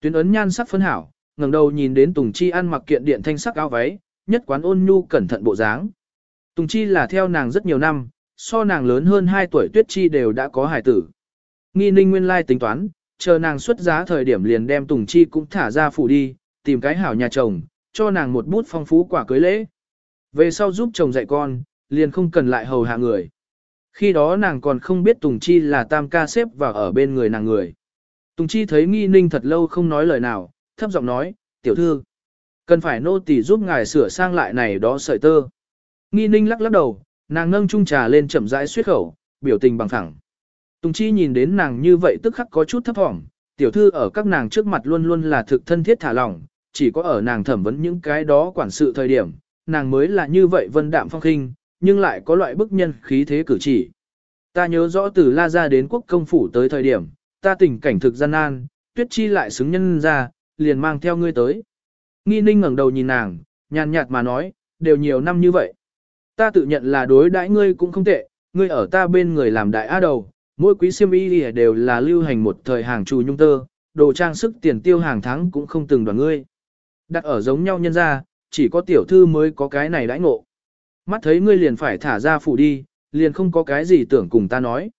Tuyến ấn nhan sắc phân hảo, ngẩng đầu nhìn đến Tùng Chi ăn mặc kiện điện thanh sắc áo váy, nhất quán ôn nhu cẩn thận bộ dáng. Tùng Chi là theo nàng rất nhiều năm, so nàng lớn hơn 2 tuổi Tuyết Chi đều đã có hài tử. Nghi ninh nguyên lai tính toán, chờ nàng xuất giá thời điểm liền đem Tùng Chi cũng thả ra phủ đi, tìm cái hảo nhà chồng, cho nàng một bút phong phú quả cưới lễ. Về sau giúp chồng dạy con, liền không cần lại hầu hạ người. Khi đó nàng còn không biết Tùng Chi là tam ca xếp và ở bên người nàng người. Tùng Chi thấy nghi ninh thật lâu không nói lời nào, thấp giọng nói, tiểu thư, cần phải nô tỳ giúp ngài sửa sang lại này đó sợi tơ. Nghi ninh lắc lắc đầu, nàng nâng chung trà lên chậm rãi suyết khẩu, biểu tình bằng thẳng. Tùng Chi nhìn đến nàng như vậy tức khắc có chút thấp thỏm, tiểu thư ở các nàng trước mặt luôn luôn là thực thân thiết thả lỏng, chỉ có ở nàng thẩm vấn những cái đó quản sự thời điểm, nàng mới là như vậy vân đạm phong khinh, nhưng lại có loại bức nhân khí thế cử chỉ. Ta nhớ rõ từ La Gia đến quốc công phủ tới thời điểm, ta tình cảnh thực gian nan, tuyết chi lại xứng nhân ra, liền mang theo ngươi tới. Nghi ninh ngẩng đầu nhìn nàng, nhàn nhạt mà nói, đều nhiều năm như vậy. Ta tự nhận là đối đãi ngươi cũng không tệ, ngươi ở ta bên người làm đại á đầu, mỗi quý siêm y đều là lưu hành một thời hàng trù nhung tơ, đồ trang sức tiền tiêu hàng tháng cũng không từng đoàn ngươi. Đặt ở giống nhau nhân ra, chỉ có tiểu thư mới có cái này đãi ngộ. Mắt thấy ngươi liền phải thả ra phủ đi, liền không có cái gì tưởng cùng ta nói.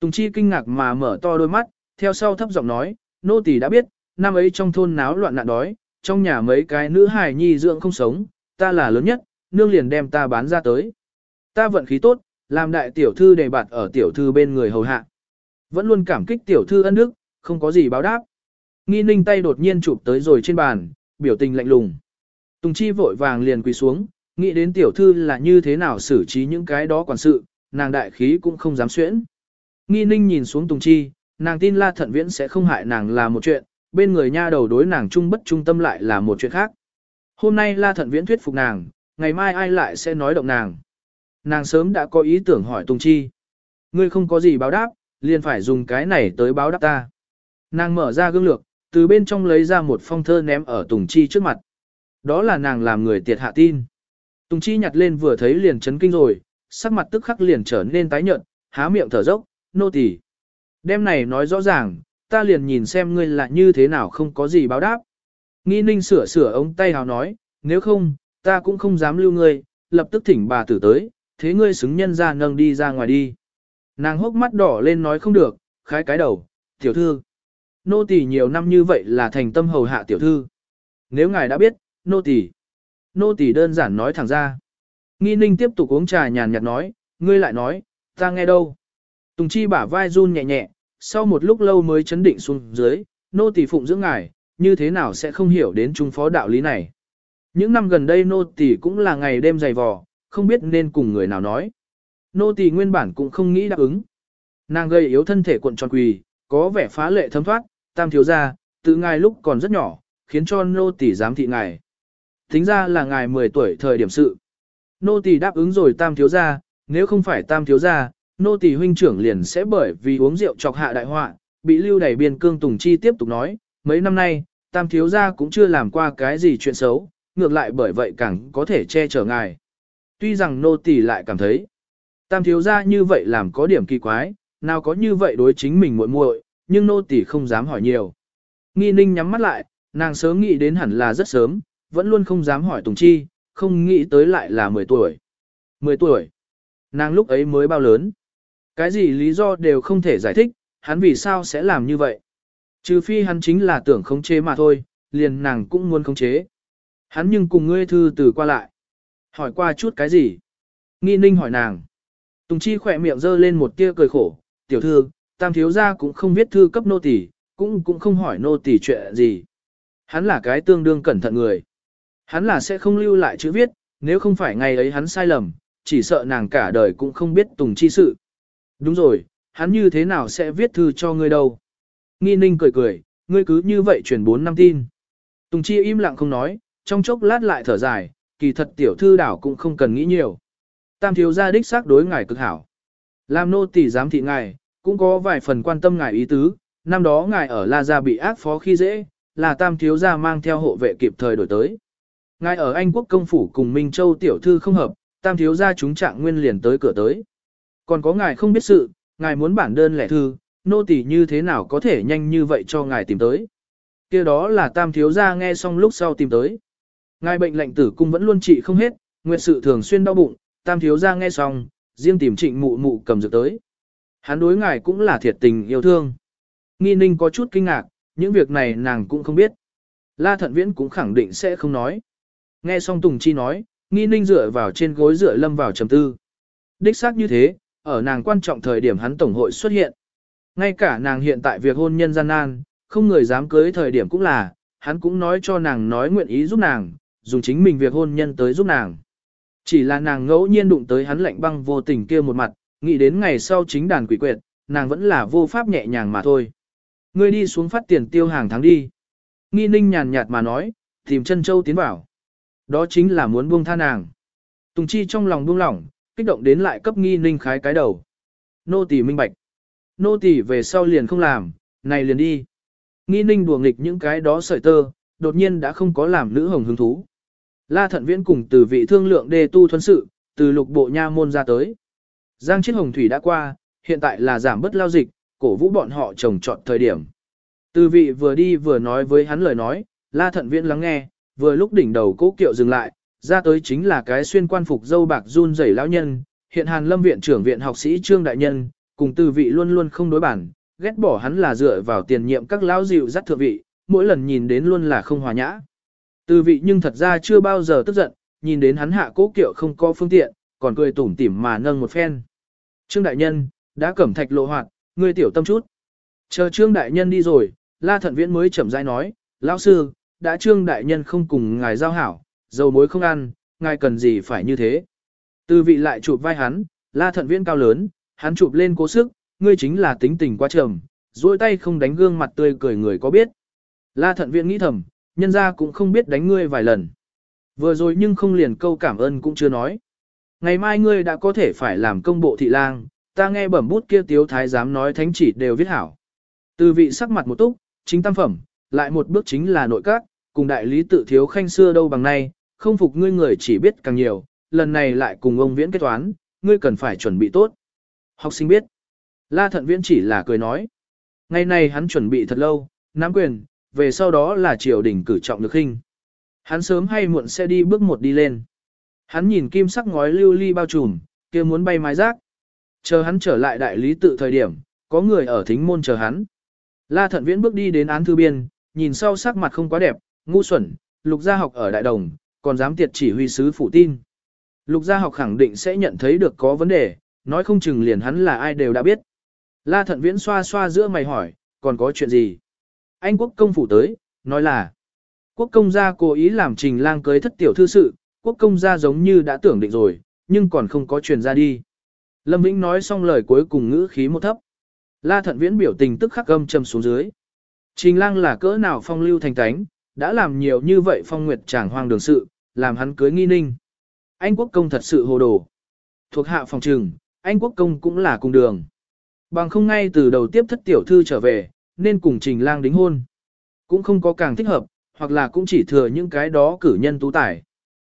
Tùng Chi kinh ngạc mà mở to đôi mắt, theo sau thấp giọng nói, nô tỳ đã biết, năm ấy trong thôn náo loạn nạn đói, trong nhà mấy cái nữ hài nhi dưỡng không sống, ta là lớn nhất, nương liền đem ta bán ra tới. Ta vận khí tốt, làm đại tiểu thư đề bạt ở tiểu thư bên người hầu hạ. Vẫn luôn cảm kích tiểu thư ân đức, không có gì báo đáp. Nghi ninh tay đột nhiên chụp tới rồi trên bàn, biểu tình lạnh lùng. Tùng Chi vội vàng liền quỳ xuống, nghĩ đến tiểu thư là như thế nào xử trí những cái đó quản sự, nàng đại khí cũng không dám xuyễn. Nghi ninh nhìn xuống Tùng Chi, nàng tin La Thận Viễn sẽ không hại nàng là một chuyện, bên người nha đầu đối nàng trung bất trung tâm lại là một chuyện khác. Hôm nay La Thận Viễn thuyết phục nàng, ngày mai ai lại sẽ nói động nàng. Nàng sớm đã có ý tưởng hỏi Tùng Chi. Ngươi không có gì báo đáp, liền phải dùng cái này tới báo đáp ta. Nàng mở ra gương lược, từ bên trong lấy ra một phong thơ ném ở Tùng Chi trước mặt. Đó là nàng làm người tiệt hạ tin. Tùng Chi nhặt lên vừa thấy liền chấn kinh rồi, sắc mặt tức khắc liền trở nên tái nhợt, há miệng thở dốc, nô tỳ. Đêm này nói rõ ràng, ta liền nhìn xem ngươi là như thế nào không có gì báo đáp. Nghi ninh sửa sửa ống tay hào nói, nếu không, ta cũng không dám lưu ngươi, lập tức thỉnh bà tử tới, thế ngươi xứng nhân ra nâng đi ra ngoài đi. Nàng hốc mắt đỏ lên nói không được, khái cái đầu, tiểu thư. Nô tỳ nhiều năm như vậy là thành tâm hầu hạ tiểu thư. Nếu ngài đã biết, nô tỳ, nô tỳ đơn giản nói thẳng ra. Nghi ninh tiếp tục uống trà nhàn nhạt nói, ngươi lại nói, ta nghe đâu. Tùng chi bả vai run nhẹ nhẹ, sau một lúc lâu mới chấn định xuống dưới, nô tỳ phụng dưỡng ngài, như thế nào sẽ không hiểu đến trung phó đạo lý này. Những năm gần đây nô tỳ cũng là ngày đêm dày vò, không biết nên cùng người nào nói. Nô tỳ nguyên bản cũng không nghĩ đáp ứng. Nàng gây yếu thân thể cuộn tròn quỳ, có vẻ phá lệ thấm thoát, tam thiếu gia, tự ngài lúc còn rất nhỏ, khiến cho nô tỳ dám thị ngài. Tính ra là ngài 10 tuổi thời điểm sự. Nô tỳ đáp ứng rồi tam thiếu gia, nếu không phải tam thiếu gia, nô tỳ huynh trưởng liền sẽ bởi vì uống rượu chọc hạ đại họa, bị lưu đẩy biên cương Tùng Chi tiếp tục nói, mấy năm nay, tam thiếu gia cũng chưa làm qua cái gì chuyện xấu, ngược lại bởi vậy càng có thể che chở ngài. Tuy rằng nô tỳ lại cảm thấy, tam thiếu gia như vậy làm có điểm kỳ quái, nào có như vậy đối chính mình muội muội, nhưng nô tỳ không dám hỏi nhiều. Nghi ninh nhắm mắt lại, nàng sớm nghĩ đến hẳn là rất sớm, vẫn luôn không dám hỏi Tùng Chi, không nghĩ tới lại là 10 tuổi. 10 tuổi. Nàng lúc ấy mới bao lớn. Cái gì lý do đều không thể giải thích, hắn vì sao sẽ làm như vậy. Trừ phi hắn chính là tưởng khống chế mà thôi, liền nàng cũng muốn khống chế. Hắn nhưng cùng ngươi thư từ qua lại. Hỏi qua chút cái gì? Nghi ninh hỏi nàng. Tùng Chi khỏe miệng giơ lên một tia cười khổ, tiểu thư, tam thiếu gia cũng không viết thư cấp nô tỳ, cũng cũng không hỏi nô tỳ chuyện gì. Hắn là cái tương đương cẩn thận người. Hắn là sẽ không lưu lại chữ viết, nếu không phải ngày ấy hắn sai lầm, chỉ sợ nàng cả đời cũng không biết Tùng Chi sự. Đúng rồi, hắn như thế nào sẽ viết thư cho ngươi đâu? Nghi ninh cười cười, ngươi cứ như vậy truyền bốn năm tin. Tùng Chi im lặng không nói, trong chốc lát lại thở dài, kỳ thật tiểu thư đảo cũng không cần nghĩ nhiều. Tam thiếu gia đích xác đối ngài cực hảo. Làm nô tỳ giám thị ngài, cũng có vài phần quan tâm ngài ý tứ, năm đó ngài ở La Gia bị ác phó khi dễ, là tam thiếu gia mang theo hộ vệ kịp thời đổi tới. Ngài ở Anh quốc công phủ cùng Minh Châu tiểu thư không hợp, tam thiếu gia chúng trạng nguyên liền tới cửa tới. Còn có ngài không biết sự, ngài muốn bản đơn lẻ thư, nô tỳ như thế nào có thể nhanh như vậy cho ngài tìm tới. kia đó là tam thiếu gia nghe xong lúc sau tìm tới. Ngài bệnh lệnh tử cung vẫn luôn trị không hết, nguyệt sự thường xuyên đau bụng, tam thiếu gia nghe xong, riêng tìm trịnh mụ mụ cầm dược tới. Hắn đối ngài cũng là thiệt tình yêu thương. Nghi ninh có chút kinh ngạc, những việc này nàng cũng không biết. La thận viễn cũng khẳng định sẽ không nói. Nghe xong Tùng Chi nói, nghi ninh dựa vào trên gối dựa lâm vào trầm tư. Đích xác như thế, ở nàng quan trọng thời điểm hắn tổng hội xuất hiện. Ngay cả nàng hiện tại việc hôn nhân gian nan, không người dám cưới thời điểm cũng là, hắn cũng nói cho nàng nói nguyện ý giúp nàng, dùng chính mình việc hôn nhân tới giúp nàng. Chỉ là nàng ngẫu nhiên đụng tới hắn lạnh băng vô tình kia một mặt, nghĩ đến ngày sau chính đàn quỷ quyệt, nàng vẫn là vô pháp nhẹ nhàng mà thôi. Ngươi đi xuống phát tiền tiêu hàng tháng đi. Nghi ninh nhàn nhạt mà nói, tìm chân châu tiến vào. Đó chính là muốn buông tha nàng. Tùng chi trong lòng buông lỏng, kích động đến lại cấp nghi ninh khái cái đầu. Nô tỳ minh bạch. Nô tỳ về sau liền không làm, này liền đi. Nghi ninh đùa nghịch những cái đó sợi tơ, đột nhiên đã không có làm nữ hồng hứng thú. La thận viễn cùng từ vị thương lượng đề tu thuân sự, từ lục bộ nha môn ra tới. Giang chiết hồng thủy đã qua, hiện tại là giảm bớt lao dịch, cổ vũ bọn họ trồng trọt thời điểm. Từ vị vừa đi vừa nói với hắn lời nói, la thận viễn lắng nghe, vừa lúc đỉnh đầu cố kiệu dừng lại, ra tới chính là cái xuyên quan phục dâu bạc run rẩy lão nhân, hiện hàn lâm viện trưởng viện học sĩ trương đại nhân, cùng từ vị luôn luôn không đối bản, ghét bỏ hắn là dựa vào tiền nhiệm các lão dịu dắt thượng vị, mỗi lần nhìn đến luôn là không hòa nhã. Từ vị nhưng thật ra chưa bao giờ tức giận, nhìn đến hắn hạ cố kiệu không có phương tiện, còn cười tủm tỉm mà nâng một phen. Trương đại nhân, đã cẩm thạch lộ hoạt, ngươi tiểu tâm chút. Chờ trương đại nhân đi rồi, la thận viễn mới chậm rãi nói, lão sư, đã trương đại nhân không cùng ngài giao hảo, dầu muối không ăn, ngài cần gì phải như thế. Từ vị lại chụp vai hắn, la thận viễn cao lớn, hắn chụp lên cố sức, ngươi chính là tính tình quá trầm, duỗi tay không đánh gương mặt tươi cười người có biết. La thận viễn nghĩ thầm, nhân ra cũng không biết đánh ngươi vài lần. Vừa rồi nhưng không liền câu cảm ơn cũng chưa nói. Ngày mai ngươi đã có thể phải làm công bộ thị lang, ta nghe bẩm bút kia tiếu thái giám nói thánh chỉ đều viết hảo. Từ vị sắc mặt một túc, chính tam phẩm, lại một bước chính là nội các, cùng đại lý tự thiếu khanh xưa đâu bằng nay, không phục ngươi người chỉ biết càng nhiều, lần này lại cùng ông viễn kết toán, ngươi cần phải chuẩn bị tốt. Học sinh biết. La thận viễn chỉ là cười nói. Ngày này hắn chuẩn bị thật lâu, nắm quyền, về sau đó là triều đình cử trọng được hình. Hắn sớm hay muộn sẽ đi bước một đi lên. Hắn nhìn kim sắc ngói lưu ly bao trùm, kia muốn bay mái rác. Chờ hắn trở lại đại lý tự thời điểm, có người ở thính môn chờ hắn. La thận viễn bước đi đến án thư biên, nhìn sau sắc mặt không quá đẹp, ngu xuẩn, lục gia học ở đại đồng, còn dám tiệt chỉ huy sứ phụ tin. Lục gia học khẳng định sẽ nhận thấy được có vấn đề, nói không chừng liền hắn là ai đều đã biết. La thận viễn xoa xoa giữa mày hỏi, còn có chuyện gì? Anh quốc công phủ tới, nói là, quốc công gia cố ý làm trình lang cưới thất tiểu thư sự, quốc công gia giống như đã tưởng định rồi, nhưng còn không có truyền ra đi. Lâm Vĩnh nói xong lời cuối cùng ngữ khí một thấp. La thận viễn biểu tình tức khắc gâm châm xuống dưới. Trình lang là cỡ nào phong lưu thành tánh, đã làm nhiều như vậy phong nguyệt chàng hoang đường sự, làm hắn cưới nghi ninh. Anh quốc công thật sự hồ đồ. Thuộc hạ phòng trừng, anh quốc công cũng là cùng đường. Bằng không ngay từ đầu tiếp thất tiểu thư trở về, nên cùng trình lang đính hôn. Cũng không có càng thích hợp, hoặc là cũng chỉ thừa những cái đó cử nhân tú tải.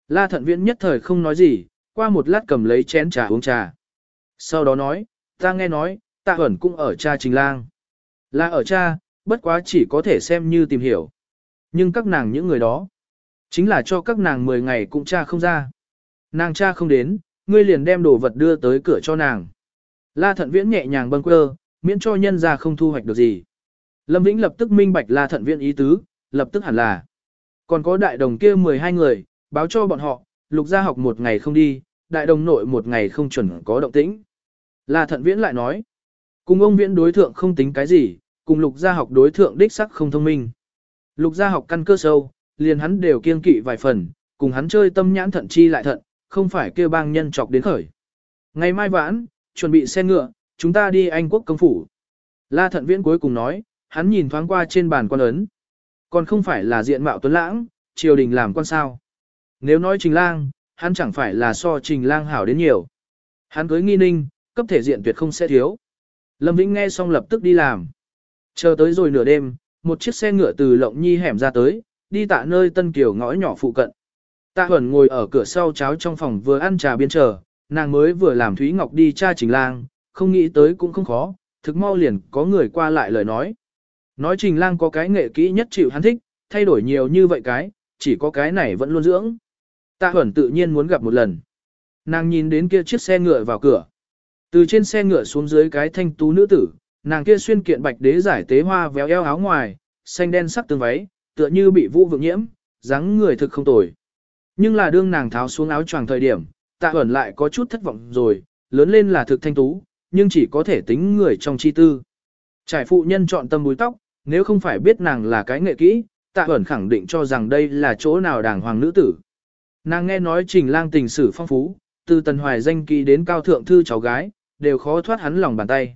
La thận viễn nhất thời không nói gì, qua một lát cầm lấy chén trà uống trà. Sau đó nói, ta nghe nói, tạ ẩn cũng ở cha trình lang. Là ở cha, bất quá chỉ có thể xem như tìm hiểu. Nhưng các nàng những người đó, chính là cho các nàng 10 ngày cũng cha không ra. Nàng cha không đến, ngươi liền đem đồ vật đưa tới cửa cho nàng. La thận viễn nhẹ nhàng bâng quơ, miễn cho nhân ra không thu hoạch được gì. Lâm Vĩnh lập tức minh bạch La thận viễn ý tứ, lập tức hẳn là. Còn có đại đồng kia 12 người, báo cho bọn họ, lục gia học một ngày không đi, đại đồng nội một ngày không chuẩn có động tĩnh. La thận viễn lại nói, cùng ông viễn đối thượng không tính cái gì, cùng lục gia học đối thượng đích sắc không thông minh. Lục gia học căn cơ sâu, liền hắn đều kiên kỵ vài phần, cùng hắn chơi tâm nhãn thận chi lại thận, không phải kêu bang nhân chọc đến khởi. Ngày mai vãn, chuẩn bị xe ngựa, chúng ta đi Anh quốc công phủ. La thận viễn cuối cùng nói, hắn nhìn thoáng qua trên bàn quan ấn. Còn không phải là diện mạo tuấn lãng, triều đình làm quan sao. Nếu nói trình lang, hắn chẳng phải là so trình lang hảo đến nhiều. Hắn cưới nghi ninh, cấp thể diện tuyệt không sẽ thiếu. Lâm Vĩnh nghe xong lập tức đi làm. Chờ tới rồi nửa đêm, một chiếc xe ngựa từ lộng nhi hẻm ra tới, đi tạ nơi tân kiều ngõ nhỏ phụ cận. Tạ Huẩn ngồi ở cửa sau cháo trong phòng vừa ăn trà biên chờ, nàng mới vừa làm Thúy Ngọc đi tra trình lang, không nghĩ tới cũng không khó, thực mau liền có người qua lại lời nói. Nói trình lang có cái nghệ kỹ nhất chịu hắn thích, thay đổi nhiều như vậy cái, chỉ có cái này vẫn luôn dưỡng. Tạ Huẩn tự nhiên muốn gặp một lần. Nàng nhìn đến kia chiếc xe ngựa vào cửa. Từ trên xe ngựa xuống dưới cái thanh tú nữ tử, nàng kia xuyên kiện bạch đế giải tế hoa véo eo áo ngoài, xanh đen sắc tương váy, tựa như bị vũ vượng nhiễm, dáng người thực không tồi. Nhưng là đương nàng tháo xuống áo choàng thời điểm, tạ ẩn lại có chút thất vọng rồi, lớn lên là thực thanh tú, nhưng chỉ có thể tính người trong chi tư. Trải phụ nhân chọn tâm búi tóc, nếu không phải biết nàng là cái nghệ kỹ, tạ ẩn khẳng định cho rằng đây là chỗ nào đàng hoàng nữ tử. Nàng nghe nói trình lang tình sử phong phú, từ tần hoài danh kỳ đến cao thượng thư cháu gái, đều khó thoát hắn lòng bàn tay.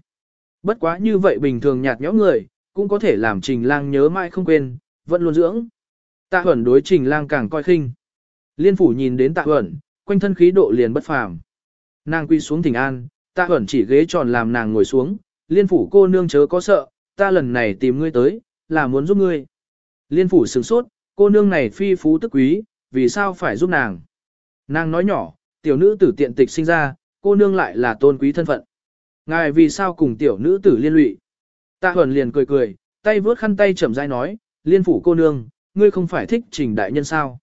Bất quá như vậy bình thường nhạt nhẽo người, cũng có thể làm trình lang nhớ mãi không quên, vẫn luôn dưỡng. Tạ ẩn đối trình lang càng coi khinh. Liên phủ nhìn đến tạ ẩn, quanh thân khí độ liền bất phàm. Nàng quy xuống thỉnh an, tạ ẩn chỉ ghế tròn làm nàng ngồi xuống, liên phủ cô nương chớ có sợ, ta lần này tìm ngươi tới, là muốn giúp ngươi. Liên phủ sửng sốt, cô nương này phi phú tức quý, vì sao phải giúp nàng? Nàng nói nhỏ, tiểu nữ tử tiện tịch sinh ra, cô nương lại là tôn quý thân phận. Ngài vì sao cùng tiểu nữ tử liên lụy? Tạ Huẩn liền cười cười, tay vướt khăn tay chậm rãi nói, liên phủ cô nương, ngươi không phải thích trình đại nhân sao?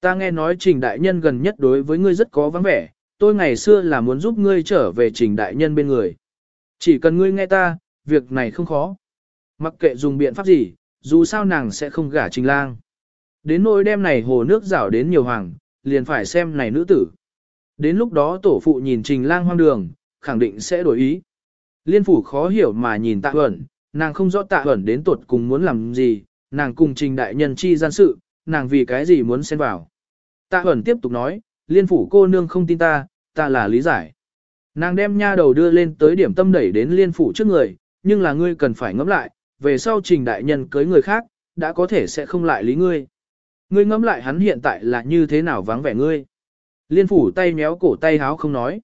Ta nghe nói trình đại nhân gần nhất đối với ngươi rất có vắng vẻ, tôi ngày xưa là muốn giúp ngươi trở về trình đại nhân bên người. Chỉ cần ngươi nghe ta, việc này không khó. Mặc kệ dùng biện pháp gì, dù sao nàng sẽ không gả trình lang. Đến nỗi đêm này hồ nước rảo đến nhiều hoàng, liền phải xem này nữ tử. Đến lúc đó tổ phụ nhìn trình lang hoang đường, khẳng định sẽ đổi ý. Liên phủ khó hiểu mà nhìn tạ huẩn, nàng không rõ tạ huẩn đến tuột cùng muốn làm gì, nàng cùng trình đại nhân chi gian sự, nàng vì cái gì muốn xen vào. Tạ huẩn tiếp tục nói, liên phủ cô nương không tin ta, ta là lý giải. Nàng đem nha đầu đưa lên tới điểm tâm đẩy đến liên phủ trước người, nhưng là ngươi cần phải ngẫm lại, về sau trình đại nhân cưới người khác, đã có thể sẽ không lại lý ngươi. Ngươi ngẫm lại hắn hiện tại là như thế nào vắng vẻ ngươi. Liên phủ tay méo cổ tay háo không nói.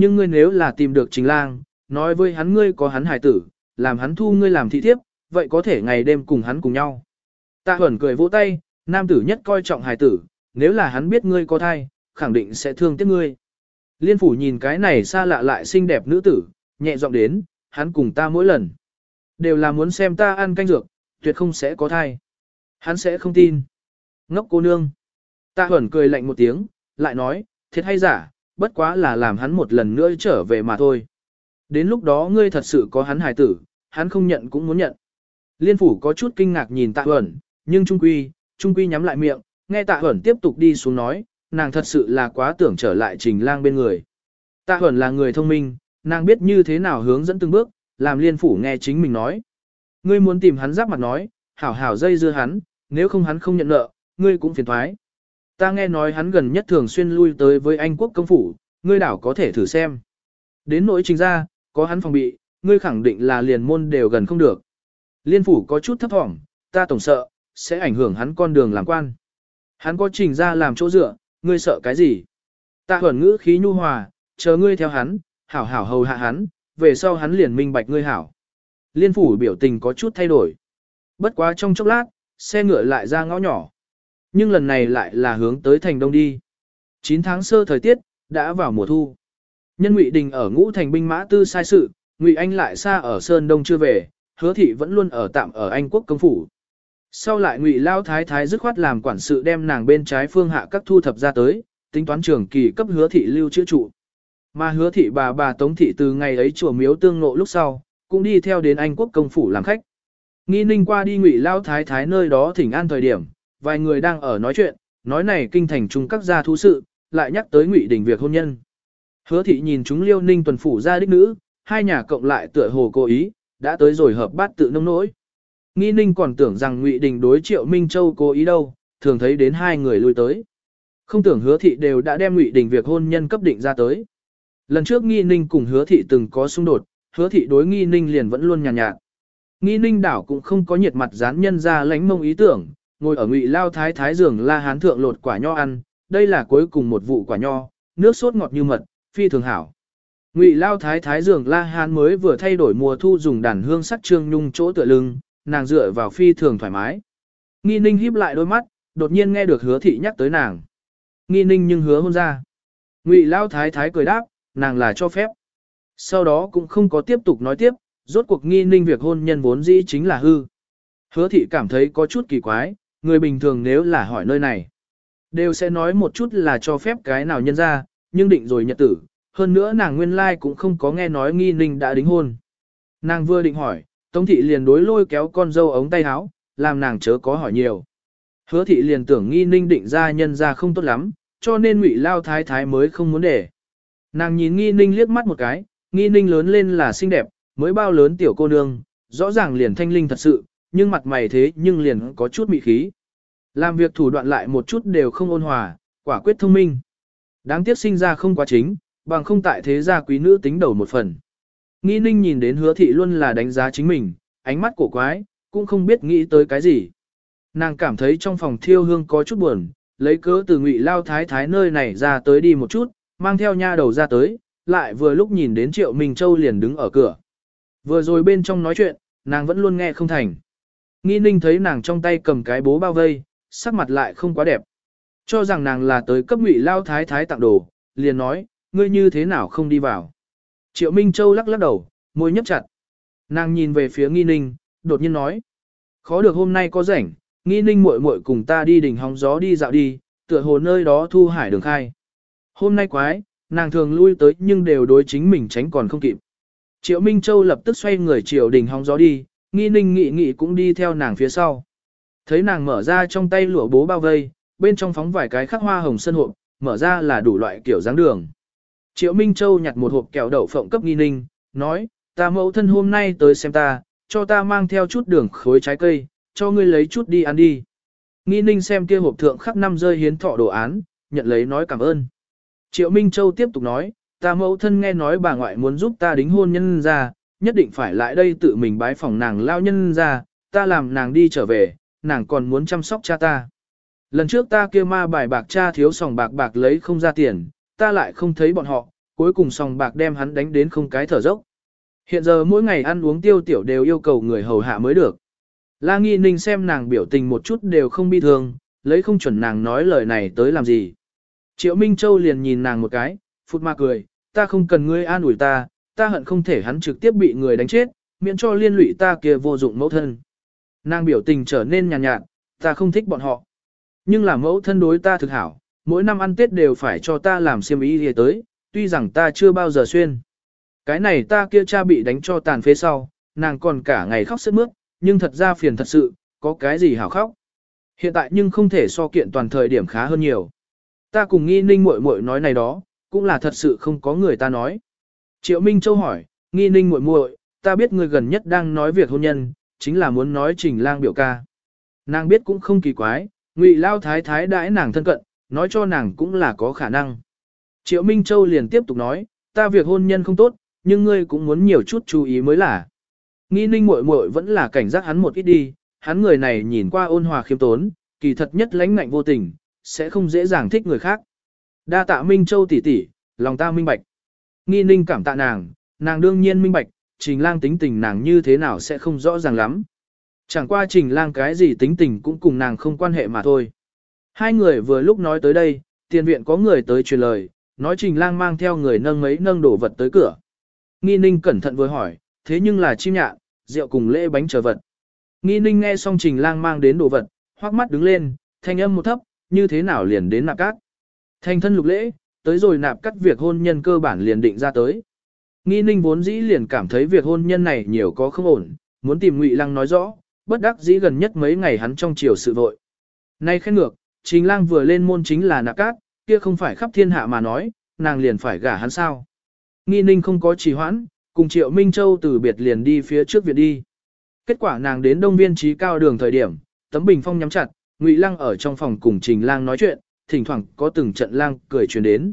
Nhưng ngươi nếu là tìm được trình lang, nói với hắn ngươi có hắn hài tử, làm hắn thu ngươi làm thị thiếp, vậy có thể ngày đêm cùng hắn cùng nhau. Tạ Huẩn cười vỗ tay, nam tử nhất coi trọng hài tử, nếu là hắn biết ngươi có thai, khẳng định sẽ thương tiếc ngươi. Liên phủ nhìn cái này xa lạ lại xinh đẹp nữ tử, nhẹ giọng đến, hắn cùng ta mỗi lần. Đều là muốn xem ta ăn canh dược, tuyệt không sẽ có thai. Hắn sẽ không tin. Ngốc cô nương. Tạ Huẩn cười lạnh một tiếng, lại nói, thiệt hay giả, bất quá là làm hắn một lần nữa trở về mà thôi. Đến lúc đó ngươi thật sự có hắn hài tử, hắn không nhận cũng muốn nhận. Liên phủ có chút kinh ngạc nhìn tạ ẩn, nhưng trung quy, trung quy nhắm lại miệng, nghe tạ ẩn tiếp tục đi xuống nói, nàng thật sự là quá tưởng trở lại trình lang bên người. Tạ ẩn là người thông minh, nàng biết như thế nào hướng dẫn từng bước, làm liên phủ nghe chính mình nói. Ngươi muốn tìm hắn giáp mặt nói, hảo hảo dây dưa hắn, nếu không hắn không nhận nợ, ngươi cũng phiền thoái. Ta nghe nói hắn gần nhất thường xuyên lui tới với Anh quốc công phủ, ngươi đảo có thể thử xem. Đến nỗi trình ra, có hắn phòng bị, ngươi khẳng định là liền môn đều gần không được. Liên phủ có chút thấp thỏm, ta tổng sợ, sẽ ảnh hưởng hắn con đường làm quan. Hắn có trình ra làm chỗ dựa, ngươi sợ cái gì? Ta huẩn ngữ khí nhu hòa, chờ ngươi theo hắn, hảo hảo hầu hạ hắn, về sau hắn liền minh bạch ngươi hảo. Liên phủ biểu tình có chút thay đổi. Bất quá trong chốc lát, xe ngựa lại ra ngõ nhỏ. Nhưng lần này lại là hướng tới thành đông đi. 9 tháng sơ thời tiết, đã vào mùa thu. Nhân Ngụy Đình ở ngũ thành binh mã tư sai sự, Ngụy Anh lại xa ở Sơn Đông chưa về, hứa thị vẫn luôn ở tạm ở Anh quốc công phủ. Sau lại Ngụy Lao Thái Thái dứt khoát làm quản sự đem nàng bên trái phương hạ các thu thập ra tới, tính toán trường kỳ cấp hứa thị lưu chữa trụ. Mà hứa thị bà bà Tống thị từ ngày ấy chùa miếu tương nộ lúc sau, cũng đi theo đến Anh quốc công phủ làm khách. Nghi ninh qua đi Ngụy Lao Thái Thái nơi đó thỉnh an thời điểm, vài người đang ở nói chuyện, nói này kinh thành chung các gia thú sự, lại nhắc tới Ngụy Đình việc hôn nhân. Hứa thị nhìn chúng Liêu Ninh tuần phủ ra đích nữ, hai nhà cộng lại tựa hồ cố ý, đã tới rồi hợp bát tự nông nỗi. Nghi Ninh còn tưởng rằng Ngụy Đình đối Triệu Minh Châu cố ý đâu, thường thấy đến hai người lui tới. Không tưởng Hứa thị đều đã đem Ngụy Đình việc hôn nhân cấp định ra tới. Lần trước Nghi Ninh cùng Hứa thị từng có xung đột, Hứa thị đối Nghi Ninh liền vẫn luôn nhàn nhạt, nhạt. Nghi Ninh đảo cũng không có nhiệt mặt dán nhân ra lánh mông ý tưởng, ngồi ở Ngụy Lao Thái Thái giường La Hán thượng lột quả nho ăn, đây là cuối cùng một vụ quả nho, nước sốt ngọt như mật, phi thường hảo. Ngụy Lao Thái Thái giường La Hán mới vừa thay đổi mùa thu dùng đàn hương sắc trương nhung chỗ tựa lưng, nàng dựa vào phi thường thoải mái. Nghi Ninh híp lại đôi mắt, đột nhiên nghe được Hứa thị nhắc tới nàng. Nghi Ninh nhưng hứa hôn ra. Ngụy Lao Thái Thái cười đáp, nàng là cho phép. Sau đó cũng không có tiếp tục nói tiếp, rốt cuộc Nghi Ninh việc hôn nhân vốn dĩ chính là hư. Hứa thị cảm thấy có chút kỳ quái, người bình thường nếu là hỏi nơi này, đều sẽ nói một chút là cho phép cái nào nhân ra, nhưng định rồi nhật tử, hơn nữa nàng nguyên lai cũng không có nghe nói nghi ninh đã đính hôn. Nàng vừa định hỏi, Tống thị liền đối lôi kéo con dâu ống tay áo, làm nàng chớ có hỏi nhiều. Hứa thị liền tưởng nghi ninh định ra nhân ra không tốt lắm, cho nên ngụy lao thái thái mới không muốn để. Nàng nhìn nghi ninh liếc mắt một cái, nghi ninh lớn lên là xinh đẹp, mới bao lớn tiểu cô nương, rõ ràng liền thanh linh thật sự, nhưng mặt mày thế nhưng liền có chút mị khí. Làm việc thủ đoạn lại một chút đều không ôn hòa, quả quyết thông minh. Đáng tiếc sinh ra không quá chính, bằng không tại thế gia quý nữ tính đầu một phần. Nghi ninh nhìn đến hứa thị luôn là đánh giá chính mình, ánh mắt cổ quái, cũng không biết nghĩ tới cái gì. Nàng cảm thấy trong phòng thiêu hương có chút buồn, lấy cớ từ ngụy lao thái thái nơi này ra tới đi một chút, mang theo nha đầu ra tới, lại vừa lúc nhìn đến triệu Minh Châu liền đứng ở cửa. Vừa rồi bên trong nói chuyện, nàng vẫn luôn nghe không thành. Nghi ninh thấy nàng trong tay cầm cái bố bao vây, sắc mặt lại không quá đẹp. Cho rằng nàng là tới cấp ngụy lao thái thái tặng đồ, liền nói, ngươi như thế nào không đi vào. Triệu Minh Châu lắc lắc đầu, môi nhấp chặt. Nàng nhìn về phía nghi ninh, đột nhiên nói. Khó được hôm nay có rảnh, nghi ninh muội muội cùng ta đi đỉnh hóng gió đi dạo đi, tựa hồ nơi đó thu hải đường khai. Hôm nay quái, nàng thường lui tới nhưng đều đối chính mình tránh còn không kịp. Triệu Minh Châu lập tức xoay người triệu đỉnh hóng gió đi, nghi ninh nghị nghị cũng đi theo nàng phía sau. Thấy nàng mở ra trong tay lụa bố bao vây, bên trong phóng vài cái khắc hoa hồng sân hộp, mở ra là đủ loại kiểu dáng đường. Triệu Minh Châu nhặt một hộp kẹo đậu phộng cấp nghi ninh, nói, ta mẫu thân hôm nay tới xem ta, cho ta mang theo chút đường khối trái cây, cho ngươi lấy chút đi ăn đi. Nghi ninh xem kia hộp thượng khắc năm rơi hiến thọ đồ án, nhận lấy nói cảm ơn. Triệu Minh Châu tiếp tục nói, ta mẫu thân nghe nói bà ngoại muốn giúp ta đính hôn nhân ra, nhất định phải lại đây tự mình bái phòng nàng lao nhân ra, ta làm nàng đi trở về, nàng còn muốn chăm sóc cha ta. Lần trước ta kia ma bài bạc cha thiếu sòng bạc bạc lấy không ra tiền, ta lại không thấy bọn họ, cuối cùng sòng bạc đem hắn đánh đến không cái thở dốc. Hiện giờ mỗi ngày ăn uống tiêu tiểu đều yêu cầu người hầu hạ mới được. La Nghi Ninh xem nàng biểu tình một chút đều không bi thương, lấy không chuẩn nàng nói lời này tới làm gì. Triệu Minh Châu liền nhìn nàng một cái, phút ma cười, ta không cần ngươi an ủi ta, ta hận không thể hắn trực tiếp bị người đánh chết, miễn cho liên lụy ta kia vô dụng mẫu thân. Nàng biểu tình trở nên nhàn nhạt, nhạt, ta không thích bọn họ. Nhưng là mẫu thân đối ta thực hảo, mỗi năm ăn Tết đều phải cho ta làm xiêm y đi tới, tuy rằng ta chưa bao giờ xuyên. Cái này ta kia cha bị đánh cho tàn phế sau, nàng còn cả ngày khóc sức mướt, nhưng thật ra phiền thật sự, có cái gì hảo khóc. Hiện tại nhưng không thể so kiện toàn thời điểm khá hơn nhiều. Ta cùng nghi ninh muội muội nói này đó, cũng là thật sự không có người ta nói. Triệu Minh Châu hỏi, nghi ninh muội muội, ta biết người gần nhất đang nói việc hôn nhân, chính là muốn nói trình lang biểu ca. Nàng biết cũng không kỳ quái, ngụy lao thái thái đãi nàng thân cận, nói cho nàng cũng là có khả năng. Triệu Minh Châu liền tiếp tục nói, ta việc hôn nhân không tốt, nhưng ngươi cũng muốn nhiều chút chú ý mới là. Nghi ninh muội muội vẫn là cảnh giác hắn một ít đi, hắn người này nhìn qua ôn hòa khiêm tốn, kỳ thật nhất lãnh ngạnh vô tình, sẽ không dễ dàng thích người khác. Đa tạ Minh Châu tỷ tỷ, lòng ta minh bạch. Nghi ninh cảm tạ nàng, nàng đương nhiên minh bạch, trình lang tính tình nàng như thế nào sẽ không rõ ràng lắm. Chẳng qua trình lang cái gì tính tình cũng cùng nàng không quan hệ mà thôi. Hai người vừa lúc nói tới đây, tiền viện có người tới truyền lời, nói trình lang mang theo người nâng mấy nâng đổ vật tới cửa. Nghi ninh cẩn thận vừa hỏi, thế nhưng là chim nhạn, rượu cùng lễ bánh chờ vật. Nghi ninh nghe xong trình lang mang đến đồ vật, hoắc mắt đứng lên, thanh âm một thấp, như thế nào liền đến nạp cát. Thanh thân lục lễ, tới rồi nạp cắt việc hôn nhân cơ bản liền định ra tới. Nghi ninh vốn dĩ liền cảm thấy việc hôn nhân này nhiều có không ổn, muốn tìm ngụy lăng nói rõ, bất đắc dĩ gần nhất mấy ngày hắn trong chiều sự vội. Nay khen ngược, trình lang vừa lên môn chính là nạp cát, kia không phải khắp thiên hạ mà nói, nàng liền phải gả hắn sao. Nghi ninh không có trì hoãn, cùng Triệu Minh Châu từ biệt liền đi phía trước viện đi. Kết quả nàng đến đông viên trí cao đường thời điểm, tấm bình phong nhắm chặt, Ngụy Lăng ở trong phòng cùng Trình Lang nói chuyện, thỉnh thoảng có từng trận lang cười truyền đến.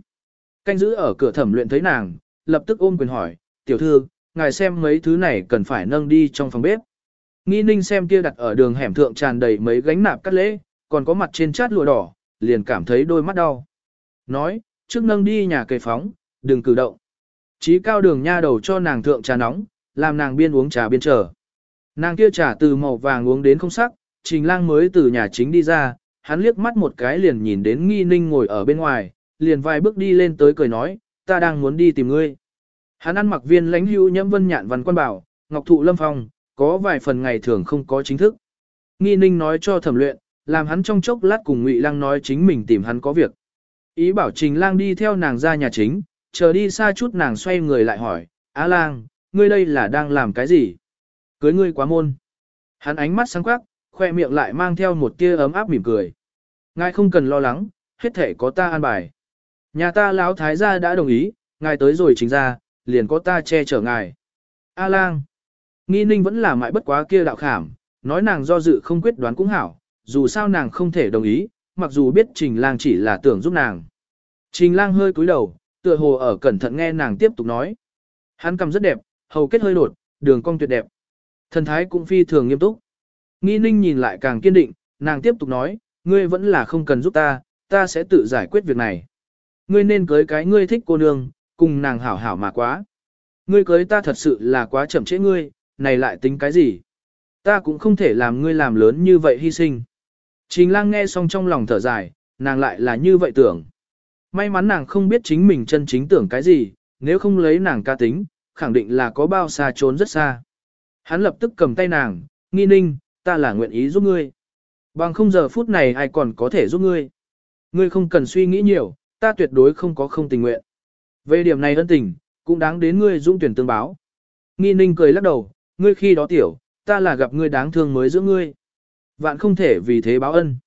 Canh giữ ở cửa thẩm luyện thấy nàng, lập tức ôm quyền hỏi, tiểu thư, ngài xem mấy thứ này cần phải nâng đi trong phòng bếp. Nghi ninh xem kia đặt ở đường hẻm thượng tràn đầy mấy gánh nạp cắt lễ, còn có mặt trên chát lụa đỏ, liền cảm thấy đôi mắt đau. Nói, trước nâng đi nhà cây phóng, đừng cử động. Chí cao đường nha đầu cho nàng thượng trà nóng, làm nàng biên uống trà biên chờ. Nàng kia trà từ màu vàng uống đến không sắc, trình lang mới từ nhà chính đi ra, hắn liếc mắt một cái liền nhìn đến nghi ninh ngồi ở bên ngoài, liền vài bước đi lên tới cười nói, ta đang muốn đi tìm ngươi. Hắn ăn mặc viên lãnh hữu nhẫm vân nhạn văn quan bảo, ngọc thụ lâm phong, có vài phần ngày thường không có chính thức. Nghi ninh nói cho thẩm luyện, làm hắn trong chốc lát cùng Ngụy Lăng nói chính mình tìm hắn có việc. Ý bảo Trình Lang đi theo nàng ra nhà chính, chờ đi xa chút nàng xoay người lại hỏi, Á Lang, ngươi đây là đang làm cái gì? Cưới ngươi quá môn. Hắn ánh mắt sáng quắc, khoe miệng lại mang theo một tia ấm áp mỉm cười. Ngài không cần lo lắng, hết thể có ta an bài. Nhà ta lão thái gia đã đồng ý, ngài tới rồi chính ra, liền có ta che chở ngài. A lang. Nghi ninh vẫn là mãi bất quá kia đạo khảm, nói nàng do dự không quyết đoán cũng hảo, dù sao nàng không thể đồng ý, mặc dù biết trình lang chỉ là tưởng giúp nàng. Trình lang hơi cúi đầu, tựa hồ ở cẩn thận nghe nàng tiếp tục nói. Hắn cầm rất đẹp, hầu kết hơi đột, đường cong tuyệt đẹp. Thần thái cũng phi thường nghiêm túc. Nghi ninh nhìn lại càng kiên định, nàng tiếp tục nói, ngươi vẫn là không cần giúp ta, ta sẽ tự giải quyết việc này. Ngươi nên cưới cái ngươi thích cô nương, cùng nàng hảo hảo mà quá. Ngươi cưới ta thật sự là quá chậm trễ ngươi, này lại tính cái gì? Ta cũng không thể làm ngươi làm lớn như vậy hy sinh. Trình lang nghe xong trong lòng thở dài, nàng lại là như vậy tưởng. May mắn nàng không biết chính mình chân chính tưởng cái gì, nếu không lấy nàng ca tính, khẳng định là có bao xa trốn rất xa. Hắn lập tức cầm tay nàng, nghi ninh, ta là nguyện ý giúp ngươi. Bằng không giờ phút này ai còn có thể giúp ngươi. Ngươi không cần suy nghĩ nhiều, ta tuyệt đối không có không tình nguyện. Về điểm này ân tình, cũng đáng đến ngươi dũng tuyển tương báo. Nghi ninh cười lắc đầu, ngươi khi đó tiểu, ta là gặp ngươi đáng thương mới giữa ngươi. Vạn không thể vì thế báo ân.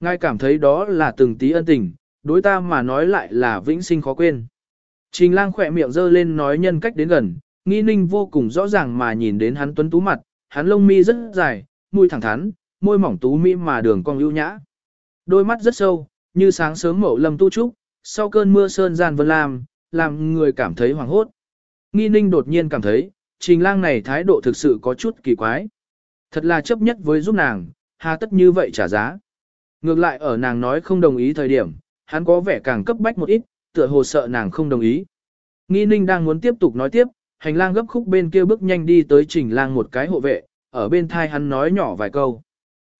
Ngài cảm thấy đó là từng tí ân tình, đối ta mà nói lại là vĩnh sinh khó quên. Trình lang khỏe miệng dơ lên nói nhân cách đến gần, nghi ninh vô cùng rõ ràng mà nhìn đến hắn tuấn tú mặt, hắn lông mi rất dài, mũi thẳng thắn, môi mỏng tú mỹ mà đường cong ưu nhã. Đôi mắt rất sâu, như sáng sớm mậu lâm tu trúc, sau cơn mưa sơn gian vân lam, làm người cảm thấy hoảng hốt. Nghi ninh đột nhiên cảm thấy, trình lang này thái độ thực sự có chút kỳ quái. Thật là chấp nhất với giúp nàng, hà tất như vậy trả giá. Ngược lại ở nàng nói không đồng ý thời điểm, hắn có vẻ càng cấp bách một ít, tựa hồ sợ nàng không đồng ý. Nghi ninh đang muốn tiếp tục nói tiếp, hành lang gấp khúc bên kia bước nhanh đi tới trình lang một cái hộ vệ, ở bên thai hắn nói nhỏ vài câu.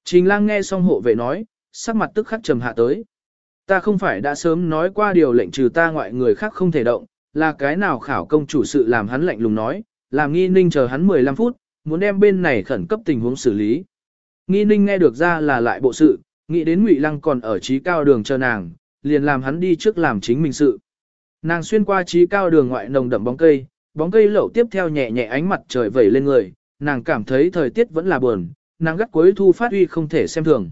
Trình lang nghe xong hộ vệ nói, sắc mặt tức khắc trầm hạ tới. Ta không phải đã sớm nói qua điều lệnh trừ ta ngoại người khác không thể động, là cái nào khảo công chủ sự làm hắn lạnh lùng nói, làm nghi ninh chờ hắn 15 phút, muốn đem bên này khẩn cấp tình huống xử lý. Nghi ninh nghe được ra là lại bộ sự, nghĩ đến ngụy lăng còn ở trí cao đường chờ nàng, liền làm hắn đi trước làm chính mình sự. Nàng xuyên qua trí cao đường ngoại nồng đậm bóng cây, bóng cây lậu tiếp theo nhẹ nhẹ ánh mặt trời vẩy lên người, nàng cảm thấy thời tiết vẫn là buồn, nàng gắt cuối thu phát uy không thể xem thường.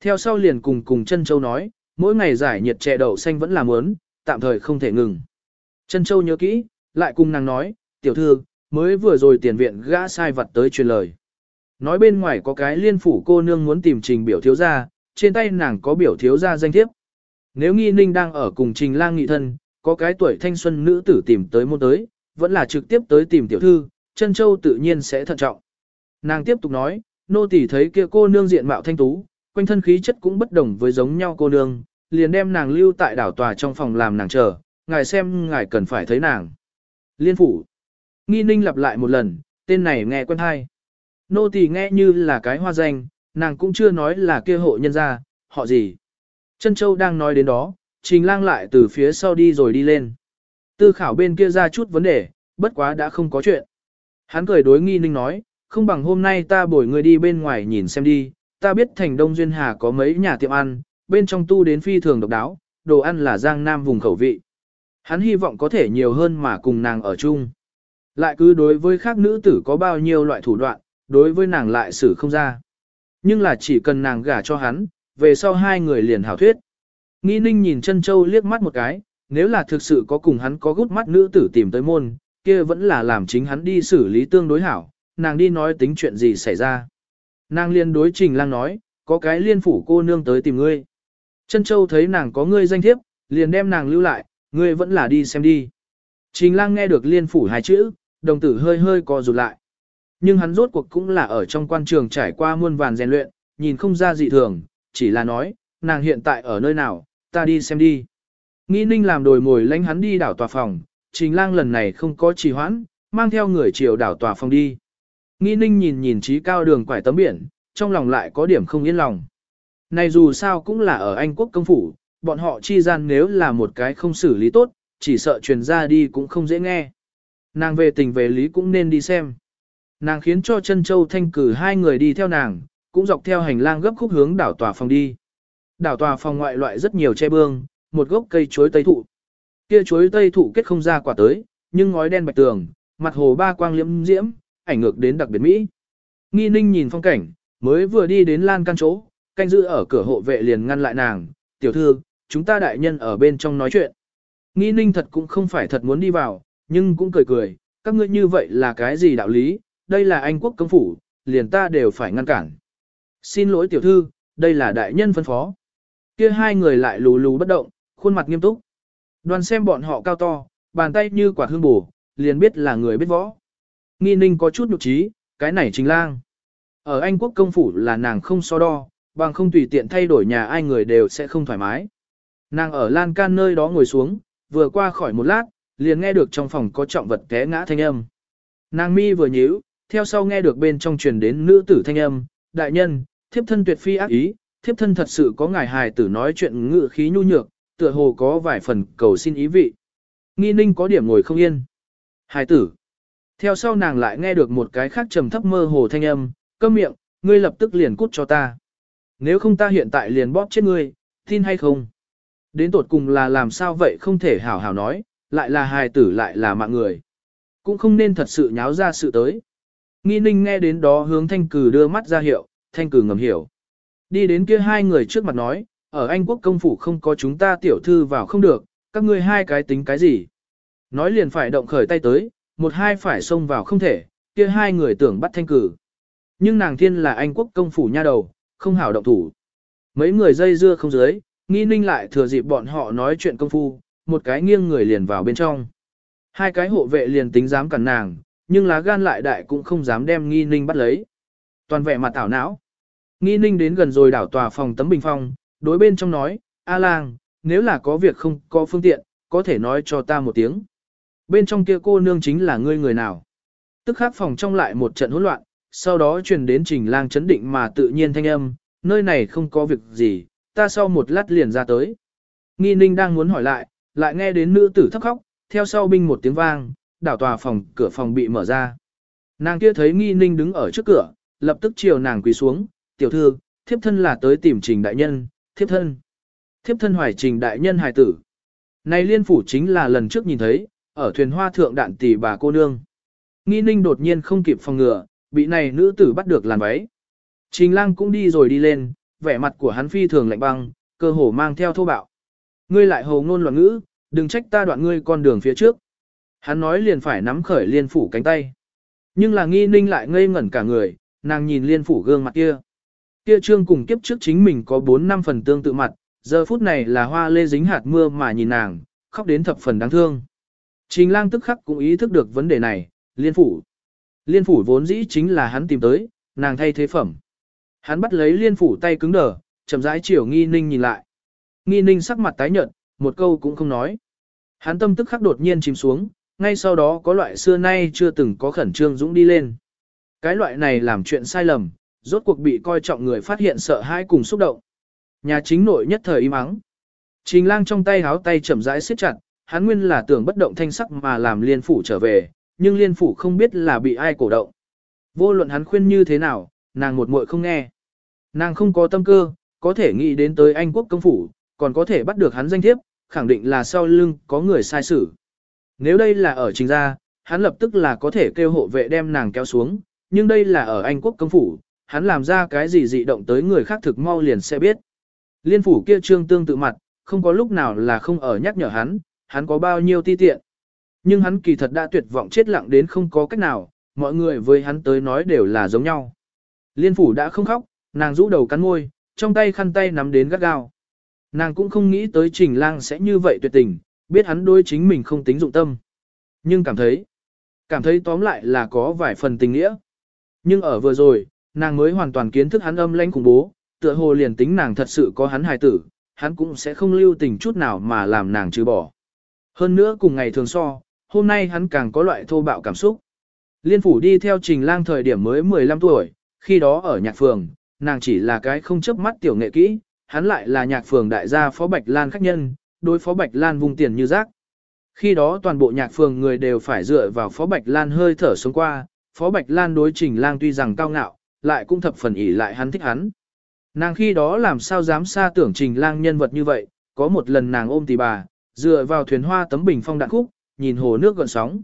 Theo sau liền cùng cùng chân châu nói, mỗi ngày giải nhiệt chè đậu xanh vẫn là muốn, tạm thời không thể ngừng. Chân châu nhớ kỹ, lại cùng nàng nói, tiểu thư, mới vừa rồi tiền viện gã sai vật tới truyền lời. Nói bên ngoài có cái liên phủ cô nương muốn tìm trình biểu thiếu gia, trên tay nàng có biểu thiếu gia danh thiếp. Nếu nghi ninh đang ở cùng trình lang nghị thân, có cái tuổi thanh xuân nữ tử tìm tới môn tới, vẫn là trực tiếp tới tìm tiểu thư, chân châu tự nhiên sẽ thận trọng. Nàng tiếp tục nói, nô tỳ thấy kia cô nương diện mạo thanh tú, quanh thân khí chất cũng bất đồng với giống nhau cô nương, liền đem nàng lưu tại đảo tòa trong phòng làm nàng chờ, ngài xem ngài cần phải thấy nàng. Liên phủ. Nghi ninh lặp lại một lần, tên này nghe quen hay. Nô tỳ nghe như là cái hoa danh, nàng cũng chưa nói là kia hộ nhân gia, họ gì. Trân Châu đang nói đến đó, Trình Lang lại từ phía sau đi rồi đi lên. Tư khảo bên kia ra chút vấn đề, bất quá đã không có chuyện. Hắn cười đối nghi ninh nói, không bằng hôm nay ta bồi người đi bên ngoài nhìn xem đi, ta biết thành Đông Duyên Hà có mấy nhà tiệm ăn, bên trong tu đến phi thường độc đáo, đồ ăn là giang nam vùng khẩu vị. Hắn hy vọng có thể nhiều hơn mà cùng nàng ở chung. Lại cứ đối với khác nữ tử có bao nhiêu loại thủ đoạn, đối với nàng lại xử không ra. Nhưng là chỉ cần nàng gả cho hắn, về sau hai người liền hảo thuyết. Nghi ninh nhìn chân châu liếc mắt một cái, nếu là thực sự có cùng hắn có gút mắt nữ tử tìm tới môn, kia vẫn là làm chính hắn đi xử lý tương đối hảo, nàng đi nói tính chuyện gì xảy ra. Nàng liên đối trình lang nói, có cái liên phủ cô nương tới tìm ngươi. Trân châu thấy nàng có ngươi danh thiếp, liền đem nàng lưu lại, ngươi vẫn là đi xem đi. Trình lang nghe được liên phủ hai chữ, đồng tử hơi hơi co rụt lại. Nhưng hắn rốt cuộc cũng là ở trong quan trường trải qua muôn vàn rèn luyện, nhìn không ra dị thường, chỉ là nói, nàng hiện tại ở nơi nào, ta đi xem đi. Nghĩ ninh làm đồi mồi lánh hắn đi đảo tòa phòng, trình lang lần này không có trì hoãn, mang theo người chiều đảo tòa phòng đi. Nghi ninh nhìn nhìn trí cao đường quải tấm biển, trong lòng lại có điểm không yên lòng. Này dù sao cũng là ở Anh quốc công phủ, bọn họ chi gian nếu là một cái không xử lý tốt, chỉ sợ truyền ra đi cũng không dễ nghe. Nàng về tình về lý cũng nên đi xem. Nàng khiến cho chân châu thanh cử hai người đi theo nàng, cũng dọc theo hành lang gấp khúc hướng đảo tòa phòng đi. Đảo tòa phòng ngoại loại rất nhiều che bương, một gốc cây chuối tây thụ. Kia chuối tây thụ kết không ra quả tới, nhưng ngói đen bạch tường, mặt hồ ba quang liễm diễm, ảnh ngược đến đặc biệt mỹ. Nghi ninh nhìn phong cảnh, mới vừa đi đến lan căn chỗ, canh giữ ở cửa hộ vệ liền ngăn lại nàng, tiểu thư, chúng ta đại nhân ở bên trong nói chuyện. Nghi ninh thật cũng không phải thật muốn đi vào, nhưng cũng cười cười, các ngươi như vậy là cái gì đạo lý, đây là anh quốc công phủ, liền ta đều phải ngăn cản. Xin lỗi tiểu thư, đây là đại nhân phân phó. Kia hai người lại lù lù bất động, khuôn mặt nghiêm túc. Đoàn xem bọn họ cao to, bàn tay như quả hương bổ, liền biết là người biết võ. Nghi ninh có chút nhục trí, cái này chính lang. Ở Anh quốc công phủ là nàng không so đo, bằng không tùy tiện thay đổi nhà ai người đều sẽ không thoải mái. Nàng ở lan can nơi đó ngồi xuống, vừa qua khỏi một lát, liền nghe được trong phòng có trọng vật té ngã thanh âm. Nàng mi vừa nhíu, theo sau nghe được bên trong truyền đến nữ tử thanh âm, đại nhân, thiếp thân tuyệt phi ác ý, thiếp thân thật sự có ngài hài tử nói chuyện ngự khí nhu nhược, tựa hồ có vài phần cầu xin ý vị. Nghi ninh có điểm ngồi không yên. Hài tử. Theo sau nàng lại nghe được một cái khác trầm thấp mơ hồ thanh âm, câm miệng, ngươi lập tức liền cút cho ta. Nếu không ta hiện tại liền bóp chết ngươi, tin hay không? Đến tột cùng là làm sao vậy không thể hảo hảo nói, lại là hài tử lại là mạng người. Cũng không nên thật sự nháo ra sự tới. Nghi ninh nghe đến đó hướng thanh cử đưa mắt ra hiệu, thanh cử ngầm hiểu. Đi đến kia hai người trước mặt nói, ở Anh quốc công phủ không có chúng ta tiểu thư vào không được, các ngươi hai cái tính cái gì. Nói liền phải động khởi tay tới, một hai phải xông vào không thể, kia hai người tưởng bắt thanh cử. Nhưng nàng thiên là Anh quốc công phủ nha đầu, không hảo động thủ. Mấy người dây dưa không dưới, nghi ninh lại thừa dịp bọn họ nói chuyện công phu, một cái nghiêng người liền vào bên trong. Hai cái hộ vệ liền tính dám cản nàng, nhưng lá gan lại đại cũng không dám đem nghi ninh bắt lấy. Toàn vẻ mặt tảo não. Nghi ninh đến gần rồi đảo tòa phòng tấm bình phong, đối bên trong nói, A lang, nếu là có việc không có phương tiện, có thể nói cho ta một tiếng. Bên trong kia cô nương chính là ngươi người nào. Tức khắc phòng trong lại một trận hỗn loạn, sau đó truyền đến trình lang chấn định mà tự nhiên thanh âm, nơi này không có việc gì, ta sau một lát liền ra tới. Nghi ninh đang muốn hỏi lại, lại nghe đến nữ tử thấp khóc, theo sau binh một tiếng vang, đảo tòa phòng, cửa phòng bị mở ra. Nàng kia thấy nghi ninh đứng ở trước cửa, lập tức chiều nàng quỳ xuống, tiểu thư, thiếp thân là tới tìm trình đại nhân, thiếp thân. Thiếp thân hoài trình đại nhân hài tử. Này liên phủ chính là lần trước nhìn thấy, ở thuyền hoa thượng đạn tỷ bà cô nương. Nghi ninh đột nhiên không kịp phòng ngừa, bị này nữ tử bắt được làn váy. Trình lang cũng đi rồi đi lên, vẻ mặt của hắn phi thường lạnh băng, cơ hồ mang theo thô bạo. Ngươi lại hồ ngôn loạn ngữ, đừng trách ta đoạn ngươi con đường phía trước. Hắn nói liền phải nắm khởi liên phủ cánh tay. Nhưng là nghi ninh lại ngây ngẩn cả người, nàng nhìn liên phủ gương mặt kia. Kia trương cùng kiếp trước chính mình có 4 năm phần tương tự mặt, giờ phút này là hoa lê dính hạt mưa mà nhìn nàng, khóc đến thập phần đáng thương. Trình lang tức khắc cũng ý thức được vấn đề này, liên phủ. Liên phủ vốn dĩ chính là hắn tìm tới, nàng thay thế phẩm. Hắn bắt lấy liên phủ tay cứng đờ, chậm rãi chiều nghi ninh nhìn lại. Nghi ninh sắc mặt tái nhợt, một câu cũng không nói. Hắn tâm tức khắc đột nhiên chìm xuống, ngay sau đó có loại xưa nay chưa từng có khẩn trương dũng đi lên. Cái loại này làm chuyện sai lầm, rốt cuộc bị coi trọng người phát hiện sợ hãi cùng xúc động. Nhà chính nội nhất thời im ắng. Trình lang trong tay háo tay chậm rãi siết chặt, hắn nguyên là tưởng bất động thanh sắc mà làm liên phủ trở về, nhưng liên phủ không biết là bị ai cổ động. Vô luận hắn khuyên như thế nào, nàng một muội không nghe. Nàng không có tâm cơ, có thể nghĩ đến tới Anh quốc công phủ, còn có thể bắt được hắn danh thiếp, khẳng định là sau lưng có người sai xử. Nếu đây là ở trình gia, hắn lập tức là có thể kêu hộ vệ đem nàng kéo xuống, nhưng đây là ở Anh quốc công phủ, hắn làm ra cái gì dị động tới người khác thực mau liền sẽ biết. Liên phủ kia trương tương tự mặt, không có lúc nào là không ở nhắc nhở hắn, hắn có bao nhiêu ti tiện. Nhưng hắn kỳ thật đã tuyệt vọng chết lặng đến không có cách nào, mọi người với hắn tới nói đều là giống nhau. Liên phủ đã không khóc, nàng rũ đầu cắn môi, trong tay khăn tay nắm đến gắt gao. Nàng cũng không nghĩ tới trình lang sẽ như vậy tuyệt tình, biết hắn đối chính mình không tính dụng tâm. Nhưng cảm thấy, cảm thấy tóm lại là có vài phần tình nghĩa. Nhưng ở vừa rồi, nàng mới hoàn toàn kiến thức hắn âm lãnh khủng bố, tựa hồ liền tính nàng thật sự có hắn hài tử, hắn cũng sẽ không lưu tình chút nào mà làm nàng trừ bỏ. Hơn nữa cùng ngày thường so, hôm nay hắn càng có loại thô bạo cảm xúc. Liên phủ đi theo trình lang thời điểm mới 15 tuổi, khi đó ở nhạc phường, nàng chỉ là cái không chấp mắt tiểu nghệ kỹ, hắn lại là nhạc phường đại gia Phó Bạch Lan khách nhân, đối Phó Bạch Lan vung tiền như rác. Khi đó toàn bộ nhạc phường người đều phải dựa vào Phó Bạch Lan hơi thở sống qua, Phó Bạch Lan đối trình lang tuy rằng cao ngạo, lại cũng thập phần ỷ lại hắn thích hắn. Nàng khi đó làm sao dám xa tưởng trình lang nhân vật như vậy, có một lần nàng ôm tỷ bà, dựa vào thuyền hoa tấm bình phong đạn khúc, nhìn hồ nước gợn sóng.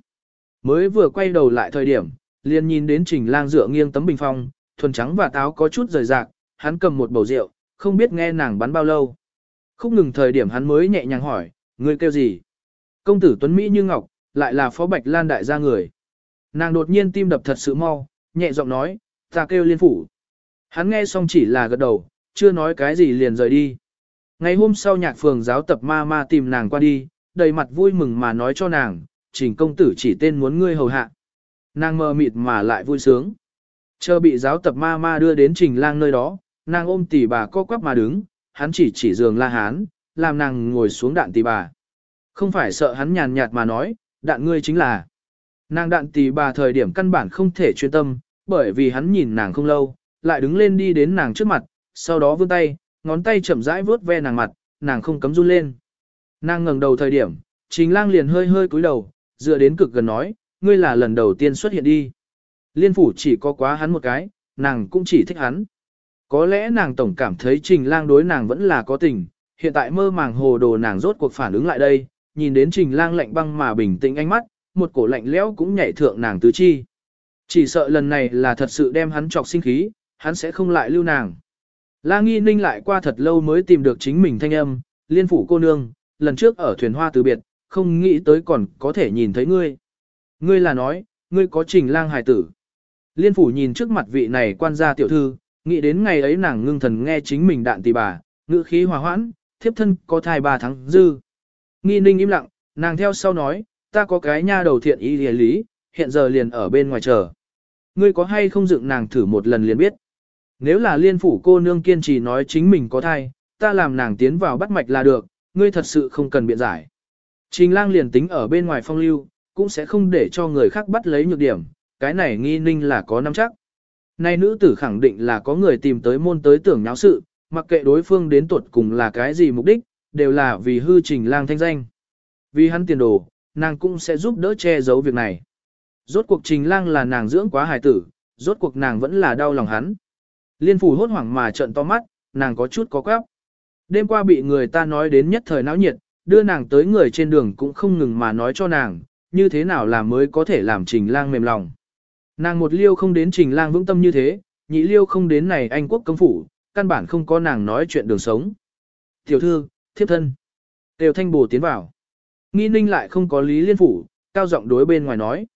Mới vừa quay đầu lại thời điểm, liền nhìn đến trình lang dựa nghiêng tấm bình phong, thuần trắng và táo có chút rời rạc, hắn cầm một bầu rượu, không biết nghe nàng bắn bao lâu. không ngừng thời điểm hắn mới nhẹ nhàng hỏi, ngươi kêu gì? Công tử Tuấn Mỹ như Ngọc, lại là phó bạch lan đại gia người. Nàng đột nhiên tim đập thật sự mau, nhẹ giọng nói, ta kêu liên phủ. Hắn nghe xong chỉ là gật đầu, chưa nói cái gì liền rời đi. Ngày hôm sau nhạc phường giáo tập ma ma tìm nàng qua đi, đầy mặt vui mừng mà nói cho nàng, trình công tử chỉ tên muốn ngươi hầu hạ. Nàng mờ mịt mà lại vui sướng. Chờ bị giáo tập ma ma đưa đến trình lang nơi đó, nàng ôm tỷ bà co quắp mà đứng, hắn chỉ chỉ giường la hán, làm nàng ngồi xuống đạn tỷ bà. Không phải sợ hắn nhàn nhạt mà nói, đạn ngươi chính là. Nàng đạn tỷ bà thời điểm căn bản không thể chuyên tâm, bởi vì hắn nhìn nàng không lâu, lại đứng lên đi đến nàng trước mặt, sau đó vươn tay, ngón tay chậm rãi vuốt ve nàng mặt, nàng không cấm run lên. Nàng ngẩng đầu thời điểm, chính lang liền hơi hơi cúi đầu, dựa đến cực gần nói, ngươi là lần đầu tiên xuất hiện đi. Liên phủ chỉ có quá hắn một cái, nàng cũng chỉ thích hắn. Có lẽ nàng tổng cảm thấy trình lang đối nàng vẫn là có tình, hiện tại mơ màng hồ đồ nàng rốt cuộc phản ứng lại đây, nhìn đến trình lang lạnh băng mà bình tĩnh ánh mắt, một cổ lạnh lẽo cũng nhảy thượng nàng tứ chi. Chỉ sợ lần này là thật sự đem hắn trọc sinh khí, hắn sẽ không lại lưu nàng. La nghi ninh lại qua thật lâu mới tìm được chính mình thanh âm, liên phủ cô nương, lần trước ở thuyền hoa từ biệt, không nghĩ tới còn có thể nhìn thấy ngươi. Ngươi là nói, ngươi có trình lang hài tử. Liên phủ nhìn trước mặt vị này quan gia tiểu thư, nghĩ đến ngày ấy nàng ngưng thần nghe chính mình đạn tỷ bà, ngữ khí hòa hoãn, thiếp thân có thai ba tháng dư. Nghi ninh im lặng, nàng theo sau nói, ta có cái nha đầu thiện ý lý hiện giờ liền ở bên ngoài chờ. Ngươi có hay không dựng nàng thử một lần liền biết. Nếu là liên phủ cô nương kiên trì nói chính mình có thai, ta làm nàng tiến vào bắt mạch là được, ngươi thật sự không cần biện giải. Trình lang liền tính ở bên ngoài phong lưu, cũng sẽ không để cho người khác bắt lấy nhược điểm, cái này nghi ninh là có nắm chắc. Nay nữ tử khẳng định là có người tìm tới môn tới tưởng nháo sự, mặc kệ đối phương đến tuột cùng là cái gì mục đích, đều là vì hư trình lang thanh danh. Vì hắn tiền đồ, nàng cũng sẽ giúp đỡ che giấu việc này. Rốt cuộc trình lang là nàng dưỡng quá hài tử, rốt cuộc nàng vẫn là đau lòng hắn. Liên phủ hốt hoảng mà trợn to mắt, nàng có chút có quáp. Đêm qua bị người ta nói đến nhất thời náo nhiệt, đưa nàng tới người trên đường cũng không ngừng mà nói cho nàng, như thế nào là mới có thể làm trình lang mềm lòng. Nàng một liêu không đến trình lang vững tâm như thế, nhị liêu không đến này anh quốc công phủ, căn bản không có nàng nói chuyện đường sống. Tiểu thư, thiếp thân. Đều thanh Bồ tiến vào. Nghi ninh lại không có lý liên phủ, cao giọng đối bên ngoài nói.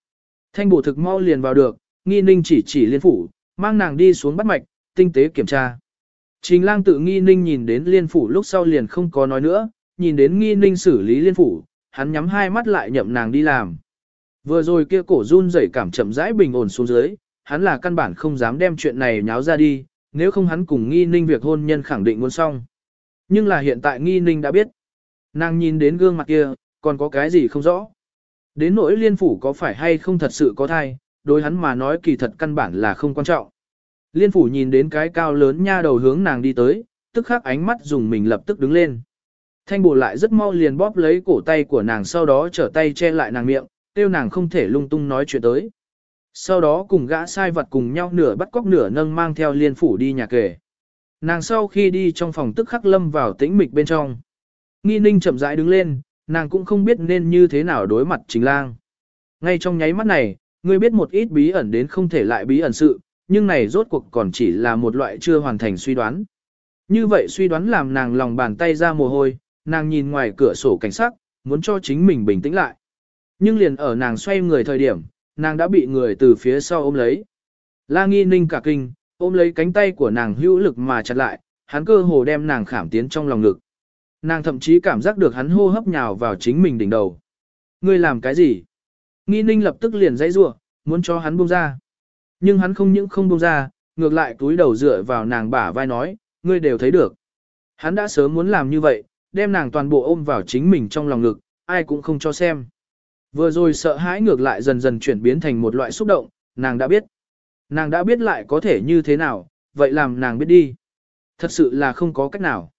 Thanh Bồ thực mau liền vào được, nghi ninh chỉ chỉ liên phủ, mang nàng đi xuống bắt mạch, tinh tế kiểm tra. Trình lang tự nghi ninh nhìn đến liên phủ lúc sau liền không có nói nữa, nhìn đến nghi ninh xử lý liên phủ, hắn nhắm hai mắt lại nhậm nàng đi làm. Vừa rồi kia cổ run rẩy cảm chậm rãi bình ổn xuống dưới, hắn là căn bản không dám đem chuyện này nháo ra đi, nếu không hắn cùng nghi ninh việc hôn nhân khẳng định muốn xong. Nhưng là hiện tại nghi ninh đã biết. Nàng nhìn đến gương mặt kia, còn có cái gì không rõ. Đến nỗi liên phủ có phải hay không thật sự có thai, đối hắn mà nói kỳ thật căn bản là không quan trọng. Liên phủ nhìn đến cái cao lớn nha đầu hướng nàng đi tới, tức khắc ánh mắt dùng mình lập tức đứng lên. Thanh bổ lại rất mau liền bóp lấy cổ tay của nàng sau đó trở tay che lại nàng miệng, tiêu nàng không thể lung tung nói chuyện tới. Sau đó cùng gã sai vật cùng nhau nửa bắt cóc nửa nâng mang theo liên phủ đi nhà kề. Nàng sau khi đi trong phòng tức khắc lâm vào tĩnh mịch bên trong. Nghi ninh chậm rãi đứng lên, nàng cũng không biết nên như thế nào đối mặt chính lang. Ngay trong nháy mắt này, ngươi biết một ít bí ẩn đến không thể lại bí ẩn sự, nhưng này rốt cuộc còn chỉ là một loại chưa hoàn thành suy đoán. Như vậy suy đoán làm nàng lòng bàn tay ra mồ hôi, nàng nhìn ngoài cửa sổ cảnh sắc, muốn cho chính mình bình tĩnh lại. Nhưng liền ở nàng xoay người thời điểm, nàng đã bị người từ phía sau ôm lấy. La nghi ninh cả kinh, ôm lấy cánh tay của nàng hữu lực mà chặt lại, hắn cơ hồ đem nàng khảm tiến trong lòng ngực. Nàng thậm chí cảm giác được hắn hô hấp nhào vào chính mình đỉnh đầu. Ngươi làm cái gì? Nghi ninh lập tức liền dãy rủa muốn cho hắn buông ra. Nhưng hắn không những không buông ra, ngược lại túi đầu dựa vào nàng bả vai nói, ngươi đều thấy được. Hắn đã sớm muốn làm như vậy, đem nàng toàn bộ ôm vào chính mình trong lòng ngực, ai cũng không cho xem. Vừa rồi sợ hãi ngược lại dần dần chuyển biến thành một loại xúc động, nàng đã biết. Nàng đã biết lại có thể như thế nào, vậy làm nàng biết đi. Thật sự là không có cách nào.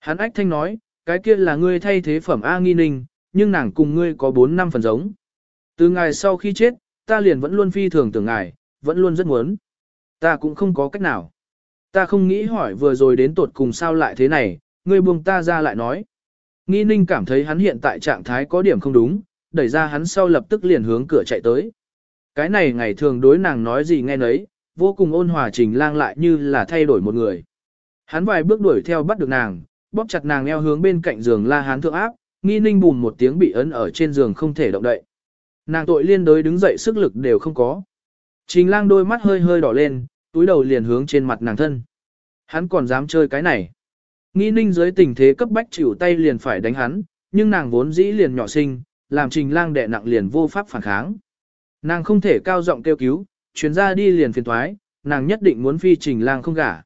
Hắn ách thanh nói, cái kia là ngươi thay thế phẩm A nghi ninh, nhưng nàng cùng ngươi có 4 năm phần giống. Từ ngày sau khi chết, ta liền vẫn luôn phi thường tưởng ngài, vẫn luôn rất muốn. ta cũng không có cách nào. Ta không nghĩ hỏi vừa rồi đến tột cùng sao lại thế này, ngươi buông ta ra lại nói. Nghi ninh cảm thấy hắn hiện tại trạng thái có điểm không đúng, đẩy ra hắn sau lập tức liền hướng cửa chạy tới. Cái này ngày thường đối nàng nói gì nghe nấy, vô cùng ôn hòa trình lang lại như là thay đổi một người. Hắn vài bước đuổi theo bắt được nàng, bóp chặt nàng eo hướng bên cạnh giường la hán thượng áp, nghi ninh bùn một tiếng bị ấn ở trên giường không thể động đậy. Nàng tội liên đối đứng dậy sức lực đều không có. Trình lang đôi mắt hơi hơi đỏ lên, túi đầu liền hướng trên mặt nàng thân. Hắn còn dám chơi cái này. Nghi ninh dưới tình thế cấp bách chịu tay liền phải đánh hắn, nhưng nàng vốn dĩ liền nhỏ sinh, làm trình lang đẻ nặng liền vô pháp phản kháng. Nàng không thể cao giọng kêu cứu, chuyến ra đi liền phiền thoái, nàng nhất định muốn phi trình lang không gả.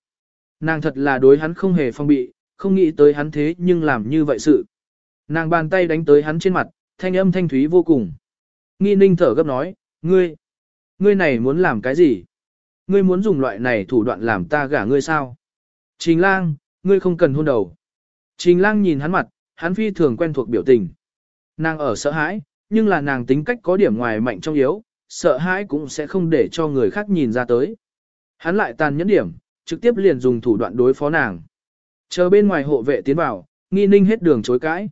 Nàng thật là đối hắn không hề phong bị, không nghĩ tới hắn thế nhưng làm như vậy sự. Nàng bàn tay đánh tới hắn trên mặt, thanh âm thanh thúy vô cùng. Nghi ninh thở gấp nói, ngươi, ngươi này muốn làm cái gì? Ngươi muốn dùng loại này thủ đoạn làm ta gả ngươi sao? Trình lang, ngươi không cần hôn đầu. Trình lang nhìn hắn mặt, hắn phi thường quen thuộc biểu tình. Nàng ở sợ hãi, nhưng là nàng tính cách có điểm ngoài mạnh trong yếu, sợ hãi cũng sẽ không để cho người khác nhìn ra tới. Hắn lại tàn nhẫn điểm, trực tiếp liền dùng thủ đoạn đối phó nàng. Chờ bên ngoài hộ vệ tiến vào, nghi ninh hết đường chối cãi.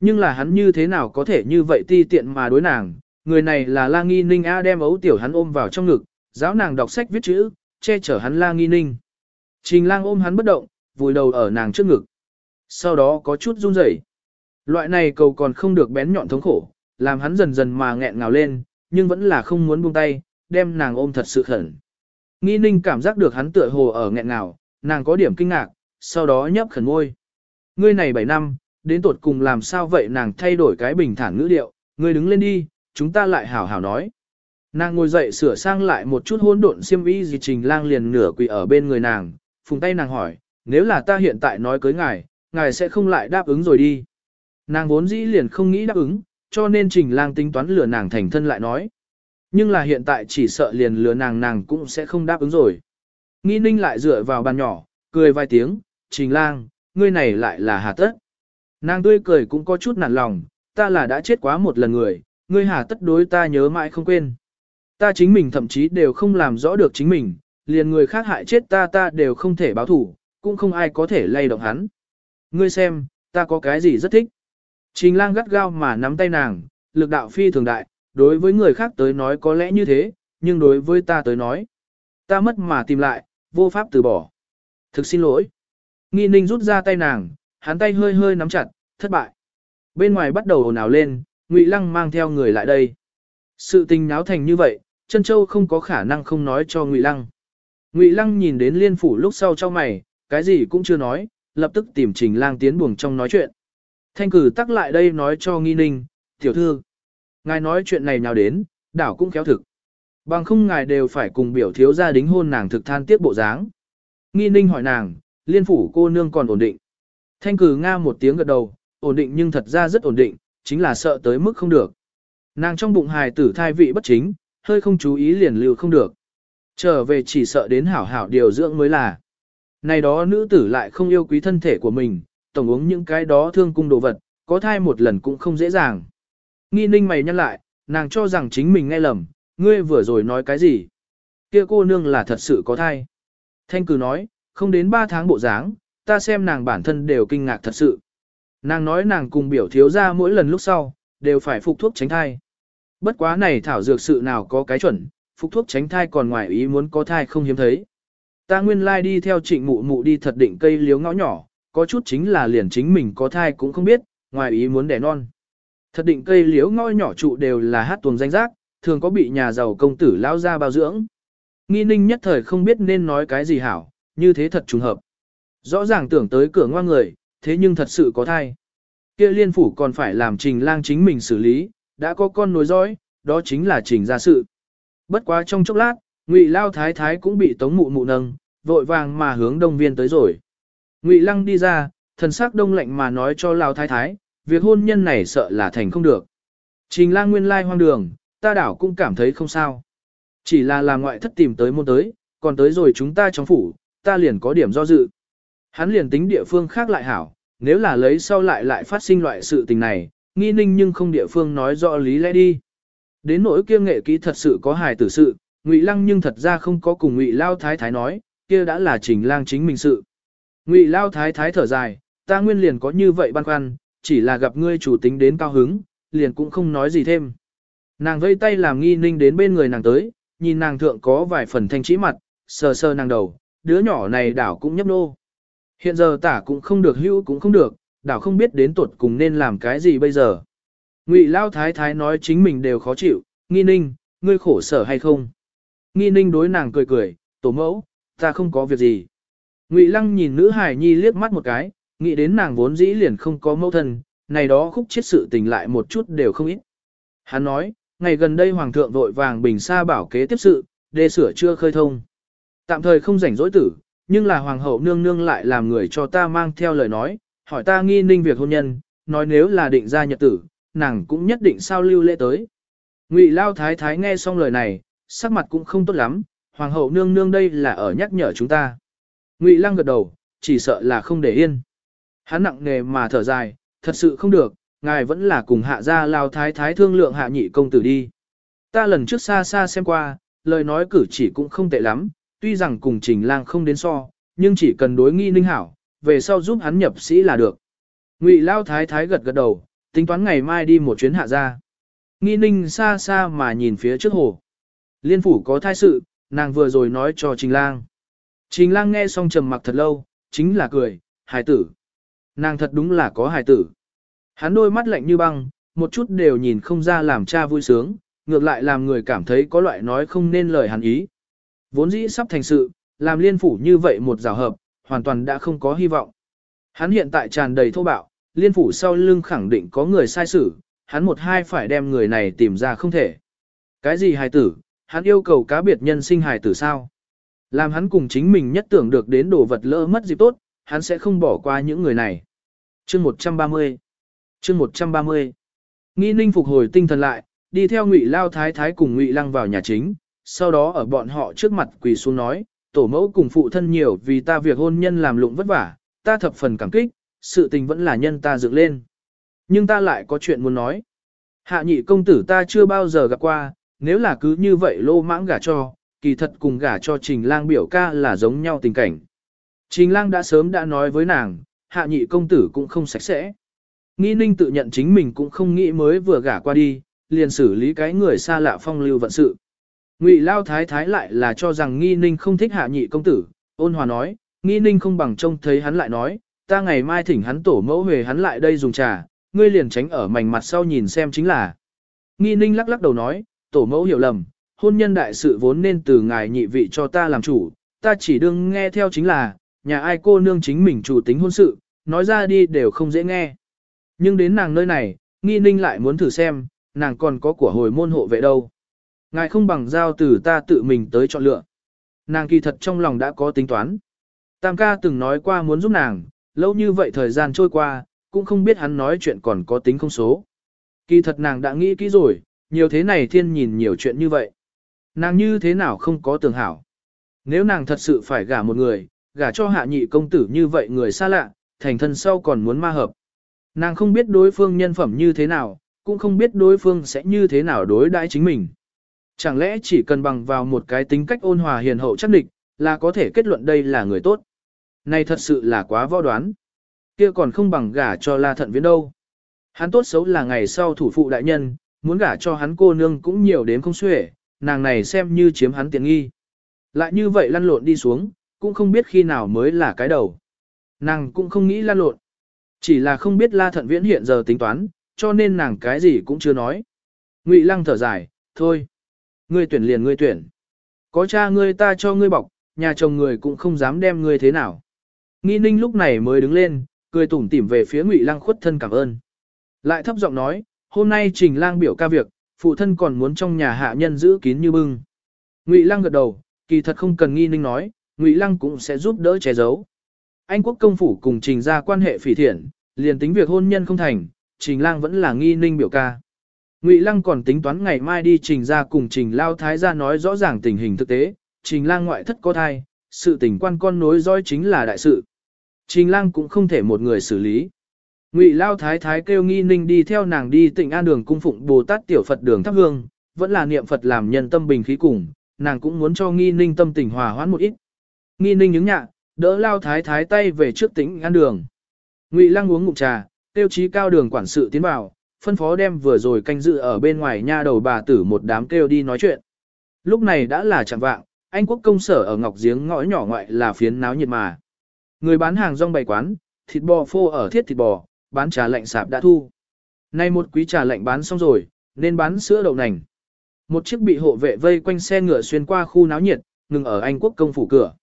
Nhưng là hắn như thế nào có thể như vậy ti tiện mà đối nàng, người này là la nghi ninh A đem ấu tiểu hắn ôm vào trong ngực, giáo nàng đọc sách viết chữ, che chở hắn la nghi ninh. Trình lang ôm hắn bất động, vùi đầu ở nàng trước ngực. Sau đó có chút run rẩy. Loại này cầu còn không được bén nhọn thống khổ, làm hắn dần dần mà nghẹn ngào lên, nhưng vẫn là không muốn buông tay, đem nàng ôm thật sự khẩn. Nghi ninh cảm giác được hắn tựa hồ ở nghẹn ngào, nàng có điểm kinh ngạc, sau đó nhấp khẩn ngôi. Ngươi này 7 năm, đến tột cùng làm sao vậy nàng thay đổi cái bình thản ngữ điệu, ngươi đứng lên đi, chúng ta lại hảo hảo nói. Nàng ngồi dậy sửa sang lại một chút hỗn độn xiêm y gì trình lang liền nửa quỳ ở bên người nàng, phùng tay nàng hỏi, nếu là ta hiện tại nói cưới ngài, ngài sẽ không lại đáp ứng rồi đi. Nàng vốn dĩ liền không nghĩ đáp ứng, cho nên trình lang tính toán lừa nàng thành thân lại nói. Nhưng là hiện tại chỉ sợ liền lừa nàng nàng cũng sẽ không đáp ứng rồi. Nghi ninh lại dựa vào bàn nhỏ, cười vài tiếng, trình lang, ngươi này lại là hà tất. Nàng tươi cười cũng có chút nản lòng, ta là đã chết quá một lần người, ngươi hà tất đối ta nhớ mãi không quên. Ta chính mình thậm chí đều không làm rõ được chính mình, liền người khác hại chết ta ta đều không thể báo thủ, cũng không ai có thể lay động hắn. Ngươi xem, ta có cái gì rất thích. Trình lang gắt gao mà nắm tay nàng, lực đạo phi thường đại, đối với người khác tới nói có lẽ như thế, nhưng đối với ta tới nói. Ta mất mà tìm lại, vô pháp từ bỏ. Thực xin lỗi. Nghi ninh rút ra tay nàng, hắn tay hơi hơi nắm chặt, thất bại. Bên ngoài bắt đầu ồn ào lên, Ngụy Lăng mang theo người lại đây. Sự tình náo thành như vậy, chân châu không có khả năng không nói cho Ngụy Lăng. Ngụy Lăng nhìn đến liên phủ lúc sau cho mày, cái gì cũng chưa nói, lập tức tìm Trình Lang tiến buồng trong nói chuyện. Thanh cử tắc lại đây nói cho Nghi Ninh, tiểu thư. Ngài nói chuyện này nào đến, đảo cũng khéo thực. Bằng không ngài đều phải cùng biểu thiếu gia đính hôn nàng thực than tiếc bộ dáng. Nghi Ninh hỏi nàng, liên phủ cô nương còn ổn định. Thanh cử nga một tiếng gật đầu, ổn định nhưng thật ra rất ổn định, chính là sợ tới mức không được. Nàng trong bụng hài tử thai vị bất chính, hơi không chú ý liền lưu không được. Trở về chỉ sợ đến hảo hảo điều dưỡng mới là. Này đó nữ tử lại không yêu quý thân thể của mình, tổng uống những cái đó thương cung đồ vật, có thai một lần cũng không dễ dàng. Nghi ninh mày nhăn lại, nàng cho rằng chính mình nghe lầm, ngươi vừa rồi nói cái gì? Kia cô nương là thật sự có thai. Thanh cử nói, không đến 3 tháng bộ dáng, ta xem nàng bản thân đều kinh ngạc thật sự. Nàng nói nàng cùng biểu thiếu ra mỗi lần lúc sau, đều phải phục thuốc tránh thai. Bất quá này thảo dược sự nào có cái chuẩn, phục thuốc tránh thai còn ngoài ý muốn có thai không hiếm thấy. Ta nguyên lai like đi theo trịnh mụ mụ đi thật định cây liếu ngõ nhỏ, có chút chính là liền chính mình có thai cũng không biết, ngoài ý muốn đẻ non. Thật định cây liếu ngõ nhỏ trụ đều là hát tuồng danh giác, thường có bị nhà giàu công tử lao ra bao dưỡng. Nghi ninh nhất thời không biết nên nói cái gì hảo, như thế thật trùng hợp. Rõ ràng tưởng tới cửa ngoan người, thế nhưng thật sự có thai. Kia liên phủ còn phải làm trình lang chính mình xử lý, đã có con nối dõi, đó chính là trình ra sự. Bất quá trong chốc lát, Ngụy Lao Thái Thái cũng bị tống mụ mụ nâng, vội vàng mà hướng đông viên tới rồi. Ngụy Lăng đi ra, thần sắc đông lạnh mà nói cho Lao Thái Thái, việc hôn nhân này sợ là thành không được. Trình lang nguyên lai hoang đường, ta đảo cũng cảm thấy không sao. Chỉ là làm ngoại thất tìm tới môn tới, còn tới rồi chúng ta trong phủ, ta liền có điểm do dự. Hắn liền tính địa phương khác lại hảo, nếu là lấy sau lại lại phát sinh loại sự tình này, nghi ninh nhưng không địa phương nói rõ lý lẽ đi. Đến nỗi kia nghệ kỹ thật sự có hài tử sự, Ngụy Lăng nhưng thật ra không có cùng Ngụy Lao Thái Thái nói, kia đã là Trình Lang chính mình sự. Ngụy Lao Thái Thái thở dài, ta nguyên liền có như vậy băn khoăn, chỉ là gặp ngươi chủ tính đến cao hứng, liền cũng không nói gì thêm. Nàng vây tay làm nghi ninh đến bên người nàng tới, nhìn nàng thượng có vài phần thanh trí mặt, sờ sờ nàng đầu, đứa nhỏ này đảo cũng nhấp nô. Hiện giờ tả cũng không được hưu cũng không được, đảo không biết đến tuột cùng nên làm cái gì bây giờ. Ngụy Lao Thái Thái nói chính mình đều khó chịu, nghi ninh, ngươi khổ sở hay không? Nghi ninh đối nàng cười cười, tổ mẫu, ta không có việc gì. Ngụy Lăng nhìn nữ hải nhi liếc mắt một cái, nghĩ đến nàng vốn dĩ liền không có mẫu thân, này đó khúc chết sự tình lại một chút đều không ít. Hắn nói, ngày gần đây hoàng thượng vội vàng bình xa bảo kế tiếp sự, đề sửa chưa khơi thông. Tạm thời không rảnh rỗi tử, nhưng là hoàng hậu nương nương lại làm người cho ta mang theo lời nói, hỏi ta nghi ninh việc hôn nhân, nói nếu là định ra nhật tử, nàng cũng nhất định sao lưu lễ tới. Ngụy Lao Thái Thái nghe xong lời này, sắc mặt cũng không tốt lắm, hoàng hậu nương nương đây là ở nhắc nhở chúng ta. Ngụy Lăng gật đầu, chỉ sợ là không để yên. Hắn nặng nề mà thở dài, thật sự không được, ngài vẫn là cùng hạ gia Lao Thái Thái thương lượng hạ nhị công tử đi. Ta lần trước xa xa xem qua, lời nói cử chỉ cũng không tệ lắm, tuy rằng cùng trình lang không đến so, nhưng chỉ cần đối nghi ninh hảo, về sau giúp hắn nhập sĩ là được. Ngụy Lao Thái Thái gật gật đầu, tính toán ngày mai đi một chuyến hạ gia. Nghi ninh xa xa mà nhìn phía trước hồ. Liên phủ có thai sự, nàng vừa rồi nói cho Trình Lang. Trình Lang nghe xong trầm mặc thật lâu, chính là cười, hài tử. Nàng thật đúng là có hài tử. Hắn đôi mắt lạnh như băng, một chút đều nhìn không ra làm cha vui sướng, ngược lại làm người cảm thấy có loại nói không nên lời hắn ý. Vốn dĩ sắp thành sự, làm liên phủ như vậy một rào hợp, hoàn toàn đã không có hy vọng. Hắn hiện tại tràn đầy thô bạo, liên phủ sau lưng khẳng định có người sai xử, hắn một hai phải đem người này tìm ra không thể. Cái gì hài tử, hắn yêu cầu cá biệt nhân sinh hài tử sao? Làm hắn cùng chính mình nhất tưởng được đến đồ vật lỡ mất dịp tốt, hắn sẽ không bỏ qua những người này. Chương 130 Chương 130 Nghi ninh phục hồi tinh thần lại, đi theo ngụy lao thái thái cùng ngụy lăng vào nhà chính, sau đó ở bọn họ trước mặt quỳ xuống nói, tổ mẫu cùng phụ thân nhiều vì ta việc hôn nhân làm lụng vất vả, ta thập phần cảm kích, sự tình vẫn là nhân ta dựng lên. Nhưng ta lại có chuyện muốn nói. Hạ nhị công tử ta chưa bao giờ gặp qua, nếu là cứ như vậy lô mãng gả cho, kỳ thật cùng gả cho trình lang biểu ca là giống nhau tình cảnh. Trình lang đã sớm đã nói với nàng, hạ nhị công tử cũng không sạch sẽ. Nghi ninh tự nhận chính mình cũng không nghĩ mới vừa gả qua đi, liền xử lý cái người xa lạ phong lưu vận sự. Ngụy Lao Thái Thái lại là cho rằng nghi ninh không thích hạ nhị công tử, ôn hòa nói, nghi ninh không bằng trông thấy hắn lại nói, ta ngày mai thỉnh hắn tổ mẫu về hắn lại đây dùng trà, ngươi liền tránh ở mảnh mặt sau nhìn xem chính là. Nghi ninh lắc lắc đầu nói, tổ mẫu hiểu lầm, hôn nhân đại sự vốn nên từ ngài nhị vị cho ta làm chủ, ta chỉ đương nghe theo chính là, nhà ai cô nương chính mình chủ tính hôn sự, nói ra đi đều không dễ nghe. Nhưng đến nàng nơi này, nghi ninh lại muốn thử xem, nàng còn có của hồi môn hộ vệ đâu. Ngài không bằng giao từ ta tự mình tới chọn lựa. Nàng kỳ thật trong lòng đã có tính toán. Tam ca từng nói qua muốn giúp nàng, lâu như vậy thời gian trôi qua, cũng không biết hắn nói chuyện còn có tính không số. Kỳ thật nàng đã nghĩ kỹ rồi, nhiều thế này thiên nhìn nhiều chuyện như vậy. Nàng như thế nào không có tường hảo. Nếu nàng thật sự phải gả một người, gả cho hạ nhị công tử như vậy người xa lạ, thành thân sau còn muốn ma hợp. Nàng không biết đối phương nhân phẩm như thế nào, cũng không biết đối phương sẽ như thế nào đối đãi chính mình. Chẳng lẽ chỉ cần bằng vào một cái tính cách ôn hòa hiền hậu chắc địch, là có thể kết luận đây là người tốt. Này thật sự là quá võ đoán. Kia còn không bằng gả cho La Thận Viễn đâu. Hắn tốt xấu là ngày sau thủ phụ đại nhân, muốn gả cho hắn cô nương cũng nhiều đến không xuể, nàng này xem như chiếm hắn tiện nghi. Lại như vậy lăn lộn đi xuống, cũng không biết khi nào mới là cái đầu. Nàng cũng không nghĩ lăn lộn. Chỉ là không biết La Thận Viễn hiện giờ tính toán, cho nên nàng cái gì cũng chưa nói. Ngụy Lăng thở dài, thôi. Ngươi tuyển liền ngươi tuyển. Có cha ngươi ta cho ngươi bọc, nhà chồng người cũng không dám đem ngươi thế nào. Nghi ninh lúc này mới đứng lên, cười tủm tỉm về phía Ngụy Lăng khuất thân cảm ơn. Lại thấp giọng nói, hôm nay Trình Lang biểu ca việc, phụ thân còn muốn trong nhà hạ nhân giữ kín như bưng. Ngụy Lăng gật đầu, kỳ thật không cần nghi ninh nói, Ngụy Lăng cũng sẽ giúp đỡ che giấu. Anh quốc công phủ cùng Trình ra quan hệ phỉ thiện, liền tính việc hôn nhân không thành, Trình Lang vẫn là nghi ninh biểu ca. Ngụy Lăng còn tính toán ngày mai đi Trình ra cùng Trình Lao Thái ra nói rõ ràng tình hình thực tế, Trình Lang ngoại thất có thai, sự tình quan con nối dõi chính là đại sự. Trình Lang cũng không thể một người xử lý. Ngụy Lao Thái Thái kêu nghi ninh đi theo nàng đi tỉnh An đường cung phụng Bồ Tát Tiểu Phật đường thắp hương, vẫn là niệm Phật làm nhân tâm bình khí cùng, nàng cũng muốn cho nghi ninh tâm tình hòa hoãn một ít. Nghi ninh nhứng nhạ, đỡ lao thái thái tay về trước tỉnh an đường. Ngụy lăng uống ngụm trà, tiêu chí cao đường quản sự tiến vào, phân phó đem vừa rồi canh dự ở bên ngoài nha đầu bà tử một đám kêu đi nói chuyện. Lúc này đã là chẳng vạng, anh quốc công sở ở ngọc giếng ngõ nhỏ ngoại là phiến náo nhiệt mà. Người bán hàng rong bày quán, thịt bò phô ở thiết thịt bò, bán trà lạnh sạp đã thu. Nay một quý trà lạnh bán xong rồi, nên bán sữa đậu nành. Một chiếc bị hộ vệ vây quanh xe ngựa xuyên qua khu náo nhiệt, ngừng ở Anh quốc công phủ cửa.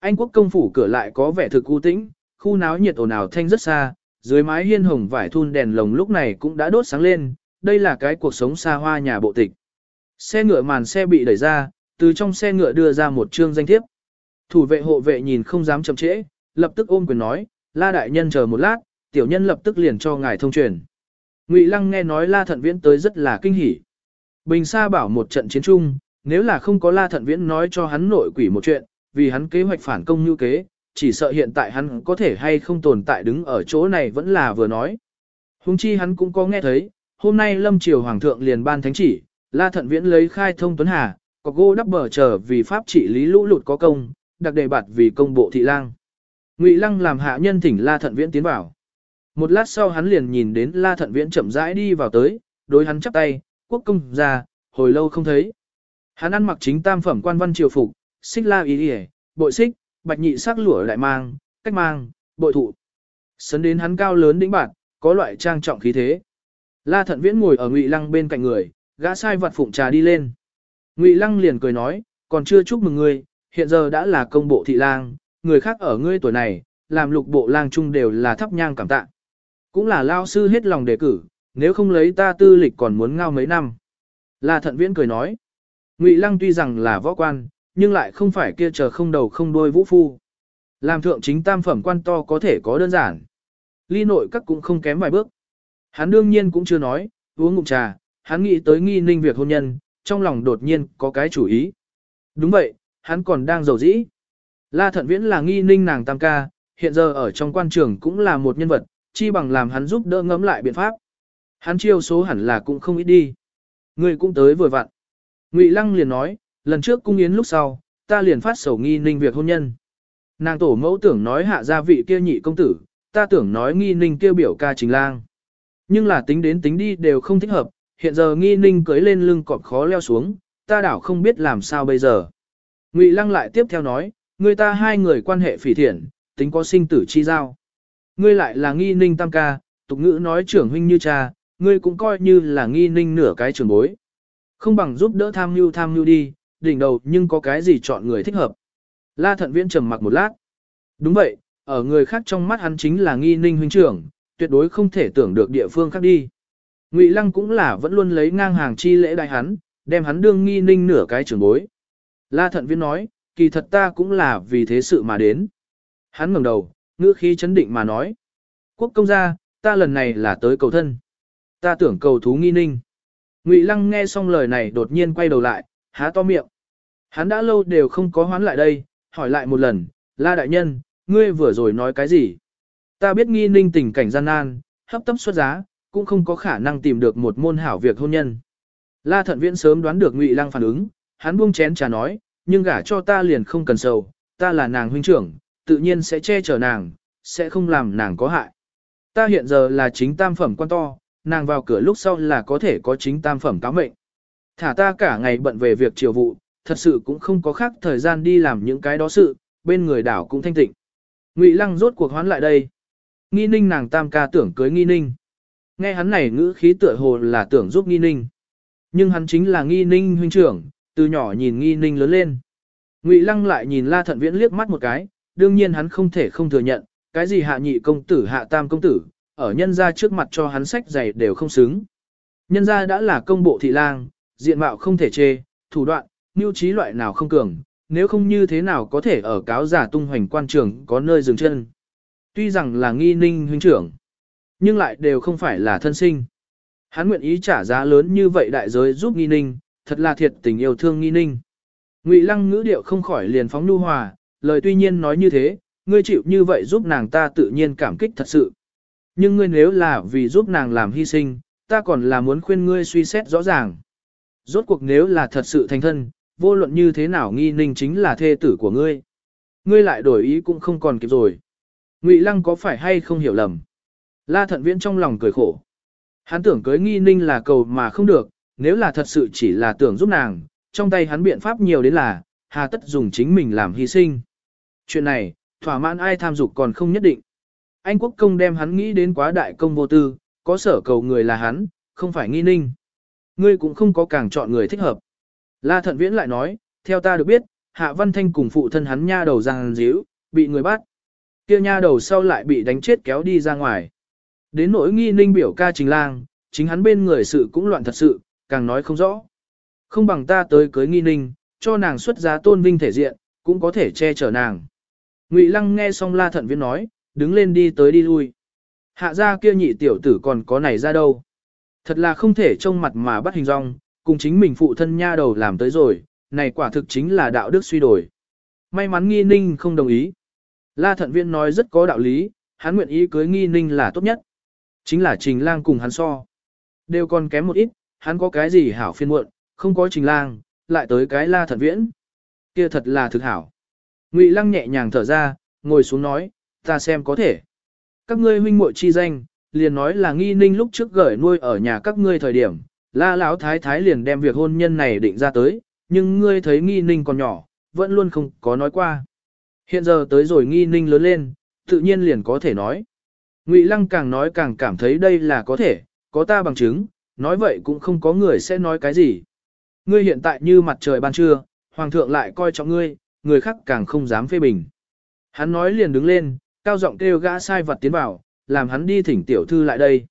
Anh quốc công phủ cửa lại có vẻ thực u tĩnh, khu náo nhiệt ồn ào thanh rất xa, dưới mái hiên hồng vải thun đèn lồng lúc này cũng đã đốt sáng lên, đây là cái cuộc sống xa hoa nhà bộ tịch. Xe ngựa màn xe bị đẩy ra, từ trong xe ngựa đưa ra một chương danh thiếp. Thủ vệ hộ vệ nhìn không dám chậm trễ, lập tức ôm quyền nói, La đại nhân chờ một lát, tiểu nhân lập tức liền cho ngài thông truyền. Ngụy Lăng nghe nói La Thận Viễn tới rất là kinh hỉ. Bình Sa bảo một trận chiến chung, nếu là không có La Thận Viễn nói cho hắn nội quỷ một chuyện, vì hắn kế hoạch phản công như kế, chỉ sợ hiện tại hắn có thể hay không tồn tại đứng ở chỗ này vẫn là vừa nói. Hùng chi hắn cũng có nghe thấy, hôm nay Lâm Triều Hoàng thượng liền ban thánh chỉ, La Thận Viễn lấy khai thông Tuấn Hà, có gô đắp bờ trở vì pháp trị lý lũ lụt có công, đặc đề bạt vì công bộ thị lang. Ngụy Lăng làm hạ nhân thỉnh La Thận Viễn tiến vào. Một lát sau hắn liền nhìn đến La Thận Viễn chậm rãi đi vào tới, đối hắn chắp tay, quốc công ra, hồi lâu không thấy. Hắn ăn mặc chính tam phẩm quan văn triều phục, xích la ý đi bội xích, bạch nhị sắc lụa đại mang, cách mang, bội thụ. Sấn đến hắn cao lớn đĩnh bạn, có loại trang trọng khí thế. La Thận Viễn ngồi ở Ngụy Lăng bên cạnh người, gã sai vật phụng trà đi lên. Ngụy Lăng liền cười nói, còn chưa chúc mừng ngươi, hiện giờ đã là công bộ thị lang, người khác ở ngươi tuổi này, làm lục bộ lang chung đều là thấp nhang cảm tạ. Cũng là lao sư hết lòng đề cử, nếu không lấy ta tư lịch còn muốn ngao mấy năm. La Thận Viễn cười nói, Ngụy Lăng tuy rằng là võ quan, nhưng lại không phải kia chờ không đầu không đuôi vũ phu. Làm thượng chính tam phẩm quan to có thể có đơn giản. Ly nội các cũng không kém vài bước. Hắn đương nhiên cũng chưa nói, uống ngụm trà, hắn nghĩ tới nghi ninh việc hôn nhân, trong lòng đột nhiên có cái chủ ý. Đúng vậy, hắn còn đang giàu dĩ. La thận viễn là nghi ninh nàng tam ca, hiện giờ ở trong quan trường cũng là một nhân vật, chi bằng làm hắn giúp đỡ ngẫm lại biện pháp. Hắn chiêu số hẳn là cũng không ít đi. Người cũng tới vừa vặn. Ngụy Lăng liền nói, lần trước cung yến lúc sau, ta liền phát sầu nghi ninh việc hôn nhân. Nàng tổ mẫu tưởng nói hạ gia vị kia nhị công tử, ta tưởng nói nghi ninh kia biểu ca trình lang. Nhưng là tính đến tính đi đều không thích hợp, hiện giờ nghi ninh cưới lên lưng cọp khó leo xuống, ta đảo không biết làm sao bây giờ. Ngụy Lăng lại tiếp theo nói, người ta hai người quan hệ phỉ thiện, tính có sinh tử chi giao. Ngươi lại là nghi ninh tam ca, tục ngữ nói trưởng huynh như cha, ngươi cũng coi như là nghi ninh nửa cái trường bối. Không bằng giúp đỡ tham mưu tham mưu đi, đỉnh đầu nhưng có cái gì chọn người thích hợp. La thận viễn trầm mặc một lát. Đúng vậy, ở người khác trong mắt hắn chính là nghi ninh huynh trưởng, tuyệt đối không thể tưởng được địa phương khác đi. Ngụy Lăng cũng là vẫn luôn lấy ngang hàng chi lễ đại hắn, đem hắn đương nghi ninh nửa cái trưởng bối. La thận viễn nói, kỳ thật ta cũng là vì thế sự mà đến. Hắn ngẩng đầu, ngữ khí chấn định mà nói. Quốc công gia, ta lần này là tới cầu thân. Ta tưởng cầu thú nghi ninh. Ngụy Lăng nghe xong lời này đột nhiên quay đầu lại, há to miệng. Hắn đã lâu đều không có hoán lại đây, hỏi lại một lần, La đại nhân, ngươi vừa rồi nói cái gì? Ta biết nghi ninh tình cảnh gian nan, hấp tấp xuất giá, cũng không có khả năng tìm được một môn hảo việc hôn nhân. La thận viễn sớm đoán được Ngụy Lăng phản ứng, hắn buông chén trà nói, nhưng gả cho ta liền không cần sầu, ta là nàng huynh trưởng, tự nhiên sẽ che chở nàng, sẽ không làm nàng có hại. Ta hiện giờ là chính tam phẩm quan to, nàng vào cửa lúc sau là có thể có chính tam phẩm cáo mệnh. Thả ta cả ngày bận về việc triều vụ, thật sự cũng không có khác thời gian đi làm những cái đó sự, bên người đảo cũng thanh tịnh. Ngụy Lăng rốt cuộc hoán lại đây. Nghi ninh nàng tam ca tưởng cưới nghi ninh. Nghe hắn này ngữ khí tựa hồ là tưởng giúp nghi ninh. Nhưng hắn chính là nghi ninh huynh trưởng, từ nhỏ nhìn nghi ninh lớn lên. Ngụy Lăng lại nhìn La Thận Viễn liếc mắt một cái, đương nhiên hắn không thể không thừa nhận, cái gì hạ nhị công tử hạ tam công tử, ở nhân gia trước mặt cho hắn sách giày đều không xứng. Nhân gia đã là công bộ thị lang, diện mạo không thể chê, thủ đoạn, mưu trí loại nào không cường, nếu không như thế nào có thể ở cáo giả tung hoành quan trường có nơi dừng chân. Tuy rằng là nghi ninh huynh trưởng, nhưng lại đều không phải là thân sinh. Hắn nguyện ý trả giá lớn như vậy đại giới giúp nghi ninh, thật là thiệt tình yêu thương nghi ninh. Ngụy lăng ngữ điệu không khỏi liền phóng nu hòa, lời tuy nhiên nói như thế, ngươi chịu như vậy giúp nàng ta tự nhiên cảm kích thật sự. Nhưng ngươi nếu là vì giúp nàng làm hy sinh, ta còn là muốn khuyên ngươi suy xét rõ ràng. Rốt cuộc nếu là thật sự thành thân, vô luận như thế nào nghi ninh chính là thê tử của ngươi. Ngươi lại đổi ý cũng không còn kịp rồi. Ngụy Lăng có phải hay không hiểu lầm? La Thận Viễn trong lòng cười khổ. Hắn tưởng cưới nghi ninh là cầu mà không được, nếu là thật sự chỉ là tưởng giúp nàng, trong tay hắn biện pháp nhiều đến là, hà tất dùng chính mình làm hy sinh. Chuyện này, thỏa mãn ai tham dục còn không nhất định. Anh quốc công đem hắn nghĩ đến quá đại công vô tư, có sở cầu người là hắn, không phải nghi ninh. Ngươi cũng không có càng chọn người thích hợp. La Thận Viễn lại nói, theo ta được biết, Hạ Văn Thanh cùng phụ thân hắn nha đầu giang díu, bị người bắt. Kia nha đầu sau lại bị đánh chết kéo đi ra ngoài. Đến nỗi nghi ninh biểu ca trình lang, chính hắn bên người sự cũng loạn thật sự, càng nói không rõ. Không bằng ta tới cưới nghi ninh, cho nàng xuất giá tôn vinh thể diện, cũng có thể che chở nàng. Ngụy Lăng nghe xong La Thận Viễn nói, đứng lên đi tới đi lui. Hạ gia kia nhị tiểu tử còn có này ra đâu. Thật là không thể trông mặt mà bắt hình rong, cùng chính mình phụ thân nha đầu làm tới rồi, này quả thực chính là đạo đức suy đổi. May mắn nghi ninh không đồng ý. La Thận viên nói rất có đạo lý, hắn nguyện ý cưới nghi ninh là tốt nhất. Chính là trình lang cùng hắn so. Đều còn kém một ít, hắn có cái gì hảo phiên muộn, không có trình lang, lại tới cái la thận viễn. kia thật là thực hảo. Ngụy lăng nhẹ nhàng thở ra, ngồi xuống nói, ta xem có thể. Các ngươi huynh muội chi danh, liền nói là nghi ninh lúc trước gửi nuôi ở nhà các ngươi thời điểm, la lão thái thái liền đem việc hôn nhân này định ra tới, nhưng ngươi thấy nghi ninh còn nhỏ, vẫn luôn không có nói qua. Hiện giờ tới rồi nghi ninh lớn lên, tự nhiên liền có thể nói. Ngụy Lăng càng nói càng cảm thấy đây là có thể, có ta bằng chứng, nói vậy cũng không có người sẽ nói cái gì. Ngươi hiện tại như mặt trời ban trưa, hoàng thượng lại coi trọng ngươi, người khác càng không dám phê bình. Hắn nói liền đứng lên, cao giọng kêu gã sai vật tiến vào, làm hắn đi thỉnh tiểu thư lại đây.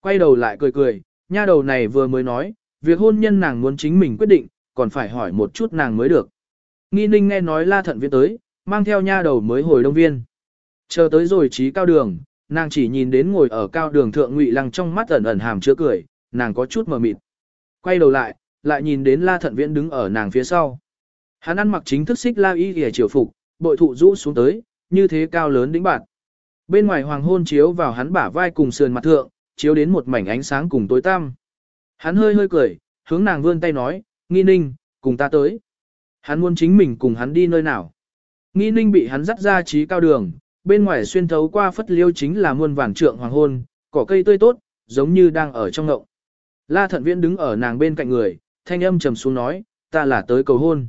Quay đầu lại cười cười, nha đầu này vừa mới nói, việc hôn nhân nàng muốn chính mình quyết định, còn phải hỏi một chút nàng mới được. Nghi ninh nghe nói la thận viên tới, mang theo nha đầu mới hồi đông viên. Chờ tới rồi trí cao đường, nàng chỉ nhìn đến ngồi ở cao đường thượng ngụy lăng trong mắt ẩn ẩn hàm chứa cười, nàng có chút mờ mịt. Quay đầu lại, lại nhìn đến La Thận Viễn đứng ở nàng phía sau. Hắn ăn mặc chính thức xích la y kìa triều phục, bội thụ rũ xuống tới, như thế cao lớn đĩnh bạn. Bên ngoài hoàng hôn chiếu vào hắn bả vai cùng sườn mặt thượng, chiếu đến một mảnh ánh sáng cùng tối tăm. Hắn hơi hơi cười, hướng nàng vươn tay nói, nghi ninh, cùng ta tới. Hắn muốn chính mình cùng hắn đi nơi nào. Nghi ninh bị hắn dắt ra trí cao đường, bên ngoài xuyên thấu qua phất liêu chính là muôn vàng trượng hoàng hôn, cỏ cây tươi tốt, giống như đang ở trong ngộng. La thận viễn đứng ở nàng bên cạnh người, thanh âm trầm xuống nói, ta là tới cầu hôn.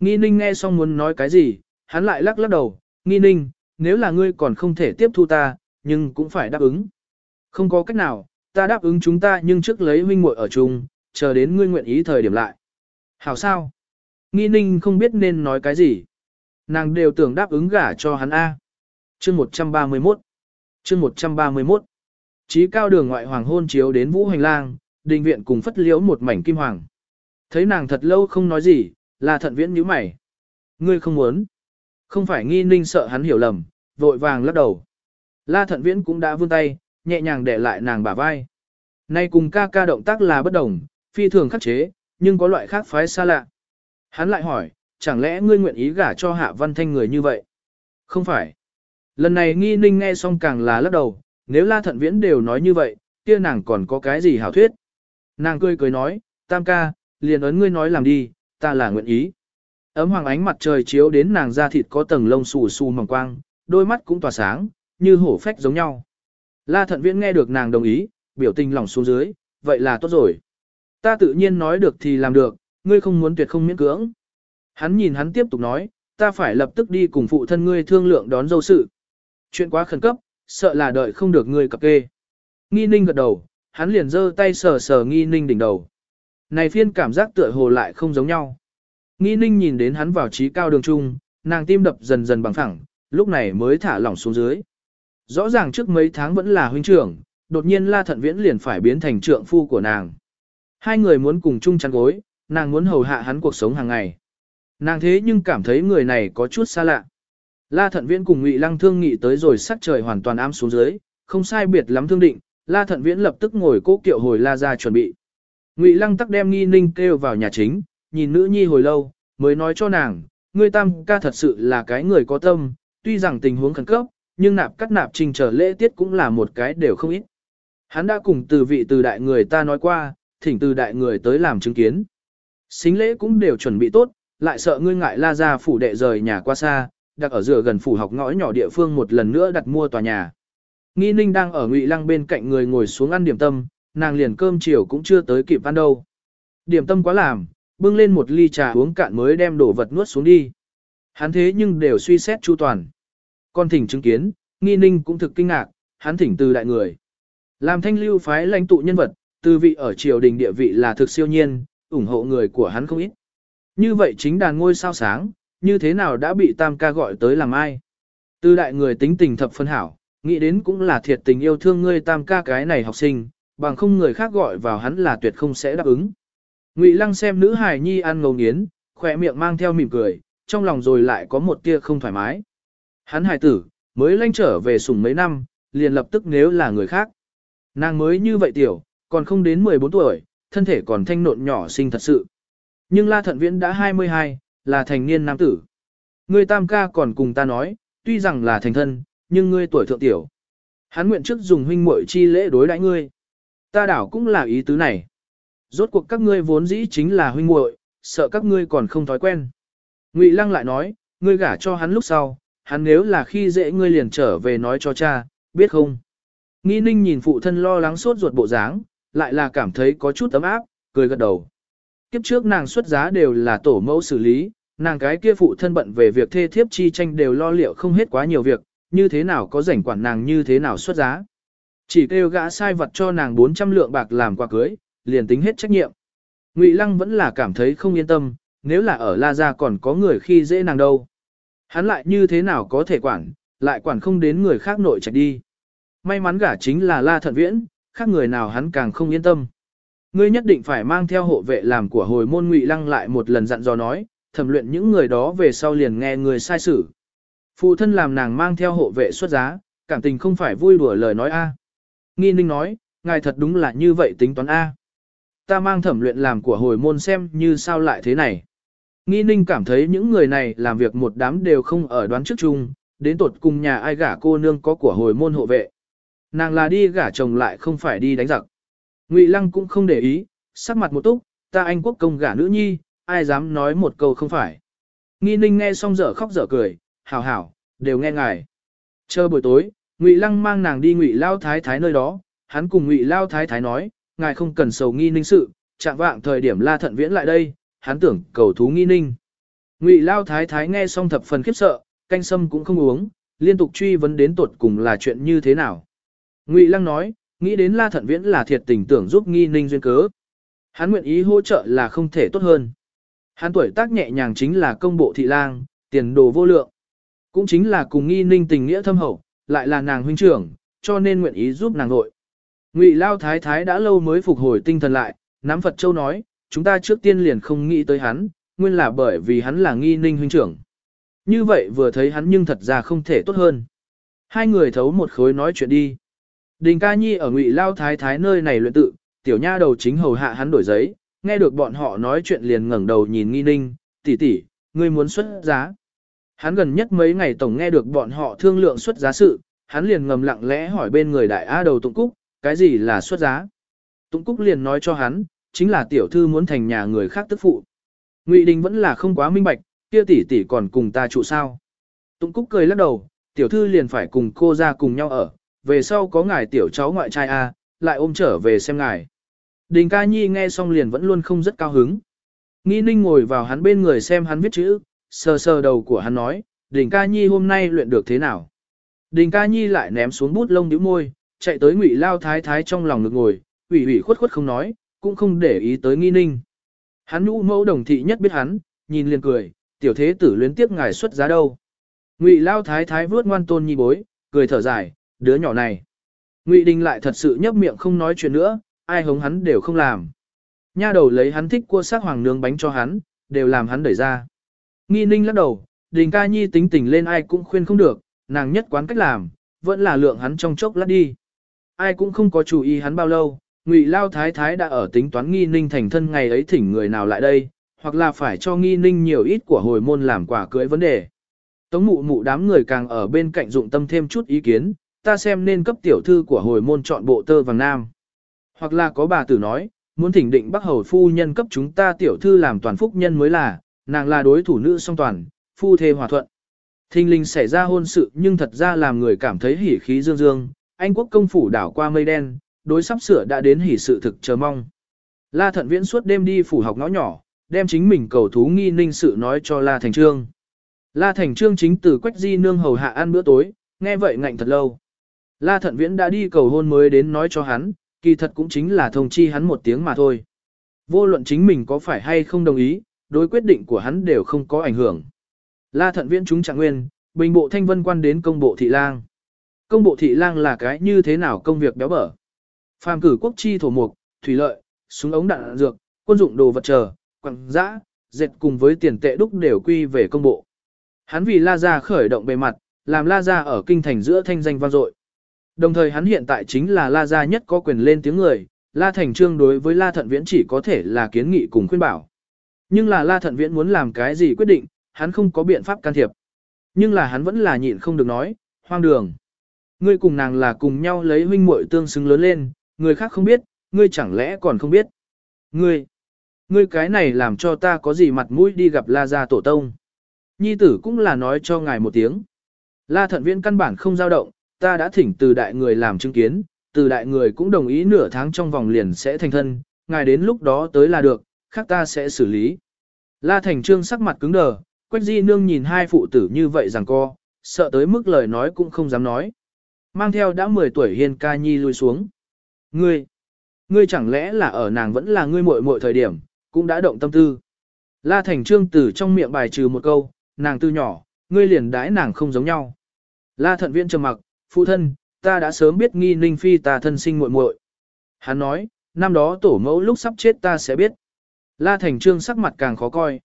Nghi ninh nghe xong muốn nói cái gì, hắn lại lắc lắc đầu, nghi ninh, nếu là ngươi còn không thể tiếp thu ta, nhưng cũng phải đáp ứng. Không có cách nào, ta đáp ứng chúng ta nhưng trước lấy huynh muội ở chung, chờ đến ngươi nguyện ý thời điểm lại. Hảo sao? Nghi ninh không biết nên nói cái gì. Nàng đều tưởng đáp ứng gả cho hắn A. Chương 131 Chương 131 Chí cao đường ngoại hoàng hôn chiếu đến vũ hành lang, đình viện cùng phất liễu một mảnh kim hoàng. Thấy nàng thật lâu không nói gì, là thận viễn nhíu mày. Ngươi không muốn. Không phải nghi ninh sợ hắn hiểu lầm, vội vàng lắc đầu. La thận viễn cũng đã vươn tay, nhẹ nhàng để lại nàng bả vai. Nay cùng ca ca động tác là bất đồng, phi thường khắc chế, nhưng có loại khác phái xa lạ. Hắn lại hỏi, chẳng lẽ ngươi nguyện ý gả cho hạ văn thanh người như vậy? Không phải. Lần này nghi ninh nghe xong càng là lắc đầu, nếu la thận viễn đều nói như vậy, kia nàng còn có cái gì hảo thuyết? Nàng cười cười nói, tam ca, liền ấn ngươi nói làm đi, ta là nguyện ý. Ấm hoàng ánh mặt trời chiếu đến nàng da thịt có tầng lông xù xù mỏng quang, đôi mắt cũng tỏa sáng, như hổ phách giống nhau. La thận viễn nghe được nàng đồng ý, biểu tình lòng xuống dưới, vậy là tốt rồi. Ta tự nhiên nói được thì làm được, ngươi không muốn tuyệt không miễn cưỡng. Hắn nhìn hắn tiếp tục nói, ta phải lập tức đi cùng phụ thân ngươi thương lượng đón dâu sự. Chuyện quá khẩn cấp, sợ là đợi không được ngươi cập kê. Nghi ninh gật đầu, hắn liền giơ tay sờ sờ nghi ninh đỉnh đầu. Này phiên cảm giác tựa hồ lại không giống nhau. Nghi ninh nhìn đến hắn vào trí cao đường trung, nàng tim đập dần dần bằng phẳng, lúc này mới thả lỏng xuống dưới. Rõ ràng trước mấy tháng vẫn là huynh trưởng, đột nhiên la thận viễn liền phải biến thành trượng phu của nàng. Hai người muốn cùng chung chăn gối, nàng muốn hầu hạ hắn cuộc sống hàng ngày. Nàng thế nhưng cảm thấy người này có chút xa lạ. La thận viễn cùng ngụy lăng thương nghị tới rồi sắc trời hoàn toàn ám xuống dưới, không sai biệt lắm thương định, La Thận Viễn lập tức ngồi cố kiệu hồi La ra chuẩn bị. Ngụy Lăng tắc đem Nghi Ninh kêu vào nhà chính, nhìn nữ nhi hồi lâu, mới nói cho nàng, ngươi tam ca thật sự là cái người có tâm, tuy rằng tình huống khẩn cấp, nhưng nạp cắt nạp trình trở lễ tiết cũng là một cái đều không ít. Hắn đã cùng từ vị từ đại người ta nói qua, thỉnh từ đại người tới làm chứng kiến. Xính lễ cũng đều chuẩn bị tốt, lại sợ ngươi ngại la ra phủ đệ rời nhà qua xa, đặt ở rửa gần phủ học ngõ nhỏ địa phương một lần nữa đặt mua tòa nhà. Nghi ninh đang ở ngụy lăng bên cạnh người ngồi xuống ăn điểm tâm, nàng liền cơm chiều cũng chưa tới kịp ăn đâu. Điểm tâm quá làm, bưng lên một ly trà uống cạn mới đem đổ vật nuốt xuống đi. Hắn thế nhưng đều suy xét chu toàn. Con thỉnh chứng kiến, nghi ninh cũng thực kinh ngạc, hắn thỉnh từ đại người. Làm thanh lưu phái lãnh tụ nhân vật, từ vị ở triều đình địa vị là thực siêu nhiên, ủng hộ người của hắn không ít. Như vậy chính đàn ngôi sao sáng, như thế nào đã bị tam ca gọi tới làm ai? Từ đại người tính tình thập phân hảo, nghĩ đến cũng là thiệt tình yêu thương ngươi tam ca cái này học sinh, bằng không người khác gọi vào hắn là tuyệt không sẽ đáp ứng. Ngụy Lăng xem nữ hài nhi ăn ngầu nghiến, khỏe miệng mang theo mỉm cười, trong lòng rồi lại có một tia không thoải mái. Hắn hài tử, mới lanh trở về sủng mấy năm, liền lập tức nếu là người khác. Nàng mới như vậy tiểu, còn không đến 14 tuổi, thân thể còn thanh nộn nhỏ xinh thật sự. Nhưng La Thận Viễn đã 22, là thành niên nam tử. Ngươi tam ca còn cùng ta nói, tuy rằng là thành thân, nhưng ngươi tuổi thượng tiểu. Hắn nguyện trước dùng huynh muội chi lễ đối đãi ngươi. Ta đảo cũng là ý tứ này. Rốt cuộc các ngươi vốn dĩ chính là huynh muội, sợ các ngươi còn không thói quen. Ngụy Lăng lại nói, ngươi gả cho hắn lúc sau, hắn nếu là khi dễ ngươi liền trở về nói cho cha, biết không? Nghi ninh nhìn phụ thân lo lắng sốt ruột bộ dáng, lại là cảm thấy có chút ấm áp, cười gật đầu. Kiếp trước nàng xuất giá đều là tổ mẫu xử lý, nàng cái kia phụ thân bận về việc thê thiếp chi tranh đều lo liệu không hết quá nhiều việc, như thế nào có rảnh quản nàng như thế nào xuất giá. Chỉ kêu gã sai vật cho nàng 400 lượng bạc làm quà cưới, liền tính hết trách nhiệm. Ngụy Lăng vẫn là cảm thấy không yên tâm, nếu là ở La Gia còn có người khi dễ nàng đâu. Hắn lại như thế nào có thể quản, lại quản không đến người khác nội trạch đi. May mắn gả chính là La Thận Viễn, khác người nào hắn càng không yên tâm. Ngươi nhất định phải mang theo hộ vệ làm của hồi môn Ngụy Lăng lại một lần dặn dò nói, thẩm luyện những người đó về sau liền nghe người sai xử. Phụ thân làm nàng mang theo hộ vệ xuất giá, cảm tình không phải vui đùa lời nói a. Nghi ninh nói, ngài thật đúng là như vậy tính toán a. Ta mang thẩm luyện làm của hồi môn xem như sao lại thế này. Nghi ninh cảm thấy những người này làm việc một đám đều không ở đoán trước chung, đến tột cùng nhà ai gả cô nương có của hồi môn hộ vệ. Nàng là đi gả chồng lại không phải đi đánh giặc. Ngụy Lăng cũng không để ý, sắc mặt một túc, ta anh quốc công gả nữ nhi, ai dám nói một câu không phải. Nghi ninh nghe xong dở khóc dở cười, hảo hảo, đều nghe ngài. Chờ buổi tối, Ngụy Lăng mang nàng đi Ngụy Lao Thái Thái nơi đó, hắn cùng Ngụy Lao Thái Thái nói, ngài không cần sầu nghi ninh sự, chạm vạng thời điểm La Thận Viễn lại đây, hắn tưởng cầu thú nghi ninh. Ngụy Lao Thái Thái nghe xong thập phần khiếp sợ, canh sâm cũng không uống, liên tục truy vấn đến tuột cùng là chuyện như thế nào. Ngụy Lăng nói, nghĩ đến La Thận Viễn là thiệt tình tưởng giúp nghi ninh duyên cớ. Hắn nguyện ý hỗ trợ là không thể tốt hơn. Hắn tuổi tác nhẹ nhàng chính là công bộ thị lang, tiền đồ vô lượng. Cũng chính là cùng nghi ninh tình nghĩa thâm hậu, lại là nàng huynh trưởng, cho nên nguyện ý giúp nàng nội. Ngụy Lao Thái Thái đã lâu mới phục hồi tinh thần lại, nắm Phật Châu nói, chúng ta trước tiên liền không nghĩ tới hắn, nguyên là bởi vì hắn là nghi ninh huynh trưởng. Như vậy vừa thấy hắn nhưng thật ra không thể tốt hơn. Hai người thấu một khối nói chuyện đi. Đình ca nhi ở ngụy lao thái thái nơi này luyện tự, tiểu nha đầu chính hầu hạ hắn đổi giấy, nghe được bọn họ nói chuyện liền ngẩng đầu nhìn nghi ninh, tỷ tỷ, ngươi muốn xuất giá. Hắn gần nhất mấy ngày tổng nghe được bọn họ thương lượng xuất giá sự, hắn liền ngầm lặng lẽ hỏi bên người đại A đầu Tụng Cúc, cái gì là xuất giá. Tụng Cúc liền nói cho hắn, chính là tiểu thư muốn thành nhà người khác tức phụ. Ngụy Đình vẫn là không quá minh bạch, kia tỷ tỷ còn cùng ta trụ sao. Tụng Cúc cười lắc đầu, tiểu thư liền phải cùng cô ra cùng nhau ở, về sau có ngài tiểu cháu ngoại trai A, lại ôm trở về xem ngài. Đình ca nhi nghe xong liền vẫn luôn không rất cao hứng. Nghi ninh ngồi vào hắn bên người xem hắn viết chữ, sờ sờ đầu của hắn nói, đình ca nhi hôm nay luyện được thế nào. Đình ca nhi lại ném xuống bút lông nhíu môi, chạy tới ngụy lao thái thái trong lòng ngực ngồi, ủy ủy khuất khuất không nói, cũng không để ý tới nghi ninh. Hắn nhũ mẫu đồng thị nhất biết hắn, nhìn liền cười, tiểu thế tử luyến tiếp ngài xuất giá đâu. Ngụy lao thái thái vướt ngoan tôn nhi bối, cười thở dài, đứa nhỏ này. Ngụy Đình lại thật sự nhấp miệng không nói chuyện nữa, ai hống hắn đều không làm. Nha đầu lấy hắn thích cua xác hoàng nướng bánh cho hắn, đều làm hắn đẩy ra. Nghi ninh lắc đầu, Đình ca nhi tính tình lên ai cũng khuyên không được, nàng nhất quán cách làm, vẫn là lượng hắn trong chốc lát đi. Ai cũng không có chú ý hắn bao lâu, Ngụy Lao Thái Thái đã ở tính toán nghi ninh thành thân ngày ấy thỉnh người nào lại đây, hoặc là phải cho nghi ninh nhiều ít của hồi môn làm quả cưới vấn đề. Tống mụ mụ đám người càng ở bên cạnh dụng tâm thêm chút ý kiến, ta xem nên cấp tiểu thư của hồi môn chọn bộ tơ vàng nam. Hoặc là có bà tử nói, muốn thỉnh định Bắc Hầu phu nhân cấp chúng ta tiểu thư làm toàn phúc nhân mới là, nàng là đối thủ nữ song toàn, phu thê hòa thuận. Thình linh xảy ra hôn sự nhưng thật ra làm người cảm thấy hỉ khí dương dương, anh quốc công phủ đảo qua mây đen, đối sắp sửa đã đến hỉ sự thực chờ mong. La Thận Viễn suốt đêm đi phủ học ngõ nhỏ, đem chính mình cầu thú nghi ninh sự nói cho La Thành Trương. La Thành Trương chính từ Quách Di nương hầu hạ ăn bữa tối, nghe vậy ngạnh thật lâu. La Thận Viễn đã đi cầu hôn mới đến nói cho hắn, kỳ thật cũng chính là thông chi hắn một tiếng mà thôi. Vô luận chính mình có phải hay không đồng ý, đối quyết định của hắn đều không có ảnh hưởng. La Thận Viễn chúng trạng nguyên, bình bộ thanh vân quan đến công bộ thị lang. Công bộ thị lang là cái như thế nào công việc béo bở. Phàm cử quốc chi thổ mục, thủy lợi, súng ống đạn dược, quân dụng đồ vật chờ, quặng giã, dệt cùng với tiền tệ đúc đều quy về công bộ. Hắn vì La Gia khởi động bề mặt, làm La Gia ở kinh thành giữa thanh danh vang dội. Đồng thời hắn hiện tại chính là La Gia nhất có quyền lên tiếng người, La Thành Trương đối với La Thận Viễn chỉ có thể là kiến nghị cùng khuyên bảo. Nhưng là La Thận Viễn muốn làm cái gì quyết định, hắn không có biện pháp can thiệp. Nhưng là hắn vẫn là nhịn không được nói, hoang đường. Ngươi cùng nàng là cùng nhau lấy huynh muội tương xứng lớn lên, người khác không biết, ngươi chẳng lẽ còn không biết. Ngươi, ngươi cái này làm cho ta có gì mặt mũi đi gặp La Gia Tổ Tông. Nhi tử cũng là nói cho ngài một tiếng. La thận viễn căn bản không dao động, ta đã thỉnh từ đại người làm chứng kiến, từ đại người cũng đồng ý nửa tháng trong vòng liền sẽ thành thân, ngài đến lúc đó tới là được, khác ta sẽ xử lý. La thành trương sắc mặt cứng đờ, quách di nương nhìn hai phụ tử như vậy rằng co, sợ tới mức lời nói cũng không dám nói. Mang theo đã 10 tuổi hiên ca nhi lui xuống. Ngươi, ngươi chẳng lẽ là ở nàng vẫn là ngươi muội muội thời điểm, cũng đã động tâm tư. La thành trương từ trong miệng bài trừ một câu, nàng từ nhỏ, ngươi liền đãi nàng không giống nhau. La thận viễn trầm mặc, phụ thân, ta đã sớm biết nghi ninh phi ta thân sinh muội muội. Hắn nói, năm đó tổ mẫu lúc sắp chết ta sẽ biết. La thành trương sắc mặt càng khó coi.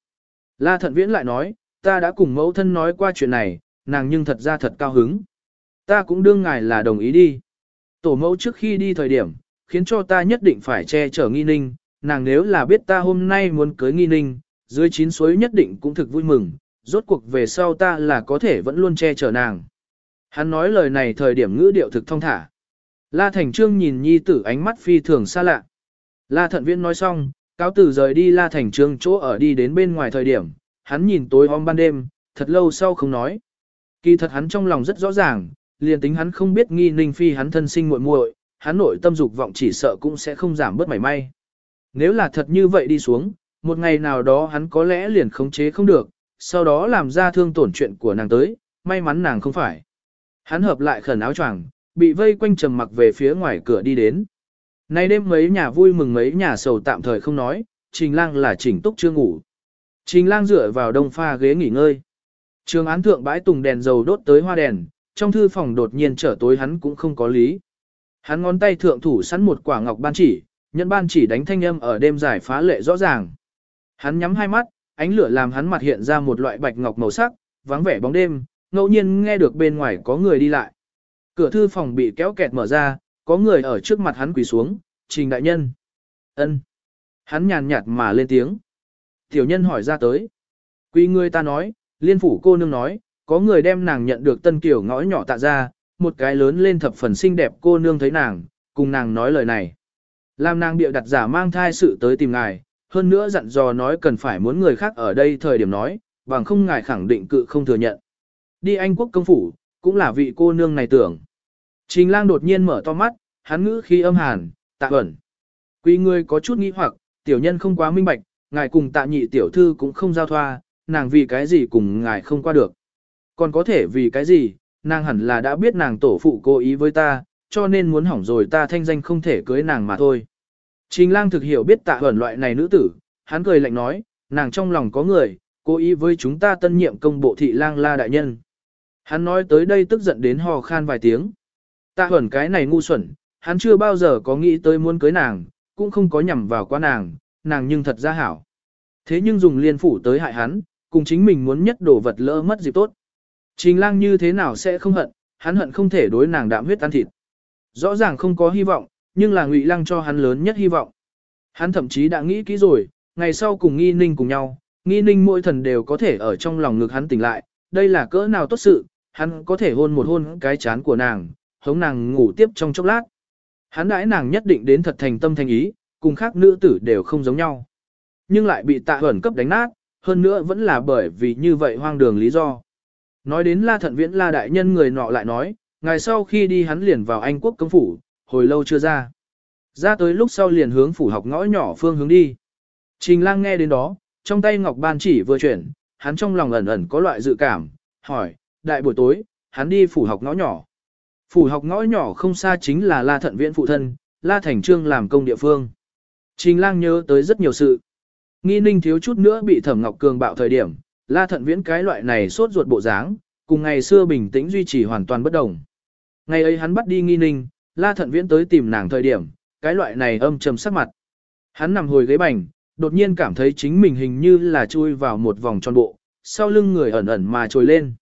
La thận viễn lại nói, ta đã cùng mẫu thân nói qua chuyện này, nàng nhưng thật ra thật cao hứng. Ta cũng đương ngài là đồng ý đi. Tổ mẫu trước khi đi thời điểm, khiến cho ta nhất định phải che chở nghi ninh, nàng nếu là biết ta hôm nay muốn cưới nghi ninh, dưới chín suối nhất định cũng thực vui mừng, rốt cuộc về sau ta là có thể vẫn luôn che chở nàng. Hắn nói lời này thời điểm ngữ điệu thực thông thả. La Thành Trương nhìn nhi tử ánh mắt phi thường xa lạ. La Thận Viễn nói xong, cáo tử rời đi La Thành Trương chỗ ở đi đến bên ngoài thời điểm, hắn nhìn tối om ban đêm, thật lâu sau không nói. Kỳ thật hắn trong lòng rất rõ ràng, liền tính hắn không biết nghi ninh phi hắn thân sinh muội muội, hắn nội tâm dục vọng chỉ sợ cũng sẽ không giảm bớt mảy may. Nếu là thật như vậy đi xuống, một ngày nào đó hắn có lẽ liền khống chế không được, sau đó làm ra thương tổn chuyện của nàng tới, may mắn nàng không phải. Hắn hợp lại khẩn áo choàng, bị vây quanh trầm mặc về phía ngoài cửa đi đến. Nay đêm mấy nhà vui mừng mấy nhà sầu tạm thời không nói, Trình Lang là chỉnh túc chưa ngủ. Trình Lang dựa vào đông pha ghế nghỉ ngơi. Trường án thượng bãi tùng đèn dầu đốt tới hoa đèn, trong thư phòng đột nhiên trở tối hắn cũng không có lý. Hắn ngón tay thượng thủ sẵn một quả ngọc ban chỉ, nhận ban chỉ đánh thanh âm ở đêm giải phá lệ rõ ràng. Hắn nhắm hai mắt, ánh lửa làm hắn mặt hiện ra một loại bạch ngọc màu sắc, vắng vẻ bóng đêm, ngẫu nhiên nghe được bên ngoài có người đi lại. Cửa thư phòng bị kéo kẹt mở ra, có người ở trước mặt hắn quỳ xuống, trình đại nhân. ân. Hắn nhàn nhạt mà lên tiếng. Tiểu nhân hỏi ra tới. quỳ người ta nói, liên phủ cô nương nói, có người đem nàng nhận được tân kiểu ngõ nhỏ tạ ra, một cái lớn lên thập phần xinh đẹp cô nương thấy nàng, cùng nàng nói lời này. Làm nàng bịa đặt giả mang thai sự tới tìm ngài, hơn nữa dặn dò nói cần phải muốn người khác ở đây thời điểm nói, bằng không ngài khẳng định cự không thừa nhận. Đi Anh quốc công phủ, cũng là vị cô nương này tưởng. Trình lang đột nhiên mở to mắt, hắn ngữ khi âm hàn, tạ ẩn. Quý người có chút nghi hoặc, tiểu nhân không quá minh bạch, ngài cùng tạ nhị tiểu thư cũng không giao thoa, nàng vì cái gì cùng ngài không qua được. Còn có thể vì cái gì, nàng hẳn là đã biết nàng tổ phụ cố ý với ta, cho nên muốn hỏng rồi ta thanh danh không thể cưới nàng mà thôi. Trình lang thực hiểu biết tạ ẩn loại này nữ tử, hắn cười lạnh nói, nàng trong lòng có người, cố ý với chúng ta tân nhiệm công bộ thị lang la đại nhân. Hắn nói tới đây tức giận đến hò khan vài tiếng. Tạ ẩn cái này ngu xuẩn, hắn chưa bao giờ có nghĩ tới muốn cưới nàng, cũng không có nhằm vào qua nàng, nàng nhưng thật ra hảo. Thế nhưng dùng liên phủ tới hại hắn, cùng chính mình muốn nhất đổ vật lỡ mất dịp tốt. Trình lang như thế nào sẽ không hận, hắn hận không thể đối nàng đạm huyết ăn thịt. Rõ ràng không có hy vọng, nhưng là ngụy lăng cho hắn lớn nhất hy vọng. Hắn thậm chí đã nghĩ kỹ rồi, ngày sau cùng nghi ninh cùng nhau, nghi ninh mỗi thần đều có thể ở trong lòng ngực hắn tỉnh lại, đây là cỡ nào tốt sự, hắn có thể hôn một hôn cái chán của nàng, hống nàng ngủ tiếp trong chốc lát. Hắn đãi nàng nhất định đến thật thành tâm thành ý, cùng khác nữ tử đều không giống nhau. Nhưng lại bị tạ ẩn cấp đánh nát, hơn nữa vẫn là bởi vì như vậy hoang đường lý do. Nói đến La Thận Viễn La Đại Nhân người nọ lại nói, ngày sau khi đi hắn liền vào Anh quốc công phủ, hồi lâu chưa ra. Ra tới lúc sau liền hướng phủ học ngõ nhỏ phương hướng đi. Trình lang nghe đến đó, trong tay ngọc ban chỉ vừa chuyển, hắn trong lòng ẩn ẩn có loại dự cảm, hỏi, đại buổi tối, hắn đi phủ học ngõ nhỏ. Phủ học ngõ nhỏ không xa chính là La Thận Viễn phụ thân, La Thành Trương làm công địa phương. Trình lang nhớ tới rất nhiều sự. Nghi ninh thiếu chút nữa bị thẩm ngọc cường bạo thời điểm, La Thận Viễn cái loại này sốt ruột bộ dáng, cùng ngày xưa bình tĩnh duy trì hoàn toàn bất đồng. Ngày ấy hắn bắt đi nghi ninh, La Thận Viễn tới tìm nàng thời điểm, cái loại này âm trầm sắc mặt. Hắn nằm hồi ghế bành, đột nhiên cảm thấy chính mình hình như là chui vào một vòng tròn bộ, sau lưng người ẩn ẩn mà trồi lên.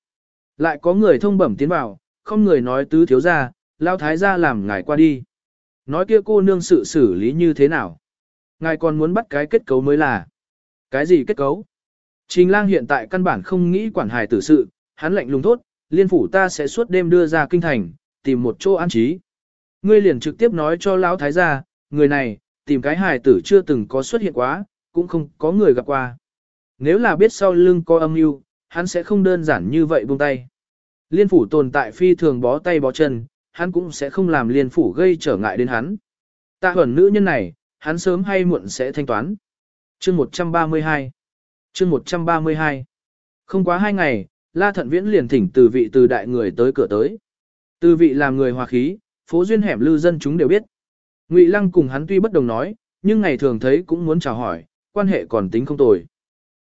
Lại có người thông bẩm tiến vào, không người nói tứ thiếu ra, lao thái ra làm ngài qua đi. Nói kia cô nương sự xử lý như thế nào? Ngài còn muốn bắt cái kết cấu mới là. Cái gì kết cấu? Trình lang hiện tại căn bản không nghĩ quản hài tử sự, hắn lạnh lùng thốt, liên phủ ta sẽ suốt đêm đưa ra kinh thành, tìm một chỗ an trí. Ngươi liền trực tiếp nói cho lão thái gia, người này, tìm cái hài tử chưa từng có xuất hiện quá, cũng không có người gặp qua. Nếu là biết sau lưng có âm mưu, hắn sẽ không đơn giản như vậy buông tay. Liên phủ tồn tại phi thường bó tay bó chân, hắn cũng sẽ không làm liên phủ gây trở ngại đến hắn. Tạ huẩn nữ nhân này, hắn sớm hay muộn sẽ thanh toán. Chương 132 Chương 132 Không quá hai ngày, La Thận Viễn liền thỉnh từ vị từ đại người tới cửa tới. Từ vị làm người hòa khí, phố duyên hẻm lưu dân chúng đều biết. Ngụy Lăng cùng hắn tuy bất đồng nói, nhưng ngày thường thấy cũng muốn chào hỏi, quan hệ còn tính không tồi.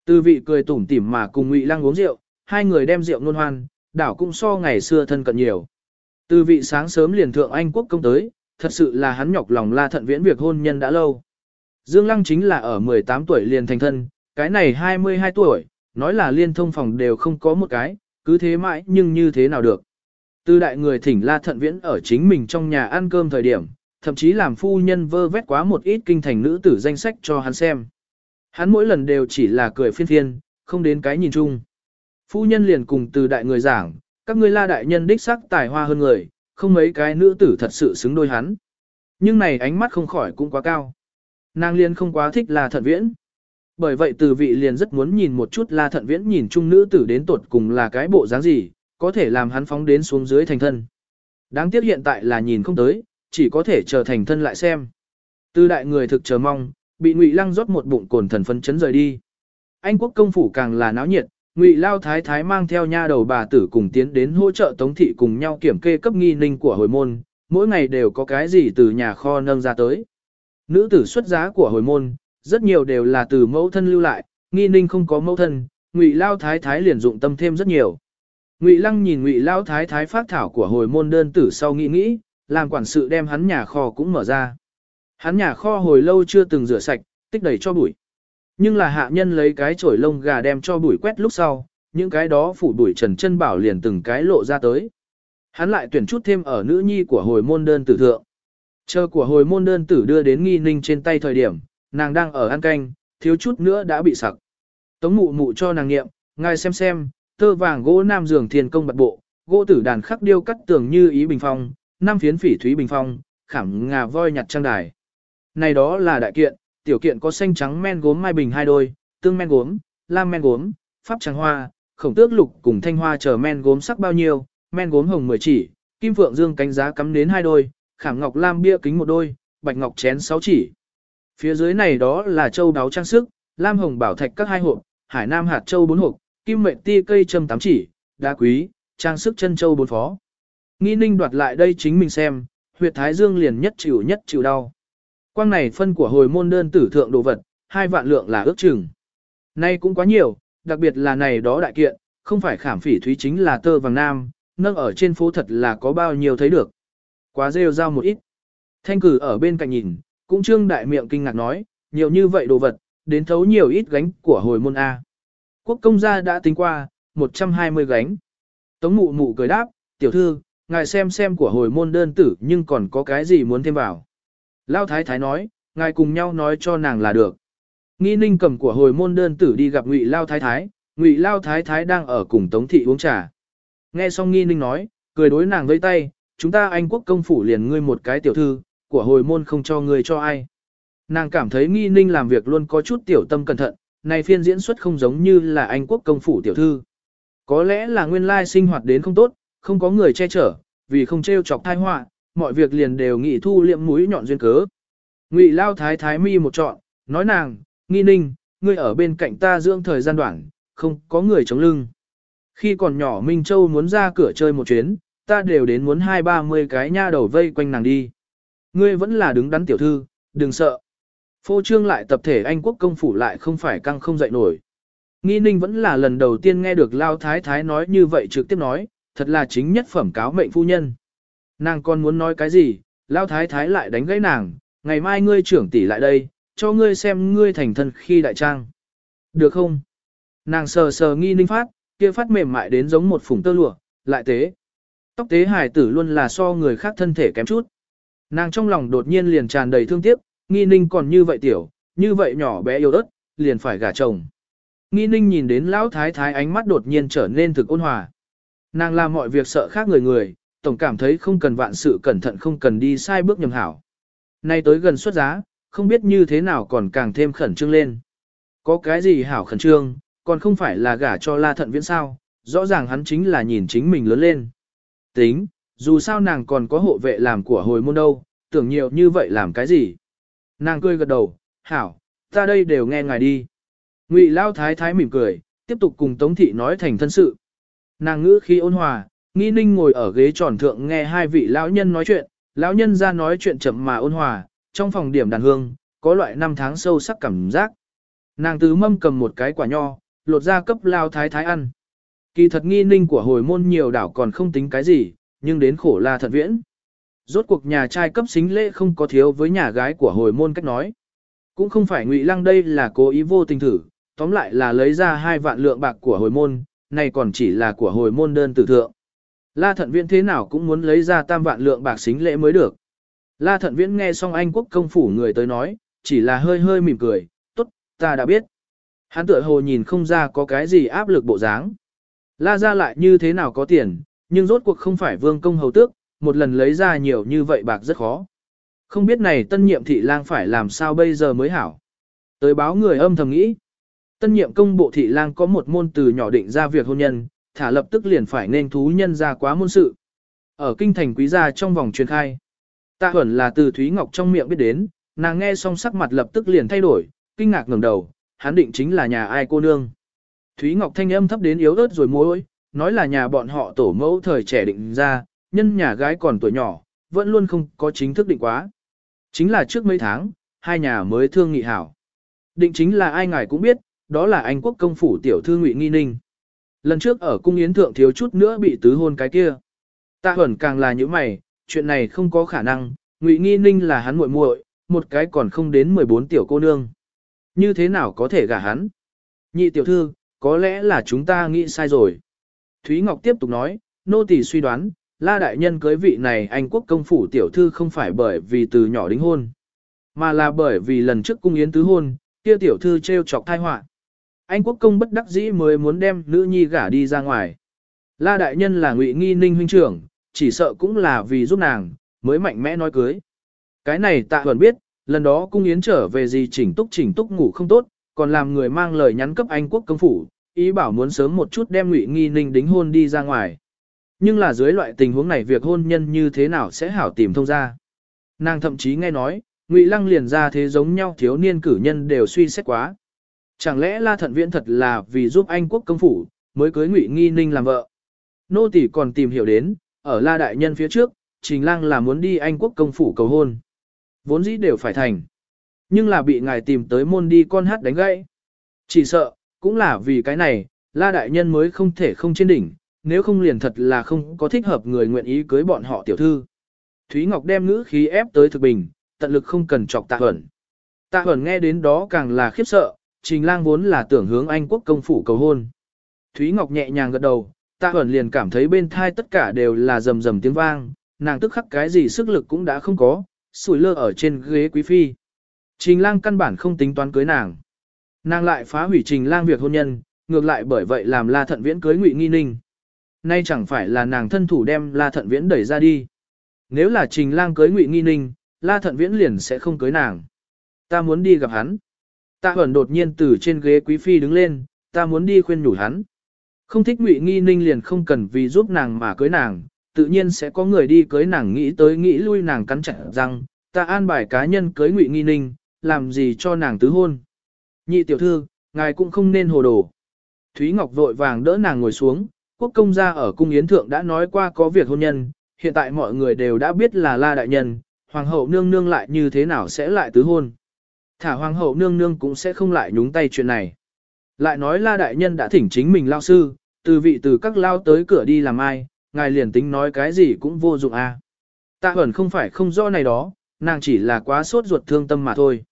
Từ vị cười tủm tỉm mà cùng Ngụy Lăng uống rượu, hai người đem rượu nôn hoan, đảo cũng so ngày xưa thân cận nhiều. Từ vị sáng sớm liền thượng Anh quốc công tới, thật sự là hắn nhọc lòng La Thận Viễn việc hôn nhân đã lâu. Dương Lăng chính là ở 18 tuổi liền thành thân, cái này 22 tuổi, nói là liên thông phòng đều không có một cái, cứ thế mãi nhưng như thế nào được. Từ đại người thỉnh La Thận Viễn ở chính mình trong nhà ăn cơm thời điểm, thậm chí làm phu nhân vơ vét quá một ít kinh thành nữ tử danh sách cho hắn xem. Hắn mỗi lần đều chỉ là cười phiên phiên, không đến cái nhìn chung. Phu nhân liền cùng từ đại người giảng, các ngươi la đại nhân đích sắc tài hoa hơn người, không mấy cái nữ tử thật sự xứng đôi hắn. Nhưng này ánh mắt không khỏi cũng quá cao. Nàng liền không quá thích là Thận Viễn. Bởi vậy từ vị liền rất muốn nhìn một chút La Thận Viễn nhìn chung nữ tử đến tột cùng là cái bộ dáng gì, có thể làm hắn phóng đến xuống dưới thành thân. Đáng tiếc hiện tại là nhìn không tới, chỉ có thể chờ thành thân lại xem. Tư đại người thực chờ mong, bị Ngụy Lăng rót một bụng cồn thần phân chấn rời đi. Anh quốc công phủ càng là náo nhiệt, Ngụy Lao Thái Thái mang theo nha đầu bà tử cùng tiến đến hỗ trợ Tống thị cùng nhau kiểm kê cấp nghi ninh của hồi môn, mỗi ngày đều có cái gì từ nhà kho nâng ra tới. Nữ tử xuất giá của hồi môn, rất nhiều đều là từ mẫu thân lưu lại, nghi ninh không có mẫu thân, Ngụy Lao Thái Thái liền dụng tâm thêm rất nhiều. Ngụy Lăng nhìn Ngụy Lao Thái Thái phát thảo của hồi môn đơn tử sau nghĩ nghĩ, làm quản sự đem hắn nhà kho cũng mở ra. Hắn nhà kho hồi lâu chưa từng rửa sạch, tích đầy cho bụi. Nhưng là hạ nhân lấy cái chổi lông gà đem cho bụi quét lúc sau, những cái đó phủ bụi trần chân bảo liền từng cái lộ ra tới. Hắn lại tuyển chút thêm ở nữ nhi của hồi môn đơn tử thượng. Chờ của hồi môn đơn tử đưa đến nghi ninh trên tay thời điểm, nàng đang ở ăn canh, thiếu chút nữa đã bị sặc. Tống mụ mụ cho nàng nghiệm, ngài xem xem, tơ vàng gỗ nam giường thiên công bật bộ, gỗ tử đàn khắc điêu cắt tường như ý bình phong, năm phiến phỉ thúy bình phong, khảm ngà voi nhặt trang đài. Này đó là đại kiện, tiểu kiện có xanh trắng men gốm mai bình hai đôi, tương men gốm, lam men gốm, pháp trắng hoa, khổng tước lục cùng thanh hoa chờ men gốm sắc bao nhiêu, men gốm hồng 10 chỉ, kim phượng dương cánh giá cắm đến hai đôi, khảm ngọc lam bia kính một đôi, bạch ngọc chén sáu chỉ. Phía dưới này đó là châu đáo trang sức, lam hồng bảo thạch các hai hộp, hải nam hạt châu bốn hộp, kim mệnh ti cây châm tám chỉ, đá quý, trang sức chân châu bốn phó. Nghi ninh đoạt lại đây chính mình xem, huyệt thái dương liền nhất chịu nhất chịu đau. Quang này phân của hồi môn đơn tử thượng đồ vật, hai vạn lượng là ước chừng. Nay cũng quá nhiều, đặc biệt là này đó đại kiện, không phải khảm phỉ thúy chính là tơ vàng nam, nâng ở trên phố thật là có bao nhiêu thấy được. Quá rêu rao một ít. Thanh cử ở bên cạnh nhìn, cũng trương đại miệng kinh ngạc nói, nhiều như vậy đồ vật, đến thấu nhiều ít gánh của hồi môn A. Quốc công gia đã tính qua, 120 gánh. Tống mụ mụ cười đáp, tiểu thư, ngài xem xem của hồi môn đơn tử nhưng còn có cái gì muốn thêm vào. Lao thái thái nói, ngài cùng nhau nói cho nàng là được. Nghi ninh cầm của hồi môn đơn tử đi gặp ngụy Lao thái thái, ngụy Lao thái thái đang ở cùng Tống thị uống trà. Nghe xong nghi ninh nói, cười đối nàng vây tay, chúng ta anh quốc công phủ liền ngươi một cái tiểu thư, của hồi môn không cho người cho ai. Nàng cảm thấy nghi ninh làm việc luôn có chút tiểu tâm cẩn thận, này phiên diễn xuất không giống như là Anh quốc công phủ tiểu thư. Có lẽ là nguyên lai sinh hoạt đến không tốt, không có người che chở, vì không trêu chọc thai họa, mọi việc liền đều nghị thu liệm mũi nhọn duyên cớ. Ngụy Lao Thái Thái mi một trọn, nói nàng, nghi ninh, ngươi ở bên cạnh ta dưỡng thời gian đoạn, không có người chống lưng. Khi còn nhỏ Minh Châu muốn ra cửa chơi một chuyến, ta đều đến muốn hai ba mươi cái nha đầu vây quanh nàng đi. Ngươi vẫn là đứng đắn tiểu thư, đừng sợ. Phô trương lại tập thể Anh quốc công phủ lại không phải căng không dậy nổi. Nghi ninh vẫn là lần đầu tiên nghe được Lao Thái Thái nói như vậy trực tiếp nói, thật là chính nhất phẩm cáo mệnh phu nhân. Nàng còn muốn nói cái gì, Lao Thái Thái lại đánh gãy nàng, ngày mai ngươi trưởng tỷ lại đây, cho ngươi xem ngươi thành thân khi đại trang. Được không? Nàng sờ sờ nghi ninh phát, kia phát mềm mại đến giống một phủng tơ lụa, lại tế. Tóc tế hải tử luôn là so người khác thân thể kém chút. Nàng trong lòng đột nhiên liền tràn đầy thương tiếc, nghi ninh còn như vậy tiểu, như vậy nhỏ bé yếu ớt, liền phải gả chồng. Nghi ninh nhìn đến lão thái thái ánh mắt đột nhiên trở nên thực ôn hòa. Nàng làm mọi việc sợ khác người người, tổng cảm thấy không cần vạn sự cẩn thận không cần đi sai bước nhầm hảo. Nay tới gần xuất giá, không biết như thế nào còn càng thêm khẩn trương lên. Có cái gì hảo khẩn trương, còn không phải là gả cho la thận viễn sao, rõ ràng hắn chính là nhìn chính mình lớn lên. Tính, dù sao nàng còn có hộ vệ làm của hồi môn đâu, tưởng nhiều như vậy làm cái gì. Nàng cười gật đầu, hảo, ta đây đều nghe ngài đi. Ngụy Lao Thái Thái mỉm cười, tiếp tục cùng Tống Thị nói thành thân sự. Nàng ngữ khi ôn hòa, nghi ninh ngồi ở ghế tròn thượng nghe hai vị lão nhân nói chuyện, lão nhân ra nói chuyện chậm mà ôn hòa, trong phòng điểm đàn hương, có loại năm tháng sâu sắc cảm giác. Nàng tứ mâm cầm một cái quả nho, lột ra cấp Lao Thái Thái ăn. Kỳ thật nghi ninh của hồi môn nhiều đảo còn không tính cái gì, nhưng đến khổ la thật viễn. Rốt cuộc nhà trai cấp xính lễ không có thiếu với nhà gái của hồi môn cách nói. Cũng không phải ngụy lăng đây là cố ý vô tình thử, tóm lại là lấy ra hai vạn lượng bạc của hồi môn, này còn chỉ là của hồi môn đơn tử thượng. La thận viễn thế nào cũng muốn lấy ra tam vạn lượng bạc xính lễ mới được. La thận viễn nghe xong anh quốc công phủ người tới nói, chỉ là hơi hơi mỉm cười, tốt, ta đã biết. Hắn tựa hồ nhìn không ra có cái gì áp lực bộ dáng. La ra lại như thế nào có tiền, nhưng rốt cuộc không phải vương công hầu tước, một lần lấy ra nhiều như vậy bạc rất khó. Không biết này tân nhiệm thị lang phải làm sao bây giờ mới hảo. Tới báo người âm thầm nghĩ. Tân nhiệm công bộ thị lang có một môn từ nhỏ định ra việc hôn nhân, thả lập tức liền phải nên thú nhân ra quá môn sự. Ở kinh thành quý gia trong vòng truyền khai. Tạ Huẩn là từ Thúy Ngọc trong miệng biết đến, nàng nghe xong sắc mặt lập tức liền thay đổi, kinh ngạc ngẩng đầu, hắn định chính là nhà ai cô nương. Thúy Ngọc thanh âm thấp đến yếu ớt rồi môi, nói là nhà bọn họ tổ mẫu thời trẻ định ra, nhân nhà gái còn tuổi nhỏ, vẫn luôn không có chính thức định quá. Chính là trước mấy tháng, hai nhà mới thương nghị hảo. Định chính là ai ngài cũng biết, đó là Anh quốc công phủ tiểu thư Ngụy Nghi Ninh. Lần trước ở cung yến thượng thiếu chút nữa bị tứ hôn cái kia. Tạ Huẩn càng là như mày, chuyện này không có khả năng, Ngụy Nghi Ninh là hắn muội muội, một cái còn không đến 14 tiểu cô nương. Như thế nào có thể gả hắn? Nhị tiểu thư, có lẽ là chúng ta nghĩ sai rồi. Thúy Ngọc tiếp tục nói, nô tỳ suy đoán, La đại nhân cưới vị này Anh quốc công phủ tiểu thư không phải bởi vì từ nhỏ đính hôn, mà là bởi vì lần trước cung yến tứ hôn, kia tiểu thư treo chọc thai họa. Anh quốc công bất đắc dĩ mới muốn đem nữ nhi gả đi ra ngoài. La đại nhân là ngụy nghi ninh huynh trưởng, chỉ sợ cũng là vì giúp nàng, mới mạnh mẽ nói cưới. Cái này tạ thuần biết, lần đó cung yến trở về gì chỉnh túc chỉnh túc ngủ không tốt, còn làm người mang lời nhắn cấp Anh quốc công phủ, ý bảo muốn sớm một chút đem ngụy nghi ninh đính hôn đi ra ngoài. Nhưng là dưới loại tình huống này việc hôn nhân như thế nào sẽ hảo tìm thông ra. Nàng thậm chí nghe nói, ngụy lăng liền ra thế giống nhau thiếu niên cử nhân đều suy xét quá. Chẳng lẽ La Thận Viễn thật là vì giúp Anh quốc công phủ, mới cưới Ngụy Nghi Ninh làm vợ. Nô tỷ còn tìm hiểu đến, ở La Đại Nhân phía trước, Trình Lang là muốn đi Anh quốc công phủ cầu hôn. Vốn dĩ đều phải thành. Nhưng là bị ngài tìm tới môn đi con hát đánh gãy. Chỉ sợ, cũng là vì cái này, La Đại Nhân mới không thể không trên đỉnh, nếu không liền thật là không có thích hợp người nguyện ý cưới bọn họ tiểu thư. Thúy Ngọc đem ngữ khí ép tới thực bình, tận lực không cần chọc tạ ẩn. Tạ ẩn nghe đến đó càng là khiếp sợ, Trình lang vốn là tưởng hướng Anh quốc công phủ cầu hôn. Thúy Ngọc nhẹ nhàng gật đầu, tạ ẩn liền cảm thấy bên thai tất cả đều là rầm rầm tiếng vang, nàng tức khắc cái gì sức lực cũng đã không có, sủi lơ ở trên ghế quý phi. Trình lang căn bản không tính toán cưới nàng. Nàng lại phá hủy trình lang việc hôn nhân, ngược lại bởi vậy làm la thận viễn cưới ngụy nghi ninh. Nay chẳng phải là nàng thân thủ đem la thận viễn đẩy ra đi. Nếu là trình lang cưới ngụy nghi ninh, la thận viễn liền sẽ không cưới nàng. Ta muốn đi gặp hắn. Tạ Huẩn đột nhiên từ trên ghế quý phi đứng lên, ta muốn đi khuyên nhủ hắn. Không thích Ngụy Nghi Ninh liền không cần vì giúp nàng mà cưới nàng, tự nhiên sẽ có người đi cưới nàng nghĩ tới nghĩ lui nàng cắn chặt rằng, ta an bài cá nhân cưới Ngụy Nghi Ninh, làm gì cho nàng tứ hôn. Nhị tiểu thư, ngài cũng không nên hồ đồ. Thúy Ngọc vội vàng đỡ nàng ngồi xuống, quốc công gia ở cung yến thượng đã nói qua có việc hôn nhân, hiện tại mọi người đều đã biết là la đại nhân, hoàng hậu nương nương lại như thế nào sẽ lại tứ hôn. Thả hoàng hậu nương nương cũng sẽ không lại nhúng tay chuyện này. Lại nói la đại nhân đã thỉnh chính mình lao sư, từ vị từ các lao tới cửa đi làm ai, ngài liền tính nói cái gì cũng vô dụng a. À. Tạ ẩn không phải không rõ này đó, nàng chỉ là quá sốt ruột thương tâm mà thôi.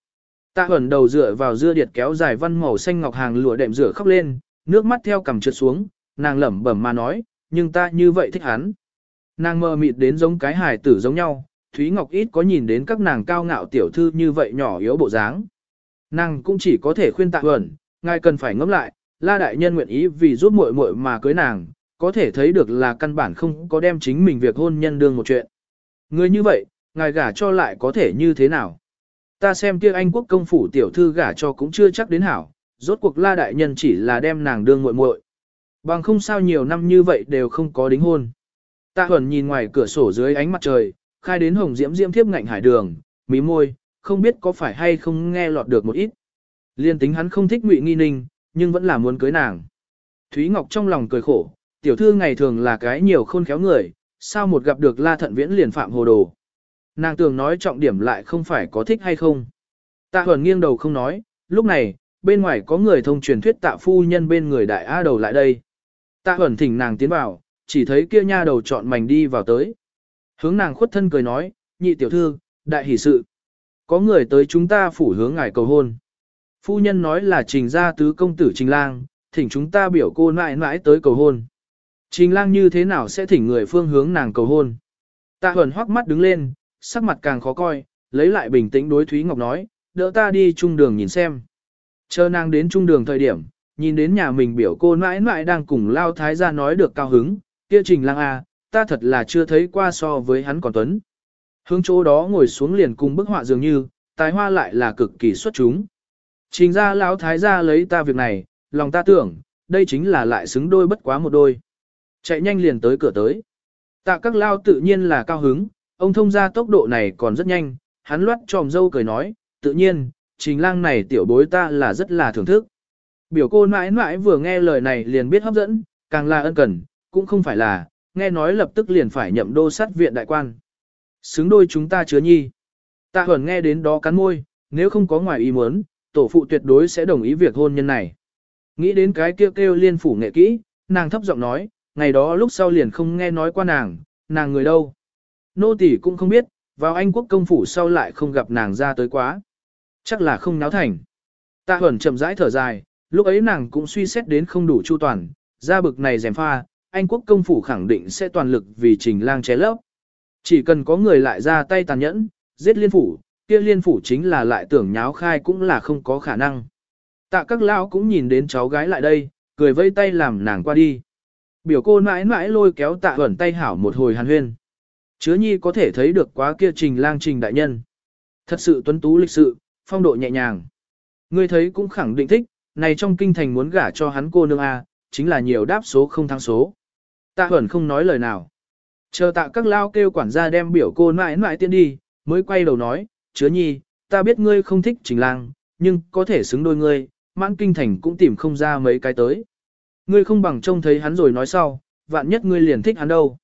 Tạ Huẩn đầu dựa vào dưa điệt kéo dài văn màu xanh ngọc hàng lụa đệm rửa khóc lên, nước mắt theo cằm trượt xuống, nàng lẩm bẩm mà nói, nhưng ta như vậy thích hắn. Nàng mơ mịt đến giống cái hài tử giống nhau, Thúy Ngọc ít có nhìn đến các nàng cao ngạo tiểu thư như vậy nhỏ yếu bộ dáng. Nàng cũng chỉ có thể khuyên Tạ Huẩn, ngài cần phải ngẫm lại, La đại nhân nguyện ý vì giúp muội muội mà cưới nàng, có thể thấy được là căn bản không có đem chính mình việc hôn nhân đương một chuyện. Người như vậy, ngài gả cho lại có thể như thế nào? Ta xem kia anh quốc công phủ tiểu thư gả cho cũng chưa chắc đến hảo, rốt cuộc la đại nhân chỉ là đem nàng đương muội muội. Bằng không sao nhiều năm như vậy đều không có đính hôn. Tạ Huẩn nhìn ngoài cửa sổ dưới ánh mặt trời, khai đến hồng diễm diễm thiếp ngạnh hải đường, mí môi, không biết có phải hay không nghe lọt được một ít. Liên tính hắn không thích Ngụy Nghi Ninh, nhưng vẫn là muốn cưới nàng. Thúy Ngọc trong lòng cười khổ, tiểu thư ngày thường là cái nhiều khôn khéo người, sao một gặp được La Thận Viễn liền phạm hồ đồ. Nàng tưởng nói trọng điểm lại không phải có thích hay không. Tạ Huẩn nghiêng đầu không nói, lúc này, bên ngoài có người thông truyền thuyết tạ phu nhân bên người đại A đầu lại đây. Tạ Huẩn thỉnh nàng tiến vào, chỉ thấy kia nha đầu chọn mảnh đi vào tới. Hướng nàng khuất thân cười nói, nhị tiểu thư, đại hỷ sự. Có người tới chúng ta phủ hướng ngài cầu hôn. Phu nhân nói là trình gia tứ công tử trình lang, thỉnh chúng ta biểu cô mãi mãi tới cầu hôn. Trình lang như thế nào sẽ thỉnh người phương hướng nàng cầu hôn. Tạ Huẩn hoắc mắt đứng lên, sắc mặt càng khó coi, lấy lại bình tĩnh đối Thúy Ngọc nói, đỡ ta đi trung đường nhìn xem. Chờ nàng đến trung đường thời điểm, nhìn đến nhà mình biểu cô mãi mãi đang cùng lao thái gia nói được cao hứng, kia trình lang a, ta thật là chưa thấy qua so với hắn còn tuấn. Hướng chỗ đó ngồi xuống liền cùng bức họa dường như, tài hoa lại là cực kỳ xuất chúng. Trình ra lão thái gia lấy ta việc này, lòng ta tưởng, đây chính là lại xứng đôi bất quá một đôi. Chạy nhanh liền tới cửa tới. Tạ các lao tự nhiên là cao hứng, ông thông ra tốc độ này còn rất nhanh, hắn loát tròm dâu cười nói, tự nhiên, trình lang này tiểu bối ta là rất là thưởng thức. Biểu cô mãi mãi vừa nghe lời này liền biết hấp dẫn, càng là ân cần, cũng không phải là, nghe nói lập tức liền phải nhậm đô sát viện đại quan. Xứng đôi chúng ta chứa nhi. Tạ Huẩn nghe đến đó cắn môi, nếu không có ngoài ý muốn, tổ phụ tuyệt đối sẽ đồng ý việc hôn nhân này. Nghĩ đến cái kêu kêu liên phủ nghệ kỹ, nàng thấp giọng nói, ngày đó lúc sau liền không nghe nói qua nàng, nàng người đâu. Nô tỷ cũng không biết, vào Anh quốc công phủ sau lại không gặp nàng ra tới quá. Chắc là không náo thành. Tạ Huẩn chậm rãi thở dài, lúc ấy nàng cũng suy xét đến không đủ chu toàn, ra bực này rèm pha, Anh quốc công phủ khẳng định sẽ toàn lực vì trình lang ché lấp. Chỉ cần có người lại ra tay tàn nhẫn, giết liên phủ, kia liên phủ chính là lại tưởng nháo khai cũng là không có khả năng. Tạ các lão cũng nhìn đến cháu gái lại đây, cười vây tay làm nàng qua đi. Biểu cô mãi mãi lôi kéo tạ ẩn tay hảo một hồi hàn huyên. Chứa nhi có thể thấy được quá kia trình lang trình đại nhân. Thật sự tuấn tú lịch sự, phong độ nhẹ nhàng. Ngươi thấy cũng khẳng định thích, này trong kinh thành muốn gả cho hắn cô nương A, chính là nhiều đáp số không thắng số. Tạ Huẩn không nói lời nào. Chờ tạ các lao kêu quản gia đem biểu cô mãi mãi tiên đi, mới quay đầu nói, chứa nhi, ta biết ngươi không thích trình lang, nhưng có thể xứng đôi ngươi, mãn kinh thành cũng tìm không ra mấy cái tới. Ngươi không bằng trông thấy hắn rồi nói sau, vạn nhất ngươi liền thích hắn đâu.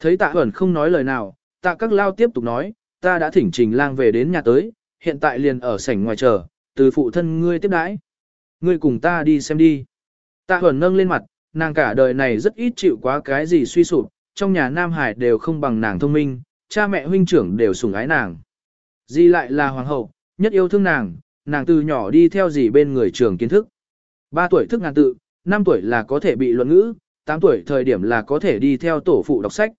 Thấy tạ ẩn không nói lời nào, tạ các lao tiếp tục nói, ta đã thỉnh trình lang về đến nhà tới, hiện tại liền ở sảnh ngoài chờ, từ phụ thân ngươi tiếp đãi. Ngươi cùng ta đi xem đi. Tạ ẩn nâng lên mặt, nàng cả đời này rất ít chịu quá cái gì suy sụp, trong nhà Nam Hải đều không bằng nàng thông minh, cha mẹ huynh trưởng đều sủng ái nàng. di lại là hoàng hậu, nhất yêu thương nàng, nàng từ nhỏ đi theo dì bên người trường kiến thức. 3 tuổi thức ngàn tự, 5 tuổi là có thể bị luận ngữ, 8 tuổi thời điểm là có thể đi theo tổ phụ đọc sách.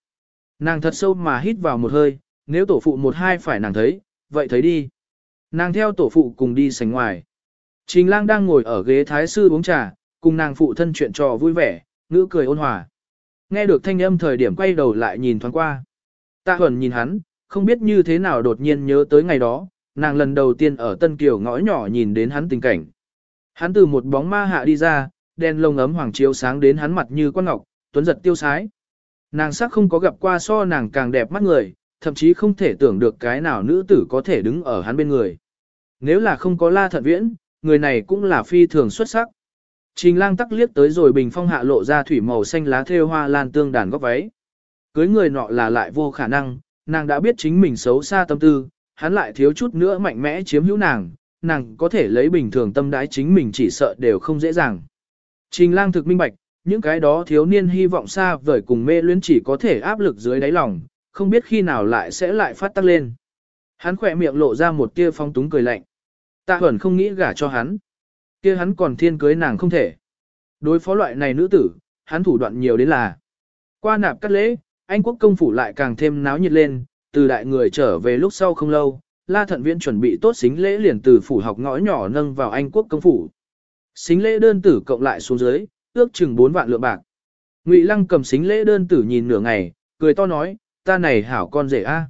Nàng thật sâu mà hít vào một hơi, nếu tổ phụ một hai phải nàng thấy, vậy thấy đi. Nàng theo tổ phụ cùng đi sánh ngoài. Trình lang đang ngồi ở ghế thái sư uống trà, cùng nàng phụ thân chuyện trò vui vẻ, ngữ cười ôn hòa. Nghe được thanh âm thời điểm quay đầu lại nhìn thoáng qua. Tạ Huẩn nhìn hắn, không biết như thế nào đột nhiên nhớ tới ngày đó, nàng lần đầu tiên ở Tân Kiều ngõ nhỏ nhìn đến hắn tình cảnh. Hắn từ một bóng ma hạ đi ra, đèn lông ấm hoàng chiếu sáng đến hắn mặt như quan ngọc, tuấn giật tiêu sái. Nàng sắc không có gặp qua so nàng càng đẹp mắt người, thậm chí không thể tưởng được cái nào nữ tử có thể đứng ở hắn bên người. Nếu là không có la thận viễn, người này cũng là phi thường xuất sắc. Trình lang tắc liếc tới rồi bình phong hạ lộ ra thủy màu xanh lá thêu hoa lan tương đàn góc váy. Cưới người nọ là lại vô khả năng, nàng đã biết chính mình xấu xa tâm tư, hắn lại thiếu chút nữa mạnh mẽ chiếm hữu nàng, nàng có thể lấy bình thường tâm đái chính mình chỉ sợ đều không dễ dàng. Trình lang thực minh bạch, những cái đó thiếu niên hy vọng xa vời cùng mê luyến chỉ có thể áp lực dưới đáy lòng, không biết khi nào lại sẽ lại phát tắc lên. Hắn khỏe miệng lộ ra một tia phong túng cười lạnh. Tạ Huẩn không nghĩ gả cho hắn. kia hắn còn thiên cưới nàng không thể. Đối phó loại này nữ tử, hắn thủ đoạn nhiều đến là. Qua nạp cắt lễ, Anh quốc công phủ lại càng thêm náo nhiệt lên, từ đại người trở về lúc sau không lâu, La Thận Viễn chuẩn bị tốt xính lễ liền từ phủ học ngõ nhỏ nâng vào Anh quốc công phủ. Xính lễ đơn tử cộng lại xuống dưới, ước chừng 4 vạn lượng bạc. Ngụy Lăng cầm xính lễ đơn tử nhìn nửa ngày, cười to nói, ta này hảo con rể a.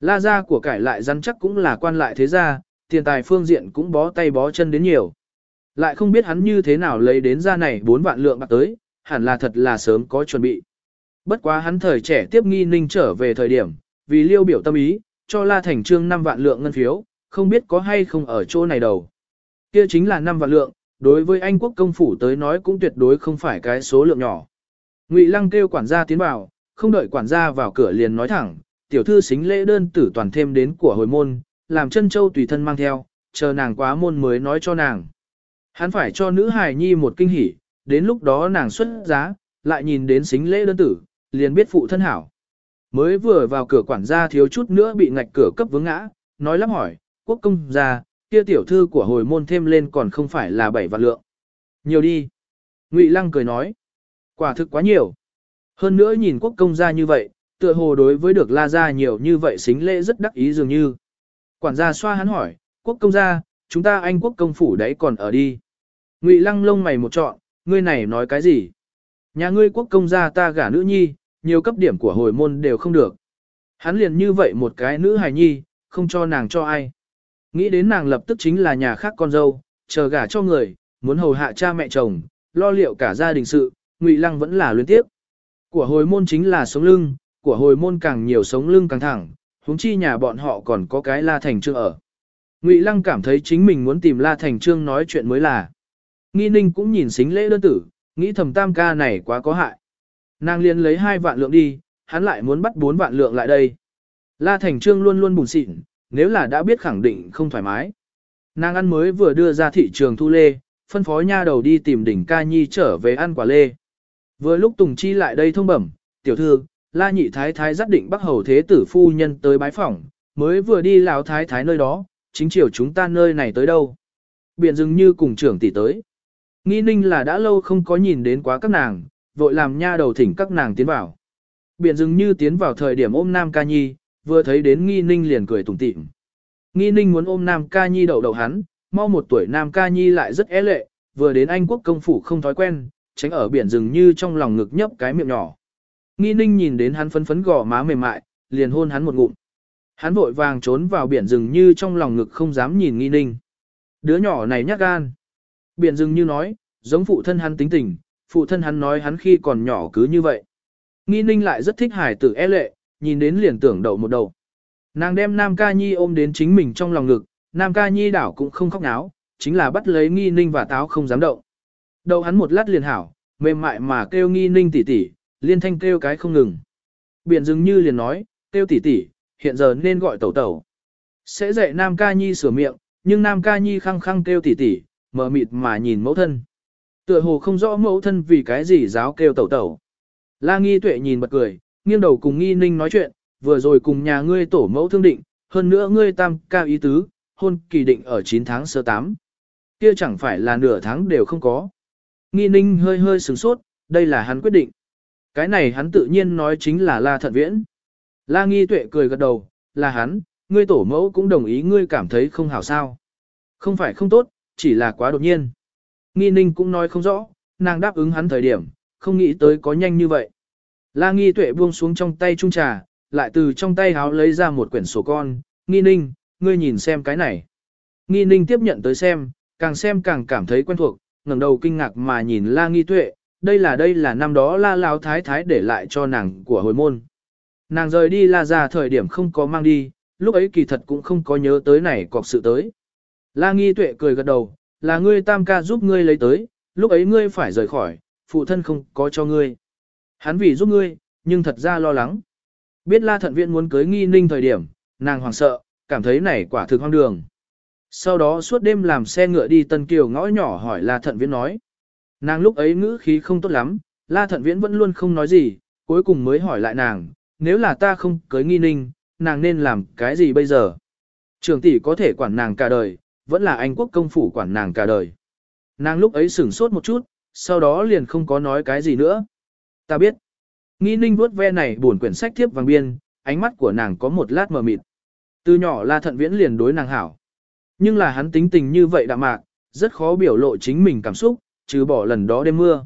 La gia của cải lại rắn chắc cũng là quan lại thế gia, tiền tài phương diện cũng bó tay bó chân đến nhiều. Lại không biết hắn như thế nào lấy đến ra này 4 vạn lượng bạc tới, hẳn là thật là sớm có chuẩn bị. Bất quá hắn thời trẻ tiếp nghi ninh trở về thời điểm, vì liêu biểu tâm ý, cho La Thành Trương 5 vạn lượng ngân phiếu, không biết có hay không ở chỗ này đâu. Kia chính là 5 vạn lượng, đối với Anh quốc công phủ tới nói cũng tuyệt đối không phải cái số lượng nhỏ. Ngụy Lăng kêu quản gia tiến vào, không đợi quản gia vào cửa liền nói thẳng, tiểu thư xính lễ đơn tử toàn thêm đến của hồi môn, làm chân châu tùy thân mang theo, chờ nàng quá môn mới nói cho nàng. Hắn phải cho nữ hài nhi một kinh hỉ, đến lúc đó nàng xuất giá, lại nhìn đến xính lễ đơn tử, liền biết phụ thân hảo. Mới vừa vào cửa quản gia thiếu chút nữa bị ngạch cửa cấp vướng ngã, nói lắp hỏi, quốc công gia, kia tiểu thư của hồi môn thêm lên còn không phải là bảy vạn lượng. Nhiều đi. Ngụy Lăng cười nói, quả thực quá nhiều. Hơn nữa nhìn quốc công gia như vậy, tựa hồ đối với được la gia nhiều như vậy xính lễ rất đắc ý dường như. Quản gia xoa hắn hỏi, quốc công gia, chúng ta anh quốc công phủ đấy còn ở đi. Ngụy Lăng lông mày một trọn, ngươi này nói cái gì? Nhà ngươi quốc công gia ta gả nữ nhi, nhiều cấp điểm của hồi môn đều không được. Hắn liền như vậy một cái nữ hài nhi, không cho nàng cho ai. Nghĩ đến nàng lập tức chính là nhà khác con dâu, chờ gả cho người, muốn hầu hạ cha mẹ chồng, lo liệu cả gia đình sự, Ngụy Lăng vẫn là luyến tiếp. Của hồi môn chính là sống lưng, của hồi môn càng nhiều sống lưng càng thẳng, huống chi nhà bọn họ còn có cái La Thành Trương ở. Ngụy Lăng cảm thấy chính mình muốn tìm La Thành Trương nói chuyện mới là. Nghi Ninh cũng nhìn xính lễ đơn tử, nghĩ thầm tam ca này quá có hại. Nàng liền lấy hai vạn lượng đi, hắn lại muốn bắt bốn vạn lượng lại đây. La Thành Trương luôn luôn bùn xịn, nếu là đã biết khẳng định không thoải mái. Nàng ăn mới vừa đưa ra thị trường thu lê, phân phó nha đầu đi tìm đỉnh ca nhi trở về ăn quả lê. Vừa lúc Tùng Chi lại đây thông bẩm, tiểu thư, La Nhị Thái Thái giác định Bắc Hầu Thế Tử Phu Nhân tới bái phỏng, mới vừa đi Lào Thái Thái nơi đó, chính chiều chúng ta nơi này tới đâu. Biển dừng như cùng trưởng tỷ tới. Nghi ninh là đã lâu không có nhìn đến quá các nàng, vội làm nha đầu thỉnh các nàng tiến vào. Biển dừng như tiến vào thời điểm ôm Nam Ca Nhi, vừa thấy đến nghi ninh liền cười tủm tỉm. Nghi ninh muốn ôm Nam Ca Nhi đậu đầu hắn, mau một tuổi Nam Ca Nhi lại rất é lệ, vừa đến Anh quốc công phủ không thói quen, tránh ở biển rừng như trong lòng ngực nhấp cái miệng nhỏ. Nghi ninh nhìn đến hắn phấn phấn gò má mềm mại, liền hôn hắn một ngụm. Hắn vội vàng trốn vào biển rừng như trong lòng ngực không dám nhìn nghi ninh. Đứa nhỏ này nhát gan. Biển rừng như nói, giống phụ thân hắn tính tình, phụ thân hắn nói hắn khi còn nhỏ cứ như vậy. Nghi ninh lại rất thích hải tử e lệ, nhìn đến liền tưởng đậu một đầu. Nàng đem Nam Ca Nhi ôm đến chính mình trong lòng ngực, Nam Ca Nhi đảo cũng không khóc náo, chính là bắt lấy nghi ninh và táo không dám động. Đầu hắn một lát liền hảo, mềm mại mà kêu nghi ninh tỉ tỉ, liên thanh kêu cái không ngừng. Biển dường như liền nói, kêu tỉ tỉ, hiện giờ nên gọi tẩu tẩu. Sẽ dạy Nam Ca Nhi sửa miệng, nhưng Nam Ca Nhi khăng khăng kêu tỉ tỉ, mờ mịt mà nhìn mẫu thân. Tựa hồ không rõ mẫu thân vì cái gì giáo kêu tẩu tẩu. La nghi tuệ nhìn bật cười, nghiêng đầu cùng nghi ninh nói chuyện, vừa rồi cùng nhà ngươi tổ mẫu thương định, hơn nữa ngươi tam ca ý tứ, hôn kỳ định ở 9 tháng sơ 8. Kia chẳng phải là nửa tháng đều không có. Nghi ninh hơi hơi sửng sốt, đây là hắn quyết định. Cái này hắn tự nhiên nói chính là La Thận Viễn. La Nghi Tuệ cười gật đầu, là hắn, ngươi tổ mẫu cũng đồng ý ngươi cảm thấy không hảo sao. Không phải không tốt, chỉ là quá đột nhiên. Nghi ninh cũng nói không rõ, nàng đáp ứng hắn thời điểm, không nghĩ tới có nhanh như vậy. La Nghi Tuệ buông xuống trong tay trung trà, lại từ trong tay háo lấy ra một quyển sổ con, Nghi ninh, ngươi nhìn xem cái này. Nghi ninh tiếp nhận tới xem, càng xem càng cảm thấy quen thuộc, ngẩng đầu kinh ngạc mà nhìn la nghi tuệ, đây là đây là năm đó la Lão thái thái để lại cho nàng của hồi môn. Nàng rời đi la ra thời điểm không có mang đi, lúc ấy kỳ thật cũng không có nhớ tới này cọc sự tới. La nghi tuệ cười gật đầu, là ngươi tam ca giúp ngươi lấy tới, lúc ấy ngươi phải rời khỏi, phụ thân không có cho ngươi. Hắn vì giúp ngươi, nhưng thật ra lo lắng. Biết la thận viện muốn cưới nghi ninh thời điểm, nàng hoảng sợ, cảm thấy này quả thực hoang đường. Sau đó suốt đêm làm xe ngựa đi Tân Kiều ngõ nhỏ hỏi La Thận Viễn nói. Nàng lúc ấy ngữ khí không tốt lắm, La Thận Viễn vẫn luôn không nói gì, cuối cùng mới hỏi lại nàng, nếu là ta không cưới nghi ninh, nàng nên làm cái gì bây giờ? Trường tỷ có thể quản nàng cả đời, vẫn là Anh quốc công phủ quản nàng cả đời. Nàng lúc ấy sửng sốt một chút, sau đó liền không có nói cái gì nữa. Ta biết. Nghi ninh vuốt ve này buồn quyển sách thiếp vàng biên, ánh mắt của nàng có một lát mờ mịt. Từ nhỏ La Thận Viễn liền đối nàng hảo. Nhưng là hắn tính tình như vậy đạm mạc, rất khó biểu lộ chính mình cảm xúc, trừ bỏ lần đó đêm mưa.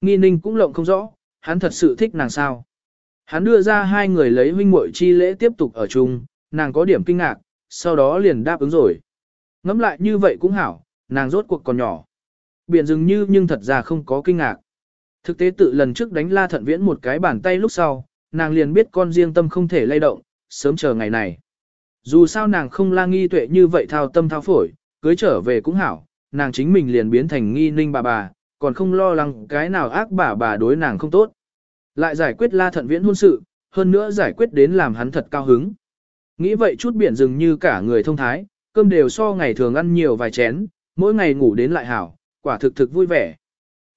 Nghi ninh cũng lộng không rõ, hắn thật sự thích nàng sao. Hắn đưa ra hai người lấy huynh muội chi lễ tiếp tục ở chung, nàng có điểm kinh ngạc, sau đó liền đáp ứng rồi. Ngắm lại như vậy cũng hảo, nàng rốt cuộc còn nhỏ. Biển dường như nhưng thật ra không có kinh ngạc. Thực tế tự lần trước đánh la thận viễn một cái bàn tay lúc sau, nàng liền biết con riêng tâm không thể lay động, sớm chờ ngày này. Dù sao nàng không la nghi tuệ như vậy thao tâm thao phổi, cưới trở về cũng hảo, nàng chính mình liền biến thành nghi ninh bà bà, còn không lo lắng cái nào ác bà bà đối nàng không tốt. Lại giải quyết la thận viễn hôn sự, hơn nữa giải quyết đến làm hắn thật cao hứng. Nghĩ vậy chút biển dừng như cả người thông thái, cơm đều so ngày thường ăn nhiều vài chén, mỗi ngày ngủ đến lại hảo, quả thực thực vui vẻ.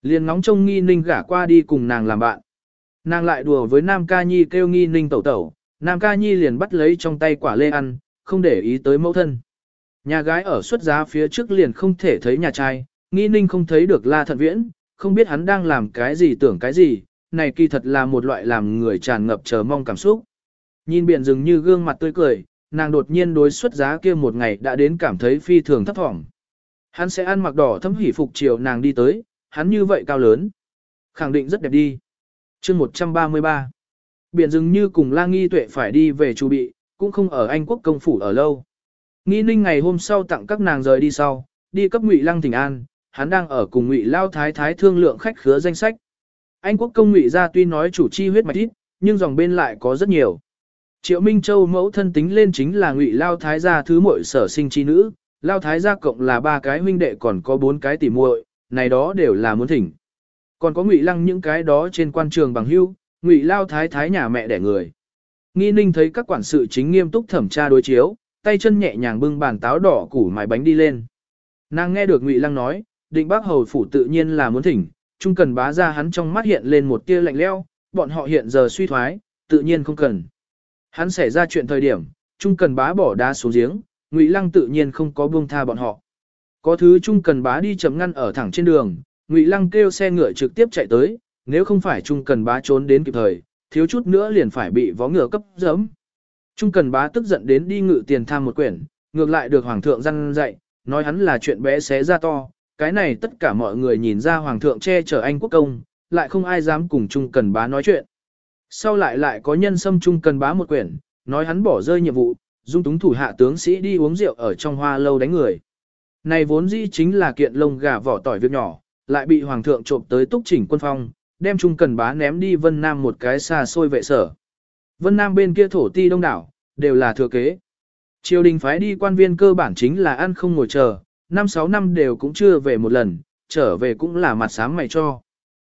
Liền nóng trông nghi ninh gả qua đi cùng nàng làm bạn. Nàng lại đùa với Nam Ca Nhi kêu nghi ninh tẩu tẩu, Nam Ca Nhi liền bắt lấy trong tay quả lê ăn, không để ý tới mẫu thân. Nhà gái ở xuất giá phía trước liền không thể thấy nhà trai, nghi ninh không thấy được la thận viễn, không biết hắn đang làm cái gì tưởng cái gì, này kỳ thật là một loại làm người tràn ngập chờ mong cảm xúc. Nhìn biển rừng như gương mặt tươi cười, nàng đột nhiên đối xuất giá kia một ngày đã đến cảm thấy phi thường thấp thỏm. Hắn sẽ ăn mặc đỏ thấm hỉ phục chiều nàng đi tới, hắn như vậy cao lớn. Khẳng định rất đẹp đi. chương 133 Biển rừng như cùng la nghi tuệ phải đi về chu bị, cũng không ở Anh quốc công phủ ở lâu. Nghi ninh ngày hôm sau tặng các nàng rời đi sau, đi cấp ngụy lăng thỉnh an, hắn đang ở cùng ngụy lao thái thái thương lượng khách khứa danh sách. Anh quốc công ngụy ra tuy nói chủ chi huyết mạch ít, nhưng dòng bên lại có rất nhiều. Triệu Minh Châu mẫu thân tính lên chính là ngụy lao thái gia thứ muội sở sinh chi nữ, lao thái gia cộng là ba cái huynh đệ còn có bốn cái tỉ muội, này đó đều là muốn thỉnh. Còn có ngụy lăng những cái đó trên quan trường bằng hưu, ngụy lao thái thái nhà mẹ đẻ người. Nghi ninh thấy các quản sự chính nghiêm túc thẩm tra đối chiếu, tay chân nhẹ nhàng bưng bàn táo đỏ củ mài bánh đi lên. Nàng nghe được ngụy lăng nói, định bác hầu phủ tự nhiên là muốn thỉnh, trung cần bá ra hắn trong mắt hiện lên một tia lạnh leo, bọn họ hiện giờ suy thoái, tự nhiên không cần. Hắn xảy ra chuyện thời điểm, trung cần bá bỏ đá xuống giếng, ngụy lăng tự nhiên không có buông tha bọn họ. Có thứ trung cần bá đi chấm ngăn ở thẳng trên đường, ngụy lăng kêu xe ngựa trực tiếp chạy tới, nếu không phải Trung Cần Bá trốn đến kịp thời, thiếu chút nữa liền phải bị vó ngựa cấp giấm. Trung Cần Bá tức giận đến đi ngự tiền tham một quyển, ngược lại được Hoàng thượng răn dạy, nói hắn là chuyện bé xé ra to, cái này tất cả mọi người nhìn ra Hoàng thượng che chở anh quốc công, lại không ai dám cùng Trung Cần Bá nói chuyện. Sau lại lại có nhân xâm Trung Cần Bá một quyển, nói hắn bỏ rơi nhiệm vụ, dung túng thủ hạ tướng sĩ đi uống rượu ở trong hoa lâu đánh người. Này vốn dĩ chính là kiện lông gà vỏ tỏi việc nhỏ, lại bị Hoàng thượng trộm tới túc chỉnh quân phong, đem Trung Cần Bá ném đi Vân Nam một cái xa xôi vệ sở. Vân Nam bên kia thổ ti đông đảo, đều là thừa kế. Triều đình phái đi quan viên cơ bản chính là ăn không ngồi chờ, năm sáu năm đều cũng chưa về một lần, trở về cũng là mặt sáng mày cho.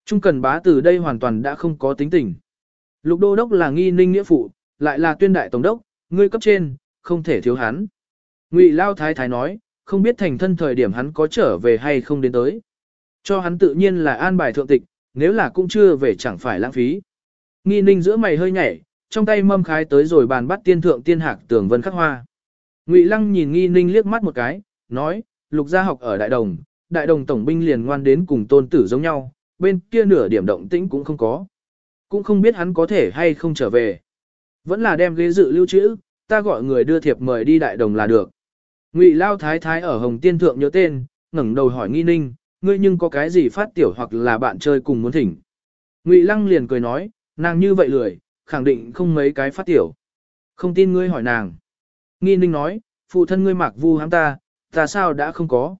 Trung Cần Bá từ đây hoàn toàn đã không có tính tình. Lục Đô Đốc là nghi ninh nghĩa phụ, lại là tuyên đại tổng đốc, ngươi cấp trên, không thể thiếu hắn. Ngụy Lao Thái Thái nói, không biết thành thân thời điểm hắn có trở về hay không đến tới. Cho hắn tự nhiên là an bài thượng tịch, nếu là cũng chưa về chẳng phải lãng phí. Nghi ninh giữa mày hơi nhảy, trong tay mâm khái tới rồi bàn bắt tiên thượng tiên hạc tường vân khắc hoa. Ngụy lăng nhìn nghi ninh liếc mắt một cái, nói, lục gia học ở đại đồng, đại đồng tổng binh liền ngoan đến cùng tôn tử giống nhau, bên kia nửa điểm động tĩnh cũng không có. Cũng không biết hắn có thể hay không trở về. Vẫn là đem ghế dự lưu trữ, ta gọi người đưa thiệp mời đi đại đồng là được. Ngụy lao thái thái ở hồng tiên thượng nhớ tên, ngẩng đầu hỏi nghi ninh, ngươi nhưng có cái gì phát tiểu hoặc là bạn chơi cùng muốn thỉnh. Ngụy Lăng liền cười nói, nàng như vậy lười, khẳng định không mấy cái phát tiểu. Không tin ngươi hỏi nàng. Nghi ninh nói, phụ thân ngươi mặc vu hãm ta, ta sao đã không có.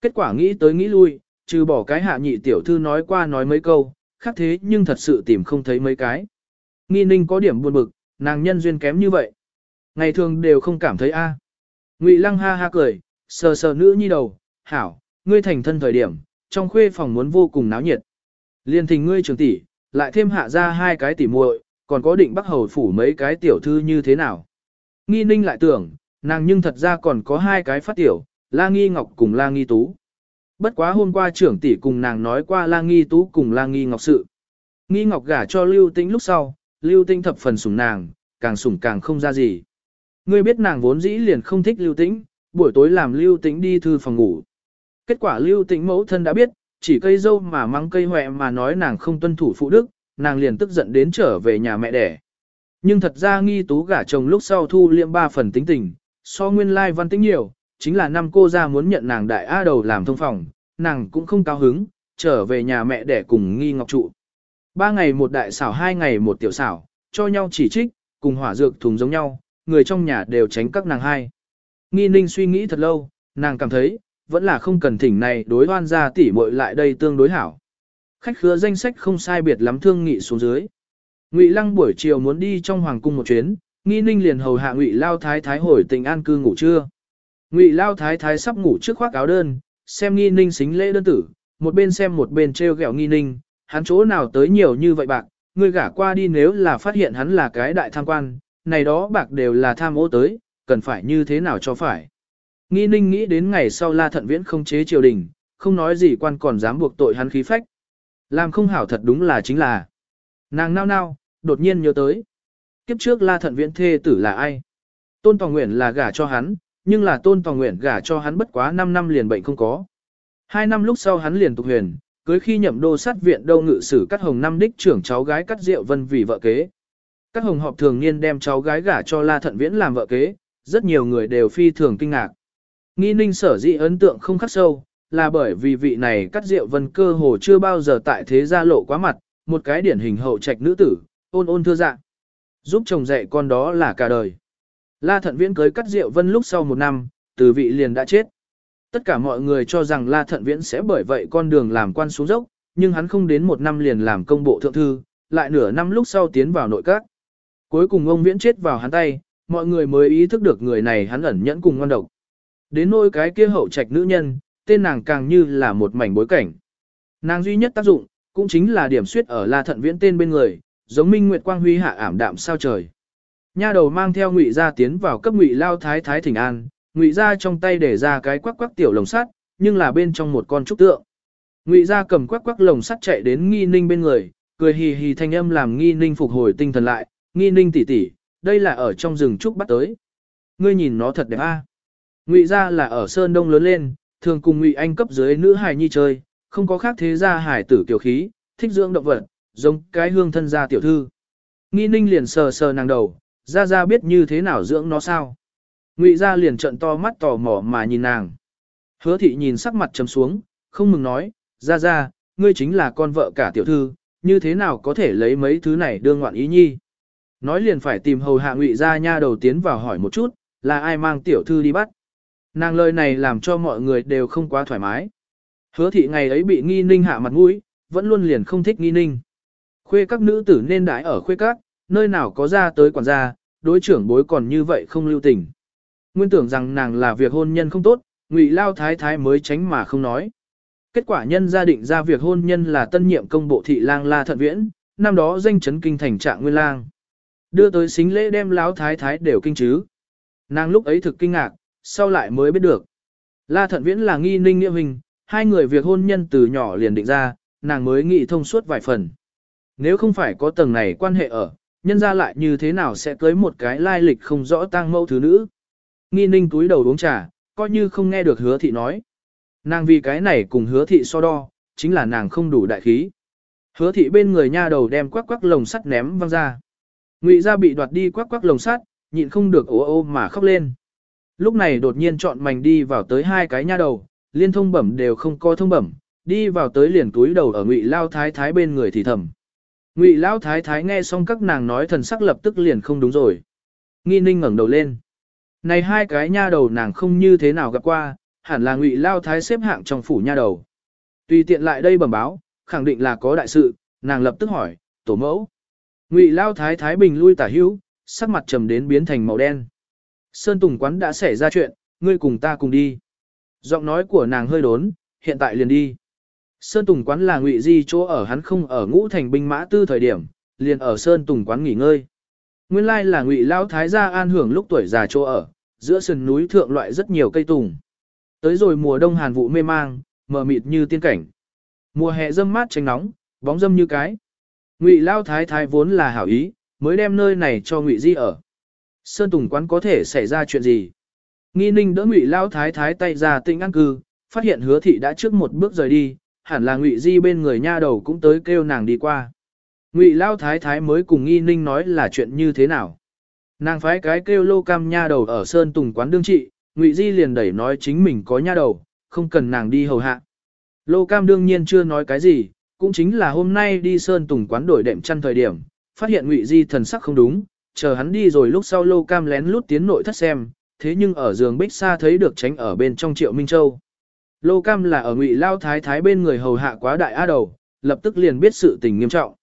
Kết quả nghĩ tới nghĩ lui, trừ bỏ cái hạ nhị tiểu thư nói qua nói mấy câu, khác thế nhưng thật sự tìm không thấy mấy cái. Nghi ninh có điểm buồn bực, nàng nhân duyên kém như vậy. Ngày thường đều không cảm thấy a. Ngụy lăng ha ha cười, sờ sờ nữ nhi đầu, hảo, ngươi thành thân thời điểm, trong khuê phòng muốn vô cùng náo nhiệt. Liên thình ngươi trưởng tỷ, lại thêm hạ ra hai cái tỷ muội, còn có định bắc hầu phủ mấy cái tiểu thư như thế nào. Nghi ninh lại tưởng, nàng nhưng thật ra còn có hai cái phát tiểu, la nghi ngọc cùng la nghi tú. Bất quá hôm qua trưởng tỷ cùng nàng nói qua la nghi tú cùng la nghi ngọc sự. Nghi ngọc gả cho lưu tĩnh lúc sau, lưu tĩnh thập phần sủng nàng, càng sủng càng không ra gì. Ngươi biết nàng vốn dĩ liền không thích lưu tĩnh, buổi tối làm lưu tĩnh đi thư phòng ngủ. Kết quả lưu tĩnh mẫu thân đã biết, chỉ cây dâu mà mắng cây hoẹ mà nói nàng không tuân thủ phụ đức, nàng liền tức giận đến trở về nhà mẹ đẻ. Nhưng thật ra nghi tú gả chồng lúc sau thu liệm ba phần tính tình, so nguyên lai văn tính nhiều, chính là năm cô ra muốn nhận nàng đại A đầu làm thông phòng, nàng cũng không cao hứng, trở về nhà mẹ đẻ cùng nghi ngọc trụ. Ba ngày một đại xảo hai ngày một tiểu xảo, cho nhau chỉ trích, cùng hỏa dược thùng giống nhau, người trong nhà đều tránh các nàng hai. Nghi ninh suy nghĩ thật lâu, nàng cảm thấy, vẫn là không cần thỉnh này đối hoan ra tỉ muội lại đây tương đối hảo. Khách khứa danh sách không sai biệt lắm thương nghị xuống dưới. Ngụy Lăng buổi chiều muốn đi trong hoàng cung một chuyến, Nghi Ninh liền hầu hạ Ngụy Lao Thái Thái hồi tình an cư ngủ trưa. Ngụy Lao Thái Thái sắp ngủ trước khoác áo đơn, xem Nghi Ninh xính lễ đơn tử, một bên xem một bên treo gẹo Nghi Ninh, hắn chỗ nào tới nhiều như vậy bạc, người gả qua đi nếu là phát hiện hắn là cái đại tham quan, này đó bạc đều là tham ô tới, cần phải như thế nào cho phải. Nghi Ninh nghĩ đến ngày sau La Thận Viễn không chế triều đình, không nói gì quan còn dám buộc tội hắn khí phách. Làm không hảo thật đúng là chính là. Nàng nao nao, đột nhiên nhớ tới. Kiếp trước La Thận Viễn thê tử là ai? Tôn Tòa Nguyện là gả cho hắn, nhưng là Tôn Tòa Nguyện gả cho hắn bất quá 5 năm liền bệnh không có. Hai năm lúc sau hắn liền tục huyền, cưới khi nhậm đô sát viện đâu ngự sử cắt hồng năm đích trưởng cháu gái cắt rượu vân vì vợ kế. Các hồng họp thường niên đem cháu gái gả cho La Thận Viễn làm vợ kế, rất nhiều người đều phi thường kinh ngạc. Nghi ninh sở dĩ ấn tượng không khắc sâu, là bởi vì vị này cắt rượu vân cơ hồ chưa bao giờ tại thế gia lộ quá mặt, một cái điển hình hậu trạch nữ tử, ôn ôn thưa dạ. Giúp chồng dạy con đó là cả đời. La Thận Viễn cưới cắt rượu vân lúc sau một năm, từ vị liền đã chết. Tất cả mọi người cho rằng La Thận Viễn sẽ bởi vậy con đường làm quan xuống dốc, nhưng hắn không đến một năm liền làm công bộ thượng thư, lại nửa năm lúc sau tiến vào nội các. Cuối cùng ông Viễn chết vào hắn tay, mọi người mới ý thức được người này hắn ẩn nhẫn cùng ngon độc. Đến nôi cái kia hậu trạch nữ nhân, tên nàng càng như là một mảnh bối cảnh. Nàng duy nhất tác dụng, cũng chính là điểm suyết ở La Thận Viễn tên bên người, giống Minh Nguyệt Quang Huy hạ ảm đạm sao trời. Nha đầu mang theo Ngụy gia tiến vào cấp Ngụy Lao Thái Thái Thỉnh An, Ngụy gia trong tay để ra cái quắc quắc tiểu lồng sắt, nhưng là bên trong một con trúc tượng. Ngụy gia cầm quắc quắc lồng sắt chạy đến Nghi Ninh bên người, cười hì hì thanh âm làm Nghi Ninh phục hồi tinh thần lại, Nghi Ninh tỷ tỷ, đây là ở trong rừng trúc bắt tới. Ngươi nhìn nó thật đẹp a. Ngụy gia là ở Sơn Đông lớn lên, thường cùng Ngụy Anh cấp dưới nữ hài nhi chơi, không có khác thế gia hải tử tiểu khí, thích dưỡng động vật, giống cái hương thân gia tiểu thư. Nghi ninh liền sờ sờ nàng đầu, ra ra biết như thế nào dưỡng nó sao. Ngụy gia liền trận to mắt tò mò mà nhìn nàng. Hứa thị nhìn sắc mặt trầm xuống, không mừng nói, ra ra, ngươi chính là con vợ cả tiểu thư, như thế nào có thể lấy mấy thứ này đương ngoạn ý nhi. Nói liền phải tìm hầu hạ ngụy gia nha đầu tiến vào hỏi một chút, là ai mang tiểu thư đi bắt. Nàng lời này làm cho mọi người đều không quá thoải mái. Hứa thị ngày ấy bị nghi ninh hạ mặt mũi, vẫn luôn liền không thích nghi ninh. Khuê các nữ tử nên đãi ở khuê các, nơi nào có ra tới quản gia, đối trưởng bối còn như vậy không lưu tình. Nguyên tưởng rằng nàng là việc hôn nhân không tốt, ngụy lao thái thái mới tránh mà không nói. Kết quả nhân gia định ra việc hôn nhân là tân nhiệm công bộ thị lang la thận viễn, năm đó danh chấn kinh thành trạng nguyên lang. Đưa tới xính lễ đem lão thái thái đều kinh chứ. Nàng lúc ấy thực kinh ngạc, sau lại mới biết được. La thận viễn là nghi ninh nghĩa hình, hai người việc hôn nhân từ nhỏ liền định ra, nàng mới nghĩ thông suốt vài phần. Nếu không phải có tầng này quan hệ ở, nhân ra lại như thế nào sẽ cưới một cái lai lịch không rõ tang mẫu thứ nữ. Nghi ninh túi đầu uống trà, coi như không nghe được hứa thị nói. Nàng vì cái này cùng hứa thị so đo, chính là nàng không đủ đại khí. Hứa thị bên người nha đầu đem quắc quắc lồng sắt ném văng ra. Ngụy ra bị đoạt đi quắc quắc lồng sắt, nhịn không được ố ô mà khóc lên. Lúc này đột nhiên chọn mảnh đi vào tới hai cái nha đầu, liên thông bẩm đều không có thông bẩm, đi vào tới liền túi đầu ở ngụy lao thái thái bên người thì thầm. Ngụy lao thái thái nghe xong các nàng nói thần sắc lập tức liền không đúng rồi. Nghi ninh ngẩng đầu lên. Này hai cái nha đầu nàng không như thế nào gặp qua, hẳn là ngụy lao thái xếp hạng trong phủ nha đầu. Tùy tiện lại đây bẩm báo, khẳng định là có đại sự, nàng lập tức hỏi, tổ mẫu. Ngụy lao thái thái bình lui tả hữu, sắc mặt trầm đến biến thành màu đen. Sơn Tùng quán đã xảy ra chuyện, ngươi cùng ta cùng đi. Giọng nói của nàng hơi đốn, hiện tại liền đi. Sơn Tùng quán là ngụy di chỗ ở hắn không ở ngũ thành binh mã tư thời điểm, liền ở Sơn Tùng quán nghỉ ngơi. Nguyên lai là ngụy lao thái gia an hưởng lúc tuổi già chỗ ở, giữa sườn núi thượng loại rất nhiều cây tùng. Tới rồi mùa đông hàn vụ mê mang, mờ mịt như tiên cảnh. Mùa hè dâm mát tránh nóng, bóng dâm như cái. Ngụy lao thái thái vốn là hảo ý, mới đem nơi này cho Ngụy Di ở. Sơn Tùng quán có thể xảy ra chuyện gì? Nghi Ninh đỡ Ngụy lao thái thái tay ra tinh ăn cư, phát hiện Hứa thị đã trước một bước rời đi, hẳn là Ngụy Di bên người nha đầu cũng tới kêu nàng đi qua. Ngụy lao thái thái mới cùng Nghi Ninh nói là chuyện như thế nào. Nàng phái cái kêu lô cam nha đầu ở Sơn Tùng quán đương trị, Ngụy Di liền đẩy nói chính mình có nha đầu, không cần nàng đi hầu hạ. Lô cam đương nhiên chưa nói cái gì, cũng chính là hôm nay đi Sơn Tùng quán đổi đệm chăn thời điểm, phát hiện Ngụy Di thần sắc không đúng, chờ hắn đi rồi lúc sau Lô cam lén lút tiến nội thất xem, thế nhưng ở giường bích xa thấy được tránh ở bên trong Triệu Minh Châu. Lô cam là ở Ngụy Lao Thái Thái bên người hầu hạ quá đại á đầu, lập tức liền biết sự tình nghiêm trọng.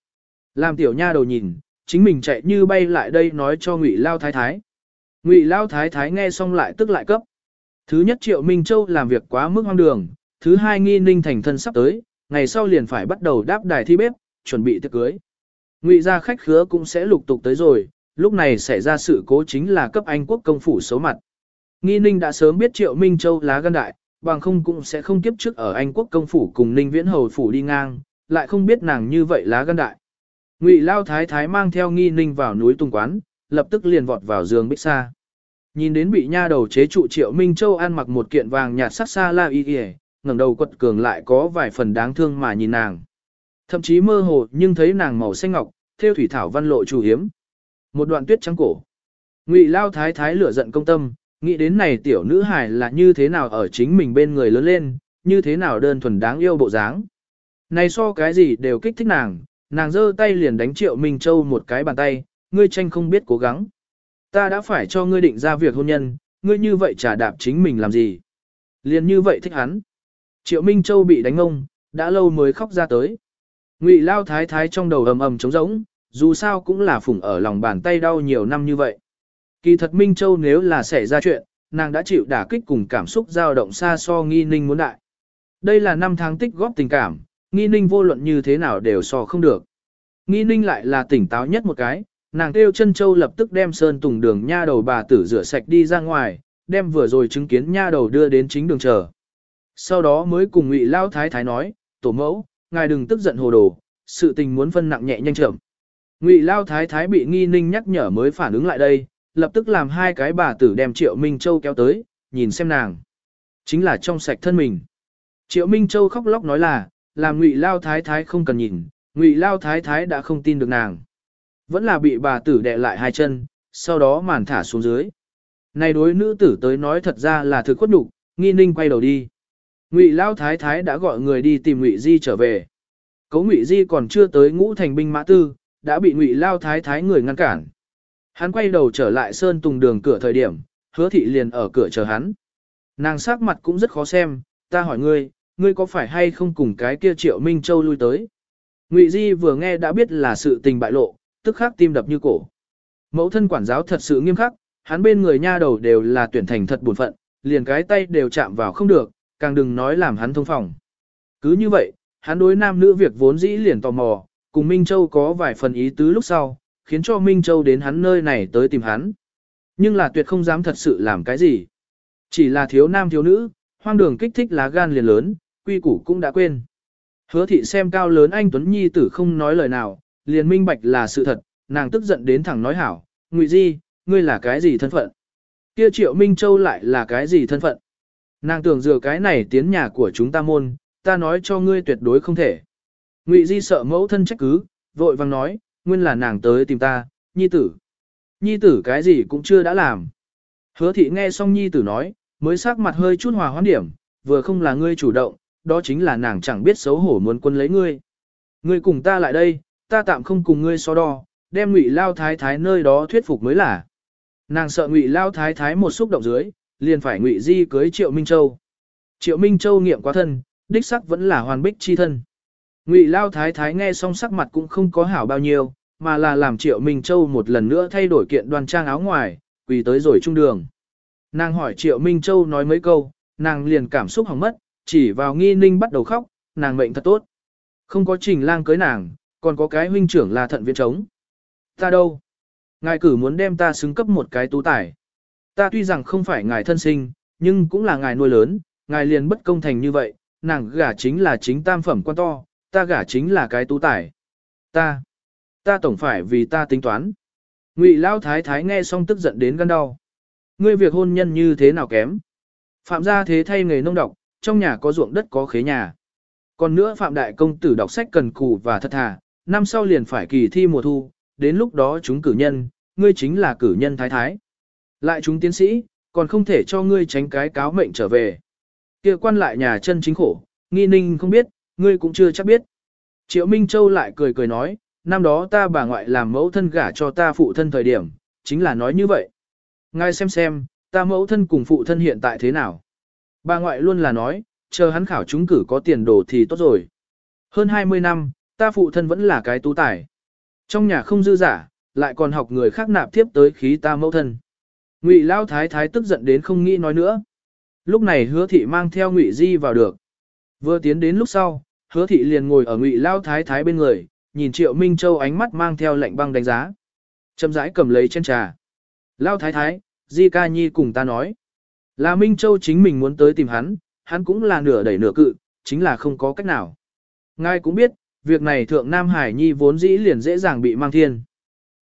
Làm tiểu nha đầu nhìn, chính mình chạy như bay lại đây nói cho Ngụy Lao Thái Thái. Ngụy Lao Thái Thái nghe xong lại tức lại cấp. Thứ nhất Triệu Minh Châu làm việc quá mức hoang đường, thứ hai nghi ninh thành thân sắp tới, ngày sau liền phải bắt đầu đáp đài thi bếp, chuẩn bị tiệc cưới. Ngụy gia khách khứa cũng sẽ lục tục tới rồi, lúc này xảy ra sự cố chính là cấp Anh quốc công phủ xấu mặt. Nghi ninh đã sớm biết Triệu Minh Châu lá gan đại, bằng không cũng sẽ không kiếp trước ở Anh quốc công phủ cùng ninh viễn hầu phủ đi ngang, lại không biết nàng như vậy lá gan đại. Ngụy Lao Thái Thái mang theo nghi ninh vào núi tung quán, lập tức liền vọt vào giường bích xa. Nhìn đến bị nha đầu chế trụ Triệu Minh Châu ăn mặc một kiện vàng nhạt sắc xa la y y, ngẩng đầu quật cường lại có vài phần đáng thương mà nhìn nàng. Thậm chí mơ hồ nhưng thấy nàng màu xanh ngọc, theo thủy thảo văn lộ chủ hiếm. Một đoạn tuyết trắng cổ. Ngụy Lao Thái Thái lửa giận công tâm, nghĩ đến này tiểu nữ hài là như thế nào ở chính mình bên người lớn lên, như thế nào đơn thuần đáng yêu bộ dáng. Này so cái gì đều kích thích nàng, nàng giơ tay liền đánh Triệu Minh Châu một cái bàn tay, ngươi tranh không biết cố gắng. Ta đã phải cho ngươi định ra việc hôn nhân, ngươi như vậy trả đạp chính mình làm gì. Liền như vậy thích hắn. Triệu Minh Châu bị đánh ông, đã lâu mới khóc ra tới. Ngụy Lao Thái Thái trong đầu ầm ầm trống rỗng, dù sao cũng là phủng ở lòng bàn tay đau nhiều năm như vậy. Kỳ thật Minh Châu nếu là xảy ra chuyện, nàng đã chịu đả kích cùng cảm xúc dao động xa so nghi ninh muốn đại. Đây là năm tháng tích góp tình cảm, nghi ninh vô luận như thế nào đều so không được. Nghi ninh lại là tỉnh táo nhất một cái, nàng kêu chân châu lập tức đem sơn tùng đường nha đầu bà tử rửa sạch đi ra ngoài, đem vừa rồi chứng kiến nha đầu đưa đến chính đường chờ. Sau đó mới cùng Ngụy Lao Thái Thái nói, tổ mẫu, ngài đừng tức giận hồ đồ, sự tình muốn phân nặng nhẹ nhanh chậm. Ngụy Lao Thái Thái bị nghi ninh nhắc nhở mới phản ứng lại đây, lập tức làm hai cái bà tử đem Triệu Minh Châu kéo tới, nhìn xem nàng. Chính là trong sạch thân mình. Triệu Minh Châu khóc lóc nói là, làm Ngụy Lao Thái Thái không cần nhìn, Ngụy Lao Thái Thái đã không tin được nàng. Vẫn là bị bà tử đè lại hai chân, sau đó màn thả xuống dưới. Này đối nữ tử tới nói thật ra là thực khuất nhục, nghi ninh quay đầu đi. Ngụy Lao Thái Thái đã gọi người đi tìm Ngụy Di trở về. Cố Ngụy Di còn chưa tới ngũ thành binh mã tư, đã bị Ngụy Lao Thái Thái người ngăn cản. Hắn quay đầu trở lại Sơn Tùng đường cửa thời điểm, hứa thị liền ở cửa chờ hắn. Nàng sắc mặt cũng rất khó xem, ta hỏi ngươi, ngươi có phải hay không cùng cái kia Triệu Minh Châu lui tới? Ngụy Di vừa nghe đã biết là sự tình bại lộ, tức khắc tim đập như cổ. Mẫu thân quản giáo thật sự nghiêm khắc, hắn bên người nha đầu đều là tuyển thành thật buồn phận, liền cái tay đều chạm vào không được, càng đừng nói làm hắn thông phòng. Cứ như vậy, hắn đối nam nữ việc vốn dĩ liền tò mò, cùng Minh Châu có vài phần ý tứ lúc sau, khiến cho Minh Châu đến hắn nơi này tới tìm hắn. Nhưng là tuyệt không dám thật sự làm cái gì. Chỉ là thiếu nam thiếu nữ, hoang đường kích thích lá gan liền lớn, quy củ cũng đã quên. Hứa thị xem cao lớn anh Tuấn Nhi tử không nói lời nào, liền minh bạch là sự thật, nàng tức giận đến thẳng nói hảo, ngụy Di, ngươi là cái gì thân phận? Kia triệu Minh Châu lại là cái gì thân phận? Nàng tưởng dựa cái này tiến nhà của chúng ta môn, ta nói cho ngươi tuyệt đối không thể. Ngụy Di sợ mẫu thân trách cứ, vội vang nói, nguyên là nàng tới tìm ta, nhi tử. Nhi tử cái gì cũng chưa đã làm. Hứa thị nghe xong nhi tử nói, mới sắc mặt hơi chút hòa hoãn điểm, vừa không là ngươi chủ động, đó chính là nàng chẳng biết xấu hổ muốn quân lấy ngươi. Ngươi cùng ta lại đây, ta tạm không cùng ngươi so đo, đem ngụy lao thái thái nơi đó thuyết phục mới là. Nàng sợ Ngụy Lao Thái Thái một xúc động dưới, liền phải Ngụy Di cưới Triệu Minh Châu. Triệu Minh Châu nghiệm quá thân, đích sắc vẫn là hoàn bích chi thân. Ngụy Lao Thái Thái nghe xong sắc mặt cũng không có hảo bao nhiêu, mà là làm Triệu Minh Châu một lần nữa thay đổi kiện đoan trang áo ngoài, quỳ tới rồi trung đường. Nàng hỏi Triệu Minh Châu nói mấy câu, nàng liền cảm xúc hỏng mất, chỉ vào nghi ninh bắt đầu khóc, nàng mệnh thật tốt. Không có trình lang cưới nàng, còn có cái huynh trưởng là thận viên trống. Ta đâu? Ngài cử muốn đem ta xứng cấp một cái tú tải. Ta tuy rằng không phải ngài thân sinh, nhưng cũng là ngài nuôi lớn, ngài liền bất công thành như vậy, nàng gả chính là chính tam phẩm quan to, ta gả chính là cái tú tài. Ta, ta tổng phải vì ta tính toán. Ngụy Lão Thái Thái nghe xong tức giận đến gan đau. Ngươi việc hôn nhân như thế nào kém? Phạm gia thế thay nghề nông độc, trong nhà có ruộng đất có khế nhà. Còn nữa Phạm Đại Công Tử đọc sách cần cù và thật thà, năm sau liền phải kỳ thi mùa thu, đến lúc đó chúng cử nhân, ngươi chính là cử nhân thái thái. Lại chúng tiến sĩ, còn không thể cho ngươi tránh cái cáo mệnh trở về. kia quan lại nhà chân chính khổ, nghi ninh không biết, ngươi cũng chưa chắc biết. Triệu Minh Châu lại cười cười nói, năm đó ta bà ngoại làm mẫu thân gả cho ta phụ thân thời điểm, chính là nói như vậy. Ngài xem xem, ta mẫu thân cùng phụ thân hiện tại thế nào. Bà ngoại luôn là nói, chờ hắn khảo chúng cử có tiền đồ thì tốt rồi. Hơn 20 năm, ta phụ thân vẫn là cái tú tài. Trong nhà không dư giả, lại còn học người khác nạp tiếp tới khí ta mẫu thân. Ngụy Lao Thái Thái tức giận đến không nghĩ nói nữa. Lúc này hứa thị mang theo Ngụy Di vào được. Vừa tiến đến lúc sau, hứa thị liền ngồi ở Ngụy Lao Thái Thái bên người, nhìn Triệu Minh Châu ánh mắt mang theo lệnh băng đánh giá. Châm rãi cầm lấy chén trà. Lao Thái Thái, Di Ca Nhi cùng ta nói. Là Minh Châu chính mình muốn tới tìm hắn, hắn cũng là nửa đẩy nửa cự, chính là không có cách nào. Ngài cũng biết, việc này thượng Nam Hải Nhi vốn dĩ liền dễ dàng bị mang thiên.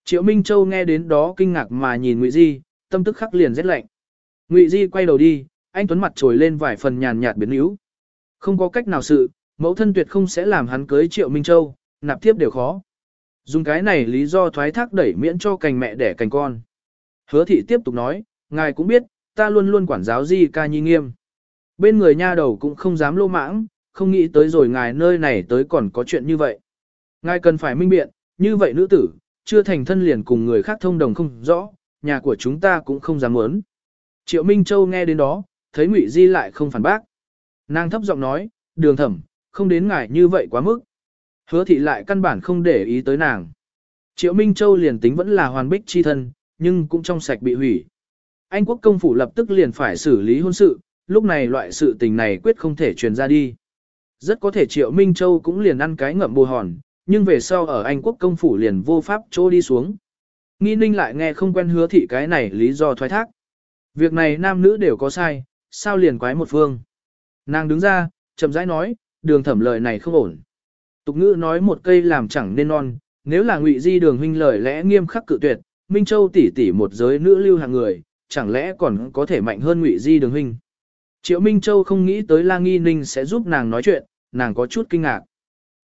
Triệu Minh Châu nghe đến đó kinh ngạc mà nhìn Ngụy Di, tâm tức khắc liền rét lạnh. Ngụy Di quay đầu đi, anh Tuấn mặt trồi lên vài phần nhàn nhạt biến yếu. Không có cách nào sự, mẫu thân tuyệt không sẽ làm hắn cưới Triệu Minh Châu, nạp tiếp đều khó. Dùng cái này lý do thoái thác đẩy miễn cho cành mẹ đẻ cành con. Hứa thị tiếp tục nói, ngài cũng biết, ta luôn luôn quản giáo Di ca nhi nghiêm. Bên người nha đầu cũng không dám lô mãng, không nghĩ tới rồi ngài nơi này tới còn có chuyện như vậy. Ngài cần phải minh biện, như vậy nữ tử, chưa thành thân liền cùng người khác thông đồng không rõ, nhà của chúng ta cũng không dám muốn. Triệu Minh Châu nghe đến đó, thấy Ngụy Di lại không phản bác. Nàng thấp giọng nói, đường thẩm, không đến ngài như vậy quá mức. Hứa thị lại căn bản không để ý tới nàng. Triệu Minh Châu liền tính vẫn là hoàn bích chi thân, nhưng cũng trong sạch bị hủy. Anh quốc công phủ lập tức liền phải xử lý hôn sự, lúc này loại sự tình này quyết không thể truyền ra đi. Rất có thể Triệu Minh Châu cũng liền ăn cái ngậm bù hòn, nhưng về sau ở Anh quốc công phủ liền vô pháp trô đi xuống. Nghi ninh lại nghe không quen hứa thị cái này lý do thoái thác. Việc này nam nữ đều có sai, sao liền quái một phương. Nàng đứng ra, chậm rãi nói, đường thẩm lời này không ổn. Tục ngữ nói một cây làm chẳng nên non, nếu là ngụy di đường huynh lời lẽ nghiêm khắc cự tuyệt, Minh Châu tỷ tỷ một giới nữ lưu hàng người, chẳng lẽ còn có thể mạnh hơn ngụy di đường huynh. Triệu Minh Châu không nghĩ tới La Nghi Ninh sẽ giúp nàng nói chuyện, nàng có chút kinh ngạc.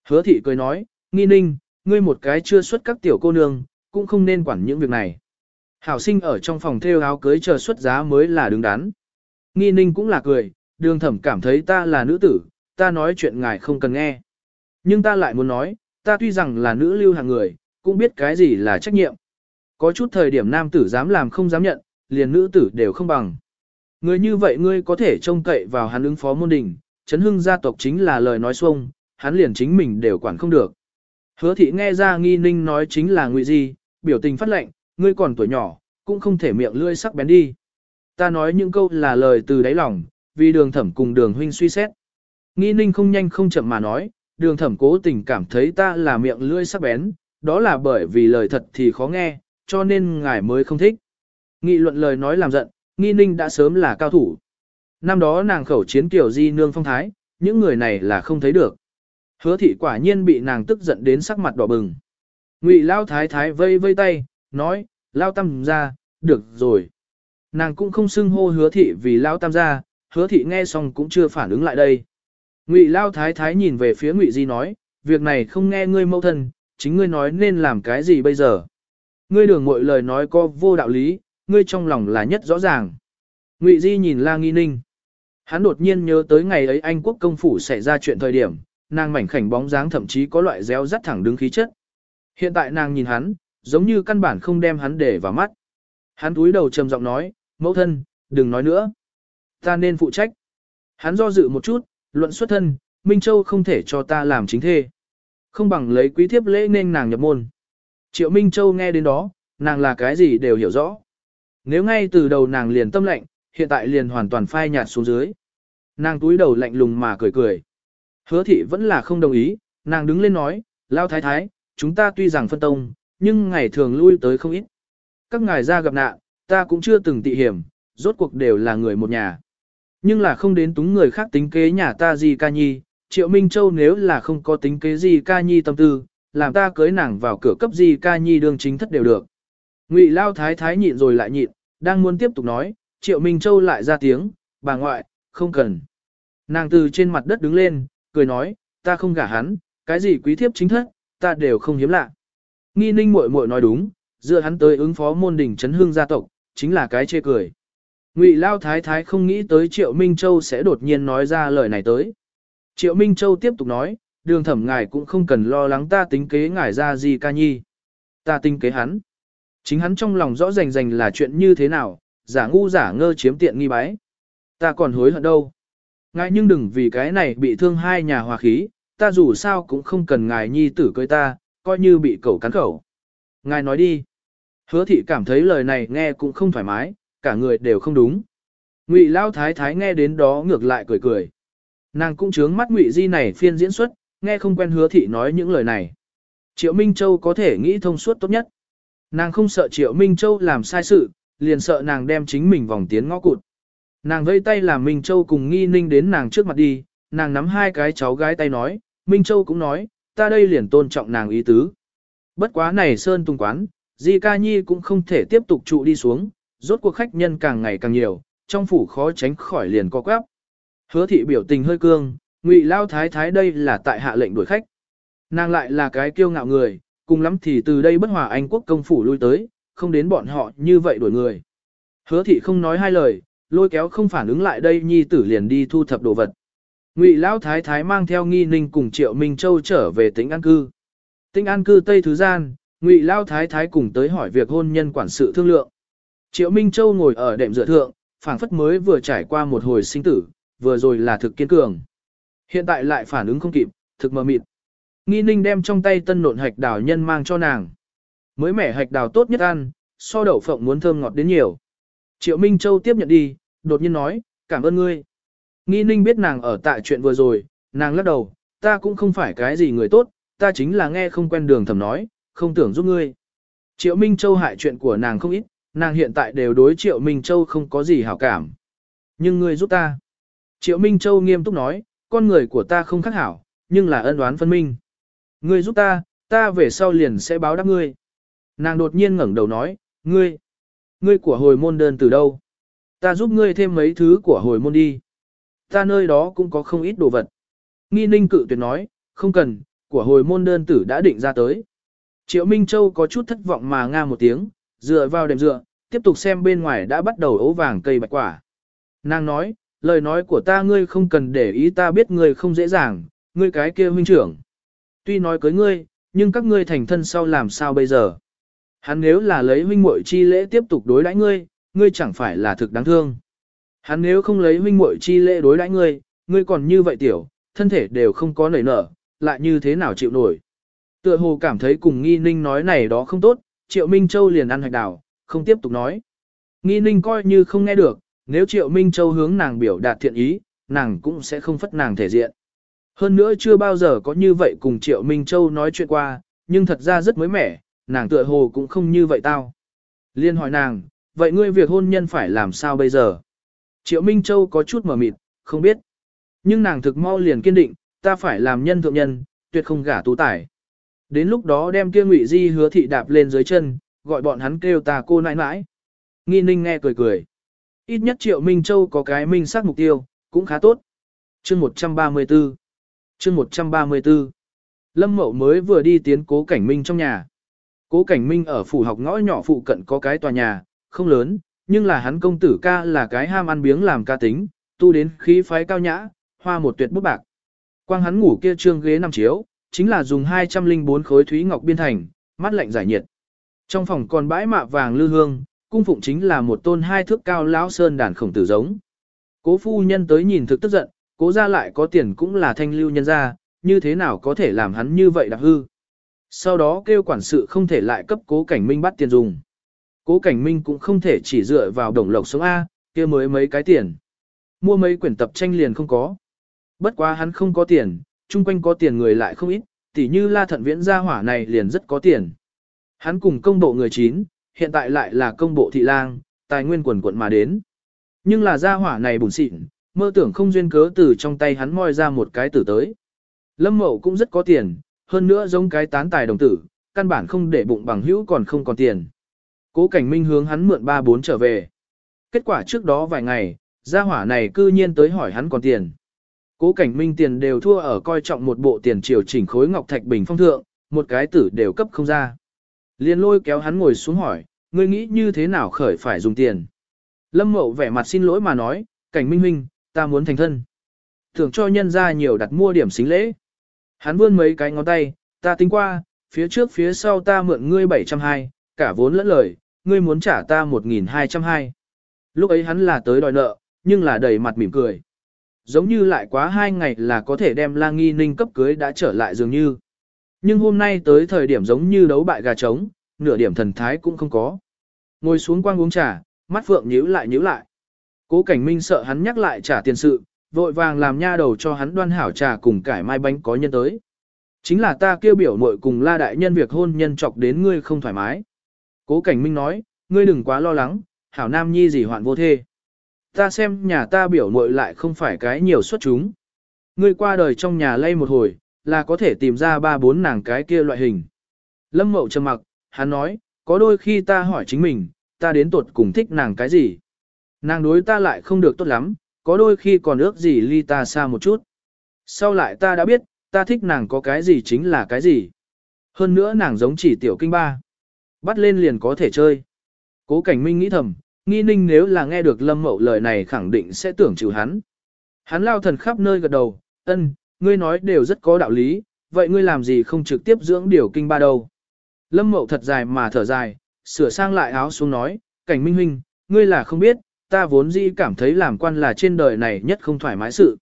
Hứa thị cười nói, Nghi Ninh, ngươi một cái chưa xuất các tiểu cô nương, cũng không nên quản những việc này. Hảo sinh ở trong phòng theo áo cưới chờ xuất giá mới là đứng đắn. Nghi Ninh cũng là cười, đường thẩm cảm thấy ta là nữ tử, ta nói chuyện ngài không cần nghe. Nhưng ta lại muốn nói, ta tuy rằng là nữ lưu hàng người, cũng biết cái gì là trách nhiệm. Có chút thời điểm nam tử dám làm không dám nhận, liền nữ tử đều không bằng. Người như vậy ngươi có thể trông cậy vào hắn ứng phó môn đình, chấn hưng gia tộc chính là lời nói xuông, hắn liền chính mình đều quản không được. Hứa thị nghe ra nghi ninh nói chính là ngụy gì, biểu tình phát lệnh, ngươi còn tuổi nhỏ, cũng không thể miệng lưỡi sắc bén đi. Ta nói những câu là lời từ đáy lòng, vì đường thẩm cùng đường huynh suy xét. Nghi ninh không nhanh không chậm mà nói, đường thẩm cố tình cảm thấy ta là miệng lưỡi sắc bén, đó là bởi vì lời thật thì khó nghe, cho nên ngài mới không thích. Nghị luận lời nói làm giận, nghi ninh đã sớm là cao thủ. Năm đó nàng khẩu chiến kiểu di nương phong thái, những người này là không thấy được. Hứa thị quả nhiên bị nàng tức giận đến sắc mặt đỏ bừng. Ngụy lao thái thái vây vây tay, nói, lao tam ra, được rồi. Nàng cũng không xưng hô hứa thị vì lao tam ra, hứa thị nghe xong cũng chưa phản ứng lại đây. Ngụy lao thái thái nhìn về phía ngụy di nói, việc này không nghe ngươi mâu thân, chính ngươi nói nên làm cái gì bây giờ. Ngươi đường mọi lời nói có vô đạo lý, ngươi trong lòng là nhất rõ ràng. Ngụy di nhìn la nghi ninh. Hắn đột nhiên nhớ tới ngày ấy Anh quốc công phủ xảy ra chuyện thời điểm, nàng mảnh khảnh bóng dáng thậm chí có loại réo rắt thẳng đứng khí chất. Hiện tại nàng nhìn hắn, giống như căn bản không đem hắn để vào mắt. Hắn túi đầu trầm giọng nói, mẫu thân, đừng nói nữa. Ta nên phụ trách. Hắn do dự một chút, luận xuất thân, Minh Châu không thể cho ta làm chính thê. Không bằng lấy quý thiếp lễ nên nàng nhập môn. Triệu Minh Châu nghe đến đó, nàng là cái gì đều hiểu rõ. Nếu ngay từ đầu nàng liền tâm lệnh, hiện tại liền hoàn toàn phai nhạt xuống dưới. Nàng túi đầu lạnh lùng mà cười cười. Hứa thị vẫn là không đồng ý, nàng đứng lên nói, lao thái thái, chúng ta tuy rằng phân tông, nhưng ngày thường lui tới không ít. Các ngài ra gặp nạn, ta cũng chưa từng tị hiểm, rốt cuộc đều là người một nhà. Nhưng là không đến túng người khác tính kế nhà ta gì ca nhi, triệu Minh Châu nếu là không có tính kế gì ca nhi tâm tư, làm ta cưới nàng vào cửa cấp gì ca nhi đương chính thất đều được. Ngụy Lao Thái Thái nhịn rồi lại nhịn, đang muốn tiếp tục nói, Triệu Minh Châu lại ra tiếng, bà ngoại, không cần. Nàng từ trên mặt đất đứng lên, cười nói, ta không gả hắn, cái gì quý thiếp chính thất, ta đều không hiếm lạ. Nghi ninh muội muội nói đúng, dựa hắn tới ứng phó môn đỉnh chấn hương gia tộc, chính là cái chê cười. Ngụy Lao Thái Thái không nghĩ tới Triệu Minh Châu sẽ đột nhiên nói ra lời này tới. Triệu Minh Châu tiếp tục nói, đường thẩm ngài cũng không cần lo lắng ta tính kế ngài ra gì ca nhi. Ta tính kế hắn. Chính hắn trong lòng rõ rành rành là chuyện như thế nào, giả ngu giả ngơ chiếm tiện nghi bái. Ta còn hối hận đâu. Ngài nhưng đừng vì cái này bị thương hai nhà hòa khí, ta dù sao cũng không cần ngài nhi tử cưới ta, coi như bị cẩu cắn khẩu. Ngài nói đi. Hứa thị cảm thấy lời này nghe cũng không thoải mái, cả người đều không đúng. Ngụy Lao Thái Thái nghe đến đó ngược lại cười cười. Nàng cũng chướng mắt Ngụy Di này phiên diễn xuất, nghe không quen hứa thị nói những lời này. Triệu Minh Châu có thể nghĩ thông suốt tốt nhất. Nàng không sợ Triệu Minh Châu làm sai sự, liền sợ nàng đem chính mình vòng tiến ngõ cụt. Nàng vây tay làm Minh Châu cùng nghi ninh đến nàng trước mặt đi, nàng nắm hai cái cháu gái tay nói, Minh Châu cũng nói, ta đây liền tôn trọng nàng ý tứ. Bất quá này Sơn Tùng Quán, Di Ca Nhi cũng không thể tiếp tục trụ đi xuống, rốt cuộc khách nhân càng ngày càng nhiều, trong phủ khó tránh khỏi liền co quắp. Hứa thị biểu tình hơi cương, ngụy lao thái thái đây là tại hạ lệnh đuổi khách. Nàng lại là cái kiêu ngạo người, cùng lắm thì từ đây bất hòa Anh quốc công phủ lui tới, không đến bọn họ như vậy đuổi người. Hứa thị không nói hai lời, lôi kéo không phản ứng lại đây nhi tử liền đi thu thập đồ vật. Ngụy Lão Thái Thái mang theo nghi ninh cùng Triệu Minh Châu trở về tỉnh an cư. Tỉnh an cư Tây Thứ Gian, Ngụy Lão Thái Thái cùng tới hỏi việc hôn nhân quản sự thương lượng. Triệu Minh Châu ngồi ở đệm dựa thượng, phảng phất mới vừa trải qua một hồi sinh tử, vừa rồi là thực kiên cường. Hiện tại lại phản ứng không kịp, thực mờ mịt. Nghi ninh đem trong tay tân nộn hạch đào nhân mang cho nàng. Mới mẻ hạch đào tốt nhất ăn, so đậu phộng muốn thơm ngọt đến nhiều. Triệu Minh Châu tiếp nhận đi, đột nhiên nói, cảm ơn ngươi. Nghi ninh biết nàng ở tại chuyện vừa rồi, nàng lắc đầu, ta cũng không phải cái gì người tốt, ta chính là nghe không quen đường thầm nói, không tưởng giúp ngươi. Triệu Minh Châu hại chuyện của nàng không ít, nàng hiện tại đều đối Triệu Minh Châu không có gì hảo cảm. Nhưng ngươi giúp ta. Triệu Minh Châu nghiêm túc nói, con người của ta không khác hảo, nhưng là ân oán phân minh. Ngươi giúp ta, ta về sau liền sẽ báo đáp ngươi. Nàng đột nhiên ngẩng đầu nói, ngươi, ngươi của hồi môn đơn từ đâu? Ta giúp ngươi thêm mấy thứ của hồi môn đi. Ta nơi đó cũng có không ít đồ vật. Nghi ninh cự tuyệt nói, không cần, của hồi môn đơn tử đã định ra tới. Triệu Minh Châu có chút thất vọng mà nga một tiếng, dựa vào đệm dựa, tiếp tục xem bên ngoài đã bắt đầu ấu vàng cây bạch quả. Nàng nói, lời nói của ta ngươi không cần để ý ta biết ngươi không dễ dàng, ngươi cái kia huynh trưởng. Tuy nói cưới ngươi, nhưng các ngươi thành thân sau làm sao bây giờ? Hắn nếu là lấy huynh muội chi lễ tiếp tục đối đãi ngươi, ngươi chẳng phải là thực đáng thương. Hắn nếu không lấy huynh muội chi lễ đối đãi ngươi, ngươi còn như vậy tiểu, thân thể đều không có nảy nở, lại như thế nào chịu nổi. Tựa hồ cảm thấy cùng nghi ninh nói này đó không tốt, triệu Minh Châu liền ăn hạch đào, không tiếp tục nói. Nghi ninh coi như không nghe được, nếu triệu Minh Châu hướng nàng biểu đạt thiện ý, nàng cũng sẽ không phất nàng thể diện. Hơn nữa chưa bao giờ có như vậy cùng triệu Minh Châu nói chuyện qua, nhưng thật ra rất mới mẻ, nàng tựa hồ cũng không như vậy tao. Liên hỏi nàng, vậy ngươi việc hôn nhân phải làm sao bây giờ? Triệu Minh Châu có chút mờ mịt, không biết. Nhưng nàng thực mau liền kiên định, ta phải làm nhân thượng nhân, tuyệt không gả tú tải. Đến lúc đó đem kia ngụy di hứa thị đạp lên dưới chân, gọi bọn hắn kêu ta cô nãi nãi. Nghi ninh nghe cười cười. Ít nhất Triệu Minh Châu có cái minh xác mục tiêu, cũng khá tốt. Chương 134 Chương 134 Lâm Mậu mới vừa đi tiến cố cảnh minh trong nhà. Cố cảnh minh ở phủ học ngõ nhỏ phụ cận có cái tòa nhà, không lớn, nhưng là hắn công tử ca là cái ham ăn biếng làm ca tính, tu đến khí phái cao nhã, hoa một tuyệt bút bạc. Quang hắn ngủ kia trương ghế nằm chiếu, chính là dùng 204 khối thúy ngọc biên thành, mắt lạnh giải nhiệt. Trong phòng còn bãi mạ vàng lư hương, cung phụng chính là một tôn hai thước cao lão sơn đàn khổng tử giống. Cố phu nhân tới nhìn thực tức giận, cố ra lại có tiền cũng là thanh lưu nhân ra, như thế nào có thể làm hắn như vậy đặc hư. Sau đó kêu quản sự không thể lại cấp cố cảnh minh bắt tiền dùng. Cố cảnh minh cũng không thể chỉ dựa vào đồng lộc sống A, kia mới mấy cái tiền. Mua mấy quyển tập tranh liền không có. Bất quá hắn không có tiền, chung quanh có tiền người lại không ít, tỉ như la thận viễn gia hỏa này liền rất có tiền. Hắn cùng công bộ người chín, hiện tại lại là công bộ thị lang, tài nguyên quần quận mà đến. Nhưng là gia hỏa này bùn xịn, mơ tưởng không duyên cớ từ trong tay hắn moi ra một cái tử tới. Lâm mậu cũng rất có tiền, hơn nữa giống cái tán tài đồng tử, căn bản không để bụng bằng hữu còn không còn tiền. Cố cảnh minh hướng hắn mượn ba bốn trở về. Kết quả trước đó vài ngày, gia hỏa này cư nhiên tới hỏi hắn còn tiền. Cố cảnh minh tiền đều thua ở coi trọng một bộ tiền triều chỉnh khối ngọc thạch bình phong thượng, một cái tử đều cấp không ra. Liên lôi kéo hắn ngồi xuống hỏi, ngươi nghĩ như thế nào khởi phải dùng tiền. Lâm mậu vẻ mặt xin lỗi mà nói, cảnh minh huynh, ta muốn thành thân. Thường cho nhân ra nhiều đặt mua điểm xính lễ. Hắn vươn mấy cái ngón tay, ta tính qua, phía trước phía sau ta mượn ngươi 720, cả vốn lẫn lời, ngươi muốn trả ta 1.220. Lúc ấy hắn là tới đòi nợ, nhưng là đầy mặt mỉm cười. Giống như lại quá hai ngày là có thể đem la nghi ninh cấp cưới đã trở lại dường như. Nhưng hôm nay tới thời điểm giống như đấu bại gà trống, nửa điểm thần thái cũng không có. Ngồi xuống quang uống trà, mắt phượng nhíu lại nhíu lại. Cố cảnh minh sợ hắn nhắc lại trả tiền sự, vội vàng làm nha đầu cho hắn đoan hảo trà cùng cải mai bánh có nhân tới. Chính là ta kêu biểu muội cùng la đại nhân việc hôn nhân chọc đến ngươi không thoải mái. Cố cảnh minh nói, ngươi đừng quá lo lắng, hảo nam nhi gì hoạn vô thê. Ta xem nhà ta biểu muội lại không phải cái nhiều xuất chúng. Ngươi qua đời trong nhà lay một hồi, là có thể tìm ra ba bốn nàng cái kia loại hình. Lâm mậu trầm mặc, hắn nói, có đôi khi ta hỏi chính mình, ta đến tuột cùng thích nàng cái gì. Nàng đối ta lại không được tốt lắm, có đôi khi còn ước gì ly ta xa một chút. Sau lại ta đã biết, ta thích nàng có cái gì chính là cái gì. Hơn nữa nàng giống chỉ tiểu kinh ba. Bắt lên liền có thể chơi. Cố cảnh minh nghĩ thầm, nghi ninh nếu là nghe được lâm mậu lời này khẳng định sẽ tưởng trừ hắn. Hắn lao thần khắp nơi gật đầu, ân, ngươi nói đều rất có đạo lý, vậy ngươi làm gì không trực tiếp dưỡng điều kinh ba đâu. Lâm mậu thật dài mà thở dài, sửa sang lại áo xuống nói, cảnh minh huynh, ngươi là không biết, ta vốn dĩ cảm thấy làm quan là trên đời này nhất không thoải mái sự.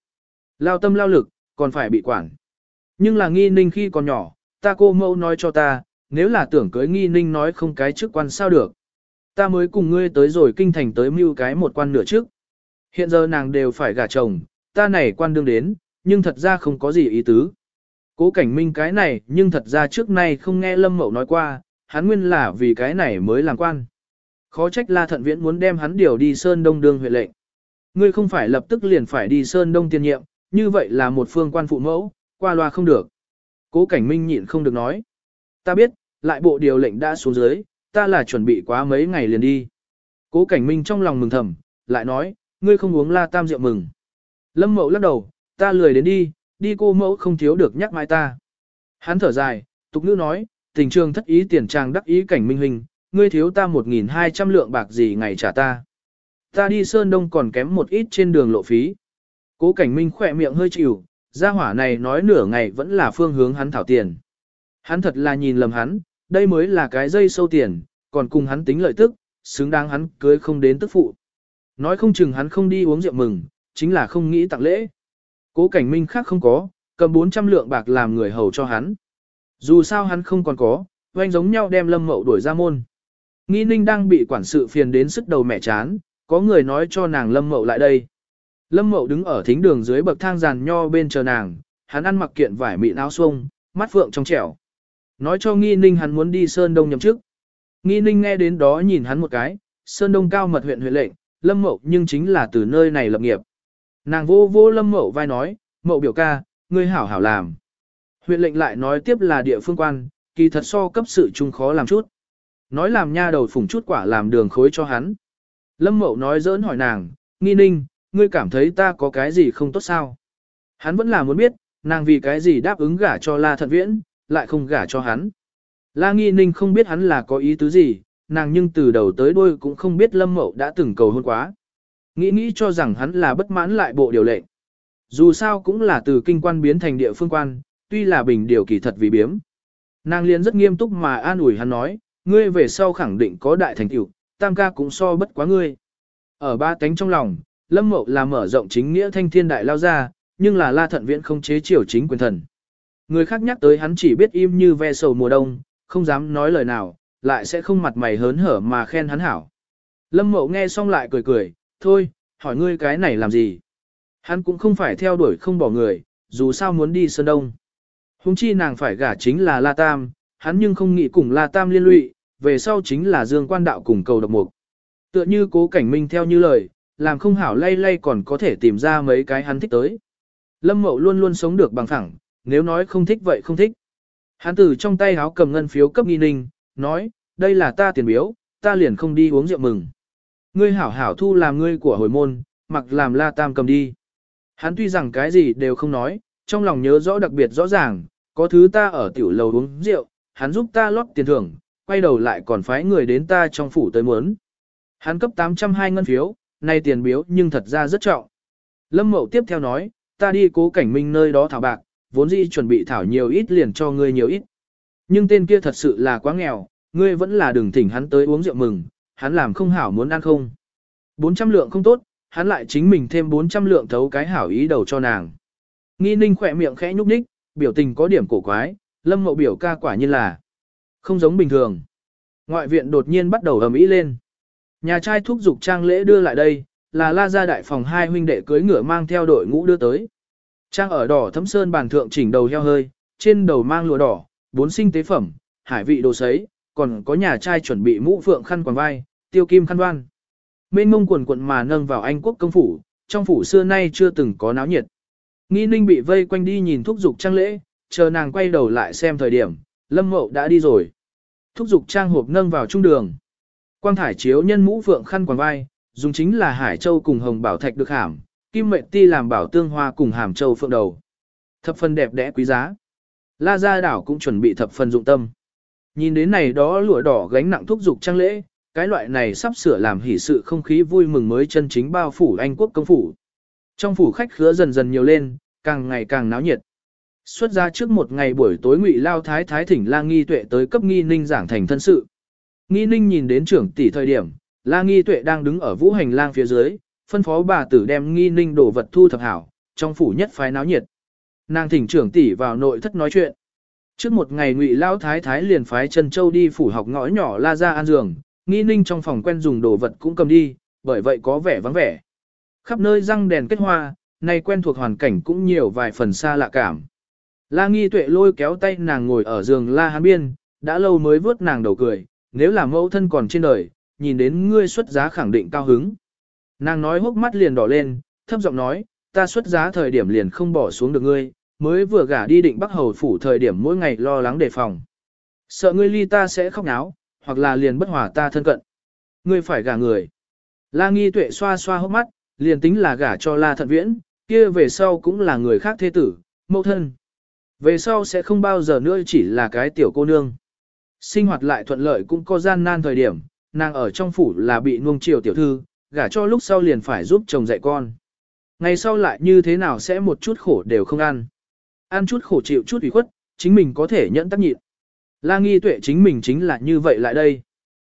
Lao tâm lao lực, còn phải bị quản. Nhưng là nghi ninh khi còn nhỏ, ta cô mẫu nói cho ta, nếu là tưởng cưới nghi ninh nói không cái chức quan sao được. Ta mới cùng ngươi tới rồi kinh thành tới mưu cái một quan nửa trước. Hiện giờ nàng đều phải gả chồng, ta này quan đương đến, nhưng thật ra không có gì ý tứ. Cố cảnh minh cái này nhưng thật ra trước nay không nghe Lâm Mậu nói qua, hắn nguyên là vì cái này mới làm quan. Khó trách La Thận Viễn muốn đem hắn điều đi Sơn Đông đương huyện lệnh. Ngươi không phải lập tức liền phải đi Sơn Đông tiên nhiệm, như vậy là một phương quan phụ mẫu, qua loa không được. Cố cảnh minh nhịn không được nói. Ta biết, lại bộ điều lệnh đã xuống dưới, ta là chuẩn bị quá mấy ngày liền đi. Cố cảnh minh trong lòng mừng thầm, lại nói, ngươi không uống la tam rượu mừng. Lâm mậu lắc đầu, ta lười đến đi, đi cô mẫu không thiếu được nhắc mai ta. Hắn thở dài, tục nữ nói, tình trường thất ý tiền trang đắc ý cảnh minh hình, ngươi thiếu ta 1.200 lượng bạc gì ngày trả ta. Ta đi Sơn Đông còn kém một ít trên đường lộ phí. Cố cảnh minh khỏe miệng hơi chịu, gia hỏa này nói nửa ngày vẫn là phương hướng hắn thảo tiền. Hắn thật là nhìn lầm hắn, đây mới là cái dây sâu tiền, còn cùng hắn tính lợi tức, xứng đáng hắn cưới không đến tức phụ. Nói không chừng hắn không đi uống rượu mừng, chính là không nghĩ tặng lễ. Cố cảnh minh khác không có, cầm 400 lượng bạc làm người hầu cho hắn. Dù sao hắn không còn có, oanh giống nhau đem lâm mậu đuổi ra môn. Nghi ninh đang bị quản sự phiền đến sức đầu mẹ chán, có người nói cho nàng lâm mậu lại đây. Lâm mậu đứng ở thính đường dưới bậc thang giàn nho bên chờ nàng, hắn ăn mặc kiện vải mịn áo xuông, mắt phượng trong trẻo. Nói cho nghi ninh hắn muốn đi Sơn Đông nhậm chức. Nghi ninh nghe đến đó nhìn hắn một cái, Sơn Đông cao mật huyện huyện lệnh, lâm mậu nhưng chính là từ nơi này lập nghiệp. Nàng vô vô lâm mậu vai nói, mậu biểu ca, ngươi hảo hảo làm. Huyện lệnh lại nói tiếp là địa phương quan, kỳ thật so cấp sự chung khó làm chút. Nói làm nha đầu phủng chút quả làm đường khối cho hắn. Lâm mậu nói dỡn hỏi nàng, nghi ninh, ngươi cảm thấy ta có cái gì không tốt sao? Hắn vẫn là muốn biết, nàng vì cái gì đáp ứng gả cho La Thận Viễn, lại không gả cho hắn. La Nghi Ninh không biết hắn là có ý tứ gì, nàng nhưng từ đầu tới đuôi cũng không biết Lâm Mậu đã từng cầu hôn quá. Nghĩ nghĩ cho rằng hắn là bất mãn lại bộ điều lệnh. Dù sao cũng là từ kinh quan biến thành địa phương quan, tuy là bình điều kỳ thật vì biếm. Nàng liền rất nghiêm túc mà an ủi hắn nói, ngươi về sau khẳng định có đại thành tựu, tam ca cũng so bất quá ngươi. Ở ba cánh trong lòng, Lâm Mậu là mở rộng chính nghĩa thanh thiên đại lao ra, nhưng là La Thận Viễn không chế triều chính quyền thần. Người khác nhắc tới hắn chỉ biết im như ve sầu mùa đông, không dám nói lời nào, lại sẽ không mặt mày hớn hở mà khen hắn hảo. Lâm Mậu nghe xong lại cười cười, thôi, hỏi ngươi cái này làm gì? Hắn cũng không phải theo đuổi không bỏ người, dù sao muốn đi Sơn Đông. Hùng chi nàng phải gả chính là La Tam, hắn nhưng không nghĩ cùng La Tam liên lụy, về sau chính là Dương Quan Đạo cùng cầu độc mục. Tựa như cố cảnh minh theo như lời, làm không hảo lay lay còn có thể tìm ra mấy cái hắn thích tới. Lâm Mậu luôn luôn sống được bằng thẳng, nếu nói không thích vậy không thích. Hắn từ trong tay háo cầm ngân phiếu cấp nghi ninh, nói, đây là ta tiền biếu, ta liền không đi uống rượu mừng. Ngươi hảo hảo thu làm ngươi của hồi môn, mặc làm la tam cầm đi. Hắn tuy rằng cái gì đều không nói, trong lòng nhớ rõ đặc biệt rõ ràng, có thứ ta ở tiểu lầu uống rượu, hắn giúp ta lót tiền thưởng, quay đầu lại còn phái người đến ta trong phủ tới muốn. Hắn cấp 802 ngân phiếu, nay tiền biếu nhưng thật ra rất trọng. Lâm Mậu tiếp theo nói, ta đi cố cảnh minh nơi đó thảo bạc, vốn dĩ chuẩn bị thảo nhiều ít liền cho ngươi nhiều ít. Nhưng tên kia thật sự là quá nghèo, ngươi vẫn là đừng thỉnh hắn tới uống rượu mừng, hắn làm không hảo muốn ăn không. 400 lượng không tốt, hắn lại chính mình thêm 400 lượng thấu cái hảo ý đầu cho nàng. Nghi ninh khỏe miệng khẽ nhúc nhích, biểu tình có điểm cổ quái, lâm mậu biểu ca quả nhiên là không giống bình thường. Ngoại viện đột nhiên bắt đầu ầm ĩ lên. Nhà trai thúc giục trang lễ đưa lại đây, là la gia đại phòng hai huynh đệ cưới ngựa mang theo đội ngũ đưa tới. Trang ở đỏ thấm sơn bàn thượng chỉnh đầu heo hơi, trên đầu mang lụa đỏ, bốn sinh tế phẩm, hải vị đồ sấy, còn có nhà trai chuẩn bị mũ phượng khăn quàng vai, tiêu kim khăn đoan. Mênh mông quần quận mà nâng vào Anh quốc công phủ, trong phủ xưa nay chưa từng có náo nhiệt. Nghi ninh bị vây quanh đi nhìn thúc dục trang lễ, chờ nàng quay đầu lại xem thời điểm, lâm mậu đã đi rồi. Thúc Dục trang hộp nâng vào trung đường. Quang thải chiếu nhân mũ phượng khăn quàng vai, dùng chính là Hải Châu cùng Hồng Bảo Thạch được hàm, kim mệnh ti làm bảo tương hoa cùng hàm châu phượng đầu. Thập phần đẹp đẽ quý giá. La Gia đảo cũng chuẩn bị thập phần dụng tâm. Nhìn đến này đó lụa đỏ gánh nặng thúc dục trang lễ, cái loại này sắp sửa làm hỷ sự không khí vui mừng mới chân chính bao phủ Anh quốc công phủ. Trong phủ khách khứa dần dần nhiều lên, càng ngày càng náo nhiệt. Xuất ra trước một ngày buổi tối ngụy lao thái thái thỉnh la nghi tuệ tới cấp nghi ninh giảng thành thân sự. Nghi ninh nhìn đến trưởng tỷ thời điểm, la nghi tuệ đang đứng ở vũ hành lang phía dưới, phân phó bà tử đem nghi ninh đồ vật thu thập hảo, trong phủ nhất phái náo nhiệt. Nàng thỉnh trưởng tỷ vào nội thất nói chuyện. Trước một ngày ngụy lao thái thái liền phái Trần Châu đi phủ học ngõ nhỏ la ra an giường, nghi ninh trong phòng quen dùng đồ vật cũng cầm đi, bởi vậy có vẻ vắng vẻ. Khắp nơi răng đèn kết hoa, nay quen thuộc hoàn cảnh cũng nhiều vài phần xa lạ cảm. La nghi tuệ lôi kéo tay nàng ngồi ở giường la hán biên, đã lâu mới vớt nàng đầu cười, nếu là mẫu thân còn trên đời, nhìn đến ngươi xuất giá khẳng định cao hứng. Nàng nói hốc mắt liền đỏ lên, thấp giọng nói, ta xuất giá thời điểm liền không bỏ xuống được ngươi, mới vừa gả đi định bắc hầu phủ thời điểm mỗi ngày lo lắng đề phòng. Sợ ngươi ly ta sẽ khóc náo, hoặc là liền bất hòa ta thân cận. Ngươi phải gả người. La nghi tuệ xoa xoa hốc mắt, liền tính là gả cho la thận viễn, kia về sau cũng là người khác thế tử, mẫu thân. Về sau sẽ không bao giờ nữa chỉ là cái tiểu cô nương. Sinh hoạt lại thuận lợi cũng có gian nan thời điểm, nàng ở trong phủ là bị nuông chiều tiểu thư, gả cho lúc sau liền phải giúp chồng dạy con. Ngày sau lại như thế nào sẽ một chút khổ đều không ăn. Ăn chút khổ chịu chút ủy khuất, chính mình có thể nhẫn tác nhịn. La nghi tuệ chính mình chính là như vậy lại đây.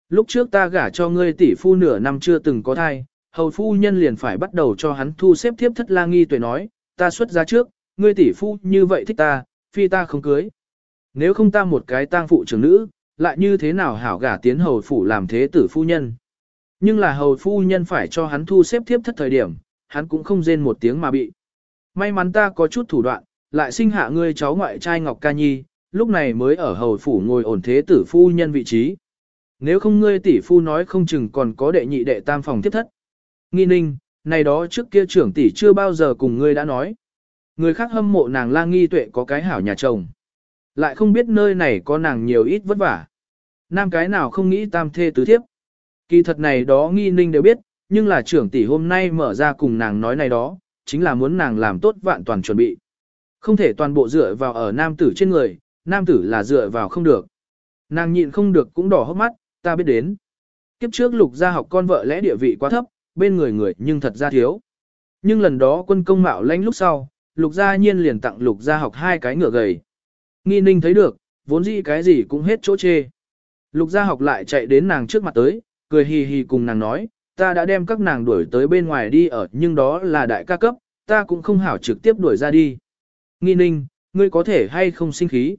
Lúc trước ta gả cho ngươi tỷ phu nửa năm chưa từng có thai, hầu phu nhân liền phải bắt đầu cho hắn thu xếp tiếp thất la nghi tuệ nói, ta xuất ra trước, ngươi tỷ phu như vậy thích ta, phi ta không cưới. Nếu không ta một cái tang phụ trưởng nữ, lại như thế nào hảo gả tiến hầu phủ làm thế tử phu nhân. Nhưng là hầu phu nhân phải cho hắn thu xếp tiếp thất thời điểm, hắn cũng không rên một tiếng mà bị. May mắn ta có chút thủ đoạn, lại sinh hạ ngươi cháu ngoại trai Ngọc Ca Nhi, lúc này mới ở hầu phủ ngồi ổn thế tử phu nhân vị trí. Nếu không ngươi tỷ phu nói không chừng còn có đệ nhị đệ tam phòng tiếp thất. Nghi ninh, này đó trước kia trưởng tỷ chưa bao giờ cùng ngươi đã nói. Người khác hâm mộ nàng la nghi tuệ có cái hảo nhà chồng. Lại không biết nơi này có nàng nhiều ít vất vả. Nam cái nào không nghĩ tam thê tứ thiếp. Kỳ thật này đó nghi ninh đều biết, nhưng là trưởng tỷ hôm nay mở ra cùng nàng nói này đó, chính là muốn nàng làm tốt vạn toàn chuẩn bị. Không thể toàn bộ dựa vào ở nam tử trên người, nam tử là dựa vào không được. Nàng nhịn không được cũng đỏ hốc mắt, ta biết đến. Kiếp trước lục gia học con vợ lẽ địa vị quá thấp, bên người người nhưng thật ra thiếu. Nhưng lần đó quân công mạo lãnh lúc sau, lục gia nhiên liền tặng lục gia học hai cái ngựa gầy. Nghi ninh thấy được, vốn dĩ cái gì cũng hết chỗ chê. Lục gia học lại chạy đến nàng trước mặt tới, cười hì hì cùng nàng nói, ta đã đem các nàng đuổi tới bên ngoài đi ở nhưng đó là đại ca cấp, ta cũng không hảo trực tiếp đuổi ra đi. Nghi ninh, ngươi có thể hay không sinh khí?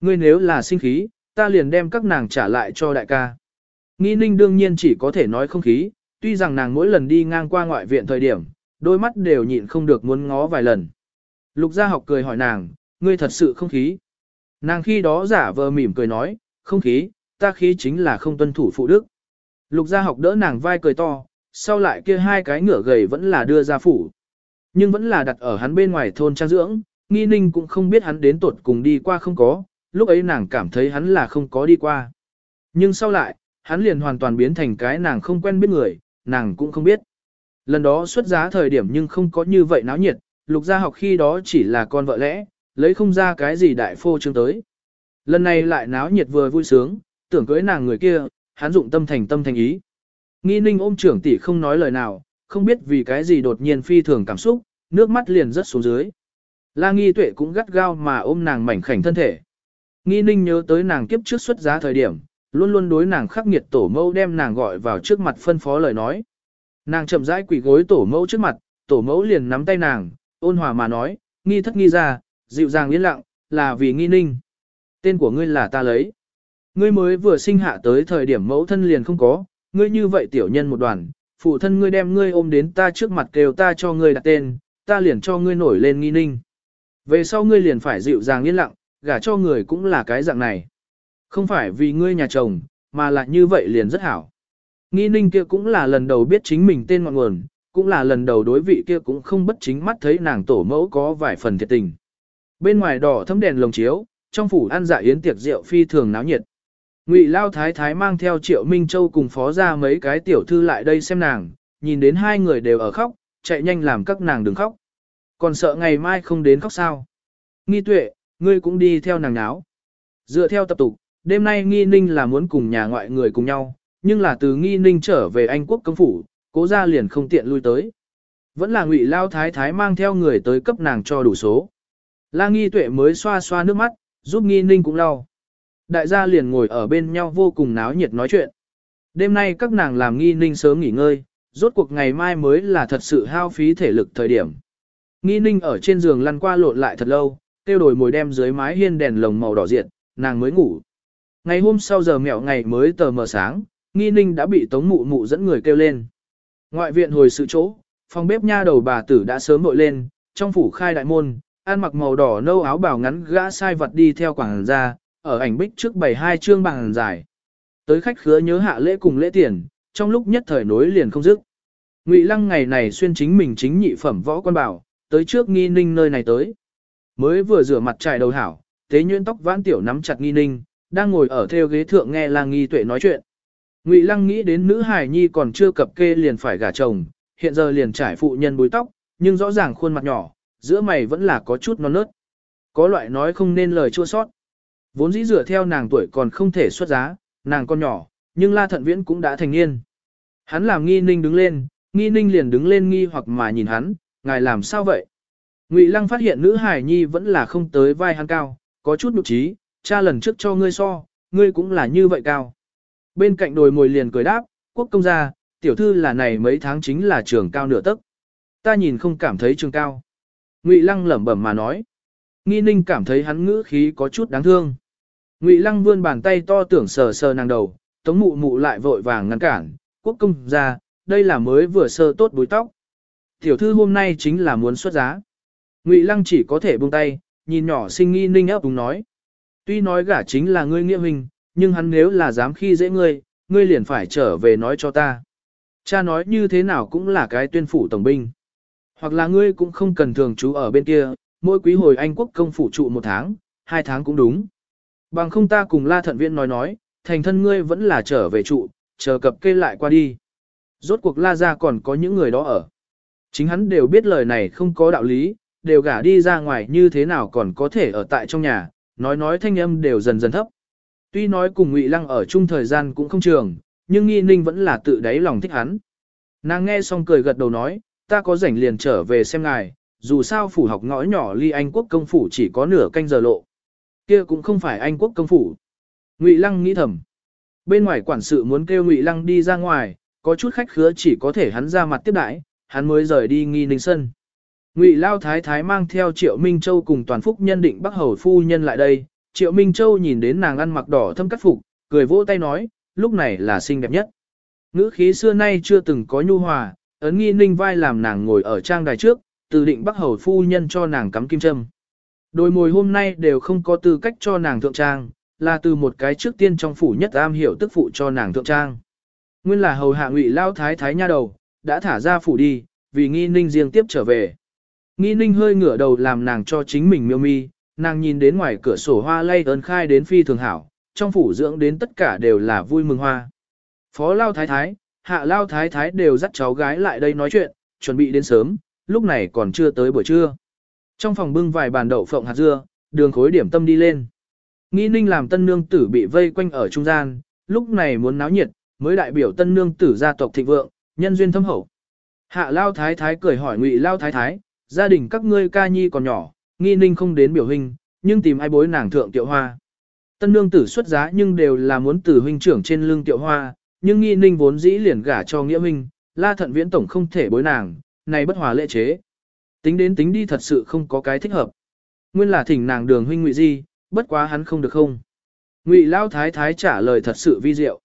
Ngươi nếu là sinh khí, ta liền đem các nàng trả lại cho đại ca. Nghi ninh đương nhiên chỉ có thể nói không khí, tuy rằng nàng mỗi lần đi ngang qua ngoại viện thời điểm, đôi mắt đều nhịn không được muốn ngó vài lần. Lục gia học cười hỏi nàng, ngươi thật sự không khí. Nàng khi đó giả vờ mỉm cười nói, không khí, ta khí chính là không tuân thủ phụ đức. Lục gia học đỡ nàng vai cười to, sau lại kia hai cái ngựa gầy vẫn là đưa ra phủ. Nhưng vẫn là đặt ở hắn bên ngoài thôn trang dưỡng, nghi ninh cũng không biết hắn đến tột cùng đi qua không có, lúc ấy nàng cảm thấy hắn là không có đi qua. Nhưng sau lại, hắn liền hoàn toàn biến thành cái nàng không quen biết người, nàng cũng không biết. Lần đó xuất giá thời điểm nhưng không có như vậy náo nhiệt, lục gia học khi đó chỉ là con vợ lẽ, lấy không ra cái gì đại phô trương tới. Lần này lại náo nhiệt vừa vui sướng, tưởng cưới nàng người kia, hắn dụng tâm thành tâm thành ý. Nghi ninh ôm trưởng tỷ không nói lời nào, không biết vì cái gì đột nhiên phi thường cảm xúc, nước mắt liền rớt xuống dưới. La nghi tuệ cũng gắt gao mà ôm nàng mảnh khảnh thân thể. Nghi ninh nhớ tới nàng kiếp trước xuất giá thời điểm, luôn luôn đối nàng khắc nghiệt tổ mẫu đem nàng gọi vào trước mặt phân phó lời nói. Nàng chậm rãi quỳ gối tổ mẫu trước mặt, tổ mẫu liền nắm tay nàng, ôn hòa mà nói, nghi thất nghi ra, dịu dàng yên lặng, là vì nghi ninh. Tên của ngươi là ta lấy. Ngươi mới vừa sinh hạ tới thời điểm mẫu thân liền không có, ngươi như vậy tiểu nhân một đoàn, phụ thân ngươi đem ngươi ôm đến ta trước mặt kêu ta cho ngươi đặt tên, ta liền cho ngươi nổi lên nghi ninh. Về sau ngươi liền phải dịu dàng yên lặng, gả cho người cũng là cái dạng này. Không phải vì ngươi nhà chồng, mà là như vậy liền rất hảo. Nghi ninh kia cũng là lần đầu biết chính mình tên ngọn nguồn, cũng là lần đầu đối vị kia cũng không bất chính mắt thấy nàng tổ mẫu có vài phần thiệt tình. Bên ngoài đỏ thấm đèn lồng chiếu, trong phủ ăn dạ yến tiệc rượu phi thường náo nhiệt. Ngụy Lao Thái Thái mang theo Triệu Minh Châu cùng phó ra mấy cái tiểu thư lại đây xem nàng, nhìn đến hai người đều ở khóc, chạy nhanh làm các nàng đừng khóc. Còn sợ ngày mai không đến khóc sao. Nghi tuệ, ngươi cũng đi theo nàng náo. Dựa theo tập tục, đêm nay Nghi Ninh là muốn cùng nhà ngoại người cùng nhau, nhưng là từ Nghi Ninh trở về Anh quốc công phủ, cố ra liền không tiện lui tới. Vẫn là Ngụy Lao Thái Thái mang theo người tới cấp nàng cho đủ số. La Nghi tuệ mới xoa xoa nước mắt, giúp Nghi Ninh cũng lau. Đại gia liền ngồi ở bên nhau vô cùng náo nhiệt nói chuyện. Đêm nay các nàng làm nghi ninh sớm nghỉ ngơi, rốt cuộc ngày mai mới là thật sự hao phí thể lực thời điểm. Nghi ninh ở trên giường lăn qua lộn lại thật lâu, tiêu đổi mồi đem dưới mái hiên đèn lồng màu đỏ diện, nàng mới ngủ. Ngày hôm sau giờ mẹo ngày mới tờ mờ sáng, nghi ninh đã bị tống mụ mụ dẫn người kêu lên. Ngoại viện hồi sự chỗ, phòng bếp nha đầu bà tử đã sớm vội lên, trong phủ khai đại môn, ăn mặc màu đỏ nâu áo bào ngắn gã sai vật đi theo quảng ra, ở ảnh bích trước bày hai chương bằng dài. Tới khách khứa nhớ hạ lễ cùng lễ tiền, trong lúc nhất thời nối liền không dứt. Ngụy Lăng ngày này xuyên chính mình chính nhị phẩm võ quan bảo, tới trước nghi ninh nơi này tới. Mới vừa rửa mặt trải đầu hảo, tế nhuyễn tóc vãn tiểu nắm chặt nghi ninh, đang ngồi ở theo ghế thượng nghe lang nghi tuệ nói chuyện. Ngụy Lăng nghĩ đến nữ hài nhi còn chưa cập kê liền phải gả chồng, hiện giờ liền trải phụ nhân búi tóc, nhưng rõ ràng khuôn mặt nhỏ, giữa mày vẫn là có chút non nớt. Có loại nói không nên lời chua sót. Vốn dĩ dựa theo nàng tuổi còn không thể xuất giá, nàng con nhỏ, nhưng La Thận Viễn cũng đã thành niên. Hắn làm nghi ninh đứng lên, nghi ninh liền đứng lên nghi hoặc mà nhìn hắn, ngài làm sao vậy? Ngụy Lăng phát hiện nữ hải nhi vẫn là không tới vai hắn cao, có chút nhục trí, cha lần trước cho ngươi so, ngươi cũng là như vậy cao. Bên cạnh đồi mồi liền cười đáp, quốc công gia, tiểu thư là này mấy tháng chính là trường cao nửa tấc. Ta nhìn không cảm thấy trường cao. Ngụy Lăng lẩm bẩm mà nói. Nghi ninh cảm thấy hắn ngữ khí có chút đáng thương. Ngụy Lăng vươn bàn tay to tưởng sờ sờ nàng đầu, tống mụ mụ lại vội vàng ngăn cản, quốc công ra, đây là mới vừa sơ tốt búi tóc. Tiểu thư hôm nay chính là muốn xuất giá. Ngụy Lăng chỉ có thể buông tay, nhìn nhỏ sinh nghi ninh ấp đúng nói. Tuy nói gả chính là ngươi nghĩa huynh, nhưng hắn nếu là dám khi dễ ngươi, ngươi liền phải trở về nói cho ta. Cha nói như thế nào cũng là cái tuyên phủ tổng binh. Hoặc là ngươi cũng không cần thường trú ở bên kia, mỗi quý hồi Anh quốc công phủ trụ một tháng, hai tháng cũng đúng. Bằng không ta cùng La Thận Viễn nói nói, thành thân ngươi vẫn là trở về trụ, chờ cập kê lại qua đi. Rốt cuộc La ra còn có những người đó ở. Chính hắn đều biết lời này không có đạo lý, đều gả đi ra ngoài như thế nào còn có thể ở tại trong nhà, nói nói thanh âm đều dần dần thấp. Tuy nói cùng Ngụy Lăng ở chung thời gian cũng không trường, nhưng Nghi Ninh vẫn là tự đáy lòng thích hắn. Nàng nghe xong cười gật đầu nói, ta có rảnh liền trở về xem ngài, dù sao phủ học ngõ nhỏ ly Anh quốc công phủ chỉ có nửa canh giờ lộ. Kia cũng không phải Anh quốc công phủ. Ngụy Lăng nghĩ thầm. Bên ngoài quản sự muốn kêu Ngụy Lăng đi ra ngoài, có chút khách khứa chỉ có thể hắn ra mặt tiếp đãi, hắn mới rời đi nghi ninh sân. Ngụy Lao Thái Thái mang theo Triệu Minh Châu cùng toàn phúc nhân định Bắc Hầu Phu Nhân lại đây, Triệu Minh Châu nhìn đến nàng ăn mặc đỏ thâm cắt phục, cười vỗ tay nói, lúc này là xinh đẹp nhất. Ngữ khí xưa nay chưa từng có nhu hòa, ấn nghi ninh vai làm nàng ngồi ở trang đài trước, từ định Bắc Hầu Phu Nhân cho nàng cắm kim châm. Đôi mồi hôm nay đều không có tư cách cho nàng thượng trang, là từ một cái trước tiên trong phủ nhất am hiểu tức phụ cho nàng thượng trang. Nguyên là hầu hạ ngụy lao thái thái nha đầu, đã thả ra phủ đi, vì nghi ninh riêng tiếp trở về. Nghi ninh hơi ngửa đầu làm nàng cho chính mình miêu mi, nàng nhìn đến ngoài cửa sổ hoa lay ơn khai đến phi thường hảo, trong phủ dưỡng đến tất cả đều là vui mừng hoa. Phó lao thái thái, hạ lao thái thái đều dắt cháu gái lại đây nói chuyện, chuẩn bị đến sớm, lúc này còn chưa tới buổi trưa. Trong phòng bưng vài bàn đậu phộng hạt dưa, đường khối điểm tâm đi lên. Nghi ninh làm tân nương tử bị vây quanh ở trung gian, lúc này muốn náo nhiệt, mới đại biểu tân nương tử gia tộc thịnh vượng, nhân duyên thâm hậu. Hạ lao thái thái cười hỏi ngụy lao thái thái, gia đình các ngươi ca nhi còn nhỏ, nghi ninh không đến biểu hình, nhưng tìm ai bối nàng thượng tiệu hoa. Tân nương tử xuất giá nhưng đều là muốn từ huynh trưởng trên lưng tiệu hoa, nhưng nghi ninh vốn dĩ liền gả cho nghĩa huynh, la thận viễn tổng không thể bối nàng, này bất hòa lễ chế. Tính đến tính đi thật sự không có cái thích hợp. Nguyên là thỉnh nàng đường huynh ngụy di, bất quá hắn không được không. Ngụy Lao Thái Thái trả lời thật sự vi diệu.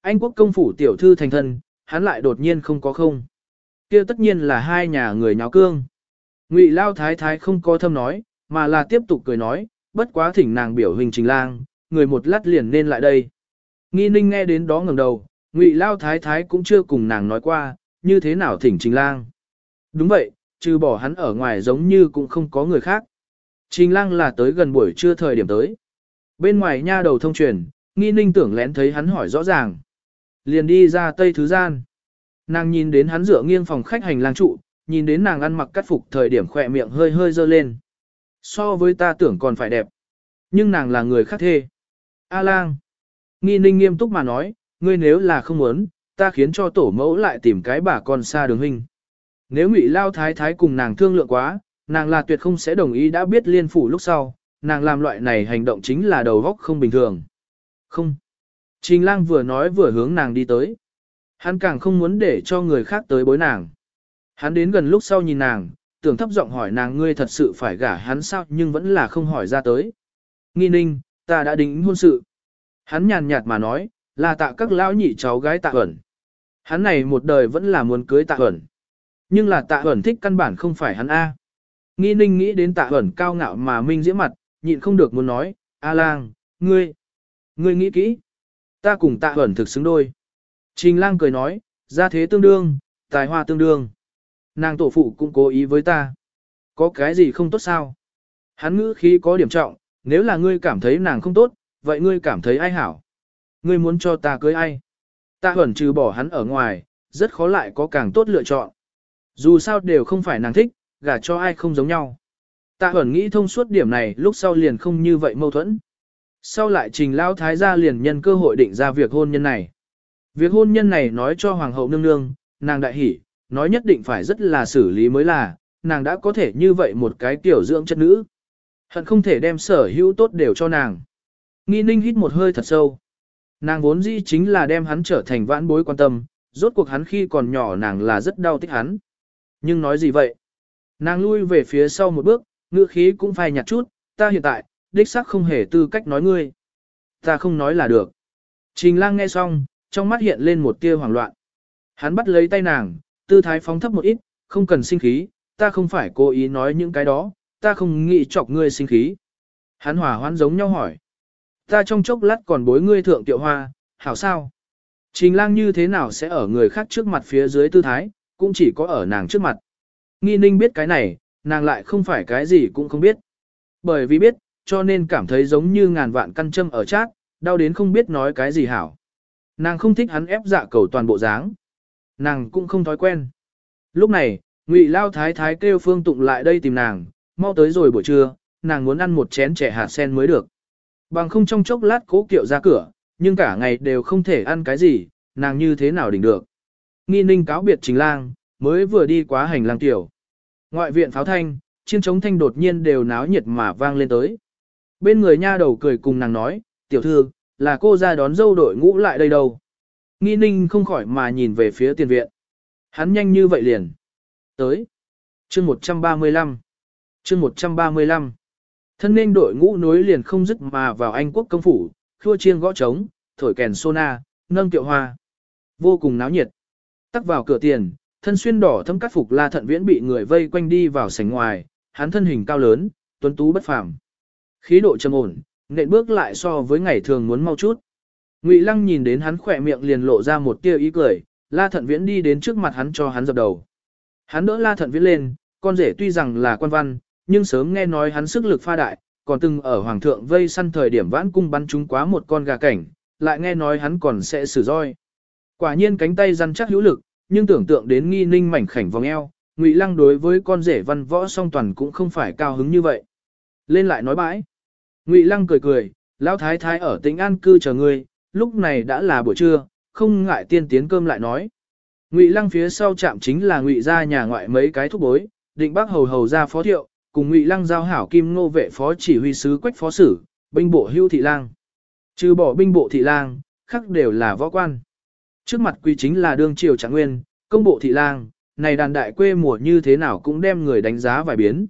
Anh quốc công phủ tiểu thư thành thân, hắn lại đột nhiên không có không. kia tất nhiên là hai nhà người nháo cương. Ngụy Lao Thái Thái không có thâm nói, mà là tiếp tục cười nói, bất quá thỉnh nàng biểu hình trình lang, người một lát liền nên lại đây. Nghi ninh nghe đến đó ngẩng đầu, Ngụy Lao Thái Thái cũng chưa cùng nàng nói qua, như thế nào thỉnh trình lang. Đúng vậy, trừ bỏ hắn ở ngoài giống như cũng không có người khác. Trình lang là tới gần buổi trưa thời điểm tới. Bên ngoài nha đầu thông truyền, nghi ninh tưởng lén thấy hắn hỏi rõ ràng. Liền đi ra tây thứ gian. Nàng nhìn đến hắn dựa nghiêng phòng khách hành lang trụ, nhìn đến nàng ăn mặc cắt phục thời điểm khỏe miệng hơi hơi dơ lên. So với ta tưởng còn phải đẹp. Nhưng nàng là người khác thê. A lang. Nghi ninh nghiêm túc mà nói, ngươi nếu là không muốn, ta khiến cho tổ mẫu lại tìm cái bà con xa đường huynh. Nếu ngụy lao thái thái cùng nàng thương lượng quá, nàng là tuyệt không sẽ đồng ý đã biết liên phủ lúc sau, nàng làm loại này hành động chính là đầu góc không bình thường. Không. Trình lang vừa nói vừa hướng nàng đi tới. Hắn càng không muốn để cho người khác tới bối nàng. Hắn đến gần lúc sau nhìn nàng, tưởng thấp giọng hỏi nàng ngươi thật sự phải gả hắn sao nhưng vẫn là không hỏi ra tới. Nghi ninh, ta đã đính hôn sự. Hắn nhàn nhạt mà nói, là tạ các lão nhị cháu gái tạ ẩn. Hắn này một đời vẫn là muốn cưới tạ ẩn. Nhưng là tạ ẩn thích căn bản không phải hắn A. Nghi ninh nghĩ đến tạ ẩn cao ngạo mà minh diễm mặt, nhịn không được muốn nói, A lang, ngươi, ngươi nghĩ kỹ. Ta cùng tạ ẩn thực xứng đôi. Trình lang cười nói, gia thế tương đương, tài hoa tương đương. Nàng tổ phụ cũng cố ý với ta. Có cái gì không tốt sao? Hắn ngữ khí có điểm trọng, nếu là ngươi cảm thấy nàng không tốt, vậy ngươi cảm thấy ai hảo? Ngươi muốn cho ta cưới ai? Ta ẩn trừ bỏ hắn ở ngoài, rất khó lại có càng tốt lựa chọn. Dù sao đều không phải nàng thích, gả cho ai không giống nhau. Tạ ẩn nghĩ thông suốt điểm này lúc sau liền không như vậy mâu thuẫn. Sau lại trình lao thái gia liền nhân cơ hội định ra việc hôn nhân này. Việc hôn nhân này nói cho hoàng hậu nương nương, nàng đại hỉ, nói nhất định phải rất là xử lý mới là, nàng đã có thể như vậy một cái tiểu dưỡng chất nữ. Hận không thể đem sở hữu tốt đều cho nàng. Nghi ninh hít một hơi thật sâu. Nàng vốn dĩ chính là đem hắn trở thành vãn bối quan tâm, rốt cuộc hắn khi còn nhỏ nàng là rất đau thích hắn. Nhưng nói gì vậy? Nàng lui về phía sau một bước, ngựa khí cũng phai nhạt chút, ta hiện tại, đích xác không hề tư cách nói ngươi. Ta không nói là được. Trình lang nghe xong, trong mắt hiện lên một tia hoảng loạn. Hắn bắt lấy tay nàng, tư thái phóng thấp một ít, không cần sinh khí, ta không phải cố ý nói những cái đó, ta không nghĩ chọc ngươi sinh khí. Hắn hòa hoãn giống nhau hỏi. Ta trong chốc lát còn bối ngươi thượng tiệu hoa, hảo sao? Trình lang như thế nào sẽ ở người khác trước mặt phía dưới tư thái, cũng chỉ có ở nàng trước mặt. Nghi ninh biết cái này, nàng lại không phải cái gì cũng không biết. Bởi vì biết, cho nên cảm thấy giống như ngàn vạn căn châm ở chát, đau đến không biết nói cái gì hảo. Nàng không thích hắn ép dạ cầu toàn bộ dáng. Nàng cũng không thói quen. Lúc này, Ngụy Lao Thái Thái kêu Phương Tụng lại đây tìm nàng, mau tới rồi buổi trưa, nàng muốn ăn một chén trẻ hạt sen mới được. Bằng không trong chốc lát cố kiệu ra cửa, nhưng cả ngày đều không thể ăn cái gì, nàng như thế nào đỉnh được. Nghi ninh cáo biệt Trình lang, mới vừa đi quá hành lang tiểu. Ngoại viện pháo thanh, chiên trống thanh đột nhiên đều náo nhiệt mà vang lên tới. Bên người nha đầu cười cùng nàng nói, tiểu thư, là cô ra đón dâu đội ngũ lại đây đâu. Nghi ninh không khỏi mà nhìn về phía tiền viện. Hắn nhanh như vậy liền. Tới. chương 135. chương 135. Thân nên đội ngũ nối liền không dứt mà vào Anh quốc công phủ, khua chiêng gõ trống, thổi kèn sona, nâng tiệu hoa. Vô cùng náo nhiệt. Tắc vào cửa tiền, thân xuyên đỏ thâm cắt phục la thận viễn bị người vây quanh đi vào sảnh ngoài, hắn thân hình cao lớn, tuấn tú bất phàm. Khí độ trầm ổn, nện bước lại so với ngày thường muốn mau chút. Ngụy Lăng nhìn đến hắn khỏe miệng liền lộ ra một tia ý cười, La Thận Viễn đi đến trước mặt hắn cho hắn dập đầu. Hắn đỡ La Thận Viễn lên, con rể tuy rằng là quan văn, nhưng sớm nghe nói hắn sức lực pha đại, còn từng ở hoàng thượng vây săn thời điểm vãn cung bắn trúng quá một con gà cảnh, lại nghe nói hắn còn sẽ sử roi. Quả nhiên cánh tay rắn chắc hữu lực, nhưng tưởng tượng đến nghi ninh mảnh khảnh vòng eo, Ngụy Lăng đối với con rể văn võ song toàn cũng không phải cao hứng như vậy. Lên lại nói bãi. Ngụy Lăng cười cười, lão thái thái ở tỉnh an cư chờ ngươi, lúc này đã là buổi trưa, không ngại tiên tiến cơm lại nói. Ngụy Lăng phía sau chạm chính là Ngụy gia nhà ngoại mấy cái thúc bối, định bác hầu hầu ra phó thiệu, cùng Ngụy Lăng giao hảo kim nô vệ phó chỉ huy sứ quách phó sử, binh bộ hưu thị lang. Trừ bỏ binh bộ thị lang, khác đều là võ quan. Trước mặt quy chính là đương triều trạng nguyên, công bộ thị lang, này đàn đại quê mùa như thế nào cũng đem người đánh giá vài biến.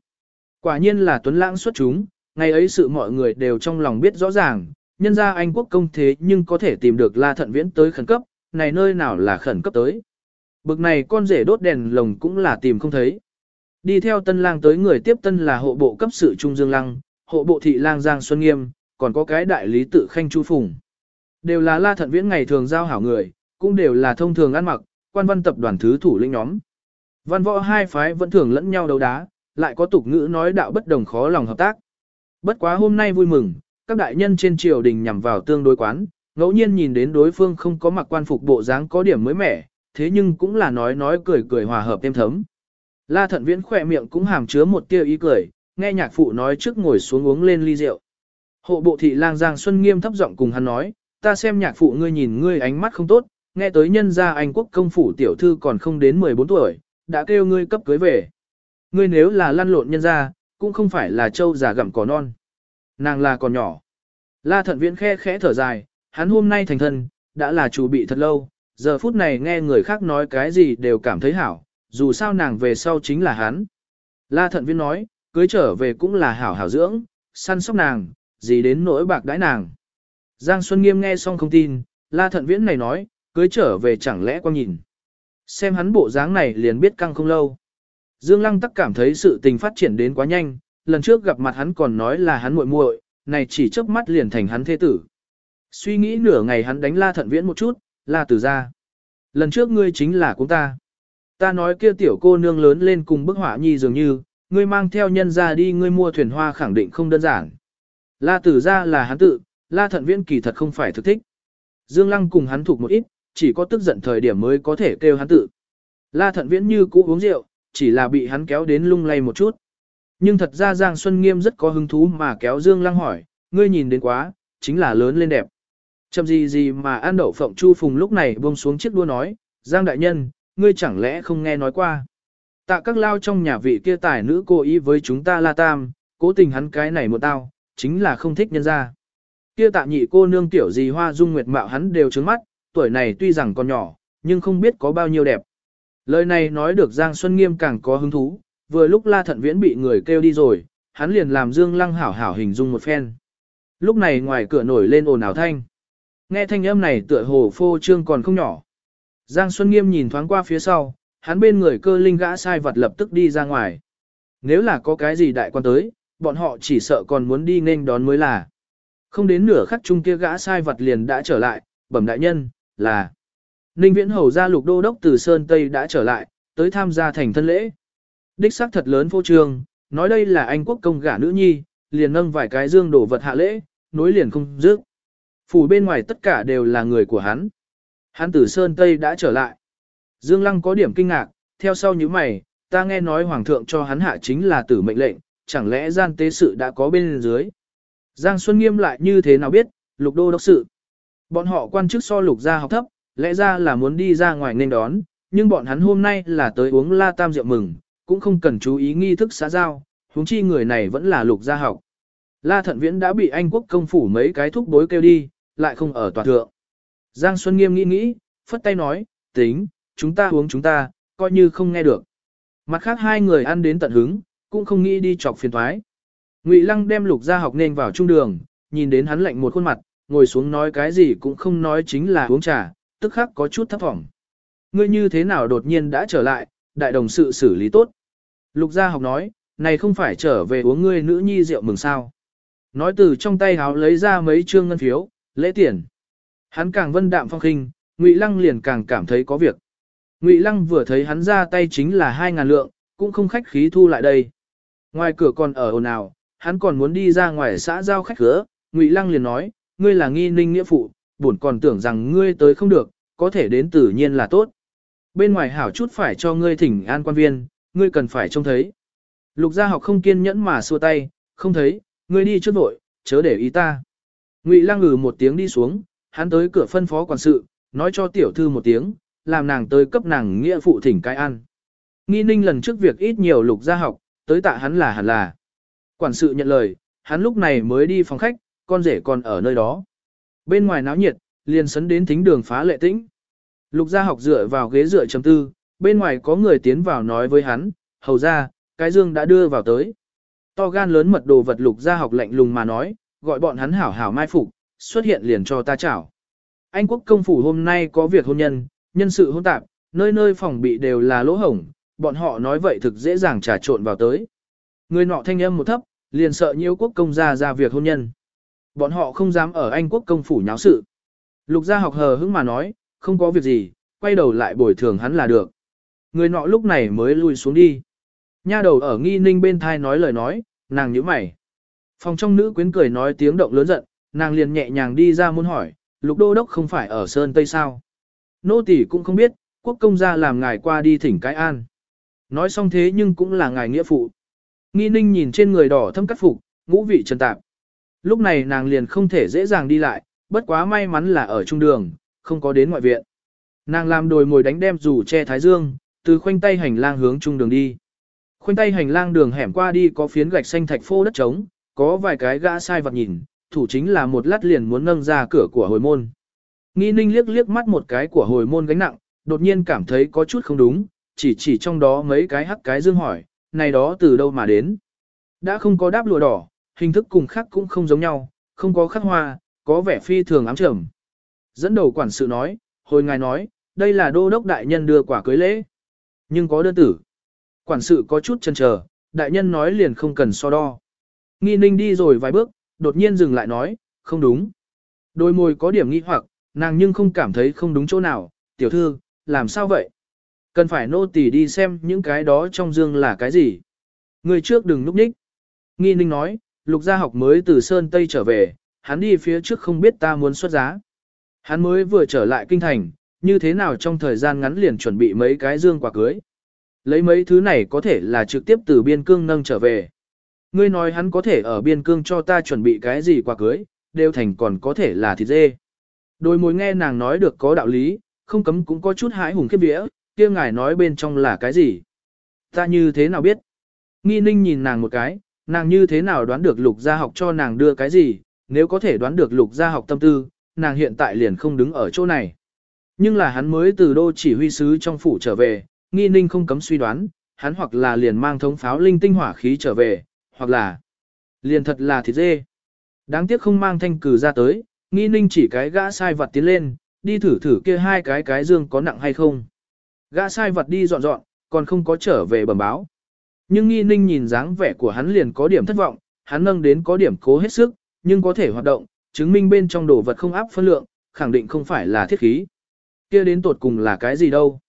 Quả nhiên là tuấn lãng xuất chúng, ngày ấy sự mọi người đều trong lòng biết rõ ràng, nhân ra Anh quốc công thế nhưng có thể tìm được La Thận Viễn tới khẩn cấp, này nơi nào là khẩn cấp tới. Bực này con rể đốt đèn lồng cũng là tìm không thấy. Đi theo tân lang tới người tiếp tân là hộ bộ cấp sự Trung Dương Lăng, hộ bộ thị lang Giang Xuân Nghiêm, còn có cái đại lý tự khanh Chu Phùng. Đều là La Thận Viễn ngày thường giao hảo người, cũng đều là thông thường ăn mặc, quan văn tập đoàn thứ thủ lĩnh nhóm. Văn võ hai phái vẫn thường lẫn nhau đấu đá, lại có tục ngữ nói đạo bất đồng khó lòng hợp tác. Bất quá hôm nay vui mừng, các đại nhân trên triều đình nhằm vào tương đối quán, ngẫu nhiên nhìn đến đối phương không có mặc quan phục bộ dáng có điểm mới mẻ, thế nhưng cũng là nói nói cười cười hòa hợp êm thấm. La thận viễn khỏe miệng cũng hàm chứa một tia ý cười, nghe nhạc phụ nói trước ngồi xuống uống lên ly rượu. Hộ bộ thị lang Giang Xuân Nghiêm thấp giọng cùng hắn nói, ta xem nhạc phụ ngươi nhìn ngươi ánh mắt không tốt, nghe tới nhân gia Anh quốc công phủ tiểu thư còn không đến 14 tuổi, đã kêu ngươi cấp cưới về. Ngươi nếu là lăn lộn nhân gia, cũng không phải là châu già gặm cỏ non. Nàng là còn nhỏ. La thận viễn khe khẽ thở dài, hắn hôm nay thành thân, đã là chủ bị thật lâu, giờ phút này nghe người khác nói cái gì đều cảm thấy hảo, dù sao nàng về sau chính là hắn. La thận viễn nói, cưới trở về cũng là hảo hảo dưỡng, săn sóc nàng, gì đến nỗi bạc đãi nàng. Giang Xuân Nghiêm nghe xong không tin, La thận viễn này nói, cưới trở về chẳng lẽ quang nhìn. Xem hắn bộ dáng này liền biết căng không lâu. Dương Lăng tắc cảm thấy sự tình phát triển đến quá nhanh, lần trước gặp mặt hắn còn nói là hắn muội muội, này chỉ chớp mắt liền thành hắn thế tử. Suy nghĩ nửa ngày hắn đánh la thận viễn một chút, la tử ra. Lần trước ngươi chính là cũng ta. Ta nói kia tiểu cô nương lớn lên cùng bức họa nhi dường như, ngươi mang theo nhân ra đi ngươi mua thuyền hoa khẳng định không đơn giản. La tử ra là hắn tự, la thận viễn kỳ thật không phải thực thích. Dương Lăng cùng hắn thuộc một ít, chỉ có tức giận thời điểm mới có thể kêu hắn tự. La thận viễn như cũ uống rượu, chỉ là bị hắn kéo đến lung lay một chút. Nhưng thật ra Giang Xuân Nghiêm rất có hứng thú mà kéo Dương Lăng hỏi, ngươi nhìn đến quá, chính là lớn lên đẹp. Chầm gì gì mà ăn đậu phộng chu phùng lúc này buông xuống chiếc đua nói, Giang đại nhân, ngươi chẳng lẽ không nghe nói qua. Tạ các lao trong nhà vị kia tài nữ cô ý với chúng ta la tam, cố tình hắn cái này một tao, chính là không thích nhân ra. Kia tạ nhị cô nương tiểu gì hoa dung nguyệt mạo hắn đều trứng mắt, tuổi này tuy rằng còn nhỏ, nhưng không biết có bao nhiêu đẹp. Lời này nói được Giang Xuân Nghiêm càng có hứng thú, vừa lúc La Thận Viễn bị người kêu đi rồi, hắn liền làm Dương Lăng hảo hảo hình dung một phen. Lúc này ngoài cửa nổi lên ồn ào thanh. Nghe thanh âm này tựa hồ phô trương còn không nhỏ. Giang Xuân Nghiêm nhìn thoáng qua phía sau, hắn bên người cơ linh gã sai vật lập tức đi ra ngoài. Nếu là có cái gì đại quan tới, bọn họ chỉ sợ còn muốn đi nên đón mới là. Không đến nửa khắc chung kia gã sai vật liền đã trở lại, bẩm đại nhân, là. Ninh Viễn Hầu ra lục đô đốc từ Sơn Tây đã trở lại, tới tham gia thành thân lễ. Đích xác thật lớn phô trương, nói đây là anh quốc công gả nữ nhi, liền nâng vài cái dương đổ vật hạ lễ, nối liền không dứt. Phủ bên ngoài tất cả đều là người của hắn. Hắn từ Sơn Tây đã trở lại. Dương Lăng có điểm kinh ngạc, theo sau như mày, ta nghe nói Hoàng thượng cho hắn hạ chính là tử mệnh lệnh, chẳng lẽ gian tế sự đã có bên dưới. Giang Xuân Nghiêm lại như thế nào biết, lục đô đốc sự. Bọn họ quan chức so lục gia học thấp, lẽ ra là muốn đi ra ngoài nên đón, nhưng bọn hắn hôm nay là tới uống la tam rượu mừng, cũng không cần chú ý nghi thức xã giao, huống chi người này vẫn là lục gia học. La thận viễn đã bị Anh quốc công phủ mấy cái thúc bối kêu đi, lại không ở tòa thượng. Giang Xuân Nghiêm nghĩ nghĩ, phất tay nói, tính, chúng ta uống chúng ta, coi như không nghe được. Mặt khác hai người ăn đến tận hứng, cũng không nghĩ đi chọc phiền thoái. Ngụy Lăng đem lục gia học nên vào trung đường, nhìn đến hắn lạnh một khuôn mặt, ngồi xuống nói cái gì cũng không nói chính là uống trà, tức khắc có chút thấp vọng. Ngươi như thế nào đột nhiên đã trở lại, đại đồng sự xử lý tốt. Lục gia học nói, này không phải trở về uống ngươi nữ nhi rượu mừng sao. Nói từ trong tay háo lấy ra mấy trương ngân phiếu, lễ tiền. Hắn càng vân đạm phong khinh, Ngụy Lăng liền càng cảm thấy có việc. Ngụy Lăng vừa thấy hắn ra tay chính là hai ngàn lượng, cũng không khách khí thu lại đây. Ngoài cửa còn ở ồn ào, hắn còn muốn đi ra ngoài xã giao khách cửa, Ngụy Lăng liền nói, ngươi là nghi ninh nghĩa phụ, buồn còn tưởng rằng ngươi tới không được, có thể đến tự nhiên là tốt. Bên ngoài hảo chút phải cho ngươi thỉnh an quan viên, ngươi cần phải trông thấy. Lục gia học không kiên nhẫn mà xua tay, không thấy, ngươi đi trước vội, chớ để ý ta. Ngụy Lang ngừ một tiếng đi xuống, hắn tới cửa phân phó quản sự, nói cho tiểu thư một tiếng, làm nàng tới cấp nàng nghĩa phụ thỉnh cái ăn. Nghi ninh lần trước việc ít nhiều lục gia học, tới tạ hắn là hẳn là. Quản sự nhận lời, hắn lúc này mới đi phòng khách, con rể còn ở nơi đó. Bên ngoài náo nhiệt, liền sấn đến thính đường phá lệ tĩnh. Lục gia học dựa vào ghế dựa chấm tư, bên ngoài có người tiến vào nói với hắn, hầu ra, cái dương đã đưa vào tới. To gan lớn mật đồ vật lục gia học lạnh lùng mà nói, gọi bọn hắn hảo hảo mai phục, xuất hiện liền cho ta chảo. Anh quốc công phủ hôm nay có việc hôn nhân, nhân sự hôn tạp, nơi nơi phòng bị đều là lỗ hổng, bọn họ nói vậy thực dễ dàng trà trộn vào tới. Người nọ thanh âm một thấp, liền sợ nhiễu quốc công ra ra việc hôn nhân. Bọn họ không dám ở Anh quốc công phủ nháo sự. Lục gia học hờ hững mà nói, không có việc gì, quay đầu lại bồi thường hắn là được. Người nọ lúc này mới lui xuống đi. Nha đầu ở nghi ninh bên thai nói lời nói, nàng nhíu mày. Phòng trong nữ quyến cười nói tiếng động lớn giận, nàng liền nhẹ nhàng đi ra muốn hỏi, lục đô đốc không phải ở Sơn Tây sao? Nô tỷ cũng không biết, quốc công gia làm ngài qua đi thỉnh cái an. Nói xong thế nhưng cũng là ngài nghĩa phụ. Nghi ninh nhìn trên người đỏ thâm cắt phục, ngũ vị trần tạp. Lúc này nàng liền không thể dễ dàng đi lại, bất quá may mắn là ở trung đường, không có đến ngoại viện. Nàng làm đồi mồi đánh đem dù che thái dương, từ khoanh tay hành lang hướng trung đường đi. Khoanh tay hành lang đường hẻm qua đi có phiến gạch xanh thạch phô đất trống, có vài cái gã sai vật nhìn, thủ chính là một lát liền muốn nâng ra cửa của hồi môn. Nghi ninh liếc liếc mắt một cái của hồi môn gánh nặng, đột nhiên cảm thấy có chút không đúng, chỉ chỉ trong đó mấy cái hắc cái dương hỏi, này đó từ đâu mà đến. Đã không có đáp lụa đỏ, hình thức cùng khác cũng không giống nhau, không có khắc hoa, có vẻ phi thường ám trầm. Dẫn đầu quản sự nói, hồi ngài nói, đây là đô đốc đại nhân đưa quả cưới lễ. Nhưng có đơn tử. Quản sự có chút chần chờ, đại nhân nói liền không cần so đo. Nghi ninh đi rồi vài bước, đột nhiên dừng lại nói, không đúng. Đôi môi có điểm nghi hoặc, nàng nhưng không cảm thấy không đúng chỗ nào, tiểu thư, làm sao vậy? Cần phải nô tỳ đi xem những cái đó trong dương là cái gì? Người trước đừng núp ních. Nghi ninh nói, lục gia học mới từ Sơn Tây trở về, hắn đi phía trước không biết ta muốn xuất giá. Hắn mới vừa trở lại kinh thành, như thế nào trong thời gian ngắn liền chuẩn bị mấy cái dương quả cưới. Lấy mấy thứ này có thể là trực tiếp từ biên cương nâng trở về. Ngươi nói hắn có thể ở biên cương cho ta chuẩn bị cái gì quả cưới, đều thành còn có thể là thịt dê. Đôi mối nghe nàng nói được có đạo lý, không cấm cũng có chút hãi hùng khiếp vía, kia ngài nói bên trong là cái gì. Ta như thế nào biết? Nghi ninh nhìn nàng một cái, nàng như thế nào đoán được lục gia học cho nàng đưa cái gì, nếu có thể đoán được lục gia học tâm tư, nàng hiện tại liền không đứng ở chỗ này. Nhưng là hắn mới từ đô chỉ huy sứ trong phủ trở về, nghi ninh không cấm suy đoán, hắn hoặc là liền mang thống pháo linh tinh hỏa khí trở về, hoặc là liền thật là thịt dê. Đáng tiếc không mang thanh cử ra tới, nghi ninh chỉ cái gã sai vật tiến lên, đi thử thử kia hai cái cái dương có nặng hay không. Gã sai vật đi dọn dọn, còn không có trở về bẩm báo. Nhưng nghi ninh nhìn dáng vẻ của hắn liền có điểm thất vọng, hắn nâng đến có điểm cố hết sức, nhưng có thể hoạt động, chứng minh bên trong đồ vật không áp phân lượng, khẳng định không phải là thiết khí. Kia đến tột cùng là cái gì đâu.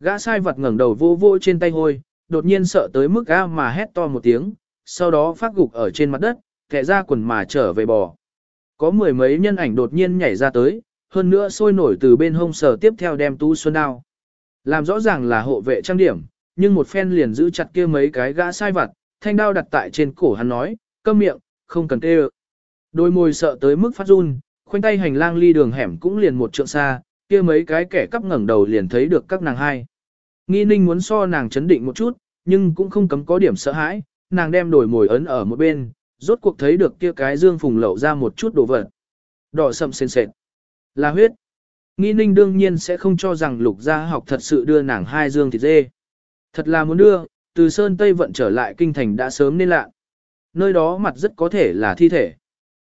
Gã sai vật ngẩng đầu vô vô trên tay hôi, đột nhiên sợ tới mức ga mà hét to một tiếng, sau đó phát gục ở trên mặt đất, kẻ ra quần mà trở về bò. Có mười mấy nhân ảnh đột nhiên nhảy ra tới, hơn nữa sôi nổi từ bên hông sở tiếp theo đem tu xuân đao. Làm rõ ràng là hộ vệ trang điểm, nhưng một phen liền giữ chặt kia mấy cái gã sai vặt, thanh đao đặt tại trên cổ hắn nói, câm miệng, không cần tê Đôi môi sợ tới mức phát run, khoanh tay hành lang ly đường hẻm cũng liền một trượng xa, kia mấy cái kẻ cắp ngẩng đầu liền thấy được các nàng hai. Nghi ninh muốn so nàng chấn định một chút, nhưng cũng không cấm có điểm sợ hãi, nàng đem đổi mồi ấn ở một bên, rốt cuộc thấy được kia cái dương phùng lậu ra một chút đồ vật. Đỏ sậm sền sệt. Là huyết. Nghi ninh đương nhiên sẽ không cho rằng lục gia học thật sự đưa nàng hai dương thịt dê. Thật là muốn đưa, từ Sơn Tây vận trở lại kinh thành đã sớm nên lạ. Nơi đó mặt rất có thể là thi thể.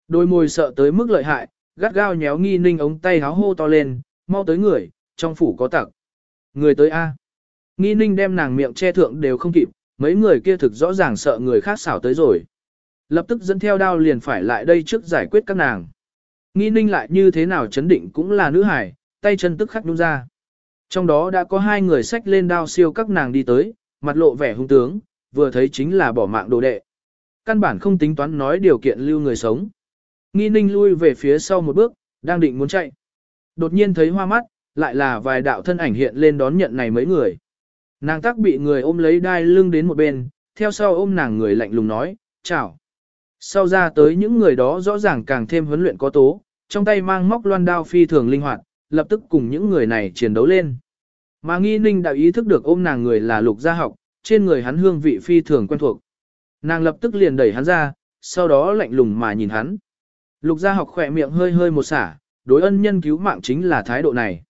Đôi môi sợ tới mức lợi hại, gắt gao nhéo nghi ninh ống tay háo hô to lên, mau tới người, trong phủ có tặc. Người tới A. Nghi ninh đem nàng miệng che thượng đều không kịp, mấy người kia thực rõ ràng sợ người khác xảo tới rồi. Lập tức dẫn theo đao liền phải lại đây trước giải quyết các nàng. Nghi ninh lại như thế nào chấn định cũng là nữ hải, tay chân tức khắc nhung ra. Trong đó đã có hai người xách lên đao siêu các nàng đi tới, mặt lộ vẻ hung tướng, vừa thấy chính là bỏ mạng đồ đệ. Căn bản không tính toán nói điều kiện lưu người sống. Nghi ninh lui về phía sau một bước, đang định muốn chạy. Đột nhiên thấy hoa mắt, lại là vài đạo thân ảnh hiện lên đón nhận này mấy người. Nàng tác bị người ôm lấy đai lưng đến một bên, theo sau ôm nàng người lạnh lùng nói, chào. Sau ra tới những người đó rõ ràng càng thêm huấn luyện có tố, trong tay mang móc loan đao phi thường linh hoạt, lập tức cùng những người này chiến đấu lên. Mà nghi ninh đã ý thức được ôm nàng người là lục gia học, trên người hắn hương vị phi thường quen thuộc. Nàng lập tức liền đẩy hắn ra, sau đó lạnh lùng mà nhìn hắn. Lục gia học khỏe miệng hơi hơi một xả, đối ân nhân cứu mạng chính là thái độ này.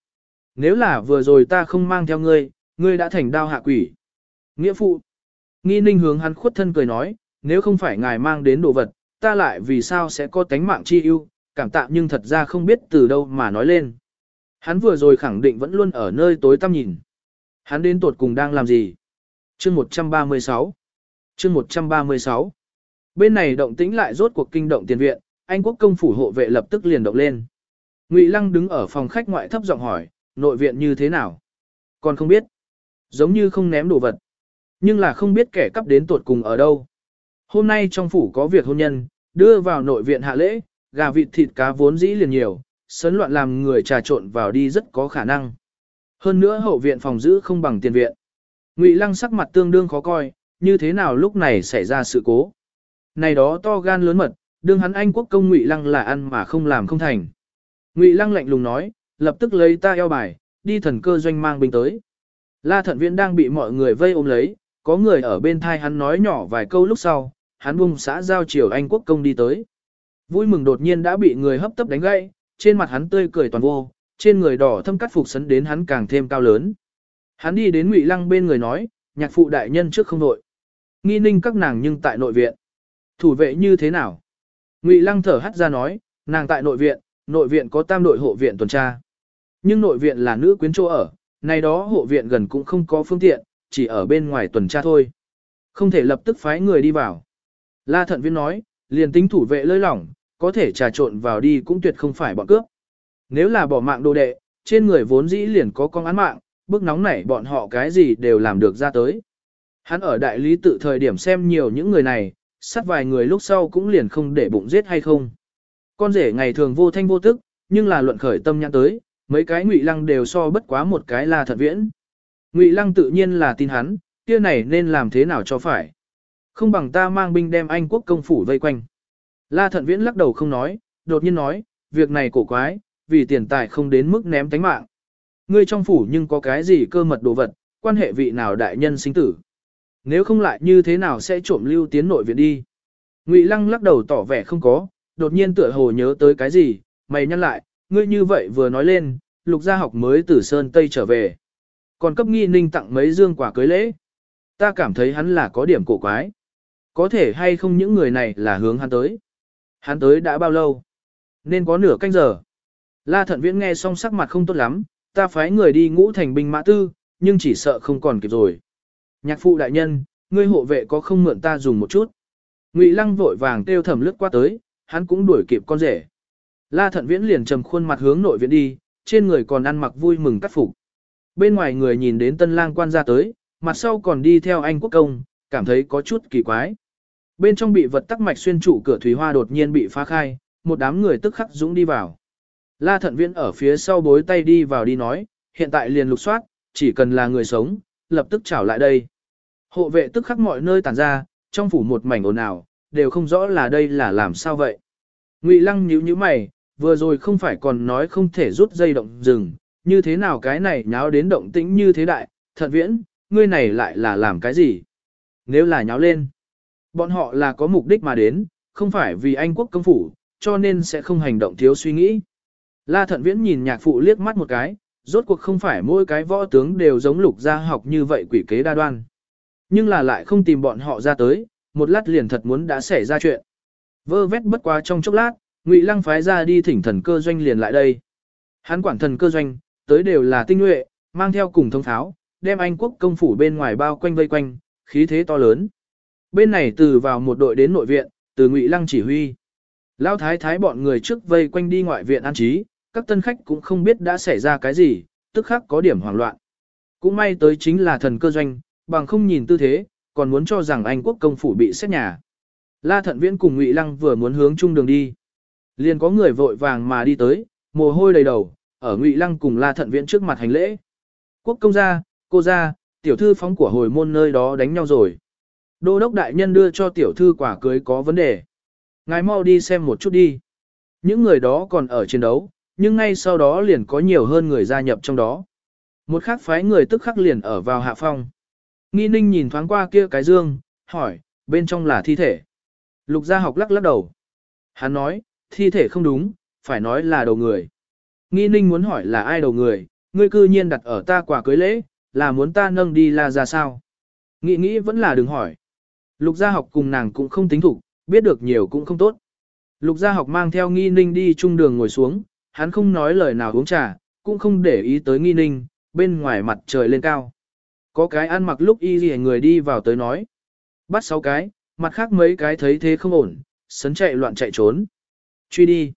Nếu là vừa rồi ta không mang theo ngươi, ngươi đã thành đao hạ quỷ. Nghĩa phụ. Nghi ninh hướng hắn khuất thân cười nói, nếu không phải ngài mang đến đồ vật, ta lại vì sao sẽ có tánh mạng chi ưu, cảm tạ nhưng thật ra không biết từ đâu mà nói lên. Hắn vừa rồi khẳng định vẫn luôn ở nơi tối tăm nhìn. Hắn đến tột cùng đang làm gì? Chương 136 Chương 136 Bên này động tĩnh lại rốt cuộc kinh động tiền viện, Anh quốc công phủ hộ vệ lập tức liền động lên. Ngụy Lăng đứng ở phòng khách ngoại thấp giọng hỏi, nội viện như thế nào? Còn không biết. Giống như không ném đồ vật. Nhưng là không biết kẻ cắp đến tột cùng ở đâu. Hôm nay trong phủ có việc hôn nhân, đưa vào nội viện hạ lễ, gà vịt thịt cá vốn dĩ liền nhiều, sấn loạn làm người trà trộn vào đi rất có khả năng. Hơn nữa hậu viện phòng giữ không bằng tiền viện. Ngụy Lăng sắc mặt tương đương khó coi, như thế nào lúc này xảy ra sự cố. Này đó to gan lớn mật, đương hắn anh quốc công Ngụy Lăng là ăn mà không làm không thành. Ngụy Lăng lạnh lùng nói, lập tức lấy ta eo bài, đi thần cơ doanh mang binh tới. La Thận Viễn đang bị mọi người vây ôm lấy, có người ở bên thai hắn nói nhỏ vài câu lúc sau, hắn bung xã giao chiều anh quốc công đi tới. Vui mừng đột nhiên đã bị người hấp tấp đánh gãy, trên mặt hắn tươi cười toàn vô, trên người đỏ thâm cắt phục sấn đến hắn càng thêm cao lớn. Hắn đi đến Ngụy Lăng bên người nói, nhạc phụ đại nhân trước không nội. Nghi ninh các nàng nhưng tại nội viện. Thủ vệ như thế nào? Ngụy Lăng thở hắt ra nói, nàng tại nội viện, nội viện có tam đội hộ viện tuần tra. Nhưng nội viện là nữ quyến chỗ ở, này đó hộ viện gần cũng không có phương tiện, chỉ ở bên ngoài tuần tra thôi. Không thể lập tức phái người đi vào. La thận viên nói, liền tính thủ vệ lơi lỏng, có thể trà trộn vào đi cũng tuyệt không phải bọn cướp. Nếu là bỏ mạng đồ đệ, trên người vốn dĩ liền có con án mạng, bức nóng này bọn họ cái gì đều làm được ra tới. Hắn ở đại lý tự thời điểm xem nhiều những người này, sát vài người lúc sau cũng liền không để bụng giết hay không. Con rể ngày thường vô thanh vô tức, nhưng là luận khởi tâm nhãn tới, mấy cái ngụy lăng đều so bất quá một cái là thật viễn. Ngụy lăng tự nhiên là tin hắn, kia này nên làm thế nào cho phải. Không bằng ta mang binh đem Anh quốc công phủ vây quanh. La thận viễn lắc đầu không nói, đột nhiên nói, việc này cổ quái, vì tiền tài không đến mức ném tánh mạng. Ngươi trong phủ nhưng có cái gì cơ mật đồ vật, quan hệ vị nào đại nhân sinh tử. Nếu không lại như thế nào sẽ trộm lưu tiến nội viện đi. Ngụy lăng lắc đầu tỏ vẻ không có, đột nhiên tựa hồ nhớ tới cái gì, mày nhăn lại, ngươi như vậy vừa nói lên, lục gia học mới từ Sơn Tây trở về. Còn cấp nghi ninh tặng mấy dương quả cưới lễ. Ta cảm thấy hắn là có điểm cổ quái. Có thể hay không những người này là hướng hắn tới. Hắn tới đã bao lâu? Nên có nửa canh giờ. La thận viễn nghe xong sắc mặt không tốt lắm, ta phái người đi ngũ thành binh mã tư, nhưng chỉ sợ không còn kịp rồi. Nhạc phụ đại nhân, ngươi hộ vệ có không mượn ta dùng một chút. Ngụy lăng vội vàng kêu thầm lướt qua tới, hắn cũng đuổi kịp con rể. La thận viễn liền trầm khuôn mặt hướng nội viện đi, trên người còn ăn mặc vui mừng cắt phục. Bên ngoài người nhìn đến tân lang quan ra tới, mặt sau còn đi theo anh quốc công, cảm thấy có chút kỳ quái. Bên trong bị vật tắc mạch xuyên trụ cửa thủy hoa đột nhiên bị phá khai, một đám người tức khắc dũng đi vào. La thận viễn ở phía sau bối tay đi vào đi nói, hiện tại liền lục soát, chỉ cần là người sống, lập tức trảo lại đây. Hộ vệ tức khắc mọi nơi tản ra, trong phủ một mảnh ồn ào, đều không rõ là đây là làm sao vậy. Ngụy lăng nhíu nhíu mày, vừa rồi không phải còn nói không thể rút dây động rừng, như thế nào cái này nháo đến động tĩnh như thế đại, thận viễn, ngươi này lại là làm cái gì? Nếu là nháo lên, bọn họ là có mục đích mà đến, không phải vì Anh quốc công phủ, cho nên sẽ không hành động thiếu suy nghĩ. La thận viễn nhìn nhạc phụ liếc mắt một cái, rốt cuộc không phải mỗi cái võ tướng đều giống lục gia học như vậy quỷ kế đa đoan. Nhưng là lại không tìm bọn họ ra tới, một lát liền thật muốn đã xảy ra chuyện. Vơ vét bất quá trong chốc lát, Ngụy Lăng phái ra đi thỉnh thần cơ doanh liền lại đây. Hắn quản thần cơ doanh, tới đều là tinh nhuệ, mang theo cùng thông tháo, đem Anh quốc công phủ bên ngoài bao quanh vây quanh, khí thế to lớn. Bên này từ vào một đội đến nội viện, từ Ngụy Lăng chỉ huy. Lão thái thái bọn người trước vây quanh đi ngoại viện an trí, các tân khách cũng không biết đã xảy ra cái gì, tức khắc có điểm hoảng loạn. Cũng may tới chính là thần cơ doanh, bằng không nhìn tư thế, còn muốn cho rằng Anh quốc công phủ bị xét nhà. La Thận Viễn cùng Ngụy Lăng vừa muốn hướng chung đường đi. Liền có người vội vàng mà đi tới, mồ hôi đầy đầu, ở Ngụy Lăng cùng La Thận Viễn trước mặt hành lễ. Quốc công gia, cô gia, tiểu thư phóng của hồi môn nơi đó đánh nhau rồi. Đô đốc đại nhân đưa cho tiểu thư quả cưới có vấn đề. Ngài mau đi xem một chút đi. Những người đó còn ở chiến đấu, nhưng ngay sau đó liền có nhiều hơn người gia nhập trong đó. Một khắc phái người tức khắc liền ở vào hạ phong. Nghi ninh nhìn thoáng qua kia cái dương, hỏi, bên trong là thi thể. Lục gia học lắc lắc đầu. Hắn nói, thi thể không đúng, phải nói là đầu người. Nghi ninh muốn hỏi là ai đầu người, ngươi cư nhiên đặt ở ta quả cưới lễ, là muốn ta nâng đi là ra sao. Nghĩ nghĩ vẫn là đừng hỏi. Lục gia học cùng nàng cũng không tính thủ, biết được nhiều cũng không tốt. Lục gia học mang theo nghi ninh đi trung đường ngồi xuống, hắn không nói lời nào uống trà, cũng không để ý tới nghi ninh, bên ngoài mặt trời lên cao. Có cái ăn mặc lúc y gì người đi vào tới nói. Bắt sáu cái, mặt khác mấy cái thấy thế không ổn, sấn chạy loạn chạy trốn. Truy đi.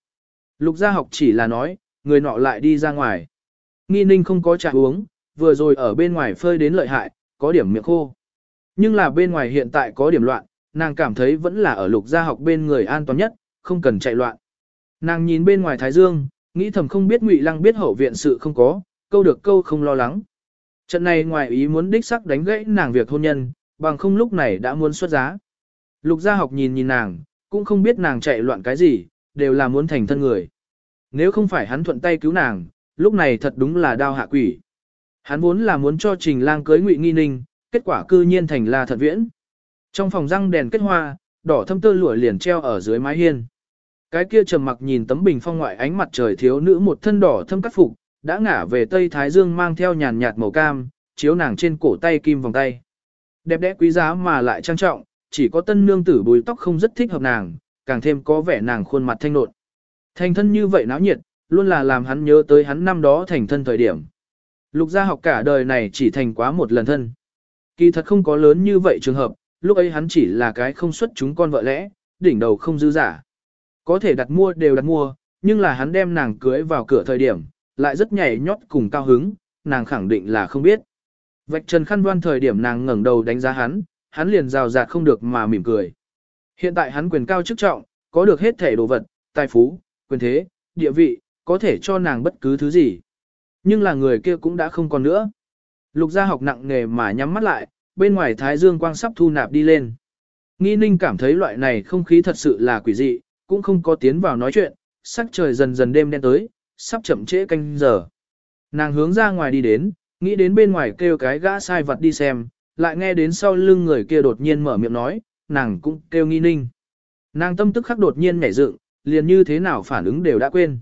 Lục gia học chỉ là nói, người nọ lại đi ra ngoài. Nghi ninh không có trà uống, vừa rồi ở bên ngoài phơi đến lợi hại, có điểm miệng khô. Nhưng là bên ngoài hiện tại có điểm loạn, nàng cảm thấy vẫn là ở lục gia học bên người an toàn nhất, không cần chạy loạn. Nàng nhìn bên ngoài Thái Dương, nghĩ thầm không biết Ngụy Lăng biết hậu viện sự không có, câu được câu không lo lắng. Trận này ngoài ý muốn đích sắc đánh gãy nàng việc hôn nhân, bằng không lúc này đã muốn xuất giá. Lục gia học nhìn nhìn nàng, cũng không biết nàng chạy loạn cái gì, đều là muốn thành thân người. Nếu không phải hắn thuận tay cứu nàng, lúc này thật đúng là đao hạ quỷ. Hắn vốn là muốn cho Trình Lang cưới Ngụy Nghi Ninh, kết quả cư nhiên thành La Thật Viễn. Trong phòng răng đèn kết hoa, đỏ thâm tơ lụa liền treo ở dưới mái hiên. Cái kia trầm mặc nhìn tấm bình phong ngoại ánh mặt trời thiếu nữ một thân đỏ thâm cắt phục, đã ngả về Tây Thái Dương mang theo nhàn nhạt màu cam, chiếu nàng trên cổ tay kim vòng tay. Đẹp đẽ quý giá mà lại trang trọng, chỉ có tân nương tử bùi tóc không rất thích hợp nàng, càng thêm có vẻ nàng khuôn mặt thanh nộn. Thành thân như vậy náo nhiệt, luôn là làm hắn nhớ tới hắn năm đó thành thân thời điểm. Lục gia học cả đời này chỉ thành quá một lần thân. Kỳ thật không có lớn như vậy trường hợp, lúc ấy hắn chỉ là cái không xuất chúng con vợ lẽ, đỉnh đầu không dư giả. Có thể đặt mua đều đặt mua, nhưng là hắn đem nàng cưới vào cửa thời điểm, lại rất nhảy nhót cùng cao hứng, nàng khẳng định là không biết. Vạch trần khăn đoan thời điểm nàng ngẩng đầu đánh giá hắn, hắn liền rào rạt không được mà mỉm cười. Hiện tại hắn quyền cao chức trọng, có được hết thể đồ vật, tài phú, quyền thế, địa vị, có thể cho nàng bất cứ thứ gì. Nhưng là người kia cũng đã không còn nữa. Lục gia học nặng nghề mà nhắm mắt lại, bên ngoài thái dương quang sắp thu nạp đi lên. Nghi ninh cảm thấy loại này không khí thật sự là quỷ dị, cũng không có tiến vào nói chuyện, sắc trời dần dần đêm đen tới, sắp chậm trễ canh giờ. Nàng hướng ra ngoài đi đến, nghĩ đến bên ngoài kêu cái gã sai vật đi xem, lại nghe đến sau lưng người kia đột nhiên mở miệng nói, nàng cũng kêu nghi ninh. Nàng tâm tức khắc đột nhiên nhảy dựng, liền như thế nào phản ứng đều đã quên.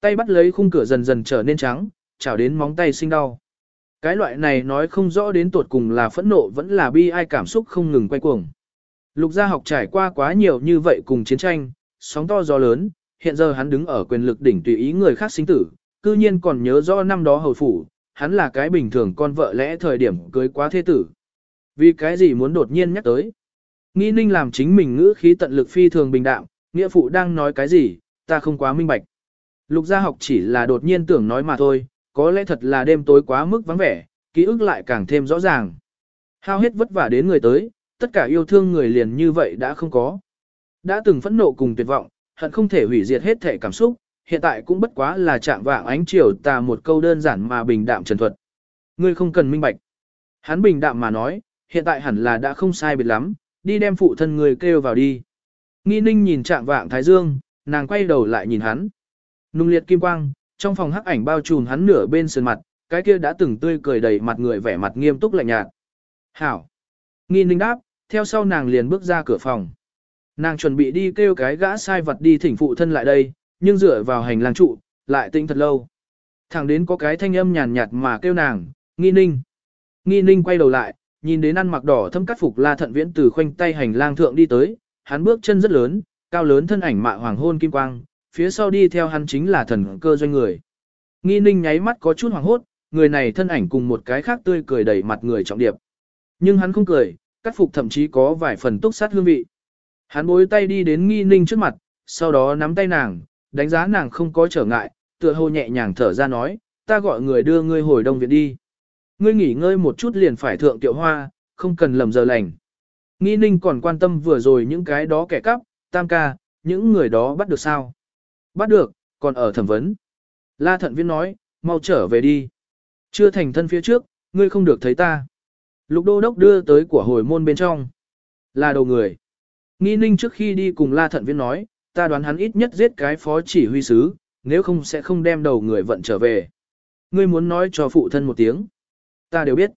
Tay bắt lấy khung cửa dần dần trở nên trắng, chảo đến móng tay sinh đau. Cái loại này nói không rõ đến tuột cùng là phẫn nộ vẫn là bi ai cảm xúc không ngừng quay cuồng. Lục gia học trải qua quá nhiều như vậy cùng chiến tranh, sóng to gió lớn, hiện giờ hắn đứng ở quyền lực đỉnh tùy ý người khác sinh tử, cư nhiên còn nhớ rõ năm đó hầu phủ, hắn là cái bình thường con vợ lẽ thời điểm cưới quá thế tử. Vì cái gì muốn đột nhiên nhắc tới? Nghi ninh làm chính mình ngữ khí tận lực phi thường bình đạm, nghĩa phụ đang nói cái gì, ta không quá minh bạch. Lục gia học chỉ là đột nhiên tưởng nói mà thôi, có lẽ thật là đêm tối quá mức vắng vẻ, ký ức lại càng thêm rõ ràng. Hao hết vất vả đến người tới, tất cả yêu thương người liền như vậy đã không có. Đã từng phẫn nộ cùng tuyệt vọng, hận không thể hủy diệt hết thể cảm xúc, hiện tại cũng bất quá là chạm vạng ánh chiều tà một câu đơn giản mà bình đạm trần thuật. Ngươi không cần minh bạch. Hắn bình đạm mà nói, hiện tại hẳn là đã không sai biệt lắm, đi đem phụ thân người kêu vào đi. Nghi ninh nhìn chạm vạng thái dương, nàng quay đầu lại nhìn hắn. Nung liệt kim quang, trong phòng hắc ảnh bao trùm hắn nửa bên sườn mặt, cái kia đã từng tươi cười đầy mặt người vẻ mặt nghiêm túc lạnh nhạt. Hảo. Nghi ninh đáp, theo sau nàng liền bước ra cửa phòng. Nàng chuẩn bị đi kêu cái gã sai vật đi thỉnh phụ thân lại đây, nhưng dựa vào hành lang trụ, lại tĩnh thật lâu. Thẳng đến có cái thanh âm nhàn nhạt mà kêu nàng, nghi ninh. Nghi ninh quay đầu lại, nhìn đến ăn mặc đỏ thâm cắt phục la thận viễn từ khoanh tay hành lang thượng đi tới, hắn bước chân rất lớn, cao lớn thân ảnh mạ hoàng hôn kim quang, phía sau đi theo hắn chính là thần cơ doanh người. Nghi ninh nháy mắt có chút hoảng hốt, người này thân ảnh cùng một cái khác tươi cười đầy mặt người trọng điệp. Nhưng hắn không cười, cắt phục thậm chí có vài phần túc sát hương vị. Hắn bối tay đi đến nghi ninh trước mặt, sau đó nắm tay nàng, đánh giá nàng không có trở ngại, tựa hồ nhẹ nhàng thở ra nói, ta gọi người đưa ngươi hồi đông viện đi. Ngươi nghỉ ngơi một chút liền phải thượng tiệu hoa, không cần lầm giờ lành. Nghi ninh còn quan tâm vừa rồi những cái đó kẻ cắp, tam ca, những người đó bắt được sao? Bắt được, còn ở thẩm vấn. La thận viên nói, mau trở về đi. Chưa thành thân phía trước, ngươi không được thấy ta. Lục đô đốc đưa tới của hồi môn bên trong. Là đầu người. Nghi ninh trước khi đi cùng la thận viên nói, ta đoán hắn ít nhất giết cái phó chỉ huy sứ, nếu không sẽ không đem đầu người vận trở về. Ngươi muốn nói cho phụ thân một tiếng. Ta đều biết.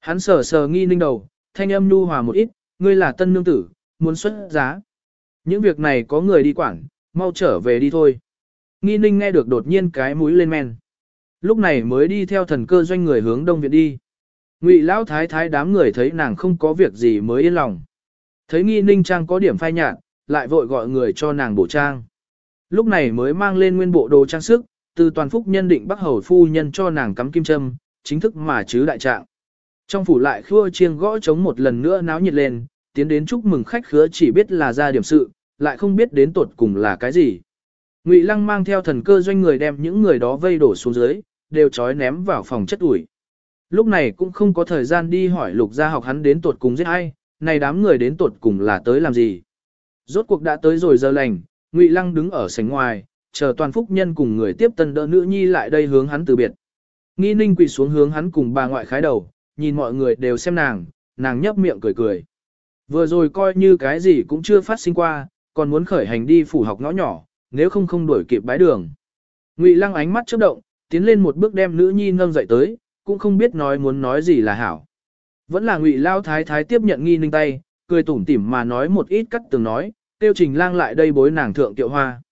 Hắn sờ sờ nghi ninh đầu, thanh âm nu hòa một ít, ngươi là tân nương tử, muốn xuất giá. Những việc này có người đi quản, mau trở về đi thôi. Nghi ninh nghe được đột nhiên cái mũi lên men. Lúc này mới đi theo thần cơ doanh người hướng đông viện đi. Ngụy lão thái thái đám người thấy nàng không có việc gì mới yên lòng. Thấy nghi ninh trang có điểm phai nhạt, lại vội gọi người cho nàng bổ trang. Lúc này mới mang lên nguyên bộ đồ trang sức, từ toàn phúc nhân định bắc hầu phu nhân cho nàng cắm kim châm, chính thức mà chứ đại trạng. Trong phủ lại khua chiêng gõ trống một lần nữa náo nhiệt lên, tiến đến chúc mừng khách khứa chỉ biết là ra điểm sự, lại không biết đến tột cùng là cái gì. Ngụy Lăng mang theo thần cơ doanh người đem những người đó vây đổ xuống dưới, đều trói ném vào phòng chất ủi. Lúc này cũng không có thời gian đi hỏi lục gia học hắn đến tột cùng giết ai, này đám người đến tột cùng là tới làm gì. Rốt cuộc đã tới rồi giờ lành, Ngụy Lăng đứng ở sảnh ngoài, chờ toàn phúc nhân cùng người tiếp tân đỡ nữ nhi lại đây hướng hắn từ biệt. Nghi ninh quỳ xuống hướng hắn cùng bà ngoại khái đầu, nhìn mọi người đều xem nàng, nàng nhấp miệng cười cười. Vừa rồi coi như cái gì cũng chưa phát sinh qua, còn muốn khởi hành đi phủ học ngõ nhỏ, nếu không không đuổi kịp bái đường. Ngụy Lăng ánh mắt chớp động, tiến lên một bước đem nữ nhi nâng dậy tới, cũng không biết nói muốn nói gì là hảo. Vẫn là Ngụy Lao Thái Thái tiếp nhận nghi ninh tay, cười tủm tỉm mà nói một ít cắt từng nói, tiêu trình lang lại đây bối nàng thượng tiệu hoa.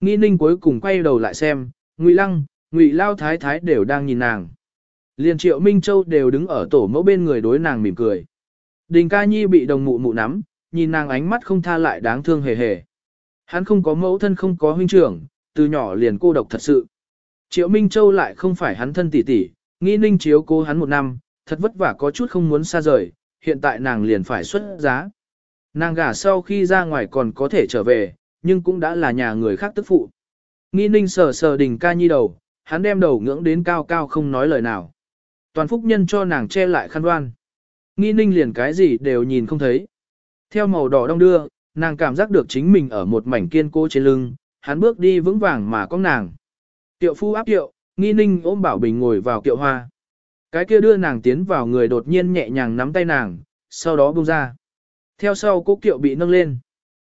Nghi ninh cuối cùng quay đầu lại xem, Ngụy Lăng, Ngụy Lao Thái Thái đều đang nhìn nàng. Liên triệu Minh Châu đều đứng ở tổ mẫu bên người đối nàng mỉm cười. Đình ca nhi bị đồng mụ mụ nắm, nhìn nàng ánh mắt không tha lại đáng thương hề hề. Hắn không có mẫu thân không có huynh trưởng, từ nhỏ liền cô độc thật sự. Triệu Minh Châu lại không phải hắn thân tỷ tỷ, nghĩ ninh chiếu cô hắn một năm, thật vất vả có chút không muốn xa rời, hiện tại nàng liền phải xuất giá. Nàng gả sau khi ra ngoài còn có thể trở về, nhưng cũng đã là nhà người khác tức phụ. Nghi ninh sờ sờ đình ca nhi đầu, hắn đem đầu ngưỡng đến cao cao không nói lời nào. Toàn phúc nhân cho nàng che lại khăn đoan. Nghi ninh liền cái gì đều nhìn không thấy. Theo màu đỏ đông đưa, nàng cảm giác được chính mình ở một mảnh kiên cố trên lưng, hắn bước đi vững vàng mà có nàng. Tiệu phu áp tiệu, nghi ninh ôm bảo bình ngồi vào kiệu hoa. Cái kia đưa nàng tiến vào người đột nhiên nhẹ nhàng nắm tay nàng, sau đó buông ra. Theo sau cố kiệu bị nâng lên.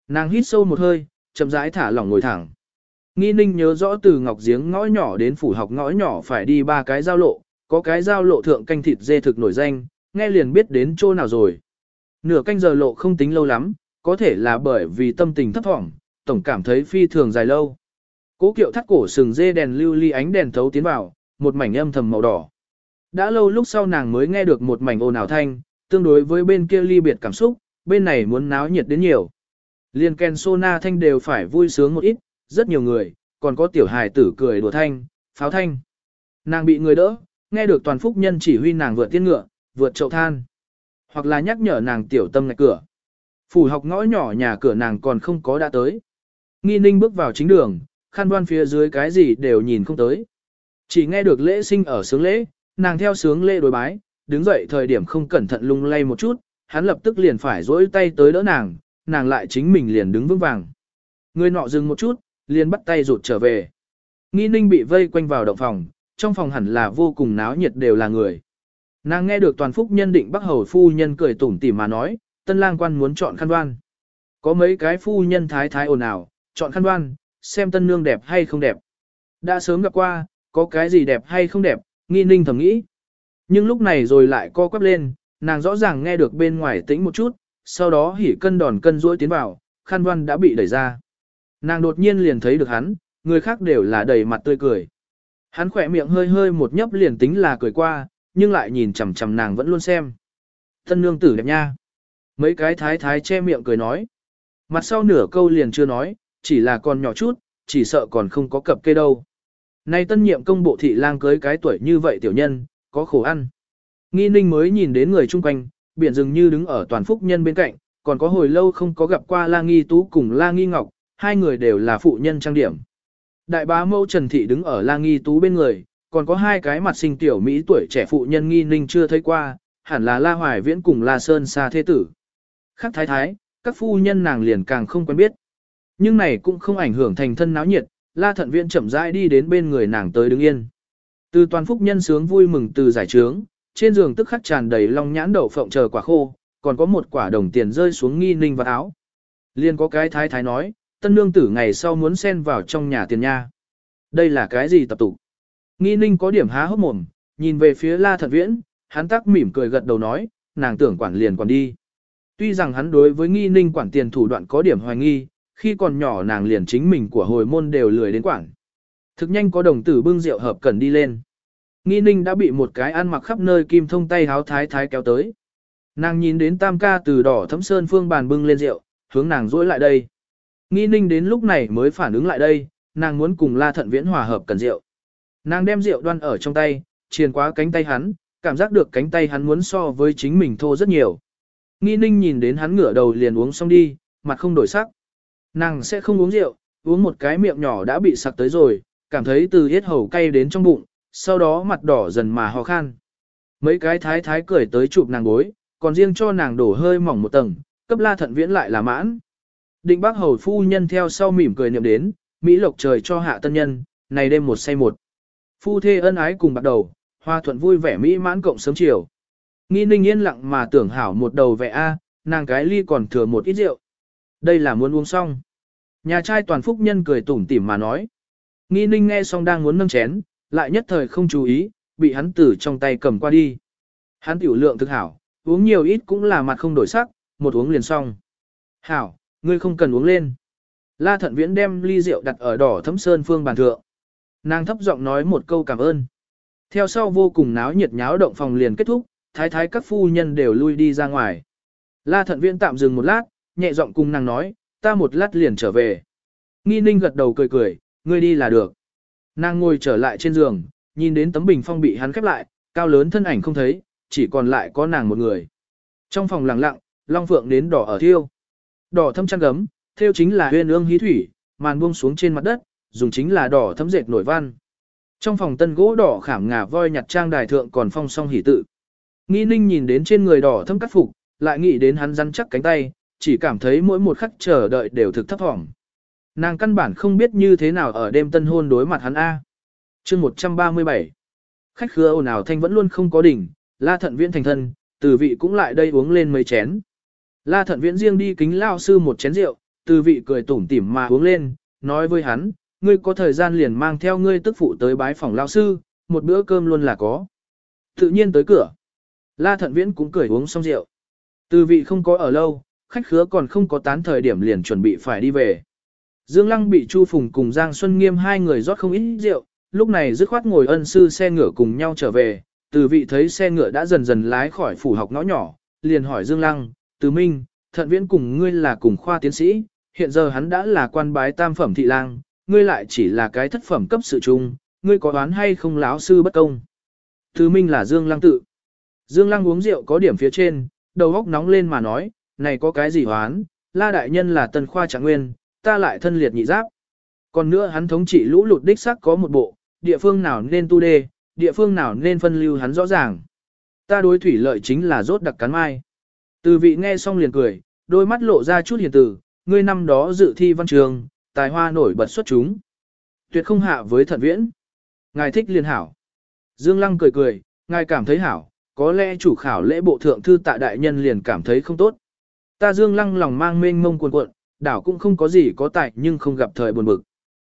Nàng hít sâu một hơi, chậm rãi thả lỏng ngồi thẳng. Nghi ninh nhớ rõ từ ngọc giếng ngõ nhỏ đến phủ học ngõ nhỏ phải đi ba cái giao lộ, có cái giao lộ thượng canh thịt dê thực nổi danh, nghe liền biết đến chỗ nào rồi. Nửa canh giờ lộ không tính lâu lắm, có thể là bởi vì tâm tình thấp thỏm, tổng cảm thấy phi thường dài lâu. Cố kiệu thắt cổ sừng dê đèn lưu ly ánh đèn thấu tiến vào, một mảnh âm thầm màu đỏ. Đã lâu lúc sau nàng mới nghe được một mảnh ồn ào thanh, tương đối với bên kia ly biệt cảm xúc, bên này muốn náo nhiệt đến nhiều. Liên ken sona thanh đều phải vui sướng một ít, rất nhiều người, còn có tiểu hài tử cười đùa thanh, pháo thanh. Nàng bị người đỡ, nghe được toàn phúc nhân chỉ huy nàng vượt tiên ngựa, vượt chậu than. Hoặc là nhắc nhở nàng tiểu tâm ngạch cửa. Phủ học ngõ nhỏ nhà cửa nàng còn không có đã tới. Nghi ninh bước vào chính đường, khăn đoan phía dưới cái gì đều nhìn không tới. Chỉ nghe được lễ sinh ở sướng lễ, nàng theo sướng lễ đối bái, đứng dậy thời điểm không cẩn thận lung lay một chút, hắn lập tức liền phải dỗi tay tới đỡ nàng, nàng lại chính mình liền đứng vững vàng. Người nọ dừng một chút, liền bắt tay rụt trở về. Nghi ninh bị vây quanh vào động phòng, trong phòng hẳn là vô cùng náo nhiệt đều là người. Nàng nghe được toàn phúc nhân định bắc hầu phu nhân cười tủm tỉm mà nói, tân lang quan muốn chọn khăn đoan. Có mấy cái phu nhân thái thái ồn ào, chọn khăn đoan, xem tân nương đẹp hay không đẹp. Đã sớm gặp qua, có cái gì đẹp hay không đẹp, nghi ninh thầm nghĩ. Nhưng lúc này rồi lại co quắp lên, nàng rõ ràng nghe được bên ngoài tĩnh một chút, sau đó hỉ cân đòn cân rũi tiến vào, khăn đoan đã bị đẩy ra. Nàng đột nhiên liền thấy được hắn, người khác đều là đầy mặt tươi cười. Hắn khỏe miệng hơi hơi một nhấp liền tính là cười qua, nhưng lại nhìn chằm chằm nàng vẫn luôn xem. Thân nương tử đẹp nha. Mấy cái thái thái che miệng cười nói. Mặt sau nửa câu liền chưa nói, chỉ là còn nhỏ chút, chỉ sợ còn không có cập kê đâu. Nay tân nhiệm công bộ thị lang cưới cái tuổi như vậy tiểu nhân, có khổ ăn. Nghi ninh mới nhìn đến người chung quanh, biển dường như đứng ở toàn phúc nhân bên cạnh, còn có hồi lâu không có gặp qua la nghi tú cùng la nghi ngọc, hai người đều là phụ nhân trang điểm. Đại bá mẫu Trần Thị đứng ở la nghi tú bên người, còn có hai cái mặt sinh tiểu Mỹ tuổi trẻ phụ nhân nghi ninh chưa thấy qua, hẳn là la hoài viễn cùng la sơn xa thế tử. Khác thái thái, các phu nhân nàng liền càng không quen biết. Nhưng này cũng không ảnh hưởng thành thân náo nhiệt, la thận viễn chậm rãi đi đến bên người nàng tới đứng yên. Từ toàn phúc nhân sướng vui mừng từ giải trướng, trên giường tức khắc tràn đầy long nhãn đậu phộng chờ quả khô, còn có một quả đồng tiền rơi xuống nghi ninh vào áo. Liên có cái thái thái nói, tân nương tử ngày sau muốn xen vào trong nhà tiền nha. Đây là cái gì tập tụ? Nghi ninh có điểm há hốc mồm, nhìn về phía la thật viễn, hắn tắc mỉm cười gật đầu nói, nàng tưởng quản liền quản đi. Tuy rằng hắn đối với nghi ninh quản tiền thủ đoạn có điểm hoài nghi, khi còn nhỏ nàng liền chính mình của hồi môn đều lười đến quản. Thực nhanh có đồng tử bưng rượu hợp cần đi lên. Nghi ninh đã bị một cái ăn mặc khắp nơi kim thông tay háo thái thái kéo tới. Nàng nhìn đến tam ca từ đỏ thấm sơn phương bàn bưng lên rượu, hướng nàng dỗi lại đây. Nghi ninh đến lúc này mới phản ứng lại đây, nàng muốn cùng la thận viễn hòa hợp cần rượu. Nàng đem rượu đoan ở trong tay, triền qua cánh tay hắn, cảm giác được cánh tay hắn muốn so với chính mình thô rất nhiều. Nghi ninh nhìn đến hắn ngửa đầu liền uống xong đi, mặt không đổi sắc. Nàng sẽ không uống rượu, uống một cái miệng nhỏ đã bị sặc tới rồi, cảm thấy từ hết hầu cay đến trong bụng, sau đó mặt đỏ dần mà ho khan. Mấy cái thái thái cười tới chụp nàng gối, còn riêng cho nàng đổ hơi mỏng một tầng, cấp la thận viễn lại là mãn. Định bác hầu phu nhân theo sau mỉm cười niệm đến, Mỹ lộc trời cho hạ tân nhân, này đêm một say một. Phu thê ân ái cùng bắt đầu, hoa thuận vui vẻ Mỹ mãn cộng sớm chiều. Nghi ninh yên lặng mà tưởng hảo một đầu vẻ A, nàng cái ly còn thừa một ít rượu. Đây là muốn uống xong. Nhà trai toàn phúc nhân cười tủm tỉm mà nói. Nghi ninh nghe xong đang muốn nâng chén, lại nhất thời không chú ý, bị hắn tử trong tay cầm qua đi. Hắn tiểu lượng thực hảo, uống nhiều ít cũng là mặt không đổi sắc, một uống liền xong. Hảo, ngươi không cần uống lên. La thận viễn đem ly rượu đặt ở đỏ thấm sơn phương bàn thượng. Nàng thấp giọng nói một câu cảm ơn. Theo sau vô cùng náo nhiệt nháo động phòng liền kết thúc, thái thái các phu nhân đều lui đi ra ngoài. La thận viễn tạm dừng một lát, nhẹ giọng cùng nàng nói, ta một lát liền trở về. Nghi ninh gật đầu cười cười, ngươi đi là được. Nàng ngồi trở lại trên giường, nhìn đến tấm bình phong bị hắn khép lại, cao lớn thân ảnh không thấy, chỉ còn lại có nàng một người. Trong phòng lặng lặng, long phượng đến đỏ ở thiêu. Đỏ thâm chăn gấm, thiêu chính là huyên ương hí thủy, màn buông xuống trên mặt đất, dùng chính là đỏ thấm dệt nổi văn. Trong phòng tân gỗ đỏ khảm ngà voi nhặt trang đài thượng còn phong song hỉ tự. Nghĩ ninh nhìn đến trên người đỏ thâm cắt phục, lại nghĩ đến hắn rắn chắc cánh tay, chỉ cảm thấy mỗi một khắc chờ đợi đều thực thấp thỏm. Nàng căn bản không biết như thế nào ở đêm tân hôn đối mặt hắn A. chương 137 Khách khứa ồn ào thanh vẫn luôn không có đỉnh, la thận viễn thành thân, từ vị cũng lại đây uống lên mấy chén. La thận viễn riêng đi kính lao sư một chén rượu, từ vị cười tủm tỉm mà uống lên, nói với hắn, ngươi có thời gian liền mang theo ngươi tức phụ tới bái phòng lao sư, một bữa cơm luôn là có. Tự nhiên tới cửa. La thận viễn cũng cười uống xong rượu. Từ vị không có ở lâu, khách khứa còn không có tán thời điểm liền chuẩn bị phải đi về. Dương Lăng bị Chu Phùng cùng Giang Xuân Nghiêm hai người rót không ít rượu, lúc này dứt khoát ngồi ân sư xe ngựa cùng nhau trở về, từ vị thấy xe ngựa đã dần dần lái khỏi phủ học ngõ nhỏ, liền hỏi Dương Lăng, từ minh, thận viễn cùng ngươi là cùng khoa tiến sĩ, hiện giờ hắn đã là quan bái tam phẩm thị lang, ngươi lại chỉ là cái thất phẩm cấp sự trung, ngươi có đoán hay không lão sư bất công. Thứ minh là Dương Lăng tự. Dương Lăng uống rượu có điểm phía trên, đầu góc nóng lên mà nói, này có cái gì hoán, la đại nhân là tân khoa trạng nguyên, ta lại thân liệt nhị giáp. Còn nữa hắn thống trị lũ lụt đích sắc có một bộ, địa phương nào nên tu đê, địa phương nào nên phân lưu hắn rõ ràng. Ta đối thủy lợi chính là rốt đặc cắn mai. Từ vị nghe xong liền cười, đôi mắt lộ ra chút hiền tử. ngươi năm đó dự thi văn trường, tài hoa nổi bật xuất chúng. Tuyệt không hạ với thận viễn. Ngài thích liên hảo. Dương Lăng cười cười, ngài cảm thấy hảo, có lẽ chủ khảo lễ bộ thượng thư tạ đại nhân liền cảm thấy không tốt. Ta Dương Lăng lòng mang mênh mông cuồn cuộn, đảo cũng không có gì có tài nhưng không gặp thời buồn bực.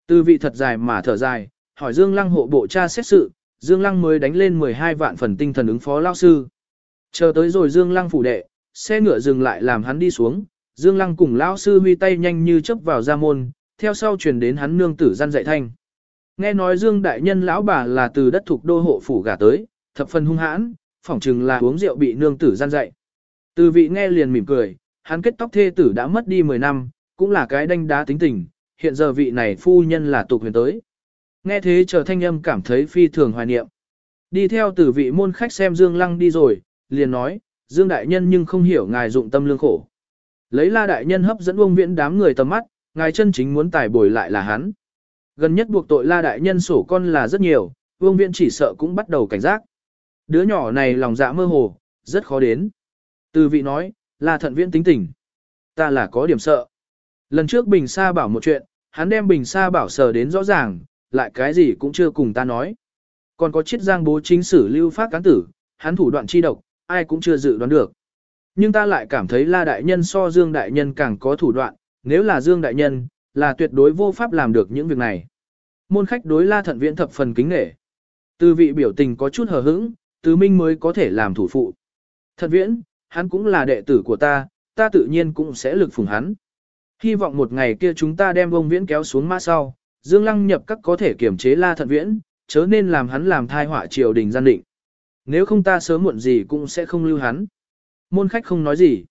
Từ vị thật dài mà thở dài, hỏi Dương Lăng hộ bộ cha xét sự, Dương Lăng mới đánh lên 12 vạn phần tinh thần ứng phó lao sư. Chờ tới rồi Dương Lăng phủ đệ, xe ngựa dừng lại làm hắn đi xuống, Dương Lăng cùng lão sư huy tay nhanh như chớp vào ra môn, theo sau truyền đến hắn nương tử gian dạy thanh. Nghe nói Dương đại nhân lão bà là từ đất thuộc đô hộ phủ gả tới, thập phần hung hãn, phỏng chừng là uống rượu bị nương tử gian dạy. Từ vị nghe liền mỉm cười, hắn kết tóc thê tử đã mất đi 10 năm, cũng là cái đanh đá tính tình, hiện giờ vị này phu nhân là tục huyền tới. Nghe thế chờ thanh âm cảm thấy phi thường hoài niệm. Đi theo tử vị môn khách xem Dương Lăng đi rồi, liền nói, Dương Đại Nhân nhưng không hiểu ngài dụng tâm lương khổ. Lấy la Đại Nhân hấp dẫn ông viễn đám người tầm mắt, ngài chân chính muốn tài bồi lại là hắn. Gần nhất buộc tội la Đại Nhân sổ con là rất nhiều, vương viễn chỉ sợ cũng bắt đầu cảnh giác. Đứa nhỏ này lòng dạ mơ hồ, rất khó đến. Từ vị nói, là thận viễn tính tình. Ta là có điểm sợ. Lần trước Bình Sa bảo một chuyện, hắn đem Bình Sa bảo sờ đến rõ ràng, lại cái gì cũng chưa cùng ta nói. Còn có chiết giang bố chính sử lưu phát cán tử, hắn thủ đoạn chi độc, ai cũng chưa dự đoán được. Nhưng ta lại cảm thấy La Đại Nhân so Dương Đại Nhân càng có thủ đoạn, nếu là Dương Đại Nhân, là tuyệt đối vô pháp làm được những việc này. Môn khách đối La Thận Viễn thập phần kính nể. Từ vị biểu tình có chút hờ hững, Từ Minh mới có thể làm thủ phụ. Thận Viễn, hắn cũng là đệ tử của ta, ta tự nhiên cũng sẽ lực phùng hắn. Hy vọng một ngày kia chúng ta đem ông Viễn kéo xuống mã sau, Dương Lăng nhập các có thể kiểm chế La Thận Viễn, chớ nên làm hắn làm thai họa triều đình gian định. Nếu không ta sớm muộn gì cũng sẽ không lưu hắn. Môn khách không nói gì.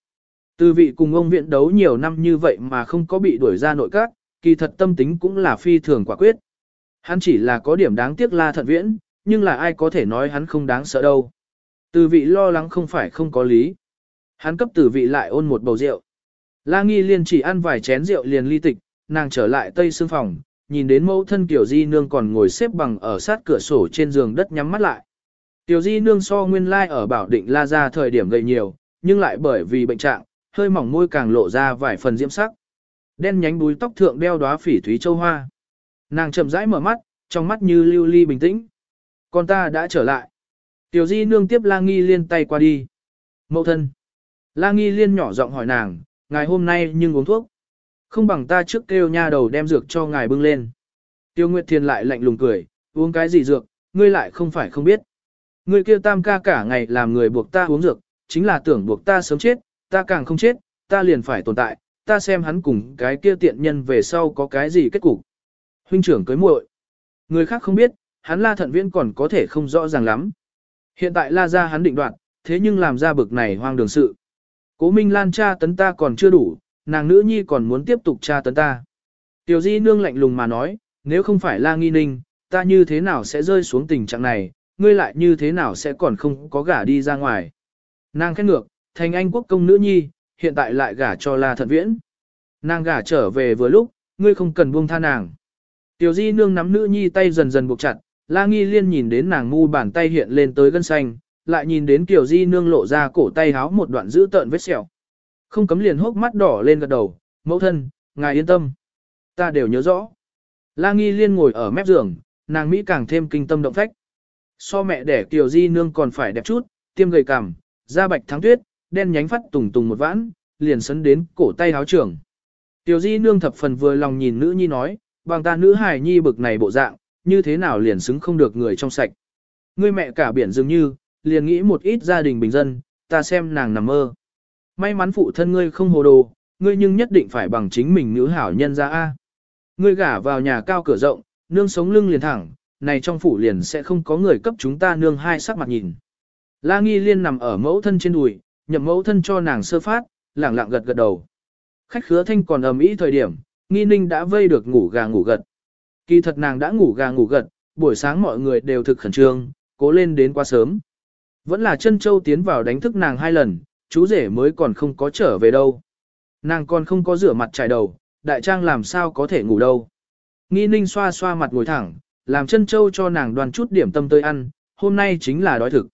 Từ vị cùng ông viện đấu nhiều năm như vậy mà không có bị đuổi ra nội các, kỳ thật tâm tính cũng là phi thường quả quyết. Hắn chỉ là có điểm đáng tiếc La Thận Viễn, nhưng là ai có thể nói hắn không đáng sợ đâu. Từ vị lo lắng không phải không có lý. Hắn cấp từ vị lại ôn một bầu rượu. La Nghi Liên chỉ ăn vài chén rượu liền ly tịch, nàng trở lại tây xương phòng, nhìn đến mẫu thân Tiểu Di Nương còn ngồi xếp bằng ở sát cửa sổ trên giường đất nhắm mắt lại. Tiểu Di Nương so nguyên lai ở bảo định la ra thời điểm gầy nhiều, nhưng lại bởi vì bệnh trạng, hơi mỏng môi càng lộ ra vài phần diễm sắc. Đen nhánh búi tóc thượng đeo đóa phỉ thúy châu hoa. Nàng chậm rãi mở mắt, trong mắt như lưu ly bình tĩnh. Con ta đã trở lại. Tiểu Di Nương tiếp La Nghi Liên tay qua đi. Mẫu thân. La Nghi Liên nhỏ giọng hỏi nàng, ngày hôm nay nhưng uống thuốc. Không bằng ta trước kêu nha đầu đem dược cho ngài bưng lên. Tiêu Nguyệt Thiên lại lạnh lùng cười, uống cái gì dược, ngươi lại không phải không biết. Ngươi kêu tam ca cả ngày làm người buộc ta uống dược, chính là tưởng buộc ta sớm chết, ta càng không chết, ta liền phải tồn tại, ta xem hắn cùng cái kia tiện nhân về sau có cái gì kết cục. Huynh trưởng cưới muội, người khác không biết, hắn la thận viễn còn có thể không rõ ràng lắm. Hiện tại la ra hắn định đoạt, thế nhưng làm ra bực này hoang đường sự. Cố Minh Lan cha tấn ta còn chưa đủ, nàng nữ nhi còn muốn tiếp tục tra tấn ta. Tiểu di nương lạnh lùng mà nói, nếu không phải la nghi ninh, ta như thế nào sẽ rơi xuống tình trạng này, ngươi lại như thế nào sẽ còn không có gả đi ra ngoài. Nàng khét ngược, thành anh quốc công nữ nhi, hiện tại lại gả cho la thận viễn. Nàng gả trở về vừa lúc, ngươi không cần buông tha nàng. Tiểu di nương nắm nữ nhi tay dần dần buộc chặt, la nghi liên nhìn đến nàng ngu bàn tay hiện lên tới gân xanh, lại nhìn đến tiểu di nương lộ ra cổ tay háo một đoạn giữ tợn vết sẹo. Không cấm liền hốc mắt đỏ lên gật đầu, mẫu thân, ngài yên tâm. Ta đều nhớ rõ. La Nghi Liên ngồi ở mép giường, nàng Mỹ càng thêm kinh tâm động phách. So mẹ đẻ Tiểu Di Nương còn phải đẹp chút, tiêm gầy cằm, da bạch thắng tuyết, đen nhánh phát tùng tùng một vãn, liền sấn đến cổ tay áo trưởng. Tiểu Di Nương thập phần vừa lòng nhìn nữ nhi nói, bằng ta nữ hài nhi bực này bộ dạng, như thế nào liền xứng không được người trong sạch. Ngươi mẹ cả biển dường như, liền nghĩ một ít gia đình bình dân, ta xem nàng nằm mơ. May mắn phụ thân ngươi không hồ đồ, ngươi nhưng nhất định phải bằng chính mình nữ hảo nhân ra A. Ngươi gả vào nhà cao cửa rộng, nương sống lưng liền thẳng, này trong phủ liền sẽ không có người cấp chúng ta nương hai sắc mặt nhìn. La nghi liên nằm ở mẫu thân trên đùi, nhậm mẫu thân cho nàng sơ phát, lẳng lặng gật gật đầu. Khách khứa thanh còn ầm ĩ thời điểm, nghi ninh đã vây được ngủ gà ngủ gật. Kỳ thật nàng đã ngủ gà ngủ gật, buổi sáng mọi người đều thực khẩn trương, cố lên đến quá sớm. Vẫn là chân châu tiến vào đánh thức nàng hai lần, chú rể mới còn không có trở về đâu. Nàng còn không có rửa mặt trải đầu, đại trang làm sao có thể ngủ đâu. Nghi ninh xoa xoa mặt ngồi thẳng, làm chân châu cho nàng đoàn chút điểm tâm tới ăn, hôm nay chính là đói thực.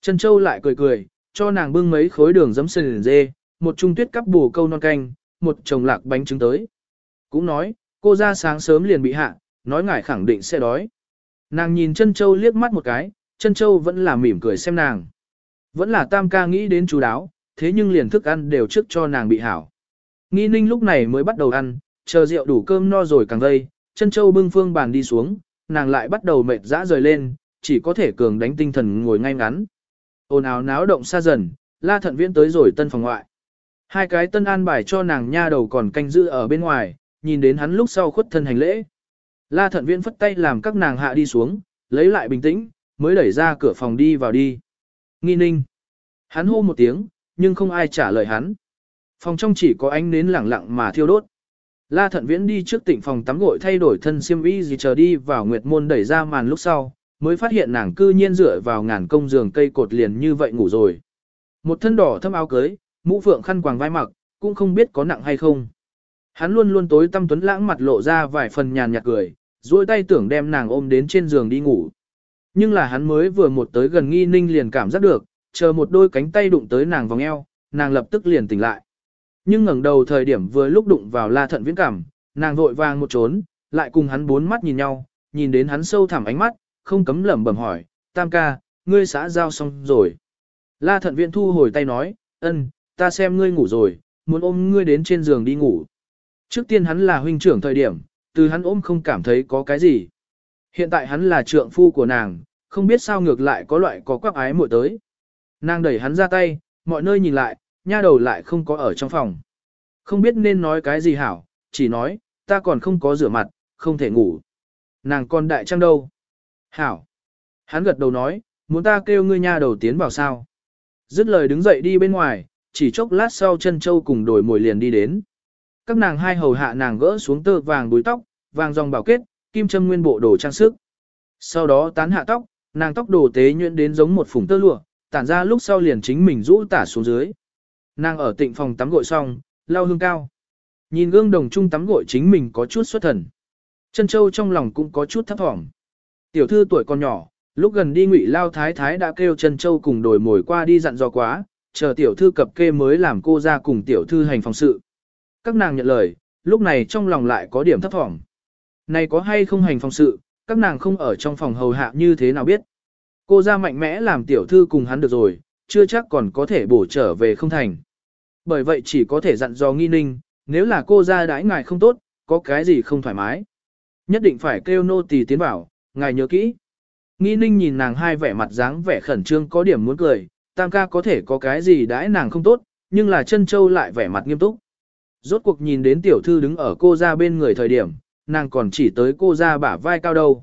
Chân châu lại cười cười, cho nàng bưng mấy khối đường giấm sườn dê, một trung tuyết cắp bù câu non canh, một chồng lạc bánh trứng tới. Cũng nói, cô ra sáng sớm liền bị hạ, nói ngài khẳng định sẽ đói. Nàng nhìn chân châu liếc mắt một cái, chân châu vẫn là mỉm cười xem nàng. Vẫn là tam ca nghĩ đến chú đáo, thế nhưng liền thức ăn đều trước cho nàng bị hảo. Nghi ninh lúc này mới bắt đầu ăn, chờ rượu đủ cơm no rồi càng vây, chân châu bưng phương bàn đi xuống, nàng lại bắt đầu mệt dã rời lên, chỉ có thể cường đánh tinh thần ngồi ngay ngắn. Ồn ào náo động xa dần, la thận viễn tới rồi tân phòng ngoại. Hai cái tân an bài cho nàng nha đầu còn canh giữ ở bên ngoài, nhìn đến hắn lúc sau khuất thân hành lễ. La thận viễn phất tay làm các nàng hạ đi xuống, lấy lại bình tĩnh, mới đẩy ra cửa phòng đi vào đi. Nghi ninh. Hắn hô một tiếng, nhưng không ai trả lời hắn. Phòng trong chỉ có ánh nến lẳng lặng mà thiêu đốt. La thận viễn đi trước tỉnh phòng tắm gội thay đổi thân xiêm y gì chờ đi vào nguyệt môn đẩy ra màn lúc sau, mới phát hiện nàng cư nhiên dựa vào ngàn công giường cây cột liền như vậy ngủ rồi. Một thân đỏ thâm áo cưới, mũ phượng khăn quàng vai mặc, cũng không biết có nặng hay không. Hắn luôn luôn tối tâm tuấn lãng mặt lộ ra vài phần nhàn nhạt cười, duỗi tay tưởng đem nàng ôm đến trên giường đi ngủ. Nhưng là hắn mới vừa một tới gần nghi ninh liền cảm giác được, chờ một đôi cánh tay đụng tới nàng vòng eo, nàng lập tức liền tỉnh lại. Nhưng ngẩng đầu thời điểm vừa lúc đụng vào la thận viễn cảm, nàng vội vàng một trốn, lại cùng hắn bốn mắt nhìn nhau, nhìn đến hắn sâu thẳm ánh mắt, không cấm lẩm bẩm hỏi, tam ca, ngươi xã giao xong rồi. La thận viện thu hồi tay nói, ân, ta xem ngươi ngủ rồi, muốn ôm ngươi đến trên giường đi ngủ. Trước tiên hắn là huynh trưởng thời điểm, từ hắn ôm không cảm thấy có cái gì. Hiện tại hắn là trượng phu của nàng, không biết sao ngược lại có loại có quắc ái muội tới. Nàng đẩy hắn ra tay, mọi nơi nhìn lại, nha đầu lại không có ở trong phòng. Không biết nên nói cái gì hảo, chỉ nói, ta còn không có rửa mặt, không thể ngủ. Nàng còn đại trang đâu? Hảo. Hắn gật đầu nói, muốn ta kêu ngươi nha đầu tiến vào sao? Dứt lời đứng dậy đi bên ngoài, chỉ chốc lát sau chân châu cùng đổi mồi liền đi đến. Các nàng hai hầu hạ nàng gỡ xuống tơ vàng đuôi tóc, vàng dòng bảo kết, kim châm nguyên bộ đồ trang sức. Sau đó tán hạ tóc, nàng tóc đồ tế nhuyễn đến giống một phùng tơ lụa, tản ra lúc sau liền chính mình rũ tả xuống dưới. Nàng ở tịnh phòng tắm gội xong, lau hương cao. Nhìn gương đồng trung tắm gội chính mình có chút xuất thần. Chân châu trong lòng cũng có chút thấp thỏm. Tiểu thư tuổi còn nhỏ, lúc gần đi ngụy lao thái thái đã kêu chân châu cùng đổi mồi qua đi dặn dò quá, chờ tiểu thư cập kê mới làm cô ra cùng tiểu thư hành phòng sự. Các nàng nhận lời, lúc này trong lòng lại có điểm thấp thỏm. Này có hay không hành phòng sự, các nàng không ở trong phòng hầu hạ như thế nào biết. Cô ra mạnh mẽ làm tiểu thư cùng hắn được rồi, chưa chắc còn có thể bổ trở về không thành. Bởi vậy chỉ có thể dặn dò nghi ninh, nếu là cô ra đãi ngài không tốt, có cái gì không thoải mái. Nhất định phải kêu nô tỳ tiến vào, ngài nhớ kỹ. Nghi ninh nhìn nàng hai vẻ mặt dáng vẻ khẩn trương có điểm muốn cười, tam ca có thể có cái gì đãi nàng không tốt, nhưng là chân châu lại vẻ mặt nghiêm túc. Rốt cuộc nhìn đến tiểu thư đứng ở cô ra bên người thời điểm, nàng còn chỉ tới cô ra bả vai cao đâu.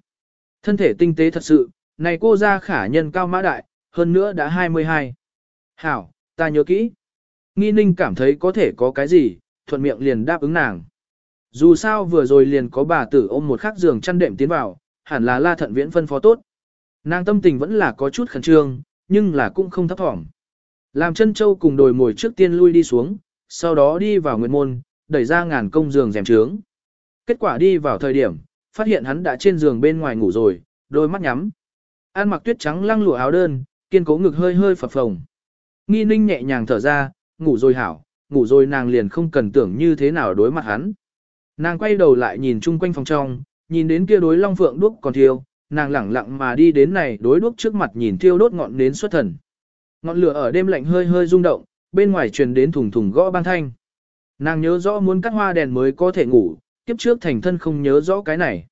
Thân thể tinh tế thật sự, này cô ra khả nhân cao mã đại, hơn nữa đã 22. Hảo, ta nhớ kỹ. Nghi ninh cảm thấy có thể có cái gì, thuận miệng liền đáp ứng nàng. Dù sao vừa rồi liền có bà tử ôm một khắc giường chăn đệm tiến vào, hẳn là la thận viễn phân phó tốt. Nàng tâm tình vẫn là có chút khẩn trương, nhưng là cũng không thấp thỏm. Làm chân châu cùng đồi mồi trước tiên lui đi xuống, sau đó đi vào nguyệt môn, đẩy ra ngàn công giường rèm trướng. Kết quả đi vào thời điểm, phát hiện hắn đã trên giường bên ngoài ngủ rồi, đôi mắt nhắm. An mặc tuyết trắng lăng lụa áo đơn, kiên cố ngực hơi hơi phập phồng. Nghi ninh nhẹ nhàng thở ra, ngủ rồi hảo, ngủ rồi nàng liền không cần tưởng như thế nào đối mặt hắn. Nàng quay đầu lại nhìn chung quanh phòng trong, nhìn đến kia đối long phượng đuốc còn thiêu, nàng lẳng lặng mà đi đến này đối đuốc trước mặt nhìn thiêu đốt ngọn nến xuất thần. Ngọn lửa ở đêm lạnh hơi hơi rung động, bên ngoài truyền đến thùng thùng gõ băng thanh. Nàng nhớ rõ muốn cắt hoa đèn mới có thể ngủ, kiếp trước thành thân không nhớ rõ cái này.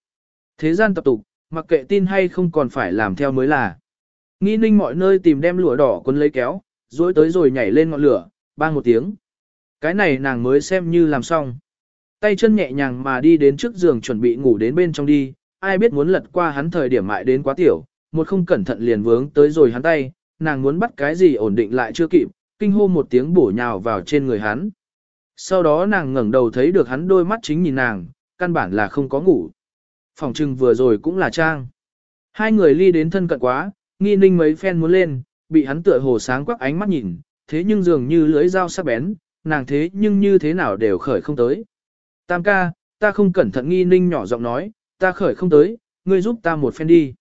Thế gian tập tục, mặc kệ tin hay không còn phải làm theo mới là. Nghi ninh mọi nơi tìm đem lụa đỏ quấn lấy kéo, dối tới rồi nhảy lên ngọn lửa, bang một tiếng. Cái này nàng mới xem như làm xong. Tay chân nhẹ nhàng mà đi đến trước giường chuẩn bị ngủ đến bên trong đi, ai biết muốn lật qua hắn thời điểm mại đến quá tiểu, một không cẩn thận liền vướng tới rồi hắn tay, nàng muốn bắt cái gì ổn định lại chưa kịp, kinh hô một tiếng bổ nhào vào trên người hắn. Sau đó nàng ngẩng đầu thấy được hắn đôi mắt chính nhìn nàng, căn bản là không có ngủ. Phòng trưng vừa rồi cũng là trang. Hai người ly đến thân cận quá, nghi ninh mấy phen muốn lên, bị hắn tựa hồ sáng quắc ánh mắt nhìn, thế nhưng dường như lưới dao sắc bén, nàng thế nhưng như thế nào đều khởi không tới. Tam ca, ta không cẩn thận nghi ninh nhỏ giọng nói, ta khởi không tới, ngươi giúp ta một phen đi.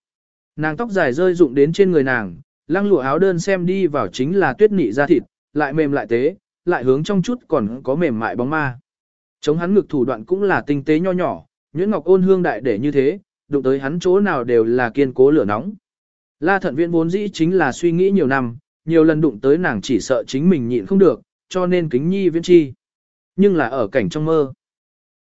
Nàng tóc dài rơi rụng đến trên người nàng, lăng lụa áo đơn xem đi vào chính là tuyết nị da thịt, lại mềm lại tế, lại hướng trong chút còn có mềm mại bóng ma. Chống hắn ngực thủ đoạn cũng là tinh tế nho nhỏ, Nguyễn ngọc ôn hương đại để như thế, đụng tới hắn chỗ nào đều là kiên cố lửa nóng. La thận viện vốn dĩ chính là suy nghĩ nhiều năm, nhiều lần đụng tới nàng chỉ sợ chính mình nhịn không được, cho nên kính nhi viễn chi. Nhưng là ở cảnh trong mơ.